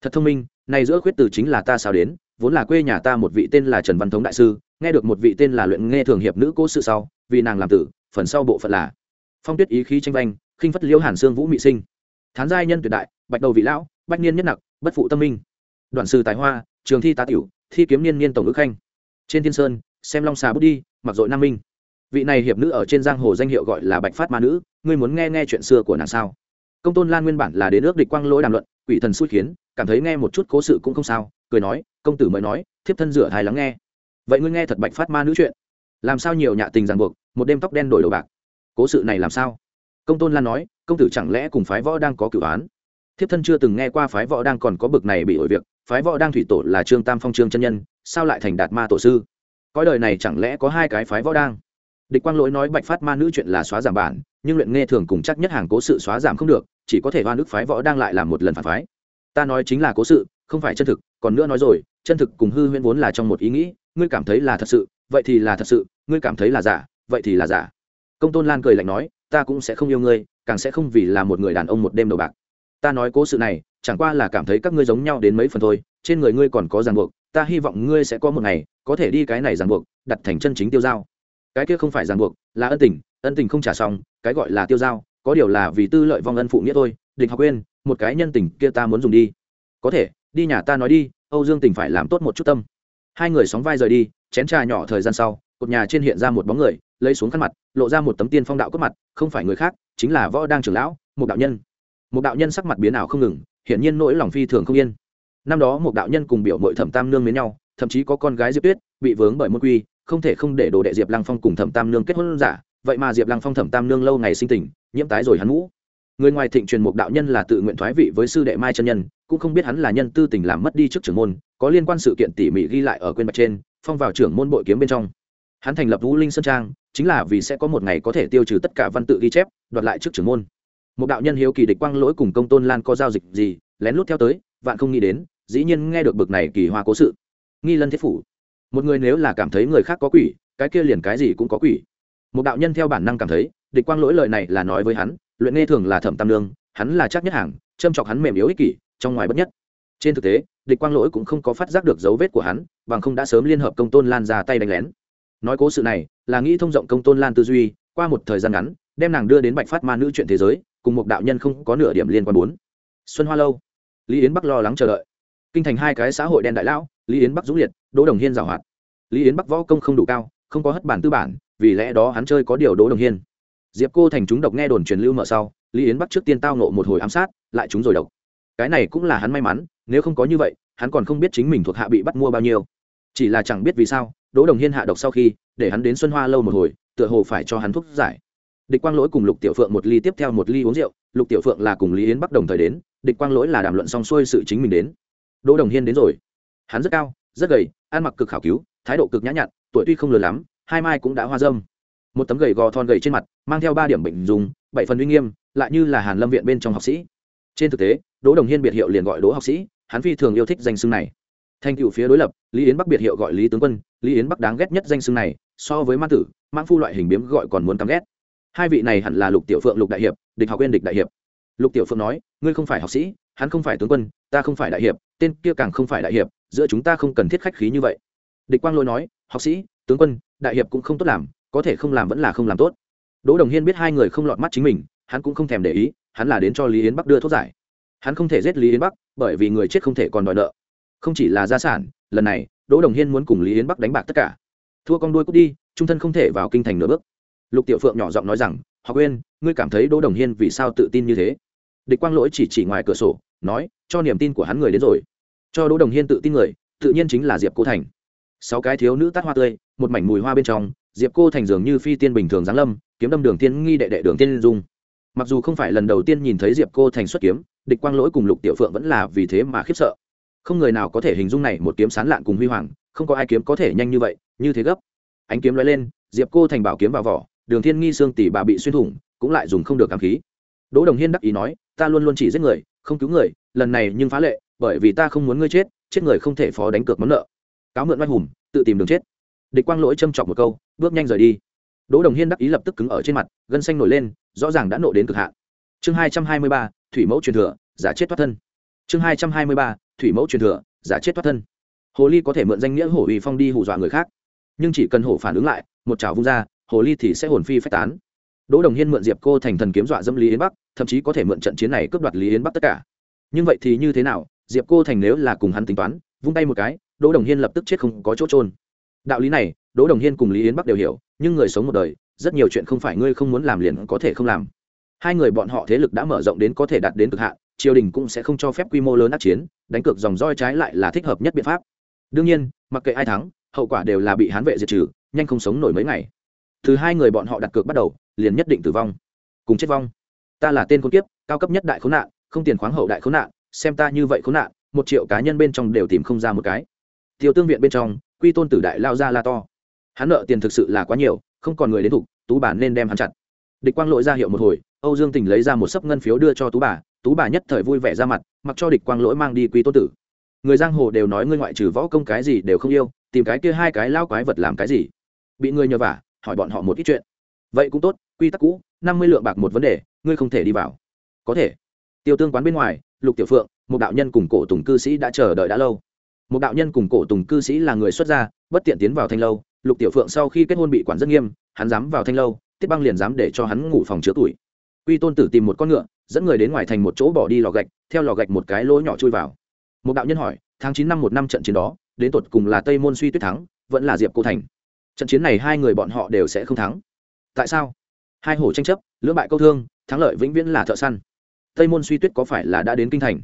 Thật thông minh, này giữa khuyết tử chính là ta sao đến, vốn là quê nhà ta một vị tên là trần văn thống đại sư, nghe được một vị tên là luyện nghe thường hiệp nữ cố sự sau, vì nàng làm tử, phần sau bộ phận là phong tuyết ý khí tranh vanh, khinh phất liêu hàn xương vũ mị sinh. Thán giai nhân tuyệt đại, bạch đầu vị lão, bách niên nhất nặc, bất phụ tâm minh. Đoạn sư tài hoa, trường thi tá tiểu, thi kiếm niên niên tổng ước khanh. Trên thiên sơn, xem long xà bút đi, mặc dội nam minh vị này hiệp nữ ở trên giang hồ danh hiệu gọi là bạch phát ma nữ, ngươi muốn nghe nghe chuyện xưa của nàng sao? Công tôn lan nguyên bản là đến ước địch quang lỗi đàm luận, quỷ thần xui khiến, cảm thấy nghe một chút cố sự cũng không sao, cười nói, công tử mới nói, thiếp thân rửa thai lắng nghe. Vậy ngươi nghe thật bạch phát ma nữ chuyện. Làm sao nhiều nhạ tình ràng buộc, một đêm tóc đen đổi đầu bạc. Cố sự này làm sao? Công tôn lan nói, công tử chẳng lẽ cùng phái võ đang có cửu án? Thiếp thân chưa từng nghe qua phái võ đang còn có bực này bị ổi việc, phái võ đang thủy tổ là trương tam phong trương chân nhân, sao lại thành đạt ma tổ sư? Cõi đời này chẳng lẽ có hai cái phái võ đang? Địch quang lỗi nói bạch phát ma nữ chuyện là xóa giảm bản, nhưng luyện nghe thường cùng chắc nhất hàng cố sự xóa giảm không được, chỉ có thể hoa nước phái võ đang lại làm một lần phản phái. Ta nói chính là cố sự, không phải chân thực, còn nữa nói rồi, chân thực cùng hư huyễn vốn là trong một ý nghĩ, ngươi cảm thấy là thật sự, vậy thì là thật sự, ngươi cảm thấy là giả, vậy thì là giả. Công tôn lan cười lạnh nói, ta cũng sẽ không yêu ngươi, càng sẽ không vì là một người đàn ông một đêm đầu bạc. Ta nói cố sự này, chẳng qua là cảm thấy các ngươi giống nhau đến mấy phần thôi, trên người ngươi còn có ràng buộc, ta hy vọng ngươi sẽ có một ngày, có thể đi cái này ràng buộc, đặt thành chân chính tiêu dao cái kia không phải ràng buộc, là ân tình ân tình không trả xong, cái gọi là tiêu dao có điều là vì tư lợi vong ân phụ nghĩa thôi, địch học quên một cái nhân tình kia ta muốn dùng đi. Có thể, đi nhà ta nói đi, âu dương tình phải làm tốt một chút tâm. Hai người sóng vai rời đi, chén trà nhỏ thời gian sau, cột nhà trên hiện ra một bóng người, lấy xuống khăn mặt, lộ ra một tấm tiên phong đạo cốt mặt, không phải người khác, chính là võ đang trưởng lão một đạo nhân. Một đạo nhân sắc mặt biến ảo không ngừng, hiển nhiên nỗi lòng phi thường không yên. Năm đó một đạo nhân cùng biểu mội thẩm tam nương với nhau, thậm chí có con gái diệp tuyết, bị vướng bởi môn quy không thể không để đồ đệ diệp lăng phong cùng thẩm tam nương kết hôn giả, vậy mà diệp lăng phong, thẩm tam nương lâu ngày sinh tình, nhiễm tái rồi hắn ngũ người ngoài thịnh truyền một đạo nhân là tự nguyện thoái vị với sư đệ mai chân nhân, cũng không biết hắn là nhân tư tình làm mất đi trước trưởng môn, có liên quan sự kiện tỉ mỉ ghi lại ở quên bạch trên, phong vào trưởng môn bội kiếm bên trong. Hắn thành lập vũ linh sơn trang, chính là vì sẽ có một ngày có thể tiêu trừ tất cả văn tự ghi chép, đoạt lại trước trưởng môn. Một đạo nhân hiếu kỳ địch quang lỗi cùng công tôn lan có giao dịch gì, lén lút theo tới, vạn không nghĩ đến, dĩ nhiên nghe được bực này kỳ hoa cố sự. Nghi lân thiết phủ một người nếu là cảm thấy người khác có quỷ, cái kia liền cái gì cũng có quỷ. Một đạo nhân theo bản năng cảm thấy, địch quang lỗi lời này là nói với hắn, luyện nghe thường là thẩm tam lương hắn là chắc nhất hàng, châm chọc hắn mềm yếu ích kỷ, trong ngoài bất nhất. Trên thực tế, địch quang lỗi cũng không có phát giác được dấu vết của hắn, bằng không đã sớm liên hợp công tôn lan ra tay đánh lén. Nói cố sự này, là nghĩ thông rộng công tôn lan tư duy, qua một thời gian ngắn, đem nàng đưa đến bạch phát ma nữ chuyện thế giới, cùng một đạo nhân không có nửa điểm liên quan bốn. Xuân hoa lâu. Lý yến bắc lo lắng chờ đợi. Kinh thành hai cái xã hội đen đại lão, lý yến bắc dũng liệt đỗ đồng hiên giảo hoạt. Lý yến bắc võ công không đủ cao, không có hất bản tư bản, vì lẽ đó hắn chơi có điều đỗ đồng hiên. Diệp cô thành chúng độc nghe đồn truyền lưu mở sau, lý yến bắc trước tiên tao nộ một hồi ám sát, lại chúng rồi độc. Cái này cũng là hắn may mắn, nếu không có như vậy, hắn còn không biết chính mình thuộc hạ bị bắt mua bao nhiêu. Chỉ là chẳng biết vì sao, đỗ đồng hiên hạ độc sau khi, để hắn đến xuân hoa lâu một hồi, tựa hồ phải cho hắn thuốc giải. Địch quang lỗi cùng lục tiểu phượng một ly tiếp theo một ly uống rượu, lục tiểu phượng là cùng lý yến bắc đồng thời đến, địch quang lỗi là đàm luận xong xuôi sự chính mình đến. Đỗ đồng hiên đến rồi. Hắn rất cao rất gầy, ăn mặc cực khảo cứu, thái độ cực nhã nhặn, tuổi tuy không lớn lắm, hai mai cũng đã hoa dâm. Một tấm gầy gò thon gầy trên mặt, mang theo ba điểm bệnh dùng, bảy phần uy nghiêm, lại như là hàn lâm viện bên trong học sĩ. Trên thực tế, đỗ đồng hiên biệt hiệu liền gọi đỗ học sĩ, hắn phi thường yêu thích danh xưng này. Thành cựu phía đối lập, lý yến bắc biệt hiệu gọi lý tướng quân, lý yến bắc đáng ghét nhất danh xưng này, so với ma tử, Mãn phu loại hình biếm gọi còn muốn căm ghét. Hai vị này hẳn là lục tiểu phượng lục đại hiệp, địch học viên địch đại hiệp. Lục tiểu phượng nói, ngươi không phải học sĩ hắn không phải tướng quân, ta không phải đại hiệp, tên kia càng không phải đại hiệp, giữa chúng ta không cần thiết khách khí như vậy. Địch quang lôi nói, học sĩ, tướng quân, đại hiệp cũng không tốt làm, có thể không làm vẫn là không làm tốt. Đỗ đồng hiên biết hai người không lọt mắt chính mình, hắn cũng không thèm để ý, hắn là đến cho lý yến bắc đưa thuốc giải. Hắn không thể giết lý yến bắc, bởi vì người chết không thể còn đòi nợ. Không chỉ là gia sản, lần này, đỗ đồng hiên muốn cùng lý yến bắc đánh bạc tất cả. Thua con đuôi cút đi, trung thân không thể vào kinh thành nửa bước. Lục tiểu phượng nhỏ giọng nói rằng họ quên ngươi cảm thấy đỗ đồng hiên vì sao tự tin như thế? Địch quang lỗi chỉ chỉ ngoài cửa sổ nói, cho niềm tin của hắn người đến rồi. Cho đỗ đồng hiên tự tin người, tự nhiên chính là diệp cô thành. Sáu cái thiếu nữ tát hoa tươi, một mảnh mùi hoa bên trong, diệp cô thành dường như phi tiên bình thường giáng lâm, kiếm đâm đường tiên nghi đệ đệ đường tiên dung. Mặc dù không phải lần đầu tiên nhìn thấy diệp cô thành xuất kiếm, địch quang lỗi cùng lục tiểu phượng vẫn là vì thế mà khiếp sợ. Không người nào có thể hình dung này một kiếm sán lạn cùng huy hoàng, không có ai kiếm có thể nhanh như vậy, như thế gấp. Ánh kiếm lóe lên, diệp cô thành bảo kiếm vào vỏ, đường thiên nghi xương tỷ bà bị xuyên thủng, cũng lại dùng không được cảm khí. Đỗ đồng hiên đắc ý nói, ta luôn luôn chỉ giết người không cứu người, lần này nhưng phá lệ, bởi vì ta không muốn ngươi chết chết người không thể phó đánh cược món nợ. Cáo mượn oai hùng, tự tìm đường chết. Địch quang lỗi châm chọc một câu, bước nhanh rời đi. Đỗ đồng hiên đắc ý lập tức cứng ở trên mặt, gân xanh nổi lên, rõ ràng đã nộ đến cực hạn. Chương hai trăm hai mươi ba, thủy mẫu truyền thừa, giả chết thoát thân. Chương hai trăm hai mươi ba, thủy mẫu truyền thừa, giả chết thoát thân. Hồ ly có thể mượn danh nghĩa hổ uy phong đi hù dọa người khác. Nhưng chỉ cần hổ phản ứng lại, một chảo vung ra, hồ ly thì sẽ hồn phi phách tán đỗ đồng hiên mượn diệp cô thành thần kiếm dọa dâm lý yến bắc, thậm chí có thể mượn trận chiến này cướp đoạt lý yến bắc tất cả. Nhưng vậy thì như thế nào? Diệp cô thành nếu là cùng hắn tính toán, vung tay một cái, đỗ đồng hiên lập tức chết không có chỗ trôn đạo lý này, đỗ đồng hiên cùng lý yến bắc đều hiểu, nhưng người sống một đời, rất nhiều chuyện không phải ngươi không muốn làm liền có thể không làm. Hai người bọn họ thế lực đã mở rộng đến có thể đạt đến cực hạn, triều đình cũng sẽ không cho phép quy mô lớn ác chiến, đánh cược dòng roi trái lại là thích hợp nhất biện pháp. Đương nhiên, mặc kệ ai thắng, hậu quả đều là bị hán vệ diệt trừ, nhanh không sống nổi mấy ngày. Từ hai người bọn họ đặt cược bắt đầu liền nhất định tử vong. Cùng chết vong. Ta là tên con kiếp, cao cấp nhất đại khốn nạn, không tiền khoáng hậu đại khốn nạn, xem ta như vậy khốn nạn, một triệu cá nhân bên trong đều tìm không ra một cái. Tiêu tương viện bên trong, quy tôn tử đại lao ra la to. Hắn nợ tiền thực sự là quá nhiều, không còn người đến thục tú bà nên đem hắn chặt. Địch quang lỗi ra hiệu một hồi, âu dương tình lấy ra một sấp ngân phiếu đưa cho tú bà tú bà nhất thời vui vẻ ra mặt, mặc cho địch quang lỗi mang đi quy tôn tử. Người giang hồ đều nói ngươi ngoại trừ võ công cái gì đều không yêu, tìm cái kia hai cái lao quái vật làm cái gì? Bị người nhờ vả, hỏi bọn họ một ít chuyện. Vậy cũng tốt quy tắc cũ, năm mươi lượng bạc một vấn đề, ngươi không thể đi vào. Có thể. Tiêu tương quán bên ngoài, lục tiểu phượng, một đạo nhân cùng cổ tùng cư sĩ đã chờ đợi đã lâu. Một đạo nhân cùng cổ tùng cư sĩ là người xuất gia, bất tiện tiến vào thanh lâu, lục tiểu phượng sau khi kết hôn bị quản rất nghiêm, hắn dám vào thanh lâu, tiết băng liền dám để cho hắn ngủ phòng chứa tuổi. Quy tôn tử tìm một con ngựa, dẫn người đến ngoài thành một chỗ bỏ đi lò gạch, theo lò gạch một cái lỗ nhỏ chui vào. Một đạo nhân hỏi, tháng chín năm một năm trận chiến đó, đến tột cùng là tây môn suy tuyết thắng, vẫn là diệp cô thành? Trận chiến này hai người bọn họ đều sẽ không thắng. Tại sao? Hai hổ tranh chấp, lưỡng bại câu thương, thắng lợi vĩnh viễn là thợ săn. Tây môn suy tuyết có phải là đã đến kinh thành?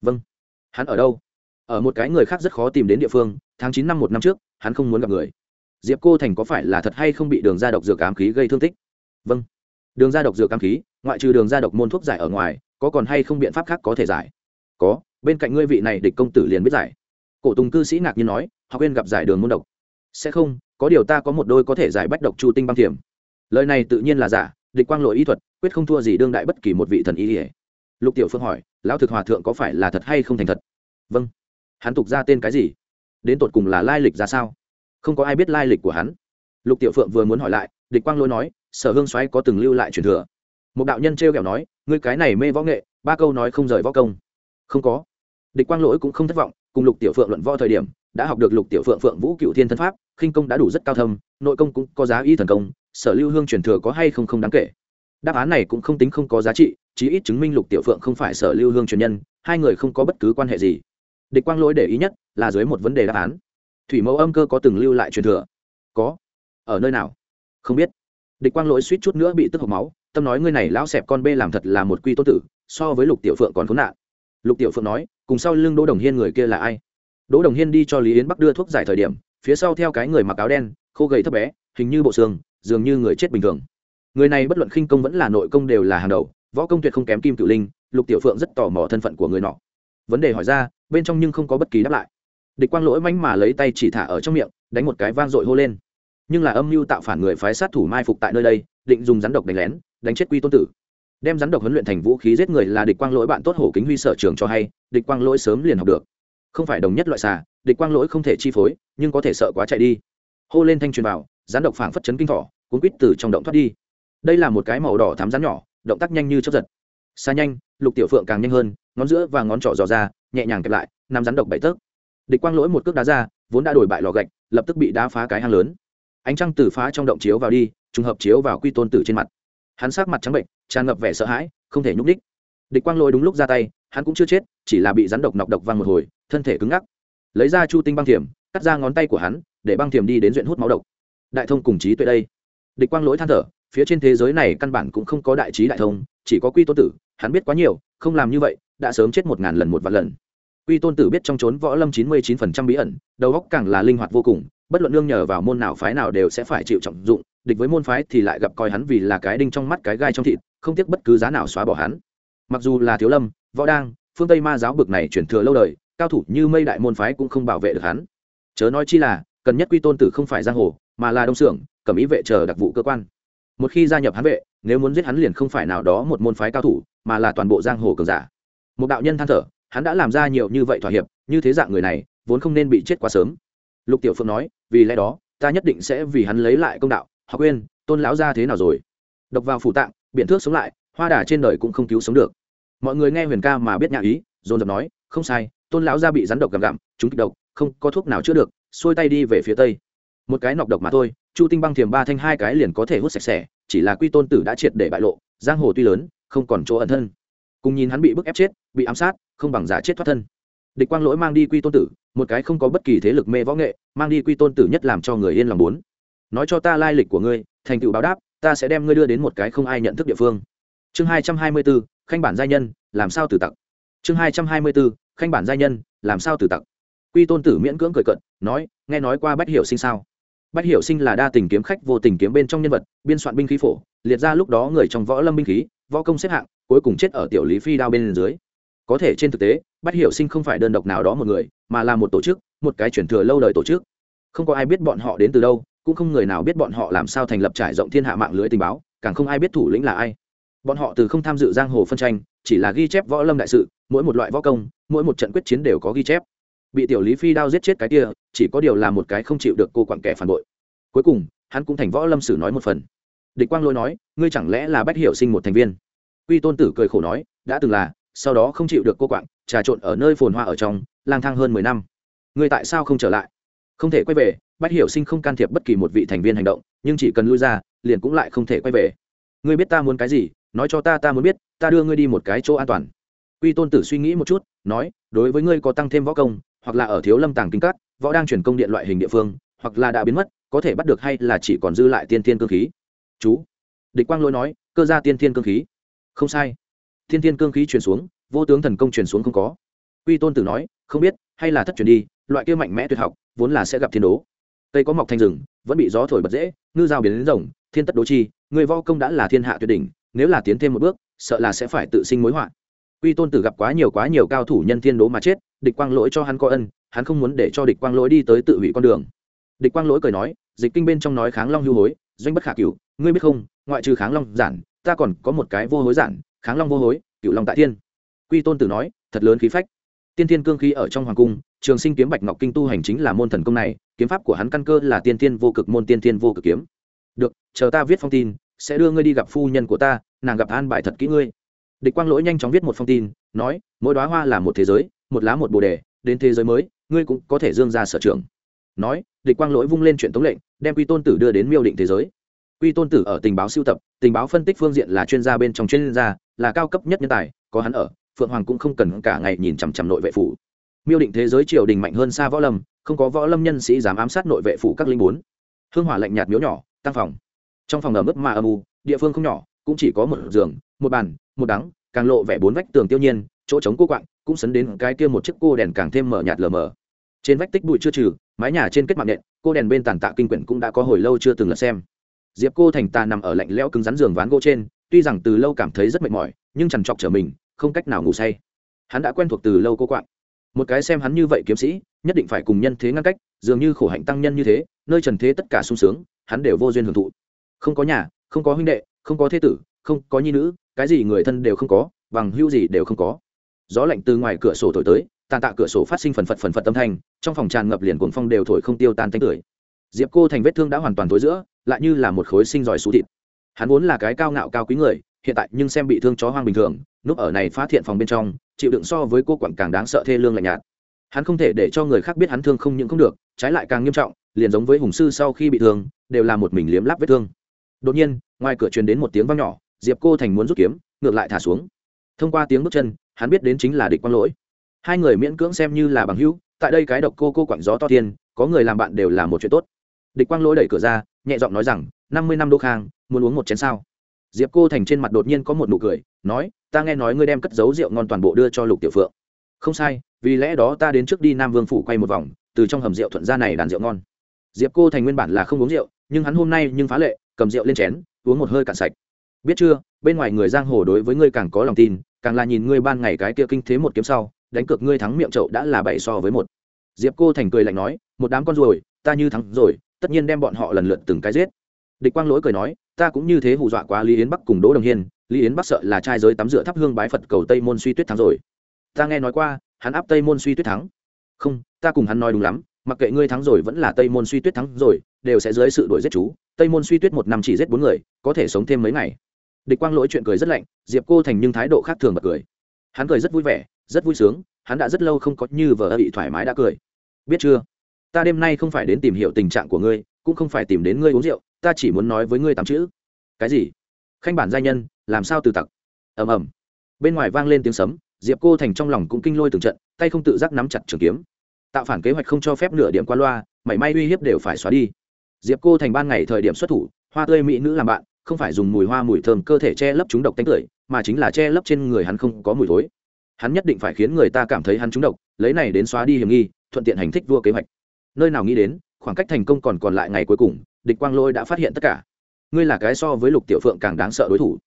Vâng. Hắn ở đâu? Ở một cái người khác rất khó tìm đến địa phương, tháng chín năm một năm trước, hắn không muốn gặp người. Diệp cô thành có phải là thật hay không bị đường da độc dược ám khí gây thương tích? Vâng. Đường da độc dược ám khí, ngoại trừ đường da độc môn thuốc giải ở ngoài, có còn hay không biện pháp khác có thể giải? Có. Bên cạnh ngươi vị này địch công tử liền biết giải. Cổ tùng cư sĩ ngạc nhiên nói, học viên gặp giải đường môn độc. Sẽ không, có điều ta có một đôi có thể giải bách độc chu tinh băng thiểm lời này tự nhiên là giả, địch quang lội y thuật, quyết không thua gì đương đại bất kỳ một vị thần y ỉa lục tiểu phương hỏi, lão thực hòa thượng có phải là thật hay không thành thật? Vâng. Hắn tục ra tên cái gì? Đến tột cùng là lai lịch ra sao? Không có ai biết lai lịch của hắn. Lục tiểu phượng vừa muốn hỏi lại, địch quang lỗi nói, sở hương xoáy có từng lưu lại truyền thừa. Một đạo nhân t r e o kẹo nói, ngươi cái này mê võ nghệ, ba câu nói không rời võ công. Không có. Địch quang lỗi cũng không thất vọng, cùng lục tiểu phượng luận võ thời điểm đã học được lục tiểu phượng phượng vũ cựu thiên thân pháp, khinh công đã đủ rất cao thâm, nội công cũng có giá y thần công, sở lưu hương truyền thừa có hay không không đáng kể. Đáp án này cũng không tính không có giá trị, chí ít chứng minh lục tiểu phượng không phải sở lưu hương truyền nhân, hai người không có bất cứ quan hệ gì. Địch quang lỗi để ý nhất là dưới một vấn đề đáp án. Thủy mẫu âm cơ có từng lưu lại truyền thừa? Có. Ở nơi nào? Không biết. Địch quang lỗi suýt chút nữa bị tức hộc máu, tâm nói ngươi này lão xẹp con bê làm thật là một quy tốt tử, so với lục tiểu phượng còn khốn nạn. Lục tiểu phượng nói, cùng sau lưng đỗ đồng hiên người kia là ai? Đỗ đồng hiên đi cho lý yến bắc đưa thuốc giải thời điểm, phía sau theo cái người mặc áo đen, khô gầy thấp bé, hình như bộ xương, dường như người chết bình thường. Người này bất luận khinh công vẫn là nội công đều là hàng đầu, võ công tuyệt không kém kim cựu linh, lục tiểu phượng rất tò mò thân phận của người nọ. Vấn đề hỏi ra, bên trong nhưng không có bất kỳ đáp lại. Địch quang lỗi manh mà lấy tay chỉ thả ở trong miệng, đánh một cái vang dội hô lên. Nhưng là âm mưu tạo phản người phái sát thủ mai phục tại nơi đây, định dùng rắn độc đánh lén, đánh chết quy tôn tử. Đem rắn độc huấn luyện thành vũ khí giết người là địch quang lỗi bạn tốt hổ kính huy sở trường cho hay, địch quang lỗi sớm liền học được không phải đồng nhất loại xà, địch quang lỗi không thể chi phối, nhưng có thể sợ quá chạy đi. Hô lên thanh truyền vào, rắn độc phảng phất chấn kinh thỏ, cuốn quít từ trong động thoát đi. Đây là một cái màu đỏ thám rắn nhỏ, động tác nhanh như chớp giật. Xa nhanh, lục tiểu phượng càng nhanh hơn, ngón giữa và ngón trỏ dò ra, nhẹ nhàng kẹp lại nằm rắn độc bảy tấc. Địch quang lỗi một cước đá ra, vốn đã đổi bại lò gạch, lập tức bị đá phá cái hang lớn. Ánh trăng từ phá trong động chiếu vào đi, trùng hợp chiếu vào quy tôn tử trên mặt. Hắn sát mặt trắng bệnh, tràn ngập vẻ sợ hãi, không thể nhúc đích địch quang lỗi đúng lúc ra tay hắn cũng chưa chết, chỉ là bị rắn độc nọc độc văng một hồi, thân thể cứng ngắc. Lấy ra chu tinh băng thiểm, cắt ra ngón tay của hắn, để băng thiểm đi đến duyện hút máu độc. Đại thông cùng trí tuệ đây. Địch quang lỗi than thở, phía trên thế giới này căn bản cũng không có đại trí đại thông, chỉ có quy tôn tử, hắn biết quá nhiều, không làm như vậy, đã sớm chết một ngàn lần một vạn lần. Quy tôn tử biết trong trốn võ lâm chín mươi chín phần trăm bí ẩn, đầu óc càng là linh hoạt vô cùng, bất luận nương nhờ vào môn nào phái nào đều sẽ phải chịu trọng dụng, địch với môn phái thì lại gặp coi hắn vì là cái đinh trong mắt cái gai trong thịt, không tiếc bất cứ giá nào xóa bỏ hắn. Mặc dù là thiếu lâm võ đang, phương tây ma giáo bực này chuyển thừa lâu đời, cao thủ như mây đại môn phái cũng không bảo vệ được hắn. Chớ nói chi là, cần nhất quy tôn tử không phải giang hồ, mà là đông xưởng, cầm ý vệ chờ đặc vụ cơ quan. Một khi gia nhập hắn vệ, nếu muốn giết hắn liền không phải nào đó một môn phái cao thủ, mà là toàn bộ giang hồ cường giả. Một đạo nhân than thở, hắn đã làm ra nhiều như vậy thỏa hiệp, như thế dạng người này, vốn không nên bị chết quá sớm. Lục tiểu Phương nói, vì lẽ đó, ta nhất định sẽ vì hắn lấy lại công đạo, học quên, tôn lão ra thế nào rồi? Độc vào phủ tạng, biện thước sống lại, hoa đà trên đời cũng không cứu sống được mọi người nghe huyền ca mà biết nhà ý, dồn dập nói, không sai, tôn lão gia bị rắn độc gặm gặm, chúng kịch độc, không, có thuốc nào chữa được, xuôi tay đi về phía tây. Một cái nọc độc mà thôi, chu tinh băng thiềm ba thanh hai cái liền có thể hút sạch sẽ, chỉ là quy tôn tử đã triệt để bại lộ, giang hồ tuy lớn, không còn chỗ ẩn thân. Cùng nhìn hắn bị bức ép chết, bị ám sát, không bằng giả chết thoát thân. Địch quang lỗi mang đi quy tôn tử, một cái không có bất kỳ thế lực mê võ nghệ, mang đi quy tôn tử nhất làm cho người yên lòng bốn. Nói cho ta lai lịch của ngươi, thành tựu báo đáp, ta sẽ đem ngươi đưa đến một cái không ai nhận thức địa phương. Chương hai trăm hai mươi bốn khanh bản gia nhân làm sao tử tặc? Chương hai trăm hai mươi bốn, khanh bản gia nhân làm sao tử tặc? Quy tôn tử miễn cưỡng cười cận nói nghe nói qua bách hiểu sinh sao? Bách hiểu sinh là đa tình kiếm khách vô tình kiếm bên trong nhân vật biên soạn binh khí phổ liệt ra lúc đó người trong võ lâm binh khí võ công xếp hạng cuối cùng chết ở tiểu lý phi đao bên dưới. Có thể trên thực tế bách hiểu sinh không phải đơn độc nào đó một người mà là một tổ chức một cái chuyển thừa lâu đời tổ chức. Không có ai biết bọn họ đến từ đâu cũng không người nào biết bọn họ làm sao thành lập trải rộng thiên hạ mạng lưới tình báo càng không ai biết thủ lĩnh là ai bọn họ từ không tham dự giang hồ phân tranh, chỉ là ghi chép võ lâm đại sự, mỗi một loại võ công, mỗi một trận quyết chiến đều có ghi chép. Bị tiểu lý phi đao giết chết cái kia, chỉ có điều là một cái không chịu được cô quặng kẻ phản bội. Cuối cùng, hắn cũng thành võ lâm sử nói một phần. Địch quang lôi nói, ngươi chẳng lẽ là bách hiểu sinh một thành viên? Quy tôn tử cười khổ nói, đã từng là, sau đó không chịu được cô quạng trà trộn ở nơi phồn hoa ở trong, lang thang hơn mười năm. Ngươi tại sao không trở lại? Không thể quay về, bách hiểu sinh không can thiệp bất kỳ một vị thành viên hành động, nhưng chỉ cần lui ra, liền cũng lại không thể quay về. Ngươi biết ta muốn cái gì nói cho ta ta muốn biết, ta đưa ngươi đi một cái chỗ an toàn. Quy tôn tử suy nghĩ một chút, nói, đối với ngươi có tăng thêm võ công, hoặc là ở thiếu lâm tàng kinh cát võ đang chuyển công điện loại hình địa phương, hoặc là đã biến mất, có thể bắt được hay là chỉ còn dư lại tiên thiên cương khí. Chú. Địch quang lỗi nói, cơ ra tiên thiên cương khí. Không sai. Thiên thiên cương khí truyền xuống, vô tướng thần công truyền xuống không có. Quy tôn tử nói, không biết, hay là thất truyền đi, loại kia mạnh mẽ tuyệt học, vốn là sẽ gặp thiên đố. Cây có mọc thành rừng, vẫn bị gió thổi bật dễ, ngư dao biến đến rồng, thiên tất đố chi, người võ công đã là thiên hạ tuyệt đỉnh nếu là tiến thêm một bước, sợ là sẽ phải tự sinh mối họa. Quy tôn tử gặp quá nhiều quá nhiều cao thủ nhân thiên đố mà chết, địch quang lỗi cho hắn có ân, hắn không muốn để cho địch quang lỗi đi tới tự hủy con đường. Địch quang lỗi cười nói, dịch kinh bên trong nói kháng long hưu hối, doanh bất khả cửu, ngươi biết không, ngoại trừ kháng long giản, ta còn có một cái vô hối giản, kháng long vô hối, cửu long tại thiên. Quy tôn tử nói, thật lớn khí phách. Tiên thiên cương khí ở trong hoàng cung, trường sinh kiếm bạch ngọc kinh tu hành chính là môn thần công này, kiếm pháp của hắn căn cơ là tiên thiên vô cực môn tiên thiên vô cực kiếm. Được, chờ ta viết phong tin sẽ đưa ngươi đi gặp phu nhân của ta, nàng gặp an bài thật kỹ ngươi. Địch quang lỗi nhanh chóng viết một phong tin, nói, mỗi đoá hoa là một thế giới, một lá một bồ đề, đến thế giới mới, ngươi cũng có thể dương ra sở trường. Nói, địch quang lỗi vung lên chuyện tống lệnh, đem quy tôn tử đưa đến miêu định thế giới. Quy tôn tử ở tình báo siêu tập, tình báo phân tích phương diện là chuyên gia bên trong chuyên gia, là cao cấp nhất nhân tài, có hắn ở, phượng hoàng cũng không cần cả ngày nhìn chằm chằm nội vệ phủ. Miêu định thế giới triều đình mạnh hơn xa võ lâm, không có võ lâm nhân sĩ dám ám sát nội vệ phủ các linh bốn. Hương hỏa lạnh nhạt miếu nhỏ, tăng phòng trong phòng ở mức mà âm u, địa phương không nhỏ, cũng chỉ có một giường, một bàn, một đắng, càng lộ vẻ bốn vách tường tiêu nhiên, chỗ trống cô quạng, cũng sấn đến cái kia một chiếc cô đèn càng thêm mở nhạt lờ mờ. Trên vách tích bụi chưa trừ, mái nhà trên kết mạng nện, cô đèn bên tàn tạ kinh quyển cũng đã có hồi lâu chưa từng lật xem. Diệp cô thành tà nằm ở lạnh lẽo cứng rắn giường ván gỗ trên, tuy rằng từ lâu cảm thấy rất mệt mỏi, nhưng chằn trọc trở mình, không cách nào ngủ say. Hắn đã quen thuộc từ lâu cô quạng. Một cái xem hắn như vậy kiếm sĩ, nhất định phải cùng nhân thế ngăn cách, dường như khổ hạnh tăng nhân như thế, nơi trần thế tất cả sung sướng, hắn đều vô duyên hưởng thụ không có nhà, không có huynh đệ, không có thế tử, không có nhi nữ, cái gì người thân đều không có, bằng hữu gì đều không có. Gió lạnh từ ngoài cửa sổ thổi tới, tàn tạ cửa sổ phát sinh phần phật phần phật âm thanh, trong phòng tràn ngập liền cuồng phong đều thổi không tiêu tan tanh tưởi. Diệp cô thành vết thương đã hoàn toàn tối giữa, lại như là một khối sinh giỏi xú thịt. Hắn vốn là cái cao ngạo cao quý người, hiện tại nhưng xem bị thương chó hoang bình thường, núp ở này phát hiện phòng bên trong, chịu đựng so với cô quản càng đáng sợ thê lương lạnh nhạt. Hắn không thể để cho người khác biết hắn thương không những không được, trái lại càng nghiêm trọng, liền giống với hùng sư sau khi bị thương, đều là một mình liếm láp vết thương đột nhiên, ngoài cửa truyền đến một tiếng vang nhỏ, diệp cô thành muốn rút kiếm, ngược lại thả xuống. Thông qua tiếng bước chân, hắn biết đến chính là địch quang lỗi. Hai người miễn cưỡng xem như là bằng hữu, tại đây cái độc cô cô quặng gió to tiên có người làm bạn đều là một chuyện tốt. Địch quang lỗi đẩy cửa ra, nhẹ giọng nói rằng, năm mươi năm đô khang, muốn uống một chén sao? Diệp cô thành trên mặt đột nhiên có một nụ cười, nói, ta nghe nói ngươi đem cất giấu rượu ngon toàn bộ đưa cho lục tiểu phượng. Không sai, vì lẽ đó ta đến trước đi nam vương phủ quay một vòng, từ trong hầm rượu thuận ra này đàn rượu ngon. Diệp cô thành nguyên bản là không uống rượu, nhưng hắn hôm nay nhưng phá lệ cầm rượu lên chén, uống một hơi cạn sạch. Biết chưa, bên ngoài người giang hồ đối với ngươi càng có lòng tin, càng là nhìn ngươi ban ngày cái kia kinh thế một kiếm sau, đánh cược ngươi thắng miệng trậu đã là bảy so với một. Diệp cô thành cười lạnh nói, một đám con ruồi, ta như thắng rồi, tất nhiên đem bọn họ lần lượt từng cái giết. Địch quang lỗi cười nói, ta cũng như thế hù dọa quá lý yến bắc cùng đỗ đồng hiên, lý yến bắc sợ là trai giới tắm rửa thắp hương bái phật cầu tây môn suy tuyết thắng rồi. Ta nghe nói qua, hắn áp tây môn suy tuyết thắng. Không, ta cùng hắn nói đúng lắm mặc kệ ngươi thắng rồi vẫn là tây môn suy tuyết thắng rồi, đều sẽ dưới sự đuổi giết chú. Tây môn suy tuyết một năm chỉ giết bốn người, có thể sống thêm mấy ngày. Địch quang lỗi chuyện cười rất lạnh, diệp cô thành nhưng thái độ khác thường bật cười. Hắn cười rất vui vẻ, rất vui sướng, hắn đã rất lâu không có như vợ bị thoải mái đã cười. Biết chưa? Ta đêm nay không phải đến tìm hiểu tình trạng của ngươi, cũng không phải tìm đến ngươi uống rượu, ta chỉ muốn nói với ngươi tám chữ. Cái gì? Khanh bản gia nhân, làm sao từ tặc? Ầm ầm. Bên ngoài vang lên tiếng sấm, diệp cô thành trong lòng cũng kinh lôi từng trận, tay không tự giác nắm chặt trường kiếm tạo phản kế hoạch không cho phép nửa điểm qua loa, mảy may uy hiếp đều phải xóa đi. Diệp cô thành ban ngày thời điểm xuất thủ, hoa tươi mỹ nữ làm bạn, không phải dùng mùi hoa mùi thơm cơ thể che lấp chúng độc tánh tưởi mà chính là che lấp trên người hắn không có mùi thối. Hắn nhất định phải khiến người ta cảm thấy hắn trúng độc, lấy này đến xóa đi hiểm nghi, thuận tiện hành thích vua kế hoạch. Nơi nào nghĩ đến, khoảng cách thành công còn còn lại ngày cuối cùng, địch quang lôi đã phát hiện tất cả. Ngươi là cái so với lục tiểu phượng càng đáng sợ đối thủ.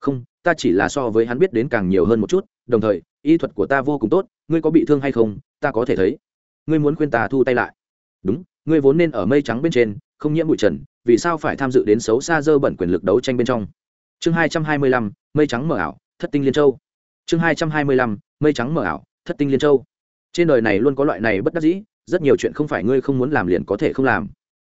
Không, ta chỉ là so với hắn biết đến càng nhiều hơn một chút, đồng thời, y thuật của ta vô cùng tốt, ngươi có bị thương hay không, ta có thể thấy ngươi muốn khuyên ta thu tay lại. Đúng, ngươi vốn nên ở mây trắng bên trên, không nhiễm bụi trần, vì sao phải tham dự đến xấu xa dơ bẩn quyền lực đấu tranh bên trong? Chương hai trăm hai mươi lăm, mây trắng mở ảo, thất tinh liên châu. Chương hai trăm hai mươi lăm, mây trắng mở ảo, thất tinh liên châu. Trên đời này luôn có loại này bất đắc dĩ, rất nhiều chuyện không phải ngươi không muốn làm liền có thể không làm.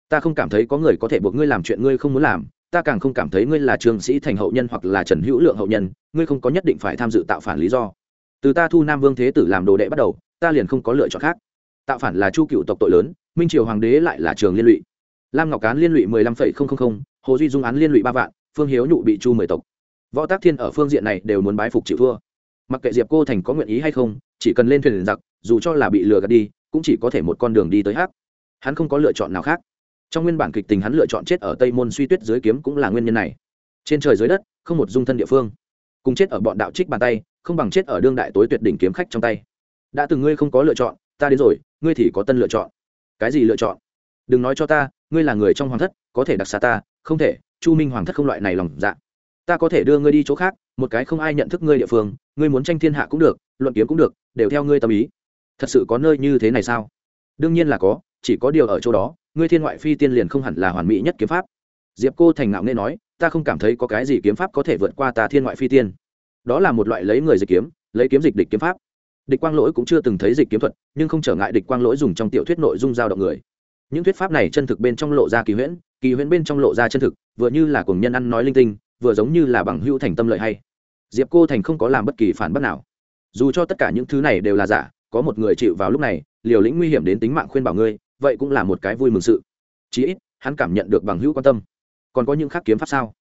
Ta không cảm thấy có người có thể buộc ngươi làm chuyện ngươi không muốn làm, ta càng không cảm thấy ngươi là trường sĩ thành hậu nhân hoặc là trần hữu lượng hậu nhân, ngươi không có nhất định phải tham dự tạo phản lý do. Từ ta thu nam vương thế tử làm đồ đệ bắt đầu, ta liền không có lựa chọn khác tạo phản là chu cựu tộc tội lớn, minh triều hoàng đế lại là trường liên lụy. Lam ngọc cán liên lụy mười lăm phẩy không không không, hồ duy dung án liên lụy ba vạn, phương hiếu nhụ bị chu mười tộc. Võ tác thiên ở phương diện này đều muốn bái phục chịu thua. Mặc kệ diệp cô thành có nguyện ý hay không, chỉ cần lên thuyền giặc, dù cho là bị lừa gạt đi, cũng chỉ có thể một con đường đi tới hát hắn không có lựa chọn nào khác. Trong nguyên bản kịch tình hắn lựa chọn chết ở tây môn suy tuyết dưới kiếm cũng là nguyên nhân này. Trên trời dưới đất, không một dung thân địa phương. Cùng chết ở bọn đạo trích bàn tay, không bằng chết ở đương đại tối tuyệt đỉnh kiếm khách trong tay. Đã từng ngươi không có lựa chọn ta đến rồi, ngươi thì có tân lựa chọn. Cái gì lựa chọn? Đừng nói cho ta, ngươi là người trong hoàng thất, có thể đặc xá ta, không thể, chu minh hoàng thất không loại này lòng dạ. Ta có thể đưa ngươi đi chỗ khác, một cái không ai nhận thức ngươi địa phương, ngươi muốn tranh thiên hạ cũng được, luận kiếm cũng được, đều theo ngươi tâm ý. Thật sự có nơi như thế này sao? Đương nhiên là có, chỉ có điều ở chỗ đó, ngươi thiên ngoại phi tiên liền không hẳn là hoàn mỹ nhất kiếm pháp. Diệp cô thành ngạo nghe nói, ta không cảm thấy có cái gì kiếm pháp có thể vượt qua ta thiên ngoại phi tiên. Đó là một loại lấy người dịch kiếm, lấy kiếm dịch địch kiếm pháp địch quang lỗi cũng chưa từng thấy dịch kiếm thuật, nhưng không trở ngại địch quang lỗi dùng trong tiểu thuyết nội dung giao động người. Những thuyết pháp này chân thực bên trong lộ ra kỳ huyễn kỳ huyễn bên trong lộ ra chân thực, vừa như là cùng nhân ăn nói linh tinh, vừa giống như là bằng hữu thành tâm lợi hay. Diệp cô thành không có làm bất kỳ phản bất nào. Dù cho tất cả những thứ này đều là giả, có một người chịu vào lúc này, liều lĩnh nguy hiểm đến tính mạng khuyên bảo ngươi, vậy cũng là một cái vui mừng sự. Chí ít, hắn cảm nhận được bằng hữu quan tâm. Còn có những khác kiếm pháp sao?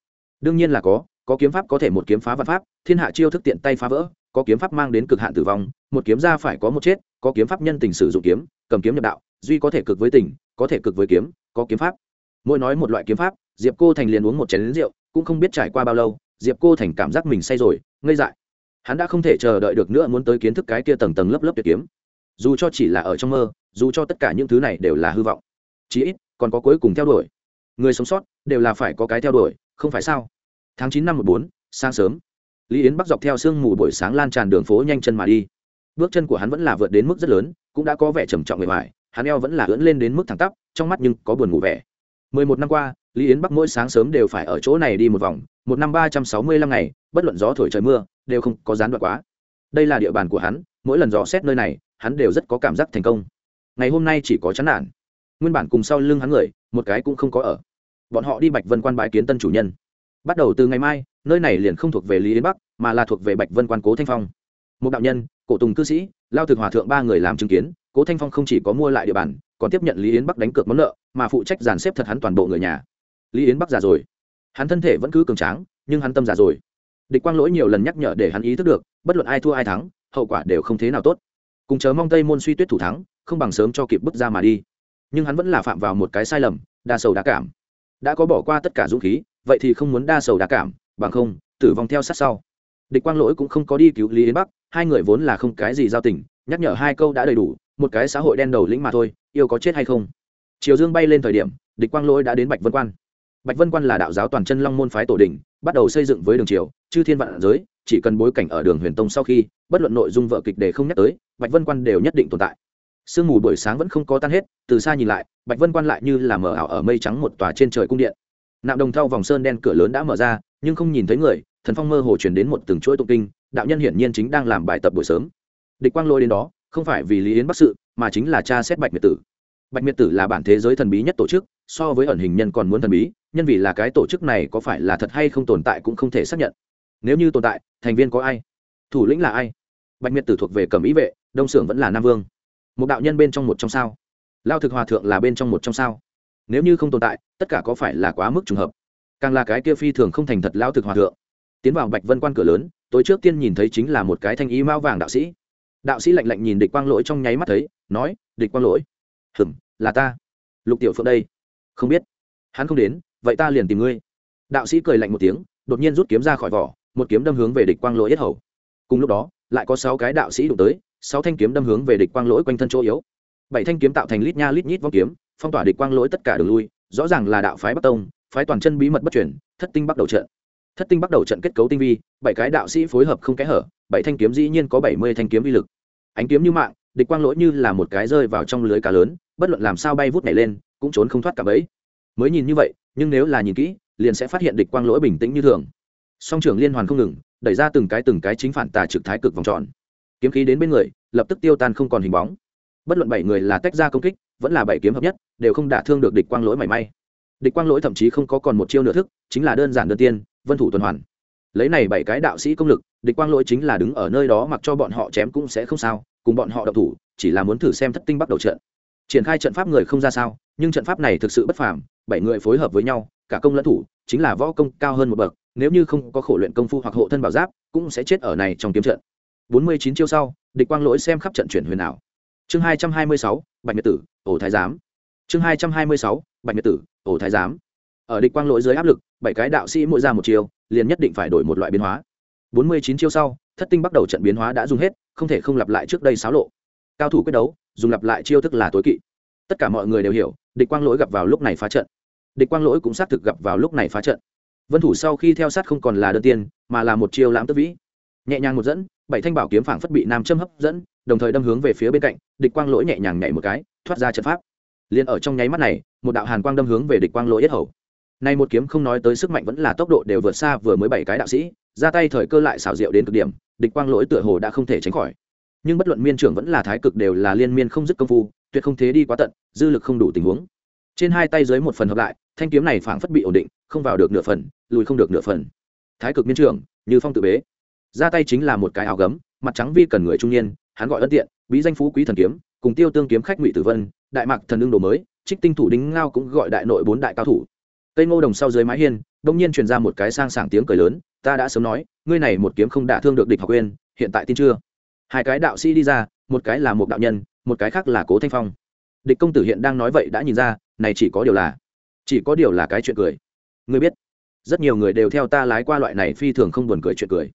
Đương nhiên là có có kiếm pháp có thể một kiếm phá văn pháp, thiên hạ chiêu thức tiện tay phá vỡ có kiếm pháp mang đến cực hạn tử vong, một kiếm ra phải có một chết, có kiếm pháp nhân tình sử dụng kiếm, cầm kiếm nhập đạo, duy có thể cực với tình, có thể cực với kiếm, có kiếm pháp. Mỗi nói một loại kiếm pháp, diệp cô thành liền uống một chén lính rượu, cũng không biết trải qua bao lâu, diệp cô thành cảm giác mình say rồi, ngây dại. Hắn đã không thể chờ đợi được nữa muốn tới kiến thức cái kia tầng tầng lớp lớp tuyệt kiếm. Dù cho chỉ là ở trong mơ, dù cho tất cả những thứ này đều là hư vọng, chí ít còn có cuối cùng theo đuổi. Người sống sót đều là phải có cái theo đuổi, không phải sao? Tháng chín năm một bốn, sáng sớm lý yến bắc dọc theo sương mù buổi sáng lan tràn đường phố nhanh chân mà đi. Bước chân của hắn vẫn là vượt đến mức rất lớn, cũng đã có vẻ trầm trọng bề ngoài, hắn eo vẫn là ưỡn lên đến mức thẳng tắp, trong mắt nhưng có buồn ngủ vẻ. Mười một năm qua, lý yến bắc mỗi sáng sớm đều phải ở chỗ này đi một vòng, một năm ba trăm sáu mươi lăm ngày, bất luận gió thổi trời mưa, đều không có gián đoạn quá. Đây là địa bàn của hắn, mỗi lần dò xét nơi này, hắn đều rất có cảm giác thành công. Ngày hôm nay chỉ có chán nản. Nguyên bản cùng sau lưng hắn người, một cái cũng không có ở. Bọn họ đi bạch vân quan bãi kiến tân chủ nhân bắt đầu từ ngày mai, nơi này liền không thuộc về lý yến bắc, mà là thuộc về bạch vân quan cố thanh phong. Một đạo nhân, cổ tùng cư sĩ, lao thực hòa thượng ba người làm chứng kiến, cố thanh phong không chỉ có mua lại địa bàn, còn tiếp nhận lý yến bắc đánh cược món nợ, mà phụ trách dàn xếp thật hắn toàn bộ người nhà. Lý yến bắc già rồi. Hắn thân thể vẫn cứ cường tráng, nhưng hắn tâm già rồi. Địch quang lỗi nhiều lần nhắc nhở để hắn ý thức được, bất luận ai thua ai thắng, hậu quả đều không thế nào tốt. Cùng chớ mong tây môn suy tuyết thủ thắng, không bằng sớm cho kịp bước ra mà đi. Nhưng hắn vẫn là phạm vào một cái sai lầm, đa sầu đa cảm. Đã có bỏ qua tất cả dũng khí vậy thì không muốn đa sầu đa cảm, bằng không, tử vong theo sát sau. Địch quang lỗi cũng không có đi cứu lý yến bắc, hai người vốn là không cái gì giao tình, nhắc nhở hai câu đã đầy đủ, một cái xã hội đen đầu lĩnh mà thôi, yêu có chết hay không. Chiều dương bay lên thời điểm, địch quang lỗi đã đến bạch vân quan. Bạch vân quan là đạo giáo toàn chân long môn phái tổ đình, bắt đầu xây dựng với đường triều, chư thiên vạn giới, chỉ cần bối cảnh ở đường huyền tông sau khi, bất luận nội dung vợ kịch để không nhắc tới, bạch vân quan đều nhất định tồn tại. Sương mù buổi sáng vẫn không có tan hết, từ xa nhìn lại, bạch vân quan lại như là mờ ảo ở mây trắng một tòa trên trời cung điện nạm đồng thau vòng sơn đen cửa lớn đã mở ra, nhưng không nhìn thấy người, thần phong mơ hồ chuyển đến một từng chuỗi tụng kinh, đạo nhân hiển nhiên chính đang làm bài tập buổi sớm. Địch quang lôi đến đó, không phải vì lý yến bắc sự, mà chính là cha xét bạch miệt tử. Bạch miệt tử là bản thế giới thần bí nhất tổ chức, so với ẩn hình nhân còn muốn thần bí, nhân vì là cái tổ chức này có phải là thật hay không tồn tại cũng không thể xác nhận. Nếu như tồn tại, thành viên có ai? Thủ lĩnh là ai? Bạch miệt tử thuộc về cẩm ý vệ, đông xưởng vẫn là nam vương. Một đạo nhân bên trong một trong sao. Lao thực hòa thượng là bên trong một trong sao nếu như không tồn tại, tất cả có phải là quá mức trùng hợp? Càng là cái kia phi thường không thành thật lao thực hòa thượng. Tiến vào bạch vân quan cửa lớn, tối trước tiên nhìn thấy chính là một cái thanh ý mao vàng đạo sĩ. Đạo sĩ lạnh lạnh nhìn địch quang lỗi trong nháy mắt thấy, nói, địch quang lỗi? Hừm, là ta. Lục tiểu phượng đây. Không biết. Hắn không đến, vậy ta liền tìm ngươi. Đạo sĩ cười lạnh một tiếng, đột nhiên rút kiếm ra khỏi vỏ, một kiếm đâm hướng về địch quang lỗi yết hầu. Cùng lúc đó, lại có sáu cái đạo sĩ đụng tới, sáu thanh kiếm đâm hướng về địch quang lỗi quanh thân chỗ yếu. Bảy thanh kiếm tạo thành lít nha lít nhít vong kiếm phong tỏa địch quang lỗi tất cả đường lui, rõ ràng là đạo phái bắc tông, phái toàn chân bí mật bất chuyển thất tinh bắt đầu trận. Thất tinh bắt đầu trận kết cấu tinh vi, bảy cái đạo sĩ phối hợp không kẽ hở, bảy thanh kiếm dĩ nhiên có bảy mươi thanh kiếm vi lực. Ánh kiếm như mạng, địch quang lỗi như là một cái rơi vào trong lưới cá lớn, bất luận làm sao bay vút này lên, cũng trốn không thoát cả bẫy. Mới nhìn như vậy, nhưng nếu là nhìn kỹ, liền sẽ phát hiện địch quang lỗi bình tĩnh như thường. Song trưởng liên hoàn không ngừng, đẩy ra từng cái từng cái chính phản tà trực thái cực vòng tròn. Kiếm khí đến bên người, lập tức tiêu tan không còn hình bóng. Bất luận bảy người là tách ra công kích vẫn là bảy kiếm hợp nhất, đều không đả thương được địch quang lỗi mảy may. Địch quang lỗi thậm chí không có còn một chiêu nửa thức, chính là đơn giản đơn tiên, vân thủ tuần hoàn. Lấy này bảy cái đạo sĩ công lực, địch quang lỗi chính là đứng ở nơi đó mặc cho bọn họ chém cũng sẽ không sao, cùng bọn họ độc thủ, chỉ là muốn thử xem thất tinh bắt đầu trận. Triển khai trận pháp người không ra sao, nhưng trận pháp này thực sự bất phàm, bảy người phối hợp với nhau, cả công lẫn thủ, chính là võ công cao hơn một bậc, nếu như không có khổ luyện công phu hoặc hộ thân bảo giáp, cũng sẽ chết ở này trong kiếm trận. Bốn mươi chín chiêu sau, địch quang lỗi xem khắp trận chuyển huyền ảo. Chương hai trăm hai mươi sáu, bạch nhật tử ổ thái giám. Chương hai trăm hai mươi sáu, bạch nhật tử, ổ thái giám. Ở địch quang lỗi dưới áp lực, bảy cái đạo sĩ mỗi ra một chiêu, liền nhất định phải đổi một loại biến hóa. Bốn mươi chín chiêu sau, thất tinh bắt đầu trận biến hóa đã dùng hết, không thể không lặp lại trước đây xáo lộ. Cao thủ quyết đấu, dùng lặp lại chiêu thức là tối kỵ. Tất cả mọi người đều hiểu, địch quang lỗi gặp vào lúc này phá trận. Địch quang lỗi cũng xác thực gặp vào lúc này phá trận. Vân thủ sau khi theo sát không còn là đơn tiên, mà là một chiêu lãm tức vĩ. Nhẹ nhàng một dẫn bảy thanh bảo kiếm phảng phất bị nam châm hấp dẫn, đồng thời đâm hướng về phía bên cạnh, địch quang lỗi nhẹ nhàng nhảy một cái, thoát ra trận pháp. Liền ở trong nháy mắt này, một đạo hàn quang đâm hướng về địch quang lỗi yết hầu. Nay một kiếm không nói tới sức mạnh vẫn là tốc độ đều vượt xa vừa mới bảy cái đạo sĩ, ra tay thời cơ lại xảo diệu đến cực điểm, địch quang lỗi tựa hồ đã không thể tránh khỏi. Nhưng bất luận miên trưởng vẫn là thái cực đều là liên miên không dứt công phu, tuyệt không thế đi quá tận, dư lực không đủ tình huống. Trên hai tay dưới một phần hợp lại, thanh kiếm này phảng phất bị ổn định, không vào được nửa phần, lùi không được nửa phần. Thái cực miên trưởng, như phong tự bế ra tay chính là một cái áo gấm, mặt trắng vi cần người trung niên, hắn gọi ân tiện, bí danh phú quý thần kiếm, cùng tiêu tương kiếm khách ngụy tử vân, đại mạc thần ưng đồ mới, trích tinh thủ đính ngao cũng gọi đại nội bốn đại cao thủ. Tây ngô đồng sau dưới mái hiên đông nhiên truyền ra một cái sang sảng tiếng cười lớn, ta đã sớm nói, ngươi này một kiếm không đả thương được địch học quên hiện tại tin chưa? Hai cái đạo sĩ đi ra, một cái là một đạo nhân, một cái khác là cố thanh phong. Địch công tử hiện đang nói vậy đã nhìn ra, này chỉ có điều là, chỉ có điều là cái chuyện cười. Ngươi biết, rất nhiều người đều theo ta lái qua loại này phi thường không buồn cười chuyện cười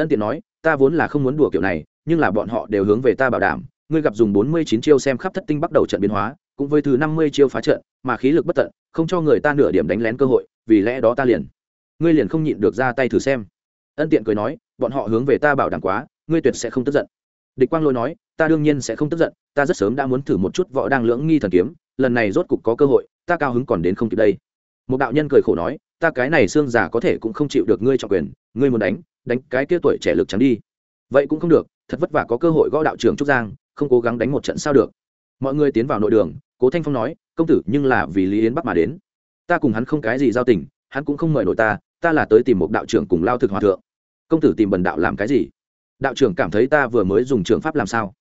ân tiện nói, ta vốn là không muốn đùa kiểu này, nhưng là bọn họ đều hướng về ta bảo đảm, ngươi gặp dùng bốn mươi chín chiêu xem khắp thất tinh bắt đầu trận biến hóa, cũng với thứ năm mươi chiêu phá trận, mà khí lực bất tận, không cho người ta nửa điểm đánh lén cơ hội, vì lẽ đó ta liền, ngươi liền không nhịn được ra tay thử xem. Ân tiện cười nói, bọn họ hướng về ta bảo đảm quá, ngươi tuyệt sẽ không tức giận. Địch quang lôi nói, ta đương nhiên sẽ không tức giận, ta rất sớm đã muốn thử một chút võ đang lưỡng nghi thần kiếm, lần này rốt cục có cơ hội, ta cao hứng còn đến không kịp đây. Một đạo nhân cười khổ nói, ta cái này xương già có thể cũng không chịu được ngươi trọng quyền, ngươi muốn đánh đánh cái kia tuổi trẻ lực trắng đi. Vậy cũng không được, thật vất vả có cơ hội gõ đạo trưởng trúc giang, không cố gắng đánh một trận sao được. Mọi người tiến vào nội đường, cố thanh phong nói, công tử, nhưng là vì lý yến bắc mà đến. Ta cùng hắn không cái gì giao tình, hắn cũng không mời nổi ta ta là tới tìm một đạo trưởng cùng lao thực hòa thượng. Công tử tìm bần đạo làm cái gì? Đạo trưởng cảm thấy ta vừa mới dùng trường pháp làm sao?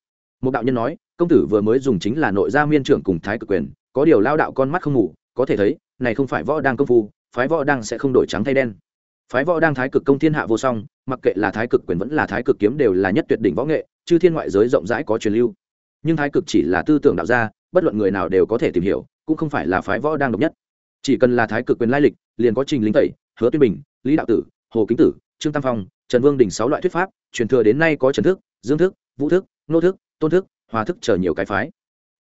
Một đạo nhân nói, công tử vừa mới dùng chính là nội gia miên trưởng cùng thái cực quyền, có điều lao đạo con mắt không ngủ, có thể thấy, này không phải võ đang công phu, phái võ đang sẽ không đổi trắng thay đen phái võ đang thái cực công thiên hạ vô song, mặc kệ là thái cực quyền vẫn là thái cực kiếm đều là nhất tuyệt đỉnh võ nghệ chứ thiên ngoại giới rộng rãi có truyền lưu. Nhưng thái cực chỉ là tư tưởng đạo gia, bất luận người nào đều có thể tìm hiểu, cũng không phải là phái võ đang độc nhất. Chỉ cần là thái cực quyền lai lịch, liền có trình linh tẩy, hứa tuyên bình, lý đạo tử, hồ kính tử, trương tam phong, trần vương đình sáu loại thuyết pháp, truyền thừa đến nay có trần thức, dương thức, vũ thức, nô thức, tôn thức, hòa thức chờ nhiều cái phái.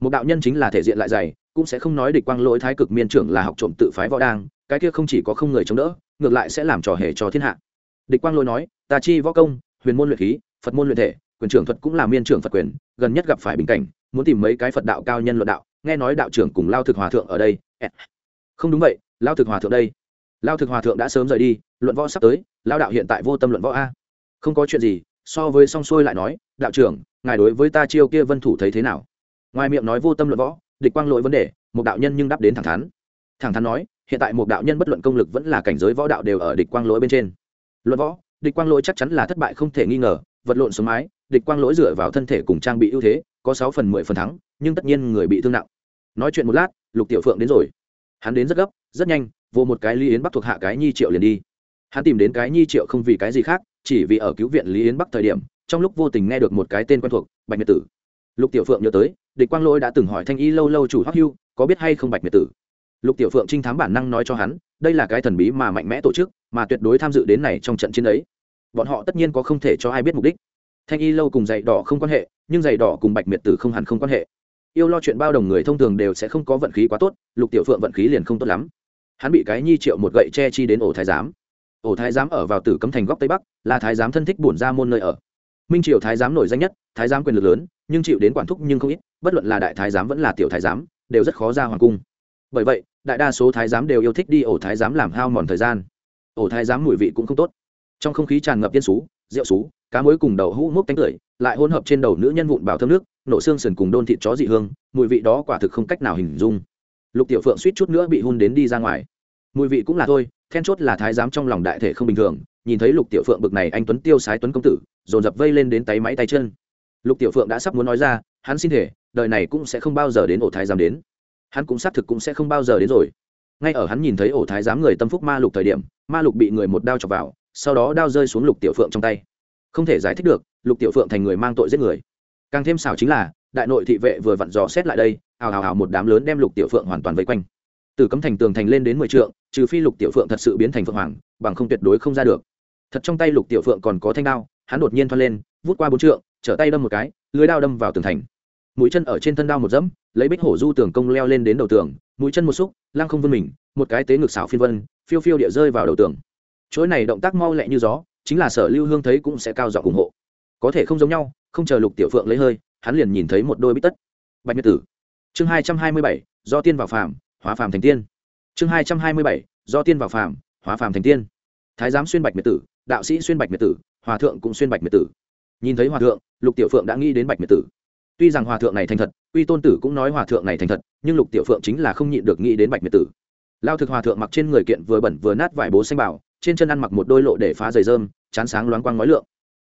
Một đạo nhân chính là thể diện lại dày, cũng sẽ không nói địch quang lỗi thái cực miên trưởng là học trộm tự phái võ đang, cái kia không chỉ có không người chống đỡ ngược lại sẽ làm trò hề cho thiên hạ. Địch quang lỗi nói, ta chi võ công, huyền môn luyện khí, phật môn luyện thể, quyền trưởng thuật cũng là miên trưởng phật quyền, gần nhất gặp phải bình cảnh, muốn tìm mấy cái phật đạo cao nhân luận đạo, nghe nói đạo trưởng cùng lao thực hòa thượng ở đây. Eh. Không đúng vậy, lao thực hòa thượng đây. Lao thực hòa thượng đã sớm rời đi, luận võ sắp tới, lao đạo hiện tại vô tâm luận võ a. Không có chuyện gì, so với song xuôi lại nói, đạo trưởng, ngài đối với ta chiêu kia vân thủ thấy thế nào? Ngoài miệng nói vô tâm luận võ, địch quang lỗi vấn đề, một đạo nhân nhưng đáp đến thẳng thắn. Thẳng thắn nói hiện tại một đạo nhân bất luận công lực vẫn là cảnh giới võ đạo đều ở địch quang lỗi bên trên. Luận võ, địch quang lỗi chắc chắn là thất bại không thể nghi ngờ, vật lộn xuống mái, địch quang lỗi dựa vào thân thể cùng trang bị ưu thế, có sáu phần mười phần thắng, nhưng tất nhiên người bị thương nặng. Nói chuyện một lát, lục tiểu phượng đến rồi. Hắn đến rất gấp, rất nhanh, vô một cái lý yến bắc thuộc hạ cái nhi triệu liền đi. Hắn tìm đến cái nhi triệu không vì cái gì khác, chỉ vì ở cứu viện lý yến bắc thời điểm, trong lúc vô tình nghe được một cái tên quen thuộc, bạch miệt tử. Lục tiểu phượng nhớ tới, địch quang lỗi đã từng hỏi thanh y lâu lâu chủ hắc hưu, có biết hay không bạch miệt tử? Lục tiểu phượng trinh thám bản năng nói cho hắn, đây là cái thần bí mà mạnh mẽ tổ chức, mà tuyệt đối tham dự đến này trong trận chiến ấy. Bọn họ tất nhiên có không thể cho ai biết mục đích. Thanh y lâu cùng giày đỏ không quan hệ, nhưng giày đỏ cùng bạch miệt tử không hẳn không quan hệ. Yêu lo chuyện bao đồng người thông thường đều sẽ không có vận khí quá tốt, lục tiểu phượng vận khí liền không tốt lắm. Hắn bị cái nhi triệu một gậy che chi đến ổ thái giám. Ổ thái giám ở vào tử cấm thành góc tây bắc, là thái giám thân thích bổn ra môn nơi ở. Minh triều thái giám nổi danh nhất, thái giám quyền lực lớn, nhưng chịu đến quản thúc nhưng không ít, bất luận là đại thái giám vẫn là tiểu thái giám, đều rất khó ra hoàng cung. Bởi vậy đại đa số thái giám đều yêu thích đi ổ thái giám làm hao mòn thời gian. Ổ thái giám mùi vị cũng không tốt. Trong không khí tràn ngập tiên xú, rượu xú, cá mối cùng đầu hũ mốc tánh tưởi lại hỗn hợp trên đầu nữ nhân vụn bảo thơm nước, nổ xương sườn cùng đôn thịt chó dị hương, mùi vị đó quả thực không cách nào hình dung. Lục tiểu phượng suýt chút nữa bị hun đến đi ra ngoài. Mùi vị cũng là thôi, then chốt là thái giám trong lòng đại thể không bình thường, nhìn thấy lục tiểu phượng bực này anh tuấn tiêu sái tuấn công tử, dồn dập vây lên đến tay máy tay chân. Lục tiểu phượng đã sắp muốn nói ra, hắn xin thể, đời này cũng sẽ không bao giờ đến ổ thái giám đến hắn cũng xác thực cũng sẽ không bao giờ đến rồi. Ngay ở hắn nhìn thấy ổ thái giám người tâm phúc ma lục thời điểm, ma lục bị người một đao chọc vào, sau đó đao rơi xuống lục tiểu phượng trong tay. Không thể giải thích được, lục tiểu phượng thành người mang tội giết người. Càng thêm xảo chính là, đại nội thị vệ vừa vặn dò xét lại đây ào ào ào một đám lớn đem lục tiểu phượng hoàn toàn vây quanh. Từ cấm thành tường thành lên đến mười trượng, trừ phi lục tiểu phượng thật sự biến thành phượng hoàng, bằng không tuyệt đối không ra được. Thật trong tay lục tiểu phượng còn có thanh đao, hắn đột nhiên thoát lên, vút qua bốn trượng, trở tay đâm một cái, lưới đao đâm vào tường thành mũi chân ở trên thân đao một dẫm, lấy bích hổ du tường công leo lên đến đầu tường, mũi chân một xúc, lăng không vươn mình, một cái tế ngực xảo phiên vân, phiêu phiêu địa rơi vào đầu tường. Chuỗi này động tác mau lẹ như gió, chính là sở lưu hương thấy cũng sẽ cao giọng ủng hộ. Có thể không giống nhau, không chờ lục tiểu phượng lấy hơi, hắn liền nhìn thấy một đôi bít tất. Bạch nhật tử. Chương hai trăm hai mươi bảy, do tiên vào phàm, hóa phàm thành tiên. Chương hai trăm hai mươi bảy, do tiên vào phàm, hóa phàm thành tiên. Thái giám xuyên bạch nhật tử, đạo sĩ xuyên bạch nhật tử, hòa thượng cũng xuyên bạch nhật tử. Nhìn thấy hòa thượng, lục tiểu phượng đã nghĩ đến bạch nhật tử tuy rằng hòa thượng này thành thật uy tôn tử cũng nói hòa thượng này thành thật nhưng lục tiểu phượng chính là không nhịn được nghĩ đến bạch miệt tử. Lao thực hòa thượng mặc trên người kiện vừa bẩn vừa nát vải bố xanh bảo trên chân ăn mặc một đôi lộ để phá giày dơm chán sáng loáng quang nói lượng.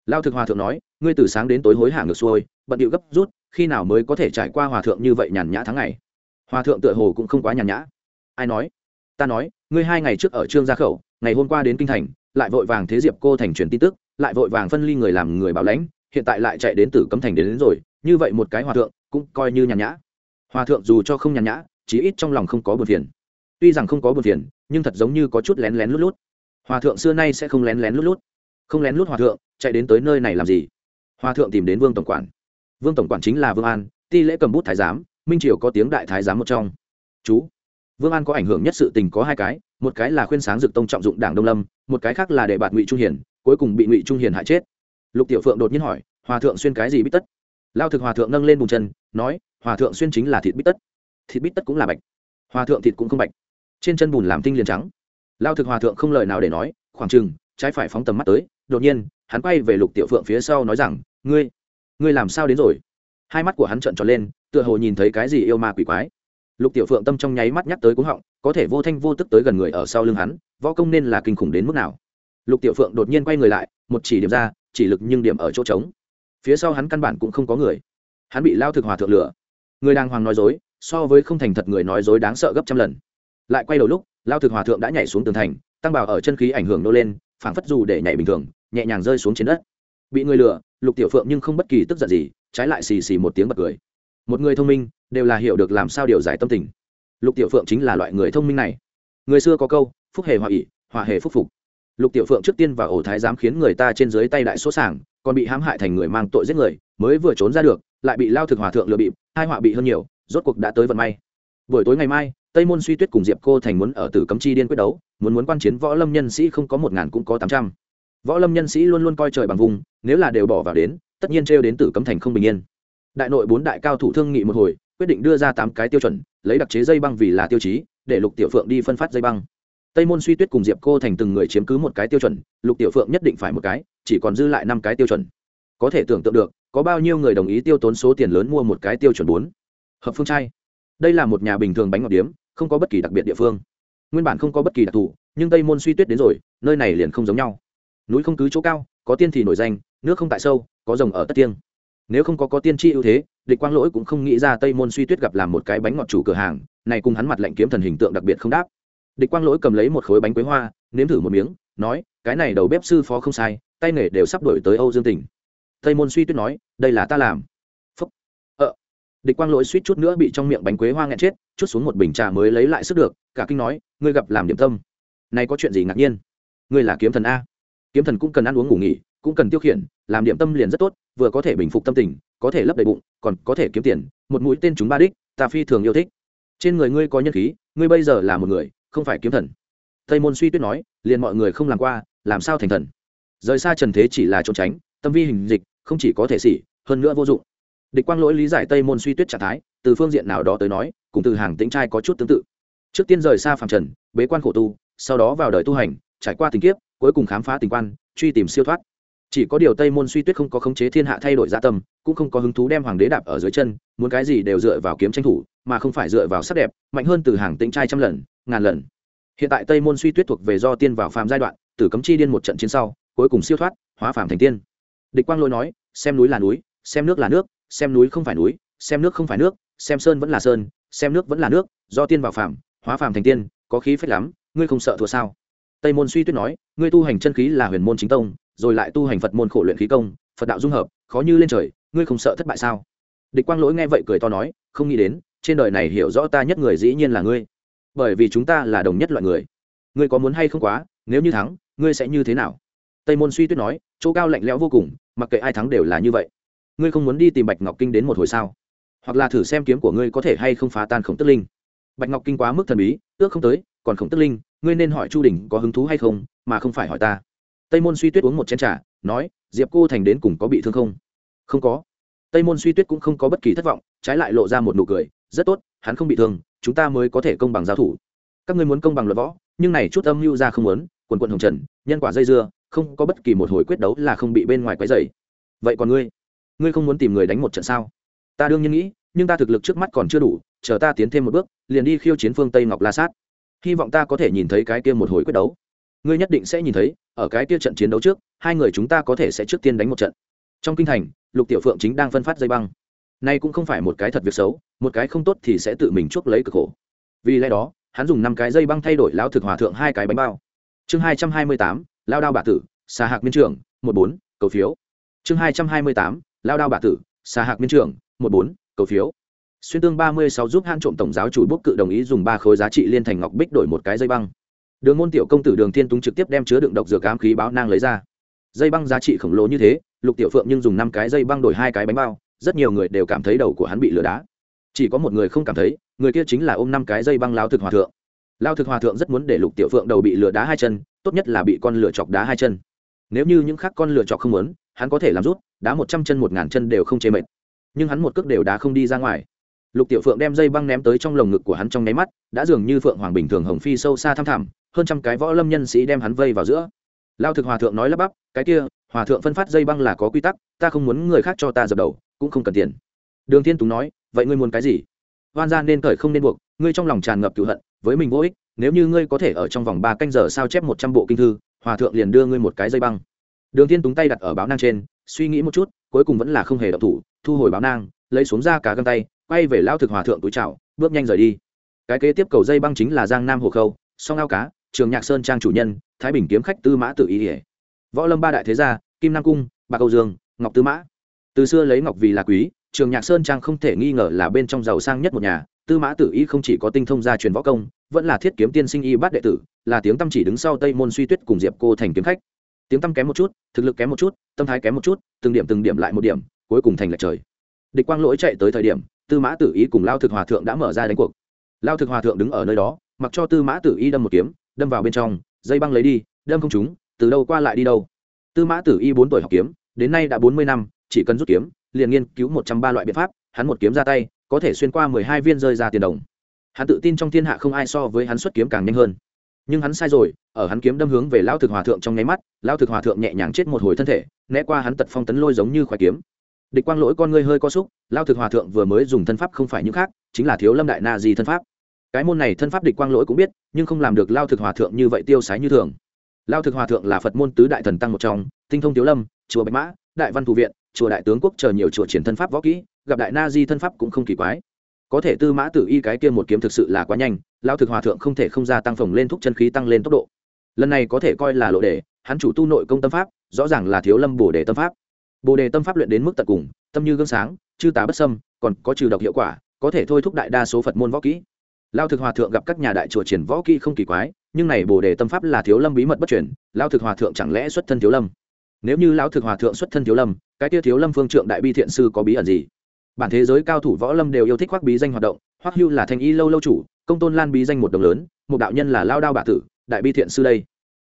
Lao thực hòa thượng nói ngươi từ sáng đến tối hối hả ngược xuôi bận điệu gấp rút khi nào mới có thể trải qua hòa thượng như vậy nhàn nhã tháng ngày? Hòa thượng tựa hồ cũng không quá nhàn nhã. Ai nói? Ta nói ngươi hai ngày trước ở trương gia khẩu ngày hôm qua đến kinh thành lại vội vàng thế diệp cô thành truyền tin tức lại vội vàng phân ly người làm người bảo lãnh hiện tại lại chạy đến tử cấm thành đến, đến rồi như vậy một cái hòa thượng cũng coi như nhàn nhã. Hòa thượng dù cho không nhàn nhã, chí ít trong lòng không có buồn phiền. Tuy rằng không có buồn phiền, nhưng thật giống như có chút lén lén lút lút. Hòa thượng xưa nay sẽ không lén lén lút lút. Không lén lút hòa thượng, chạy đến tới nơi này làm gì? Hòa thượng tìm đến vương tổng quản. Vương tổng quản chính là vương an, ti lễ cầm bút thái giám, minh triều có tiếng đại thái giám một trong. Chú, vương an có ảnh hưởng nhất sự tình có hai cái, một cái là khuyên sáng dực tông trọng dụng đảng đông lâm, một cái khác là để bạt ngụy trung hiển cuối cùng bị ngụy trung hiển hại chết. Lục tiểu phượng đột nhiên hỏi, hòa thượng xuyên cái gì bít tất? Lao thực hòa thượng nâng lên bùn chân, nói, hòa thượng xuyên chính là thịt bít tất. Thịt bít tất cũng là bạch. Hòa thượng thịt cũng không bạch. Trên chân bùn làm tinh liền trắng. Lao thực hòa thượng không lời nào để nói, khoảng chừng, trái phải phóng tầm mắt tới, đột nhiên, hắn quay về lục tiểu phượng phía sau nói rằng, ngươi ngươi làm sao đến rồi? Hai mắt của hắn trợn tròn lên, tựa hồ nhìn thấy cái gì yêu ma quỷ quái. Lục tiểu phượng tâm trong nháy mắt nhắc tới cúng họng, có thể vô thanh vô tức tới gần người ở sau lưng hắn, võ công nên là kinh khủng đến mức nào. Lục tiểu phượng đột nhiên quay người lại, một chỉ điểm ra, chỉ lực nhưng điểm ở chỗ trống phía sau hắn căn bản cũng không có người. Hắn bị lao thực hòa thượng lửa người đàng hoàng nói dối, so với không thành thật người nói dối đáng sợ gấp trăm lần. Lại quay đầu lúc, lao thực hòa thượng đã nhảy xuống tường thành, tăng bảo ở chân khí ảnh hưởng nô lên, phảng phất dù để nhảy bình thường, nhẹ nhàng rơi xuống trên đất. Bị người lừa, lục tiểu phượng nhưng không bất kỳ tức giận gì, trái lại xì xì một tiếng bật cười. Một người thông minh, đều là hiểu được làm sao điều giải tâm tình. Lục tiểu phượng chính là loại người thông minh này. Người xưa có câu, phúc hề hòa ỉ hòa hề phúc phục lục tiểu phượng trước tiên và ổ thái dám khiến người ta trên dưới tay đại số sảng còn bị hãm hại thành người mang tội giết người, mới vừa trốn ra được, lại bị lao thực hòa thượng lừa bịp, hai họa bị hơn nhiều, rốt cuộc đã tới vận may. Buổi tối ngày mai, tây môn suy tuyết cùng diệp cô thành muốn ở tử cấm chi điên quyết đấu, muốn muốn quan chiến võ lâm nhân sĩ không có một ngàn cũng có tám trăm. Võ lâm nhân sĩ luôn luôn coi trời bằng vùng, nếu là đều bỏ vào đến, tất nhiên trêu đến tử cấm thành không bình yên. Đại nội bốn đại cao thủ thương nghị một hồi, quyết định đưa ra tám cái tiêu chuẩn, lấy đặc chế dây băng vì là tiêu chí, để lục tiểu phượng đi phân phát dây băng tây môn suy tuyết cùng diệp cô thành từng người chiếm cứ một cái tiêu chuẩn, lục tiểu phượng nhất định phải một cái, chỉ còn dư lại năm cái tiêu chuẩn. Có thể tưởng tượng được, có bao nhiêu người đồng ý tiêu tốn số tiền lớn mua một cái tiêu chuẩn bốn. Hợp phương trai đây là một nhà bình thường bánh ngọt điếm, không có bất kỳ đặc biệt địa phương. Nguyên bản không có bất kỳ đặc thù, nhưng tây môn suy tuyết đến rồi, nơi này liền không giống nhau. Núi không cứ chỗ cao, có tiên thì nổi danh, nước không tại sâu, có rồng ở tất tiêng. nếu không có có tiên tri ưu thế, địch quang lỗi cũng không nghĩ ra tây môn suy tuyết gặp làm một cái bánh ngọt chủ cửa hàng, này cùng hắn mặt lệnh kiếm thần hình tượng đặc biệt không đáp địch quang lỗi cầm lấy một khối bánh quế hoa, nếm thử một miếng, nói, cái này đầu bếp sư phó không sai, tay nghề đều sắp đổi tới âu dương tỉnh. Tây môn suy tuyết nói, đây là ta làm. Phúc. Ờ. Địch quang lỗi suýt chút nữa bị trong miệng bánh quế hoa nghẹn chết, chút xuống một bình trà mới lấy lại sức được, cả kinh nói, ngươi gặp làm điểm tâm. Này có chuyện gì ngạc nhiên? Ngươi là kiếm thần a. Kiếm thần cũng cần ăn uống ngủ nghỉ, cũng cần tiêu khiển, làm điểm tâm liền rất tốt, vừa có thể bình phục tâm tình, có thể lấp đầy bụng, còn có thể kiếm tiền, một mũi tên chúng ba đích, ta phi thường yêu thích. Trên người ngươi có nhân khí, ngươi bây giờ là một người không phải kiếm thần. Tây môn suy tuyết nói, liền mọi người không làm qua, làm sao thành thần? Rời xa trần thế chỉ là trốn tránh, tâm vi hình dịch, không chỉ có thể xỉ hơn nữa vô dụng. Địch quang lỗi lý giải tây môn suy tuyết trạng thái, từ phương diện nào đó tới nói, cùng từ hàng tĩnh trai có chút tương tự. Trước tiên rời xa phàm trần, bế quan khổ tu, sau đó vào đời tu hành, trải qua tình kiếp, cuối cùng khám phá tình quan, truy tìm siêu thoát. Chỉ có điều tây môn suy tuyết không có khống chế thiên hạ thay đổi gia tâm, cũng không có hứng thú đem hoàng đế đạp ở dưới chân, muốn cái gì đều dựa vào kiếm tranh thủ mà không phải dựa vào sắc đẹp, mạnh hơn từ hàng tĩnh trai trăm lần, ngàn lần. Hiện tại tây môn suy tuyết thuộc về do tiên vào phàm giai đoạn, tử cấm chi điên một trận chiến sau, cuối cùng siêu thoát, hóa phàm thành tiên. Địch quang lôi nói, xem núi là núi, xem nước là nước, xem núi không phải núi, xem nước không phải nước, xem sơn vẫn là sơn, xem nước vẫn là nước, do tiên vào phạm hóa phàm thành tiên, có khí phách lắm, ngươi không sợ thua sao? Tây môn suy tuyết nói, ngươi tu hành chân khí là huyền môn chính tông, rồi lại tu hành phật môn khổ luyện khí công, phật đạo dung hợp, khó như lên trời, ngươi không sợ thất bại sao? Địch quang lỗi nghe vậy cười to nói, không nghĩ đến trên đời này hiểu rõ ta nhất người dĩ nhiên là ngươi. Bởi vì chúng ta là đồng nhất loại người. Ngươi có muốn hay không quá, nếu như thắng, ngươi sẽ như thế nào? Tây môn suy tuyết nói, chỗ cao lạnh lẽo vô cùng, mặc kệ ai thắng đều là như vậy. Ngươi không muốn đi tìm bạch ngọc kinh đến một hồi sao? Hoặc là thử xem kiếm của ngươi có thể hay không phá tan khổng tức linh. Bạch ngọc kinh quá mức thần bí, ước không tới, còn khổng tức linh, ngươi nên hỏi chu đình có hứng thú hay không, mà không phải hỏi ta. Tây môn suy tuyết uống một chén t r à nói, diệp cô thành đến cùng có bị thương không? Không có. Tây môn suy tuyết cũng không có bất kỳ thất vọng, trái lại lộ ra một nụ cười rất tốt, hắn không bị thương, chúng ta mới có thể công bằng giao thủ. Các ngươi muốn công bằng luật võ, nhưng này chút âm mưu ra không muốn, quần quận hồng trần, nhân quả dây dưa, không có bất kỳ một hồi quyết đấu là không bị bên ngoài quấy dày vậy còn ngươi? Ngươi không muốn tìm người đánh một trận sao? Ta đương nhiên nghĩ, nhưng ta thực lực trước mắt còn chưa đủ, chờ ta tiến thêm một bước, liền đi khiêu chiến phương tây ngọc la sát. Hy vọng ta có thể nhìn thấy cái kia một hồi quyết đấu. Ngươi nhất định sẽ nhìn thấy, ở cái kia trận chiến đấu trước, hai người chúng ta có thể sẽ trước tiên đánh một trận. Trong kinh thành, lục tiểu phượng chính đang phân phát dây băng nay cũng không phải một cái thật việc xấu, một cái không tốt thì sẽ tự mình chuốc lấy cực khổ. Vì lẽ đó, hắn dùng năm cái dây băng thay đổi lão thực hòa thượng hai cái bánh bao. Chương hai trăm hai mươi tám, lao đao bà tử xà hạc miên trường, một bốn, cầu phiếu. Chương hai trăm hai mươi tám, lao đao bà tử xà hạc miên trường, một bốn, cầu phiếu. Xuyên tương ba mươi sáu giúp hãn trộm tổng giáo chủ bốc cự đồng ý dùng ba khối giá trị liên thành ngọc bích đổi một cái dây băng. Đường môn tiểu công tử đường thiên túng trực tiếp đem chứa đựng độc dược ám khí báo nang lấy ra. Dây băng giá trị khổng lồ như thế, lục tiểu phượng nhưng dùng năm cái dây băng đổi hai cái bánh bao rất nhiều người đều cảm thấy đầu của hắn bị lừa đá. Chỉ có một người không cảm thấy, người kia chính là ôm năm cái dây băng lao thực hòa thượng. Lao thực hòa thượng rất muốn để lục tiểu phượng đầu bị lừa đá hai chân, tốt nhất là bị con lửa chọc đá hai chân. Nếu như những khác con lửa chọc không muốn, hắn có thể làm rút, đá một trăm chân một ngàn chân đều không chê mệt. Nhưng hắn một cước đều đá không đi ra ngoài. Lục tiểu phượng đem dây băng ném tới trong lồng ngực của hắn trong nháy mắt, đã dường như phượng hoàng bình thường hồng phi sâu xa thăm thẳm, hơn trăm cái võ lâm nhân sĩ đem hắn vây vào giữa. Lao thực hòa thượng nói lắp bắp, cái kia hòa thượng phân phát dây băng là có quy tắc, ta không muốn người khác cho ta dập đầu, cũng không cần tiền. Đường thiên túng nói, vậy ngươi muốn cái gì? Hoan gia nên cởi không nên buộc, ngươi trong lòng tràn ngập cựu hận, với mình vô ích, nếu như ngươi có thể ở trong vòng ba canh giờ sao chép một trăm bộ kinh thư, hòa thượng liền đưa ngươi một cái dây băng. Đường thiên túng tay đặt ở báo nang trên, suy nghĩ một chút, cuối cùng vẫn là không hề động thủ, thu hồi báo nang, lấy xuống ra cả găng tay, quay về lao thực hòa thượng túi chảo bước nhanh rời đi. Cái kế tiếp cầu dây băng chính là giang nam hồ khâu, song ao cá, trường nhạc sơn trang chủ nhân, thái bình kiếm khách tư mã tự ý ỉa võ lâm ba đại thế gia, kim nam cung, bạc câu dương, ngọc tư mã. Từ xưa lấy ngọc vì là quý, trường nhạc sơn trang không thể nghi ngờ là bên trong giàu sang nhất một nhà. Tư mã tử y không chỉ có tinh thông gia truyền võ công, vẫn là thiết kiếm tiên sinh y bát đệ tử, là tiếng tâm chỉ đứng sau tây môn suy tuyết cùng diệp cô thành kiếm khách. Tiếng tâm kém một chút, thực lực kém một chút, tâm thái kém một chút, từng điểm từng điểm lại một điểm, cuối cùng thành lệch trời. Địch quang lỗi chạy tới thời điểm tư mã tử y cùng lao thực hòa thượng đã mở ra đánh cuộc. Lao thực hòa thượng đứng ở nơi đó, mặc cho tư mã tử y đâm một kiếm, đâm vào bên trong, dây băng lấy đi, đâm không trúng từ đâu qua lại đi đâu? Tư mã tử y bốn tuổi học kiếm, đến nay đã bốn mươi năm, chỉ cần rút kiếm, liền nghiên cứu một trăm ba loại biện pháp, hắn một kiếm ra tay, có thể xuyên qua mười hai viên rơi ra tiền đồng. Hắn tự tin trong thiên hạ không ai so với hắn xuất kiếm càng nhanh hơn. Nhưng hắn sai rồi, ở hắn kiếm đâm hướng về lao thực hòa thượng trong nháy mắt lao thực hòa thượng nhẹ nhàng chết một hồi thân thể, né qua hắn tật phong tấn lôi giống như khoái kiếm. Địch quang lỗi con ngươi hơi co xúc lao thực hòa thượng vừa mới dùng thân pháp không phải những khác, chính là thiếu lâm đại na di thân pháp. Cái môn này thân pháp địch quang lỗi cũng biết, nhưng không làm được lao thực hòa thượng như vậy tiêu sái như thường lao thực hòa thượng là phật môn tứ đại thần tăng một trong, tinh thông thiếu lâm, chùa bạch mã, đại văn thủ viện, chùa đại tướng quốc chờ nhiều chùa triển thân pháp võ kỹ, gặp đại na di thân pháp cũng không kỳ quái. Có thể tư mã tử y cái kia một kiếm thực sự là quá nhanh, lao thực hòa thượng không thể không gia tăng phồng lên thúc chân khí tăng lên tốc độ. Lần này có thể coi là lộ đề, hắn chủ tu nội công tâm pháp, rõ ràng là thiếu lâm bồ đề tâm pháp. Bồ đề tâm pháp luyện đến mức tận cùng, tâm như gương sáng, chư tá bất sâm còn có trừ độc hiệu quả, có thể thôi thúc đại đa số phật môn võ kỹ lao thực hòa thượng gặp các nhà đại chùa triển võ kỹ không kỳ quái, nhưng này bồ đề tâm pháp là thiếu lâm bí mật bất chuyển lao thực hòa thượng chẳng lẽ xuất thân thiếu lâm? Nếu như lão thực hòa thượng xuất thân thiếu lâm, cái tia thiếu lâm phương trượng đại bi thiện sư có bí ẩn gì? Bản thế giới cao thủ võ lâm đều yêu thích khoác bí danh hoạt động, hoắc hưu là thanh y lâu lâu chủ, công tôn lan bí danh một đồng lớn, một đạo nhân là lao đao bạ tử, đại bi thiện sư đây.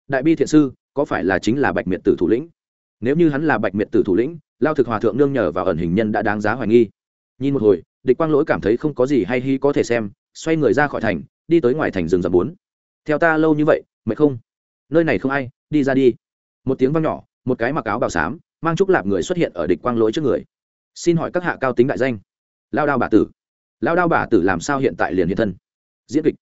Đại bi thiện sư, có phải là chính là bạch miệt tử thủ lĩnh? Nếu như hắn là bạch miệt tử thủ lĩnh, lao thực hòa thượng nương nhờ vào ẩn hình nhân đã đáng giá hoài nghi. Nhìn một hồi, địch quang lỗi cảm thấy không có gì hay hi có thể xem xoay người ra khỏi thành, đi tới ngoài thành rừng rậm bốn. Theo ta lâu như vậy, mệt không? Nơi này không ai, đi ra đi. Một tiếng vang nhỏ, một cái mặc áo bào xám, mang trúc lạp người xuất hiện ở địch quang lỗi trước người. Xin hỏi các hạ cao tính đại danh. Lao đao bà tử. Lao đao bà tử làm sao hiện tại liền hiện thân? Diễn kịch.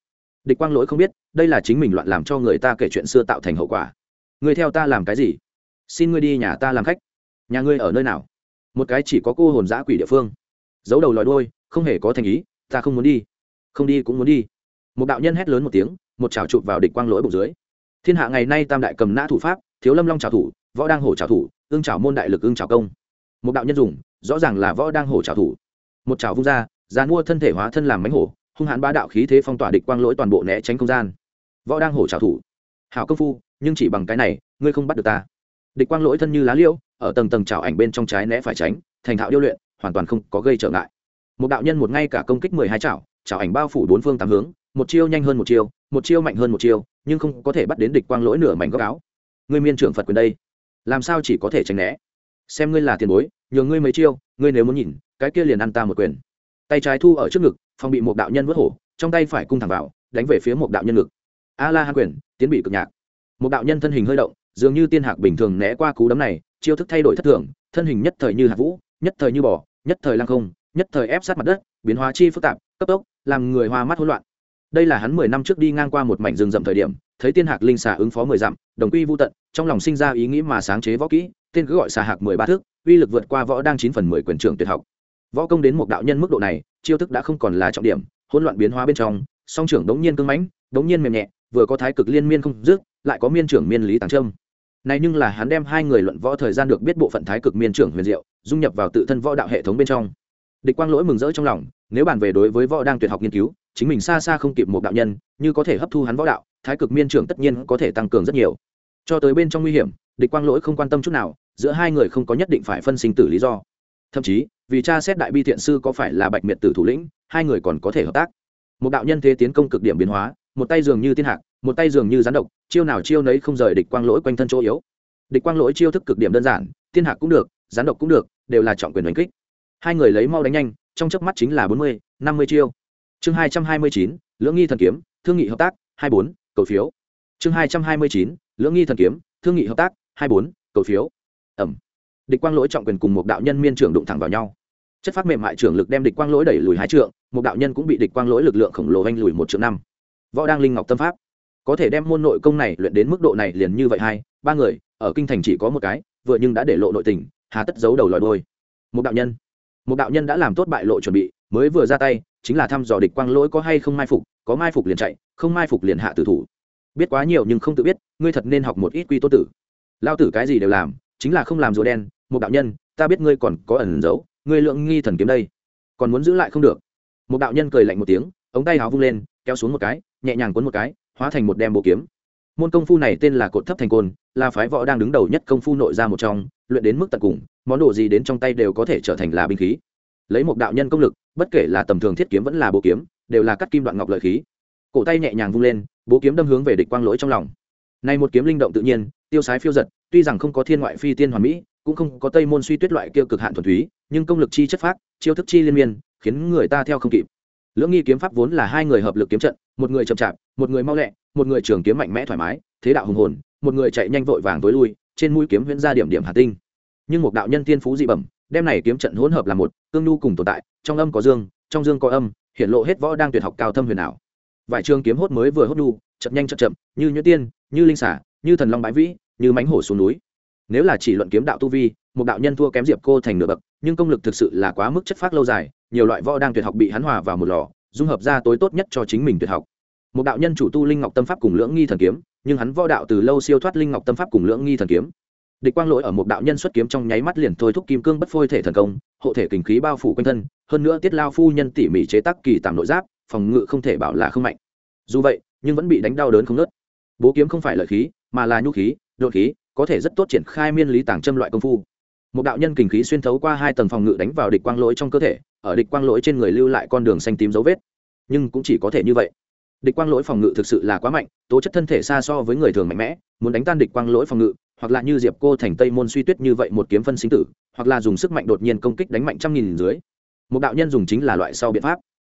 Địch quang lỗi không biết, đây là chính mình loạn làm cho người ta kể chuyện xưa tạo thành hậu quả. Người theo ta làm cái gì? Xin ngươi đi nhà ta làm khách. Nhà ngươi ở nơi nào? Một cái chỉ có cô hồn giã quỷ địa phương. Giấu đầu lòi đôi không hề có thành ý, ta không muốn đi không đi cũng muốn đi. Một đạo nhân hét lớn một tiếng, một trào chụp vào địch quang lỗi bụng dưới. Thiên hạ ngày nay tam đại cầm nã thủ pháp, thiếu lâm long trào thủ, võ đang hổ trào thủ ương trào môn đại lực ương trào công. Một đạo nhân dùng, rõ ràng là võ đang hổ trào thủ. Một trào vung ra dàn mua thân thể hóa thân làm mánh hổ, hung hãn ba đạo khí thế phong tỏa địch quang lỗi toàn bộ né tránh không gian. Võ đang hổ trào thủ. Hảo công phu, nhưng chỉ bằng cái này, ngươi không bắt được ta. Địch quang lỗi thân như lá liêu ở tầng tầng trào ảnh bên trong trái né phải tránh, thành thạo điêu luyện, hoàn toàn không có gây trở ngại. Một đạo nhân một ngay cả công kích mười hai chảo chảo ảnh bao phủ bốn phương tám hướng, một chiêu nhanh hơn một chiêu một chiêu mạnh hơn một chiêu, nhưng không có thể bắt đến địch quang lỗi nửa mảnh góc áo. Ngươi miên trưởng phật quyền đây. Làm sao chỉ có thể tránh né? Xem ngươi là tiền bối, nhường ngươi mấy chiêu, ngươi nếu muốn nhìn, cái kia liền ăn ta một quyền. Tay trái thu ở trước ngực phòng bị một đạo nhân vớt hổ, trong tay phải cung thẳng vào, đánh về phía một đạo nhân ngực. A la hán quyền, tiến bị cực nhạc. Một đạo nhân thân hình hơi động, dường như tiên hạc bình thường né qua cú đấm này, chiêu thức thay đổi thất thường, thân hình nhất thời như hạt vũ, nhất thời như bò, nhất thời lăng không, nhất thời ép sát mặt đất, biến hóa chi phức tạp, cấp tốc làm người hoa mắt hỗn loạn. Đây là hắn mười năm trước đi ngang qua một mảnh rừng rậm thời điểm, thấy tiên hạc linh xà ứng phó mười dặm, đồng quy vô tận, trong lòng sinh ra ý nghĩ mà sáng chế võ kỹ, tên cứ gọi xà hạc mười ba thước, uy lực vượt qua võ đang chín phần mười quyền trưởng tuyệt học. Võ công đến một đạo nhân mức độ này, chiêu thức đã không còn là trọng điểm, hỗn loạn biến hóa bên trong, song trưởng đống nhiên cưng mãnh, đống nhiên mềm nhẹ, vừa có thái cực liên miên không dứt, lại có miên trưởng miên lý tàng trâm. Này nhưng là hắn đem hai người luận võ thời gian được biết bộ phận thái cực miên trưởng huyền diệu, dung nhập vào tự thân võ đạo hệ thống bên trong. Địch quang lỗi mừng rỡ trong lòng nếu bàn về đối với võ đang tuyệt học nghiên cứu, chính mình xa xa không kịp một đạo nhân, như có thể hấp thu hắn võ đạo, thái cực miên trưởng tất nhiên có thể tăng cường rất nhiều. Cho tới bên trong nguy hiểm, địch quang lỗi không quan tâm chút nào, giữa hai người không có nhất định phải phân sinh tử lý do. Thậm chí, vì cha xét đại bi thiện sư có phải là bạch miệt tử thủ lĩnh, hai người còn có thể hợp tác. Một đạo nhân thế tiến công cực điểm biến hóa, một tay dường như tiên hạc, một tay dường như rắn độc, chiêu nào chiêu nấy không rời địch quang lỗi quanh thân chỗ yếu. Địch quang lỗi chiêu thức cực điểm đơn giản, tiên hạc cũng được rắn độc cũng được, đều là trọng quyền đánh kích. Hai người lấy mau đánh nhanh trong chớp mắt chính là bốn mươi, năm mươi chiêu. Chương hai trăm hai mươi chín, lưỡng nghi thần kiếm, thương nghị hợp tác, hai bốn, cầu phiếu. Chương hai trăm hai mươi chín, lưỡng nghi thần kiếm, thương nghị hợp tác, hai bốn, cầu phiếu. Ẩm. Địch quang lỗi trọng quyền cùng một đạo nhân miên trưởng đụng thẳng vào nhau. Chất phát mềm mại trưởng lực đem địch quang lỗi đẩy lùi hai trượng, một đạo nhân cũng bị địch quang lỗi lực lượng khổng lồ anh lùi một trượng năm. Võ đang linh ngọc tâm pháp. Có thể đem môn nội công này luyện đến mức độ này liền như vậy hai, ba người, ở kinh thành chỉ có một cái, vừa nhưng đã để lộ nội tình, hà tất giấu đầu lòi đôi một đạo nhân một đạo nhân đã làm tốt bại lộ chuẩn bị, mới vừa ra tay, chính là thăm dò địch quang lỗi có hay không mai phục, có mai phục liền chạy, không mai phục liền hạ tử thủ. Biết quá nhiều nhưng không tự biết, ngươi thật nên học một ít quy tô tử. Lao tử cái gì đều làm, chính là không làm rùa đen, một đạo nhân, ta biết ngươi còn có ẩn giấu, ngươi lượng nghi thần kiếm đây. Còn muốn giữ lại không được. Một đạo nhân cười lạnh một tiếng, ống tay háo vung lên, kéo xuống một cái, nhẹ nhàng cuốn một cái, hóa thành một đem bộ kiếm. Môn công phu này tên là cột thấp thành côn, là phái võ đang đứng đầu nhất công phu nội ra một trong, luyện đến mức tận cùng món đồ gì đến trong tay đều có thể trở thành là binh khí. Lấy một đạo nhân công lực, bất kể là tầm thường thiết kiếm vẫn là bộ kiếm, đều là cắt kim đoạn ngọc lợi khí. Cổ tay nhẹ nhàng vung lên bố kiếm đâm hướng về địch quang lỗi trong lòng. Này một kiếm linh động tự nhiên, tiêu sái phiêu giật, tuy rằng không có thiên ngoại phi tiên hoàn mỹ, cũng không có tây môn suy tuyết loại kia cực hạn thuần túy, nhưng công lực chi chất phát chiêu thức chi liên miên, khiến người ta theo không kịp. Lưỡng nghi kiếm pháp vốn là hai người hợp lực kiếm trận, một người chậm chạp, một người mau lẹ, một người trường kiếm mạnh mẽ thoải mái, thế đạo hùng hồn, một người chạy nhanh vội vàng tối lui, trên mũi kiếm huyễn ra điểm điểm hà tinh nhưng một đạo nhân tiên phú dị bẩm, đem này kiếm trận hỗn hợp là một tương nhu cùng tồn tại, trong âm có dương, trong dương có âm, hiện lộ hết võ đang tuyệt học cao thâm huyền ảo. Vài trường kiếm hốt mới vừa hốt nhu, chậm nhanh chậm chậm, như nhuyễn tiên, như linh xả như thần long bãi vĩ, như mánh hổ xuống núi. Nếu là chỉ luận kiếm đạo tu vi, một đạo nhân thua kém diệp cô thành nửa bậc, nhưng công lực thực sự là quá mức chất phác lâu dài, nhiều loại võ đang tuyệt học bị hắn hòa vào một lò, dung hợp ra tối tốt nhất cho chính mình tuyệt học. Một đạo nhân chủ tu linh ngọc tâm pháp cùng lưỡng nghi thần kiếm, nhưng hắn võ đạo từ lâu siêu thoát linh ngọc tâm pháp cùng lưỡng nghi thần kiếm địch quang lỗi ở một đạo nhân xuất kiếm trong nháy mắt liền thôi thúc kim cương bất phôi thể thần công, hộ thể kình khí bao phủ quanh thân, hơn nữa tiết lao phu nhân tỉ mỉ chế tác kỳ tạm nội giáp, phòng ngự không thể bảo là không mạnh. Dù vậy, nhưng vẫn bị đánh đau đớn không nớt bố kiếm không phải lợi khí, mà là nhu khí đột khí, có thể rất tốt triển khai miên lý tàng châm loại công phu. Một đạo nhân kình khí xuyên thấu qua hai tầng phòng ngự đánh vào địch quang lỗi trong cơ thể, ở địch quang lỗi trên người lưu lại con đường xanh tím dấu vết. Nhưng cũng chỉ có thể như vậy. Địch quang lỗi phòng ngự thực sự là quá mạnh, tố chất thân thể xa so với người thường mạnh mẽ, muốn đánh tan địch quang lỗi phòng ngự hoặc là như diệp cô thành tây môn suy tuyết như vậy một kiếm phân sinh tử, hoặc là dùng sức mạnh đột nhiên công kích đánh mạnh trăm nghìn dưới. Một đạo nhân dùng chính là loại sau biện pháp.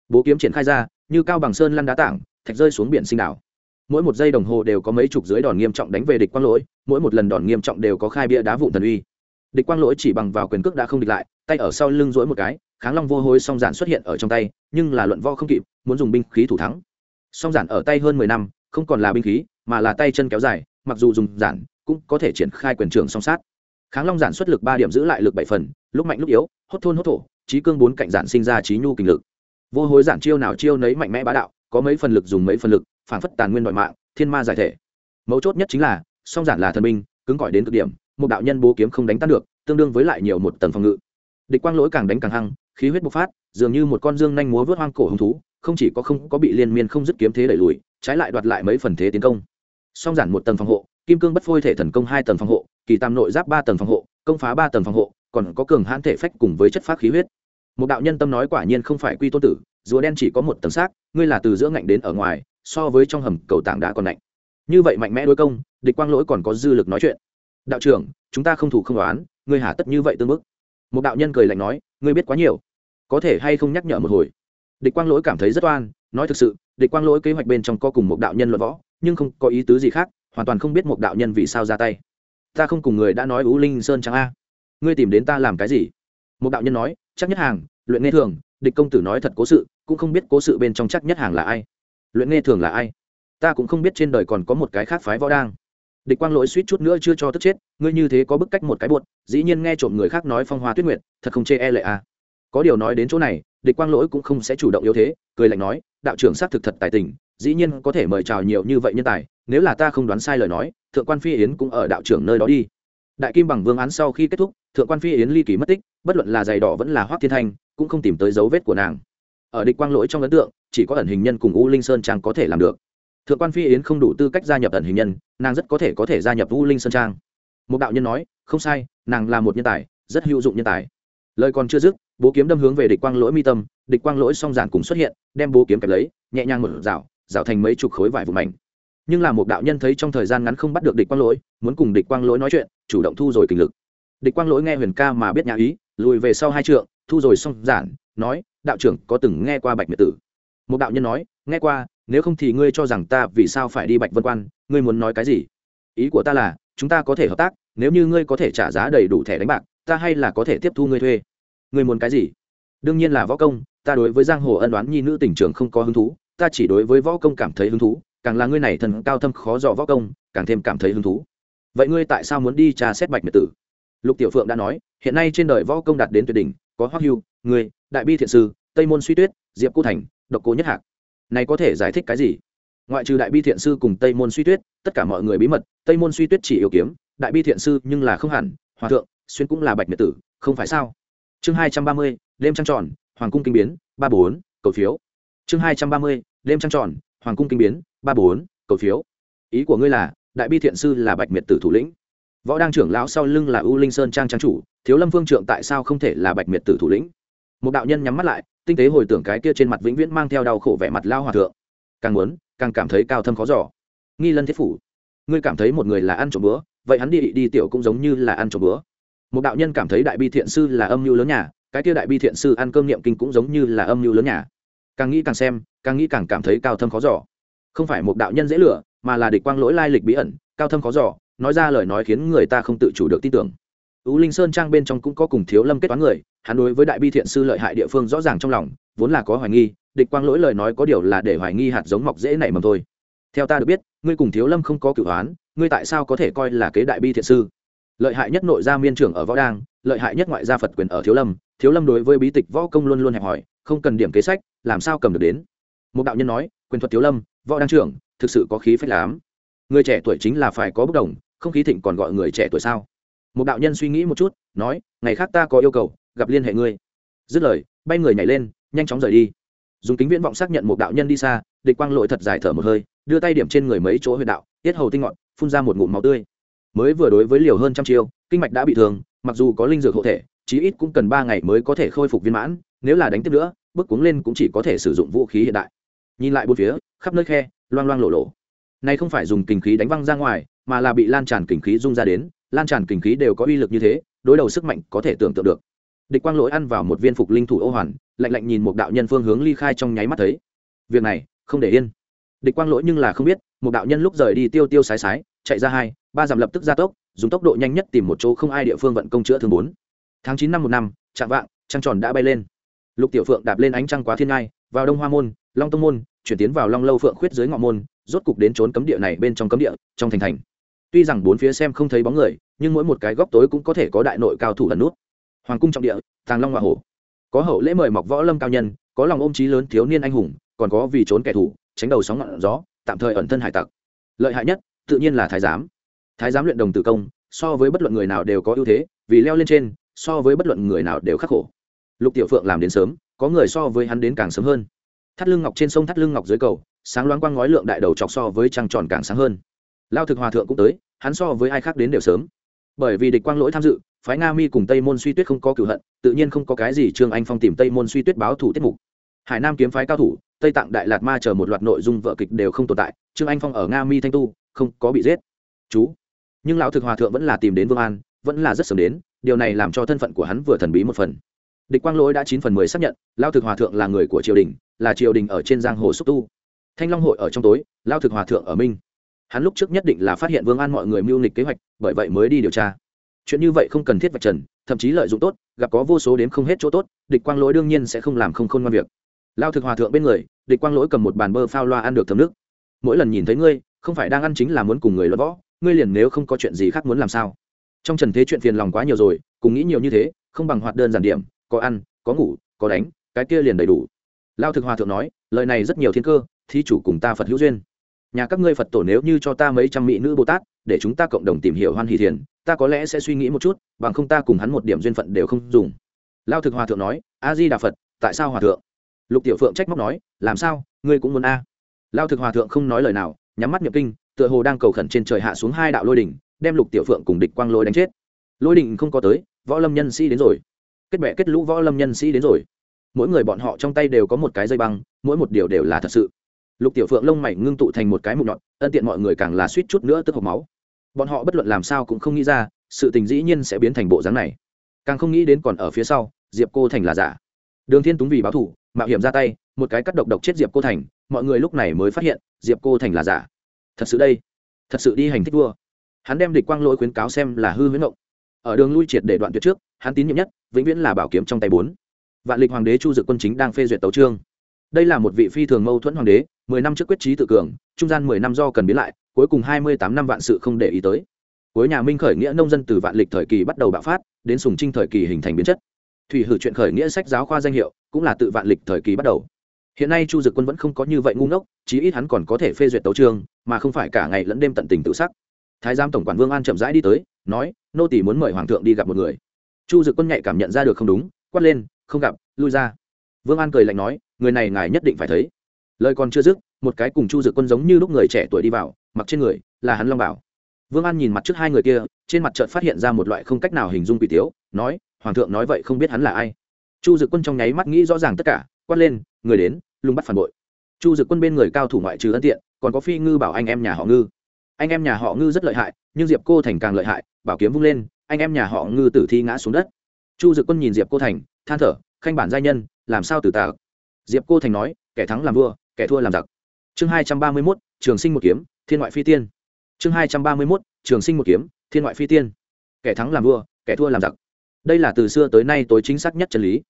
Bố kiếm triển khai ra, như cao bằng sơn lăn đá tảng, thạch rơi xuống biển sinh đảo. Mỗi một giây đồng hồ đều có mấy chục dưới đòn nghiêm trọng đánh về địch quang lỗi, mỗi một lần đòn nghiêm trọng đều có khai bia đá vụn thần uy. Địch quang lỗi chỉ bằng vào quyền cước đã không địch lại, tay ở sau lưng rỗi một cái, kháng long vô hối song giản xuất hiện ở trong tay, nhưng là luận vo không kịp, muốn dùng binh khí thủ thắng. Song giản ở tay hơn mười năm, không còn là binh khí, mà là tay chân kéo dài, mặc dù dùng giản cũng có thể triển khai quyền trường song sát. Kháng long giản xuất lực ba điểm giữ lại lực bảy phần, lúc mạnh lúc yếu, hốt thôn hốt thổ trí cương bốn cạnh giản sinh ra trí nhu kinh lực. Vô hối giản chiêu nào chiêu nấy mạnh mẽ bá đạo, có mấy phần lực dùng mấy phần lực phản phất tàn nguyên nội mạng, thiên ma giải thể. Mấu chốt nhất chính là, song giản là thần binh, cứng cỏi đến cực điểm, một đạo nhân bố kiếm không đánh tan được, tương đương với lại nhiều một tầng phòng ngự. Địch quang lỗi càng đánh càng hăng, khí huyết bộc phát, dường như một con dương nhanh múa vớt hoang cổ hứng thú, không chỉ có không có bị liên miên không dứt kiếm thế đẩy lùi, trái lại đoạt lại mấy phần thế tiến công. Song giản một tầng phòng hộ kim cương bất phôi thể thần công hai tầng phòng hộ, kỳ tam nội giáp ba tầng phòng hộ, công phá ba tầng phòng hộ, còn có cường hãn thể phách cùng với chất phát khí huyết. Một đạo nhân tâm nói quả nhiên không phải quy tôn tử, rùa đen chỉ có một tầng xác, ngươi là từ giữa ngạnh đến ở ngoài, so với trong hầm cầu tảng đã còn lạnh như vậy mạnh mẽ đối công, địch quang lỗi còn có dư lực nói chuyện. Đạo trưởng, chúng ta không thủ không đoán ngươi hà tất như vậy tương mức một đạo nhân cười lạnh nói, ngươi biết quá nhiều. Có thể hay không nhắc nhở một hồi? Địch quang lỗi cảm thấy rất oan, nói thực sự, địch quang lỗi kế hoạch bên trong có cùng một đạo nhân luận võ, nhưng không có ý tứ gì khác hoàn toàn không biết một đạo nhân vì sao ra tay. Ta không cùng người đã nói ú linh sơn trắng a. Ngươi tìm đến ta làm cái gì? Một đạo nhân nói, chắc nhất hàng, luyện nghe thường, địch công tử nói thật cố sự, cũng không biết cố sự bên trong chắc nhất hàng là ai. Luyện nghe thường là ai? Ta cũng không biết trên đời còn có một cái khác phái võ đang. Địch quang lỗi suýt chút nữa chưa cho tức chết, ngươi như thế có bức cách một cái buột dĩ nhiên nghe trộm người khác nói phong hoa tuyết nguyệt, thật không chê e lệ à. có điều nói đến chỗ này, địch quang lỗi cũng không sẽ chủ động yếu thế, cười lạnh nói, đạo trưởng xác thực thật tài tình dĩ nhiên có thể mời chào nhiều như vậy nhân tài, nếu là ta không đoán sai lời nói, thượng quan phi yến cũng ở đạo trưởng nơi đó đi. Đại kim bằng vương án sau khi kết thúc, thượng quan phi yến ly kỳ mất tích, bất luận là giày đỏ vẫn là hoác thiên thanh, cũng không tìm tới dấu vết của nàng. Ở địch quang lỗi trong ấn tượng, chỉ có ẩn hình nhân cùng u linh sơn trang có thể làm được. Thượng quan phi yến không đủ tư cách gia nhập ẩn hình nhân, nàng rất có thể có thể gia nhập u linh sơn trang. Một đạo nhân nói, không sai, nàng là một nhân tài, rất hữu dụng nhân tài. Lời còn chưa dứt, bố kiếm đâm hướng về địch quang lỗi mi tâm, địch quang lỗi song giản cùng xuất hiện, đem bố kiếm kẹp lấy, nhẹ nhàng một rào rào thành mấy chục khối vải vùng mảnh. Nhưng là một đạo nhân thấy trong thời gian ngắn không bắt được địch quang lỗi, muốn cùng địch quang lỗi nói chuyện, chủ động thu rồi kinh lực. Địch quang lỗi nghe huyền ca mà biết nhà ý, lùi về sau hai trượng, thu rồi xong giản, nói, đạo trưởng có từng nghe qua bạch miệt tử? Một đạo nhân nói, nghe qua, nếu không thì ngươi cho rằng ta vì sao phải đi bạch vân quan, ngươi muốn nói cái gì? Ý của ta là, chúng ta có thể hợp tác, nếu như ngươi có thể trả giá đầy đủ thẻ đánh bạc, ta hay là có thể tiếp thu ngươi thuê. Ngươi muốn cái gì? Đương nhiên là võ công, ta đối với giang hồ ân đoán nhi nữ tỉnh trường không có hứng thú ta chỉ đối với võ công cảm thấy hứng thú, càng là ngươi này thần cao thâm khó dò võ công, càng thêm cảm thấy hứng thú. Vậy ngươi tại sao muốn đi trà xét bạch miệt tử? Lục tiểu phượng đã nói, hiện nay trên đời võ công đạt đến tuyệt đỉnh, có hoắc hưu, ngươi, đại bi thiện sư, tây môn suy tuyết, diệp cô thành, độc Cô nhất hạc. Này có thể giải thích cái gì? Ngoại trừ đại bi thiện sư cùng tây môn suy tuyết, tất cả mọi người bí mật, tây môn suy tuyết chỉ yêu kiếm, đại bi thiện sư nhưng là không hẳn, hòa thượng, xuyên cũng là bạch miệt tử, không phải sao? Chương hai trăm ba mươi, đêm trăng tròn, hoàng cung kinh biến, ba bốn, cầu phiếu chương hai trăm ba mươi, đêm trăng tròn, hoàng cung kinh biến, ba bốn, cầu phiếu. Ý của ngươi là, đại bi thiện sư là bạch miệt tử thủ lĩnh. Võ đang trưởng lão sau lưng là u linh sơn trang trang chủ, thiếu lâm phương trượng tại sao không thể là bạch miệt tử thủ lĩnh? Một đạo nhân nhắm mắt lại, tinh tế hồi tưởng cái kia trên mặt vĩnh viễn mang theo đau khổ vẻ mặt lao hòa thượng. Càng muốn, càng cảm thấy cao thâm khó giỏ nghi lân thiết phủ, ngươi cảm thấy một người là ăn trộm bữa, vậy hắn đi đi tiểu cũng giống như là ăn trộm bữa. Một đạo nhân cảm thấy đại bi thiện sư là âm mưu lớn nhà, cái kia đại bi thiện sư ăn cơm niệm kinh cũng giống như là âm mưu lớn nhà càng nghĩ càng xem càng nghĩ càng cảm thấy cao thâm khó giỏ không phải một đạo nhân dễ lửa mà là địch quang lỗi lai lịch bí ẩn cao thâm khó giỏ nói ra lời nói khiến người ta không tự chủ được tin tưởng U Linh Sơn trang bên trong cũng có cùng Thiếu Lâm kết toán người, hắn đối với đại bi thiện sư lợi hại địa phương rõ ràng trong lòng, vốn là có hoài nghi, địch quang lỗi lời nói có điều là để hoài nghi hạt giống mọc dễ nảy mầm thôi. Theo ta được biết, ngươi cùng Thiếu Lâm không có cửu hoán, ngươi tại sao có thể coi là kế đại bi thiện sư? Lợi hại nhất nội gia miên trưởng ở võ đang, lợi hại nhất ngoại gia Phật quyền ở Thiếu Lâm, Thiếu Lâm đối với bí tịch võ công luôn luôn hẹp hỏi, không cần điểm kế sách, làm sao cầm được đến? Một đạo nhân nói, quyền thuật Thiếu Lâm, võ đăng trưởng, thực sự có khí phách lắm. Người trẻ tuổi chính là phải có bất đồng, không khí thịnh còn gọi người trẻ tuổi sao? một đạo nhân suy nghĩ một chút nói ngày khác ta có yêu cầu gặp liên hệ ngươi dứt lời bay người nhảy lên nhanh chóng rời đi dùng kính viễn vọng xác nhận một đạo nhân đi xa địch quang lội thật dài thở một hơi đưa tay điểm trên người mấy chỗ huyệt đạo tiết hầu tinh ngọn phun ra một ngụm máu tươi mới vừa đối với liều hơn trăm chiêu kinh mạch đã bị thương mặc dù có linh dược hộ thể chí ít cũng cần ba ngày mới có thể khôi phục viên mãn, nếu là đánh tiếp nữa, bước cuống lên cũng chỉ có thể sử dụng vũ khí hiện đại. Nhìn lại bốn phía, khắp nơi khe, loang loang lộ lộ. Này không phải dùng kinh khí đánh văng ra ngoài, mà là bị lan tràn kinh khí rung ra đến, lan tràn kinh khí đều có uy lực như thế, đối đầu sức mạnh có thể tưởng tượng được. Địch quang lỗi ăn vào một viên phục linh thủ ô hoàn, lạnh lạnh nhìn một đạo nhân phương hướng ly khai trong nháy mắt thấy. Việc này, không để yên. Địch quang lỗi nhưng là không biết, một đạo nhân lúc rời đi tiêu tiêu sái sái, chạy ra hai, ba dặm lập tức ra tốc, dùng tốc độ nhanh nhất tìm một chỗ không ai địa phương vận công chữa thương bốn tháng chín năm một năm, chạm vạng, trăng tròn đã bay lên. Lục tiểu phượng đạp lên ánh trăng quá thiên ngai, vào đông hoa môn, long tông môn, chuyển tiến vào long lâu phượng khuyết dưới ngọ môn, rốt cục đến trốn cấm địa này bên trong cấm địa, trong thành thành. Tuy rằng bốn phía xem không thấy bóng người, nhưng mỗi một cái góc tối cũng có thể có đại nội cao thủ ẩn nút. Hoàng cung trọng địa, tàng long hoa hổ. Có hậu lễ mời mọc võ lâm cao nhân, có lòng ôm trí lớn thiếu niên anh hùng, còn có vì trốn kẻ thù, tránh đầu sóng ngọn gió, tạm thời ẩn thân hải tặc. Lợi hại nhất, tự nhiên là thái giám. Thái giám luyện đồng tử công, so với bất luận người nào đều có ưu thế, vì leo lên trên so với bất luận người nào đều khắc khổ. Lục tiểu phượng làm đến sớm, có người so với hắn đến càng sớm hơn. Thắt lưng ngọc trên sông thắt lưng ngọc dưới cầu, sáng loáng quang ngói lượng đại đầu chọc so với trăng tròn càng sáng hơn. Lao thực hòa thượng cũng tới, hắn so với ai khác đến đều sớm. Bởi vì địch quang lỗi tham dự, phái nga mi cùng tây môn suy tuyết không có cửu hận, tự nhiên không có cái gì trương anh phong tìm tây môn suy tuyết báo thủ tiết mục. Hải nam kiếm phái cao thủ, tây tạng đại lạt ma chờ một loạt nội dung vợ kịch đều không tồn tại, trương anh phong ở nga mi thanh tu, không có bị giết. Chú. Nhưng lão thực hòa thượng vẫn là tìm đến vương an, vẫn là rất sớm đến điều này làm cho thân phận của hắn vừa thần bí một phần. Địch quang lỗi đã chín phần mười xác nhận, lao thực hòa thượng là người của triều đình, là triều đình ở trên giang hồ xúc tu. Thanh long hội ở trong tối, lao thực hòa thượng ở minh. Hắn lúc trước nhất định là phát hiện vương an mọi người mưu nịch kế hoạch, bởi vậy mới đi điều tra. Chuyện như vậy không cần thiết vạch trần, thậm chí lợi dụng tốt, gặp có vô số đến không hết chỗ tốt, địch quang lỗi đương nhiên sẽ không làm không khôn ngoan việc. Lao thực hòa thượng bên người, địch quang lỗi cầm một bàn bơ phao loa ăn được thấm nước. Mỗi lần nhìn thấy ngươi, không phải đang ăn chính là muốn cùng người luận võ, ngươi liền nếu không có chuyện gì khác muốn làm sao? Trong trần thế chuyện phiền lòng quá nhiều rồi, cùng nghĩ nhiều như thế, không bằng hoạt đơn giản điểm, có ăn, có ngủ, có đánh, cái kia liền đầy đủ. Lao thực hòa thượng nói, lời này rất nhiều thiên cơ, thí chủ cùng ta phật hữu duyên. Nhà các ngươi phật tổ nếu như cho ta mấy trăm mỹ nữ bồ tát, để chúng ta cộng đồng tìm hiểu hoan hỷ thiền, ta có lẽ sẽ suy nghĩ một chút, bằng không ta cùng hắn một điểm duyên phận đều không dùng. Lao thực hòa thượng nói a di đà phật, tại sao hòa thượng? Lục tiểu phượng trách móc nói, làm sao, ngươi cũng muốn a. Lao thực hòa thượng không nói lời nào, nhắm mắt nhập kinh, tựa hồ đang cầu khẩn trên trời hạ xuống hai đạo lôi đỉnh đem lục tiểu phượng cùng địch quang lôi đánh chết. Lôi đình không có tới, võ lâm nhân sĩ đến rồi. Kết bệ kết lũ võ lâm nhân sĩ đến rồi. Mỗi người bọn họ trong tay đều có một cái dây băng, mỗi một điều đều là thật sự. Lục tiểu phượng lông mày ngưng tụ thành một cái mụn nhọn, ân tiện mọi người càng là suýt chút nữa tức hộp máu. Bọn họ bất luận làm sao cũng không nghĩ ra, sự tình dĩ nhiên sẽ biến thành bộ dáng này. Càng không nghĩ đến còn ở phía sau, diệp cô thành là giả. Đường thiên túng vì báo thủ mạo hiểm ra tay, một cái cắt độc độc chết diệp cô thành, mọi người lúc này mới phát hiện, diệp cô thành là giả. Thật sự đây. Thật sự đi hành thích vua hắn đem địch quang lỗi khuyến cáo xem là hư huyễn động. Ở đường lui triệt để đoạn tuyệt trước, hắn tín nhiệm nhất, vĩnh viễn là bảo kiếm trong tay bốn. Vạn lịch hoàng đế chu dự quân chính đang phê duyệt tấu trương đây là một vị phi thường mâu thuẫn hoàng đế, mười năm trước quyết trí tự cường, trung gian mười năm do cần biến lại, cuối cùng hai mươi tám năm vạn sự không để ý tới. Cuối nhà minh khởi nghĩa nông dân từ vạn lịch thời kỳ bắt đầu bạo phát, đến sùng trinh thời kỳ hình thành biến chất. Thủy hử chuyện khởi nghĩa sách giáo khoa danh hiệu, cũng là tự vạn lịch thời kỳ bắt đầu. Hiện nay chu dực quân vẫn không có như vậy ngu ngốc, chí ít hắn còn có thể phê duyệt tấu trường mà không phải cả ngày lẫn đêm tận tình tự sắc thái giám tổng quản vương an chậm rãi đi tới, nói, nô tỷ muốn mời hoàng thượng đi gặp một người. Chu dực quân nhạy cảm nhận ra được không đúng, quát lên, không gặp, lui ra. Vương an cười lạnh nói, người này ngài nhất định phải thấy. Lời còn chưa dứt, một cái cùng chu dực quân giống như lúc người trẻ tuổi đi vào, mặc trên người là hắn long bảo. Vương an nhìn mặt trước hai người kia, trên mặt trợt phát hiện ra một loại không cách nào hình dung quỷ tiếu, nói, hoàng thượng nói vậy không biết hắn là ai. Chu dực quân trong nháy mắt nghĩ rõ ràng tất cả, quát lên, người đến lùng bắt phản bội. Chu dực quân bên người cao thủ ngoại trừ ân tiện, còn có phi ngư bảo anh em nhà họ ngư anh em nhà họ ngư rất lợi hại, nhưng diệp cô thành càng lợi hại, bảo kiếm vung lên, anh em nhà họ ngư tử thi ngã xuống đất. Chu dực quân nhìn diệp cô thành, than thở, khanh bản giai nhân, làm sao từ tạc? Diệp cô thành nói, kẻ thắng làm vua, kẻ thua làm giặc. Chương hai trăm ba mươi mốt, trường sinh một kiếm, thiên ngoại phi tiên. Chương hai trăm ba mươi mốt, trường sinh một kiếm, thiên ngoại phi tiên. Kẻ thắng làm vua, kẻ thua làm giặc. Đây là từ xưa tới nay tối chính xác nhất chân lý.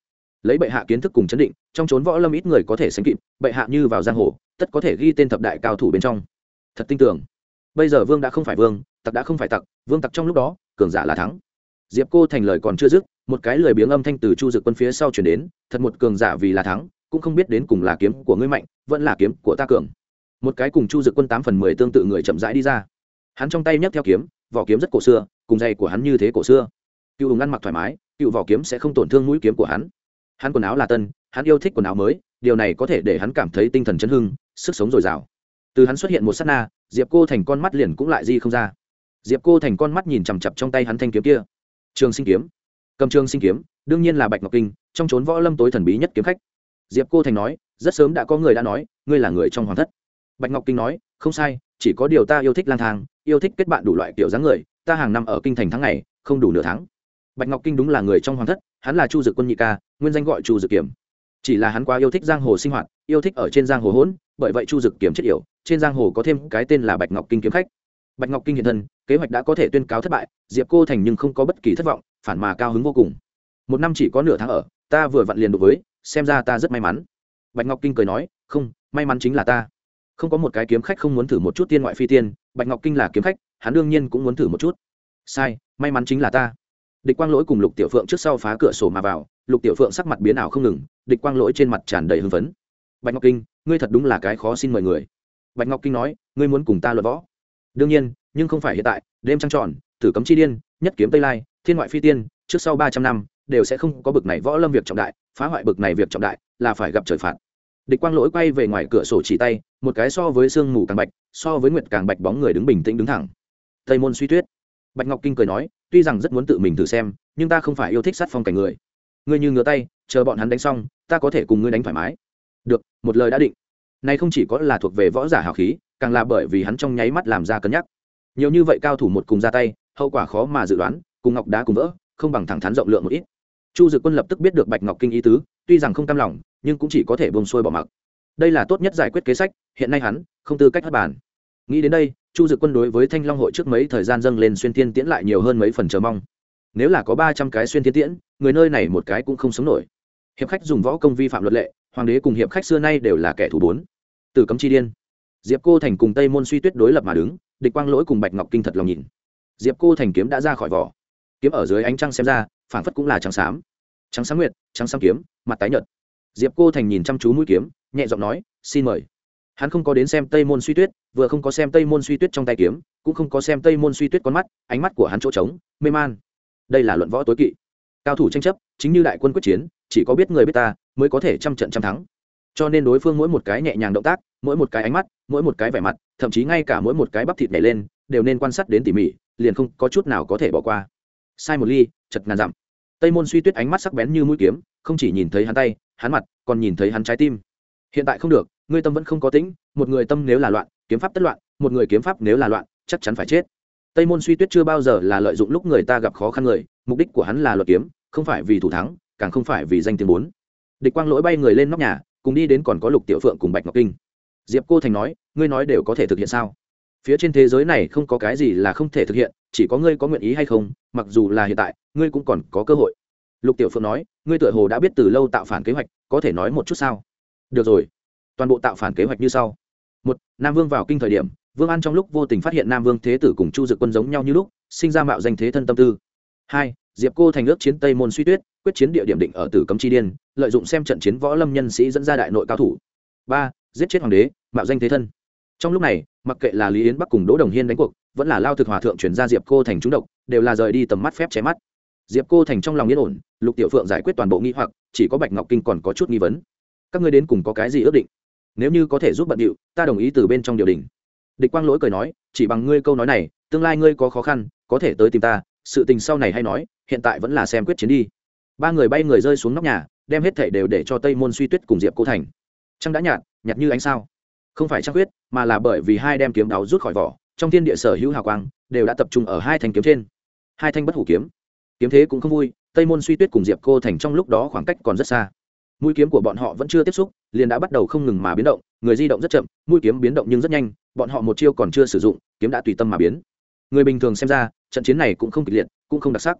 Lấy bệ hạ kiến thức cùng chấn định, trong trốn võ lâm ít người có thể sánh kịp, bệ hạ như vào giang hồ, tất có thể ghi tên thập đại cao thủ bên trong. Thật tin tưởng bây giờ vương đã không phải vương, tặc đã không phải tặc, vương tặc trong lúc đó, cường giả là thắng. Diệp cô thành lời còn chưa dứt, một cái lời biếng âm thanh từ chu dực quân phía sau chuyển đến, thật một cường giả vì là thắng, cũng không biết đến cùng là kiếm của ngươi mạnh, vẫn là kiếm của ta cường. Một cái cùng chu dực quân tám phần mười tương tự người chậm rãi đi ra. Hắn trong tay nhấc theo kiếm, vỏ kiếm rất cổ xưa, cùng dây của hắn như thế cổ xưa. Cựu hùng ăn mặc thoải mái, cựu vỏ kiếm sẽ không tổn thương mũi kiếm của hắn. Hắn quần áo là tân, hắn yêu thích quần áo mới, điều này có thể để hắn cảm thấy tinh thần chấn hưng, sức sống dồi dào từ hắn xuất hiện một s á t na, diệp cô thành con mắt liền cũng lại di không ra. Diệp cô thành con mắt nhìn chằm chặp trong tay hắn thanh kiếm kia. Trường sinh kiếm. Cầm trường sinh kiếm, đương nhiên là bạch ngọc kinh, trong trốn võ lâm tối thần bí nhất kiếm khách. Diệp cô thành nói, rất sớm đã có người đã nói, ngươi là người trong hoàng thất. Bạch ngọc kinh nói, không sai, chỉ có điều ta yêu thích lang thang, yêu thích kết bạn đủ loại kiểu dáng người, ta hàng năm ở kinh thành tháng ngày, không đủ nửa tháng. Bạch ngọc kinh đúng là người trong hoàng thất, hắn là chu dực quân nhị ca, nguyên danh gọi chu dực kiểm chỉ là hắn quá yêu thích giang hồ sinh hoạt, yêu thích ở trên giang hồ hỗn, bởi vậy chu dực kiểm chết yểu trên giang hồ có thêm cái tên là bạch ngọc kinh kiếm khách. Bạch ngọc kinh hiện thân, kế hoạch đã có thể tuyên cáo thất bại, diệp cô thành nhưng không có bất kỳ thất vọng, phản mà cao hứng vô cùng. Một năm chỉ có nửa tháng ở, ta vừa vặn liền đối với, xem ra ta rất may mắn. Bạch ngọc kinh cười nói, không, may mắn chính là ta. Không có một cái kiếm khách không muốn thử một chút tiên ngoại phi tiên, bạch ngọc kinh là kiếm khách, hắn đương nhiên cũng muốn thử một chút. Sai, may mắn chính là ta. Địch quang lỗi cùng lục tiểu phượng trước sau phá cửa sổ mà vào, lục tiểu phượng sắc mặt biến ảo không ngừng, địch quang lỗi trên mặt tràn đầy hưng phấn. Bạch ngọc kinh, ngươi thật đúng là cái khó xin mời người bạch ngọc kinh nói, ngươi muốn cùng ta luận võ? Đương nhiên, nhưng không phải hiện tại, đêm trăng tròn thử cấm chi điên, nhất kiếm tây lai, thiên ngoại phi tiên, trước sau ba trăm năm, đều sẽ không có bực này võ lâm việc trọng đại, phá hoại bực này việc trọng đại là phải gặp trời phạt. Địch quang lỗi quay về ngoài cửa sổ chỉ tay, một cái so với sương mù càng bạch, so với nguyệt càng bạch bóng người đứng bình tĩnh đứng thẳng. Tây môn suy tuyết. Bạch ngọc kinh cười nói, tuy rằng rất muốn tự mình thử xem, nhưng ta không phải yêu thích sát phong cảnh người. Ngươi như ngửa tay, chờ bọn hắn đánh xong, ta có thể cùng ngươi đánh thoải mái. Được, một lời đã định nay không chỉ có là thuộc về võ giả hào khí, càng là bởi vì hắn trong nháy mắt làm ra cân nhắc. Nhiều như vậy cao thủ một cùng ra tay, hậu quả khó mà dự đoán, cùng ngọc đá cùng vỡ, không bằng thẳng thắn rộng lượng một ít. Chu dự quân lập tức biết được bạch ngọc kinh ý tứ, tuy rằng không cam lòng, nhưng cũng chỉ có thể bông xuôi bỏ mặc. Đây là tốt nhất giải quyết kế sách, hiện nay hắn không tư cách hất bàn. Nghĩ đến đây, chu dự quân đối với thanh long hội trước mấy thời gian dâng lên xuyên thiên tiễn lại nhiều hơn mấy phần chờ mong. Nếu là có ba trăm cái xuyên thiên tiễn, người nơi này một cái cũng không sống nổi. Hiệp khách dùng võ công vi phạm luật lệ, hoàng đế cùng hiệp khách xưa nay đều là kẻ thù bốn từ cấm chi điên. Diệp cô thành cùng tây môn suy tuyết đối lập mà đứng, địch quang lỗi cùng bạch ngọc kinh thật lòng nhìn. Diệp cô thành kiếm đã ra khỏi vỏ. Kiếm ở dưới ánh trăng xem ra phản phất cũng là trắng xám. Trắng sáng nguyệt, trắng sáng kiếm, mặt tái nhợt. Diệp cô thành nhìn chăm chú mũi kiếm, nhẹ giọng nói, xin mời. Hắn không có đến xem tây môn suy tuyết, vừa không có xem tây môn suy tuyết trong tay kiếm, cũng không có xem tây môn suy tuyết con mắt, ánh mắt của hắn chỗ trống, mê man. Đây là luận võ tối kỵ. Cao thủ tranh chấp, chính như đại quân quyết chiến, chỉ có biết người biết ta, mới có thể trăm trận trăm thắng cho nên đối phương mỗi một cái nhẹ nhàng động tác, mỗi một cái ánh mắt, mỗi một cái vẻ mặt, thậm chí ngay cả mỗi một cái bắp thịt nhảy lên, đều nên quan sát đến tỉ mỉ, liền không có chút nào có thể bỏ qua. Sai một ly, chật ngàn dặm. Tây môn suy tuyết ánh mắt sắc bén như mũi kiếm, không chỉ nhìn thấy hắn tay, hắn mặt, còn nhìn thấy hắn trái tim. Hiện tại không được, ngươi tâm vẫn không có tính một người tâm nếu là loạn, kiếm pháp tất loạn, một người kiếm pháp nếu là loạn, chắc chắn phải chết. Tây môn suy tuyết chưa bao giờ là lợi dụng lúc người ta gặp khó khăn người, mục đích của hắn là luật kiếm, không phải vì thủ thắng, càng không phải vì danh tiếng bốn. Địch quang lỗi bay người lên nóc nhà cùng đi đến còn có lục tiểu phượng cùng bạch ngọc kinh. Diệp cô thành nói, ngươi nói đều có thể thực hiện sao? Phía trên thế giới này không có cái gì là không thể thực hiện, chỉ có ngươi có nguyện ý hay không, mặc dù là hiện tại, ngươi cũng còn có cơ hội. Lục tiểu phượng nói, ngươi tựa hồ đã biết từ lâu tạo phản kế hoạch, có thể nói một chút sao? Được rồi. Toàn bộ tạo phản kế hoạch như sau. Một, nam vương vào kinh thời điểm, vương an trong lúc vô tình phát hiện nam vương thế tử cùng chu dực quân giống nhau như lúc, sinh ra mạo danh thế thân tâm tư. Hai, diệp cô thành ước chiến tây môn suy tuyết quyết chiến địa điểm định ở tử cấm chi điên, lợi dụng xem trận chiến võ lâm nhân sĩ dẫn ra đại nội cao thủ. Ba, giết chết hoàng đế, mạo danh thế thân. Trong lúc này, mặc kệ là lý yến bắc cùng đỗ đồng hiên đánh cuộc, vẫn là lao thực hòa thượng chuyển ra diệp cô thành trúng độc, đều là rời đi tầm mắt phép chém mắt. Diệp cô thành trong lòng yên ổn, lục tiểu phượng giải quyết toàn bộ nghi hoặc, chỉ có bạch ngọc kinh còn có chút nghi vấn. Các ngươi đến cùng có cái gì ước định? Nếu như có thể giúp bận điệu, ta đồng ý từ bên trong điều đình. Địch quang lỗi cười nói, chỉ bằng ngươi câu nói này, tương lai ngươi có khó khăn, có thể tới tìm ta, sự tình sau này hay nói, hiện tại vẫn là xem quyết chiến đi ba người bay người rơi xuống nóc nhà, đem hết thảy đều để cho tây môn suy tuyết cùng diệp cô thành. Trăng đã nhạt nhạt như ánh sao. Không phải trăng huyết mà là bởi vì hai đem kiếm đáo rút khỏi vỏ, trong thiên địa sở hữu hào quang đều đã tập trung ở hai thanh kiếm trên. Hai thanh bất hủ kiếm. Kiếm thế cũng không vui, tây môn suy tuyết cùng diệp cô thành trong lúc đó khoảng cách còn rất xa. Mũi kiếm của bọn họ vẫn chưa tiếp xúc, liền đã bắt đầu không ngừng mà biến động, người di động rất chậm, mũi kiếm biến động nhưng rất nhanh, bọn họ một chiêu còn chưa sử dụng, kiếm đã tùy tâm mà biến. Người bình thường xem ra, trận chiến này cũng không kịch liệt, cũng không đặc sắc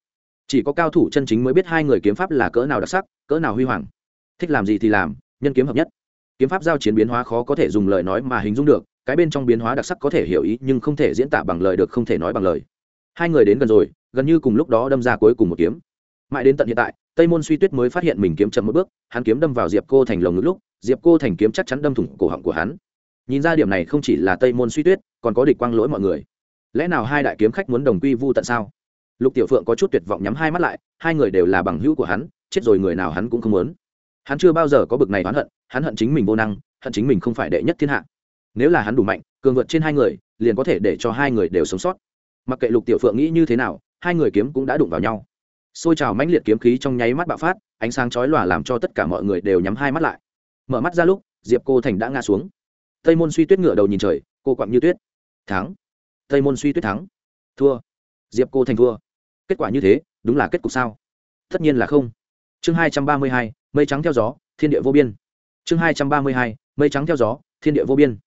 chỉ có cao thủ chân chính mới biết hai người kiếm pháp là cỡ nào đặc sắc, cỡ nào huy hoàng. Thích làm gì thì làm, nhân kiếm hợp nhất. Kiếm pháp giao chiến biến hóa khó có thể dùng lời nói mà hình dung được, cái bên trong biến hóa đặc sắc có thể hiểu ý nhưng không thể diễn tả bằng lời được không thể nói bằng lời. Hai người đến gần rồi, gần như cùng lúc đó đâm ra cuối cùng một kiếm. Mãi đến tận hiện tại, tây môn suy tuyết mới phát hiện mình kiếm chậm một bước, hắn kiếm đâm vào diệp cô thành lồng ngực lúc, diệp cô thành kiếm chắc chắn đâm thủng cổ họng của hắn. Nhìn ra điểm này không chỉ là tây môn suy tuyết, còn có địch quang lỗi mọi người. Lẽ nào hai đại kiếm khách muốn đồng quy vu tận sao? Lục tiểu phượng có chút tuyệt vọng nhắm hai mắt lại, hai người đều là bằng hữu của hắn, chết rồi người nào hắn cũng không muốn. Hắn chưa bao giờ có bực này oán hận, hắn hận chính mình vô năng, hận chính mình không phải đệ nhất thiên hạ. Nếu là hắn đủ mạnh, cường vượt trên hai người, liền có thể để cho hai người đều sống sót. Mặc kệ lục tiểu phượng nghĩ như thế nào, hai người kiếm cũng đã đụng vào nhau. Xôi trào mãnh liệt kiếm khí trong nháy mắt bạo phát, ánh sáng chói lòa làm cho tất cả mọi người đều nhắm hai mắt lại. Mở mắt ra lúc, diệp cô thành đã ngã xuống. Tây môn suy tuyết ngựa đầu nhìn trời, cô quặng như tuyết. Thắng. Tây môn suy tuyết thắng. Thua. Diệp cô thành thua kết quả như thế, đúng là kết cục sao? Tất nhiên là không. Chương hai trăm ba mươi hai, mây trắng theo gió, thiên địa vô biên. Chương hai trăm ba mươi hai, mây trắng theo gió, thiên địa vô biên.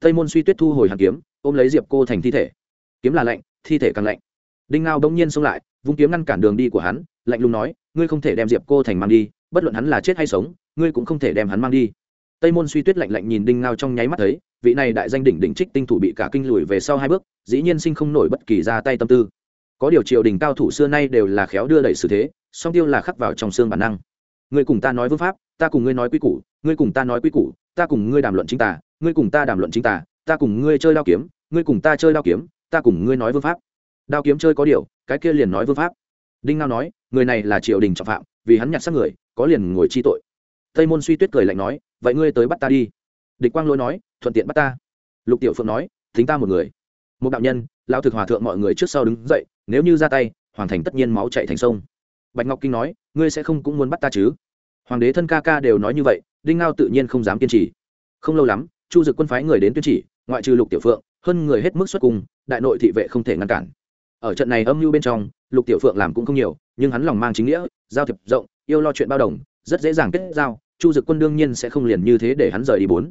Tây môn suy tuyết thu hồi hàn kiếm, ôm lấy diệp cô thành thi thể. Kiếm là lạnh, thi thể càng lạnh. Đinh ngao đông nhiên xông lại, vung kiếm ngăn cản đường đi của hắn, lạnh lùng nói, ngươi không thể đem diệp cô thành mang đi, bất luận hắn là chết hay sống, ngươi cũng không thể đem hắn mang đi. Tây môn suy tuyết lạnh lạnh nhìn đinh ngao trong nháy mắt thấy, vị này đại danh đỉnh đỉnh trích tinh thủ bị cả kinh lùi về sau hai bước, dĩ nhiên sinh không nổi bất kỳ ra tay tâm tư có điều triều đình cao thủ xưa nay đều là khéo đưa đẩy xử thế, song tiêu là khắc vào trong xương bản năng. Ngươi cùng ta nói vương pháp, ta cùng ngươi nói quy củ, ngươi cùng ta nói quy củ, ta cùng ngươi đàm luận chính tả ngươi cùng ta đàm luận chính tả ta cùng ngươi chơi đao kiếm, ngươi cùng ta chơi đao kiếm, ta cùng ngươi nói vương pháp. Đao kiếm chơi có điều, cái kia liền nói vương pháp. Đinh ngao nói, người này là triều đình trọng phạm, vì hắn nhặt xác người, có liền ngồi chi tội. Tây môn suy tuyết cười lạnh nói, vậy ngươi tới bắt ta đi. Địch quang lỗi nói, thuận tiện bắt ta. Lục tiểu phượng nói, thính ta một người một đạo nhân lao thực hòa thượng mọi người trước sau đứng dậy, nếu như ra tay hoàn thành tất nhiên máu chạy thành sông. Bạch ngọc kinh nói, ngươi sẽ không cũng muốn bắt ta chứ? Hoàng đế thân ca ca đều nói như vậy, đinh ngao tự nhiên không dám kiên trì. Không lâu lắm, chu dực quân phái người đến tuyên chỉ, ngoại trừ lục tiểu phượng, hơn người hết mức xuất cung, đại nội thị vệ không thể ngăn cản. Ở trận này âm mưu bên trong, lục tiểu phượng làm cũng không nhiều, nhưng hắn lòng mang chính nghĩa, giao thiệp rộng, yêu lo chuyện bao đồng, rất dễ dàng kết giao, chu dực quân đương nhiên sẽ không liền như thế để hắn rời đi bốn.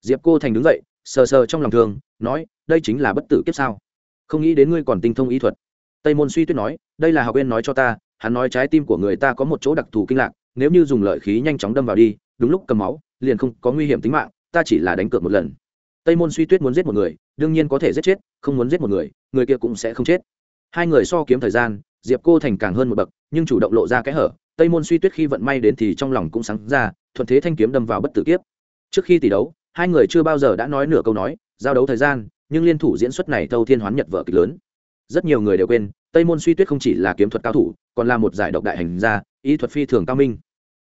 Diệp cô thành đứng dậy sờ sờ trong lòng thương, nói, đây chính là bất tử kiếp sao? Không nghĩ đến ngươi còn tinh thông y thuật. Tây môn suy tuyết nói, đây là học viên nói cho ta, hắn nói trái tim của người ta có một chỗ đặc thù kinh lạc, nếu như dùng lợi khí nhanh chóng đâm vào đi, đúng lúc cầm máu, liền không có nguy hiểm tính mạng, ta chỉ là đánh cược một lần. Tây môn suy tuyết muốn giết một người, đương nhiên có thể giết chết, không muốn giết một người người kia cũng sẽ không chết. Hai người so kiếm thời gian, diệp cô thành càng hơn một bậc, nhưng chủ động lộ ra kẽ hở, tây môn suy tuyết khi vận may đến thì trong lòng cũng sáng ra, thuận thế thanh kiếm đâm vào bất tử kiếp. Trước khi tỷ đấu hai người chưa bao giờ đã nói nửa câu nói, giao đấu thời gian, nhưng liên thủ diễn xuất này thâu thiên hoán nhật vợ kịch lớn. Rất nhiều người đều quên, tây môn suy tuyết không chỉ là kiếm thuật cao thủ, còn là một giải độc đại hành gia ý thuật phi thường cao minh.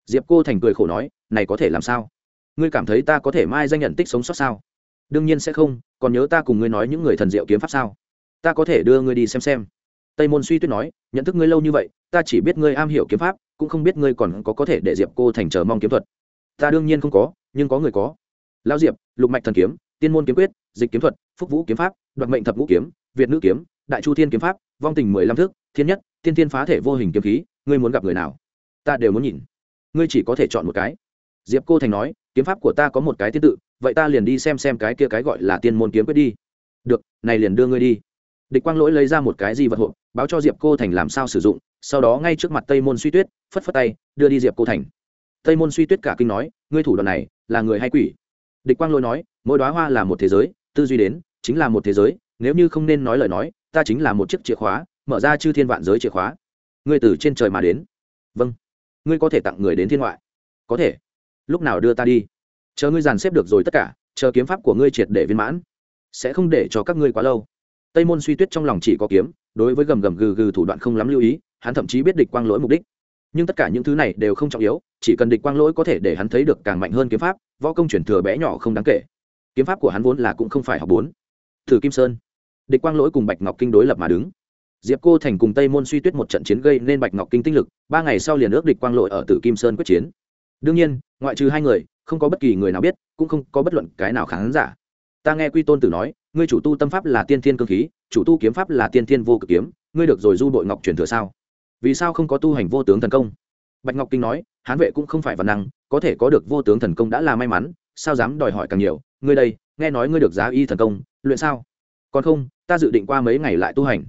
Diệp cô thành cười khổ nói, này có thể làm sao? Ngươi cảm thấy ta có thể mai danh nhận tích sống sót sao? Đương nhiên sẽ không, còn nhớ ta cùng ngươi nói những người thần diệu kiếm pháp sao? Ta có thể đưa ngươi đi xem xem. Tây môn suy tuyết nói, nhận thức ngươi lâu như vậy, ta chỉ biết ngươi am hiểu kiếm pháp, cũng không biết ngươi còn có có thể để diệp cô thành chờ mong kiếm thuật. Ta đương nhiên không có, nhưng có người có lao diệp, lục mạch thần kiếm, tiên môn kiếm quyết, dịch kiếm thuật, phúc vũ kiếm pháp, đoạt mệnh thập ngũ kiếm, việt nữ kiếm, đại chu thiên kiếm pháp, vong tình mười lăm thước thiên nhất, thiên thiên phá thể vô hình kiếm khí, ngươi muốn gặp người nào? Ta đều muốn nhìn. Ngươi chỉ có thể chọn một cái. Diệp cô thành nói, kiếm pháp của ta có một cái tiên tự, vậy ta liền đi xem xem cái kia cái gọi là tiên môn kiếm quyết đi. Được, này liền đưa ngươi đi. Địch quang lỗi lấy ra một cái gì vật hộp, báo cho diệp cô thành làm sao sử dụng, sau đó ngay trước mặt tây môn suy tuyết, phất phất tay, đưa đi diệp cô thành. Tây môn suy tuyết cả kinh nói, ngươi thủ đoạn này là người hay quỷ? Địch quang lỗi nói, mỗi đoá hoa là một thế giới, tư duy đến, chính là một thế giới, nếu như không nên nói lời nói, ta chính là một chiếc chìa khóa, mở ra chư thiên vạn giới chìa khóa. Ngươi từ trên trời mà đến. Vâng. Ngươi có thể tặng người đến thiên ngoại. Có thể. Lúc nào đưa ta đi? Chờ ngươi dàn xếp được rồi tất cả, chờ kiếm pháp của ngươi triệt để viên mãn. Sẽ không để cho các ngươi quá lâu. Tây môn suy tuyết trong lòng chỉ có kiếm, đối với gầm gầm gừ gừ thủ đoạn không lắm lưu ý, hắn thậm chí biết địch quang lỗi mục đích. Nhưng tất cả những thứ này đều không trọng yếu chỉ cần địch quang lỗi có thể để hắn thấy được càng mạnh hơn kiếm pháp, võ công chuyển thừa bé nhỏ không đáng kể. Kiếm pháp của hắn vốn là cũng không phải học bốn. Thử kim sơn. Địch quang lỗi cùng bạch ngọc kinh đối lập mà đứng. Diệp cô thành cùng tây môn suy tuyết một trận chiến gây nên bạch ngọc kinh tinh lực, ba ngày sau liền ước địch quang lỗi ở tử kim sơn quyết chiến. Đương nhiên, ngoại trừ hai người, không có bất kỳ người nào biết, cũng không có bất luận cái nào khán giả. Ta nghe quy tôn tử nói, ngươi chủ tu tâm pháp là tiên thiên cơ khí, chủ tu kiếm pháp là tiên thiên vô cực kiếm, ngươi được rồi du đội ngọc truyền thừa sao? Vì sao không có tu hành vô tướng thần công? Bạch ngọc kinh nói hán vệ cũng không phải văn năng, có thể có được vô tướng thần công đã là may mắn, sao dám đòi hỏi càng nhiều? Ngươi đây, nghe nói ngươi được giá y thần công, luyện sao? Còn không, ta dự định qua mấy ngày lại tu hành.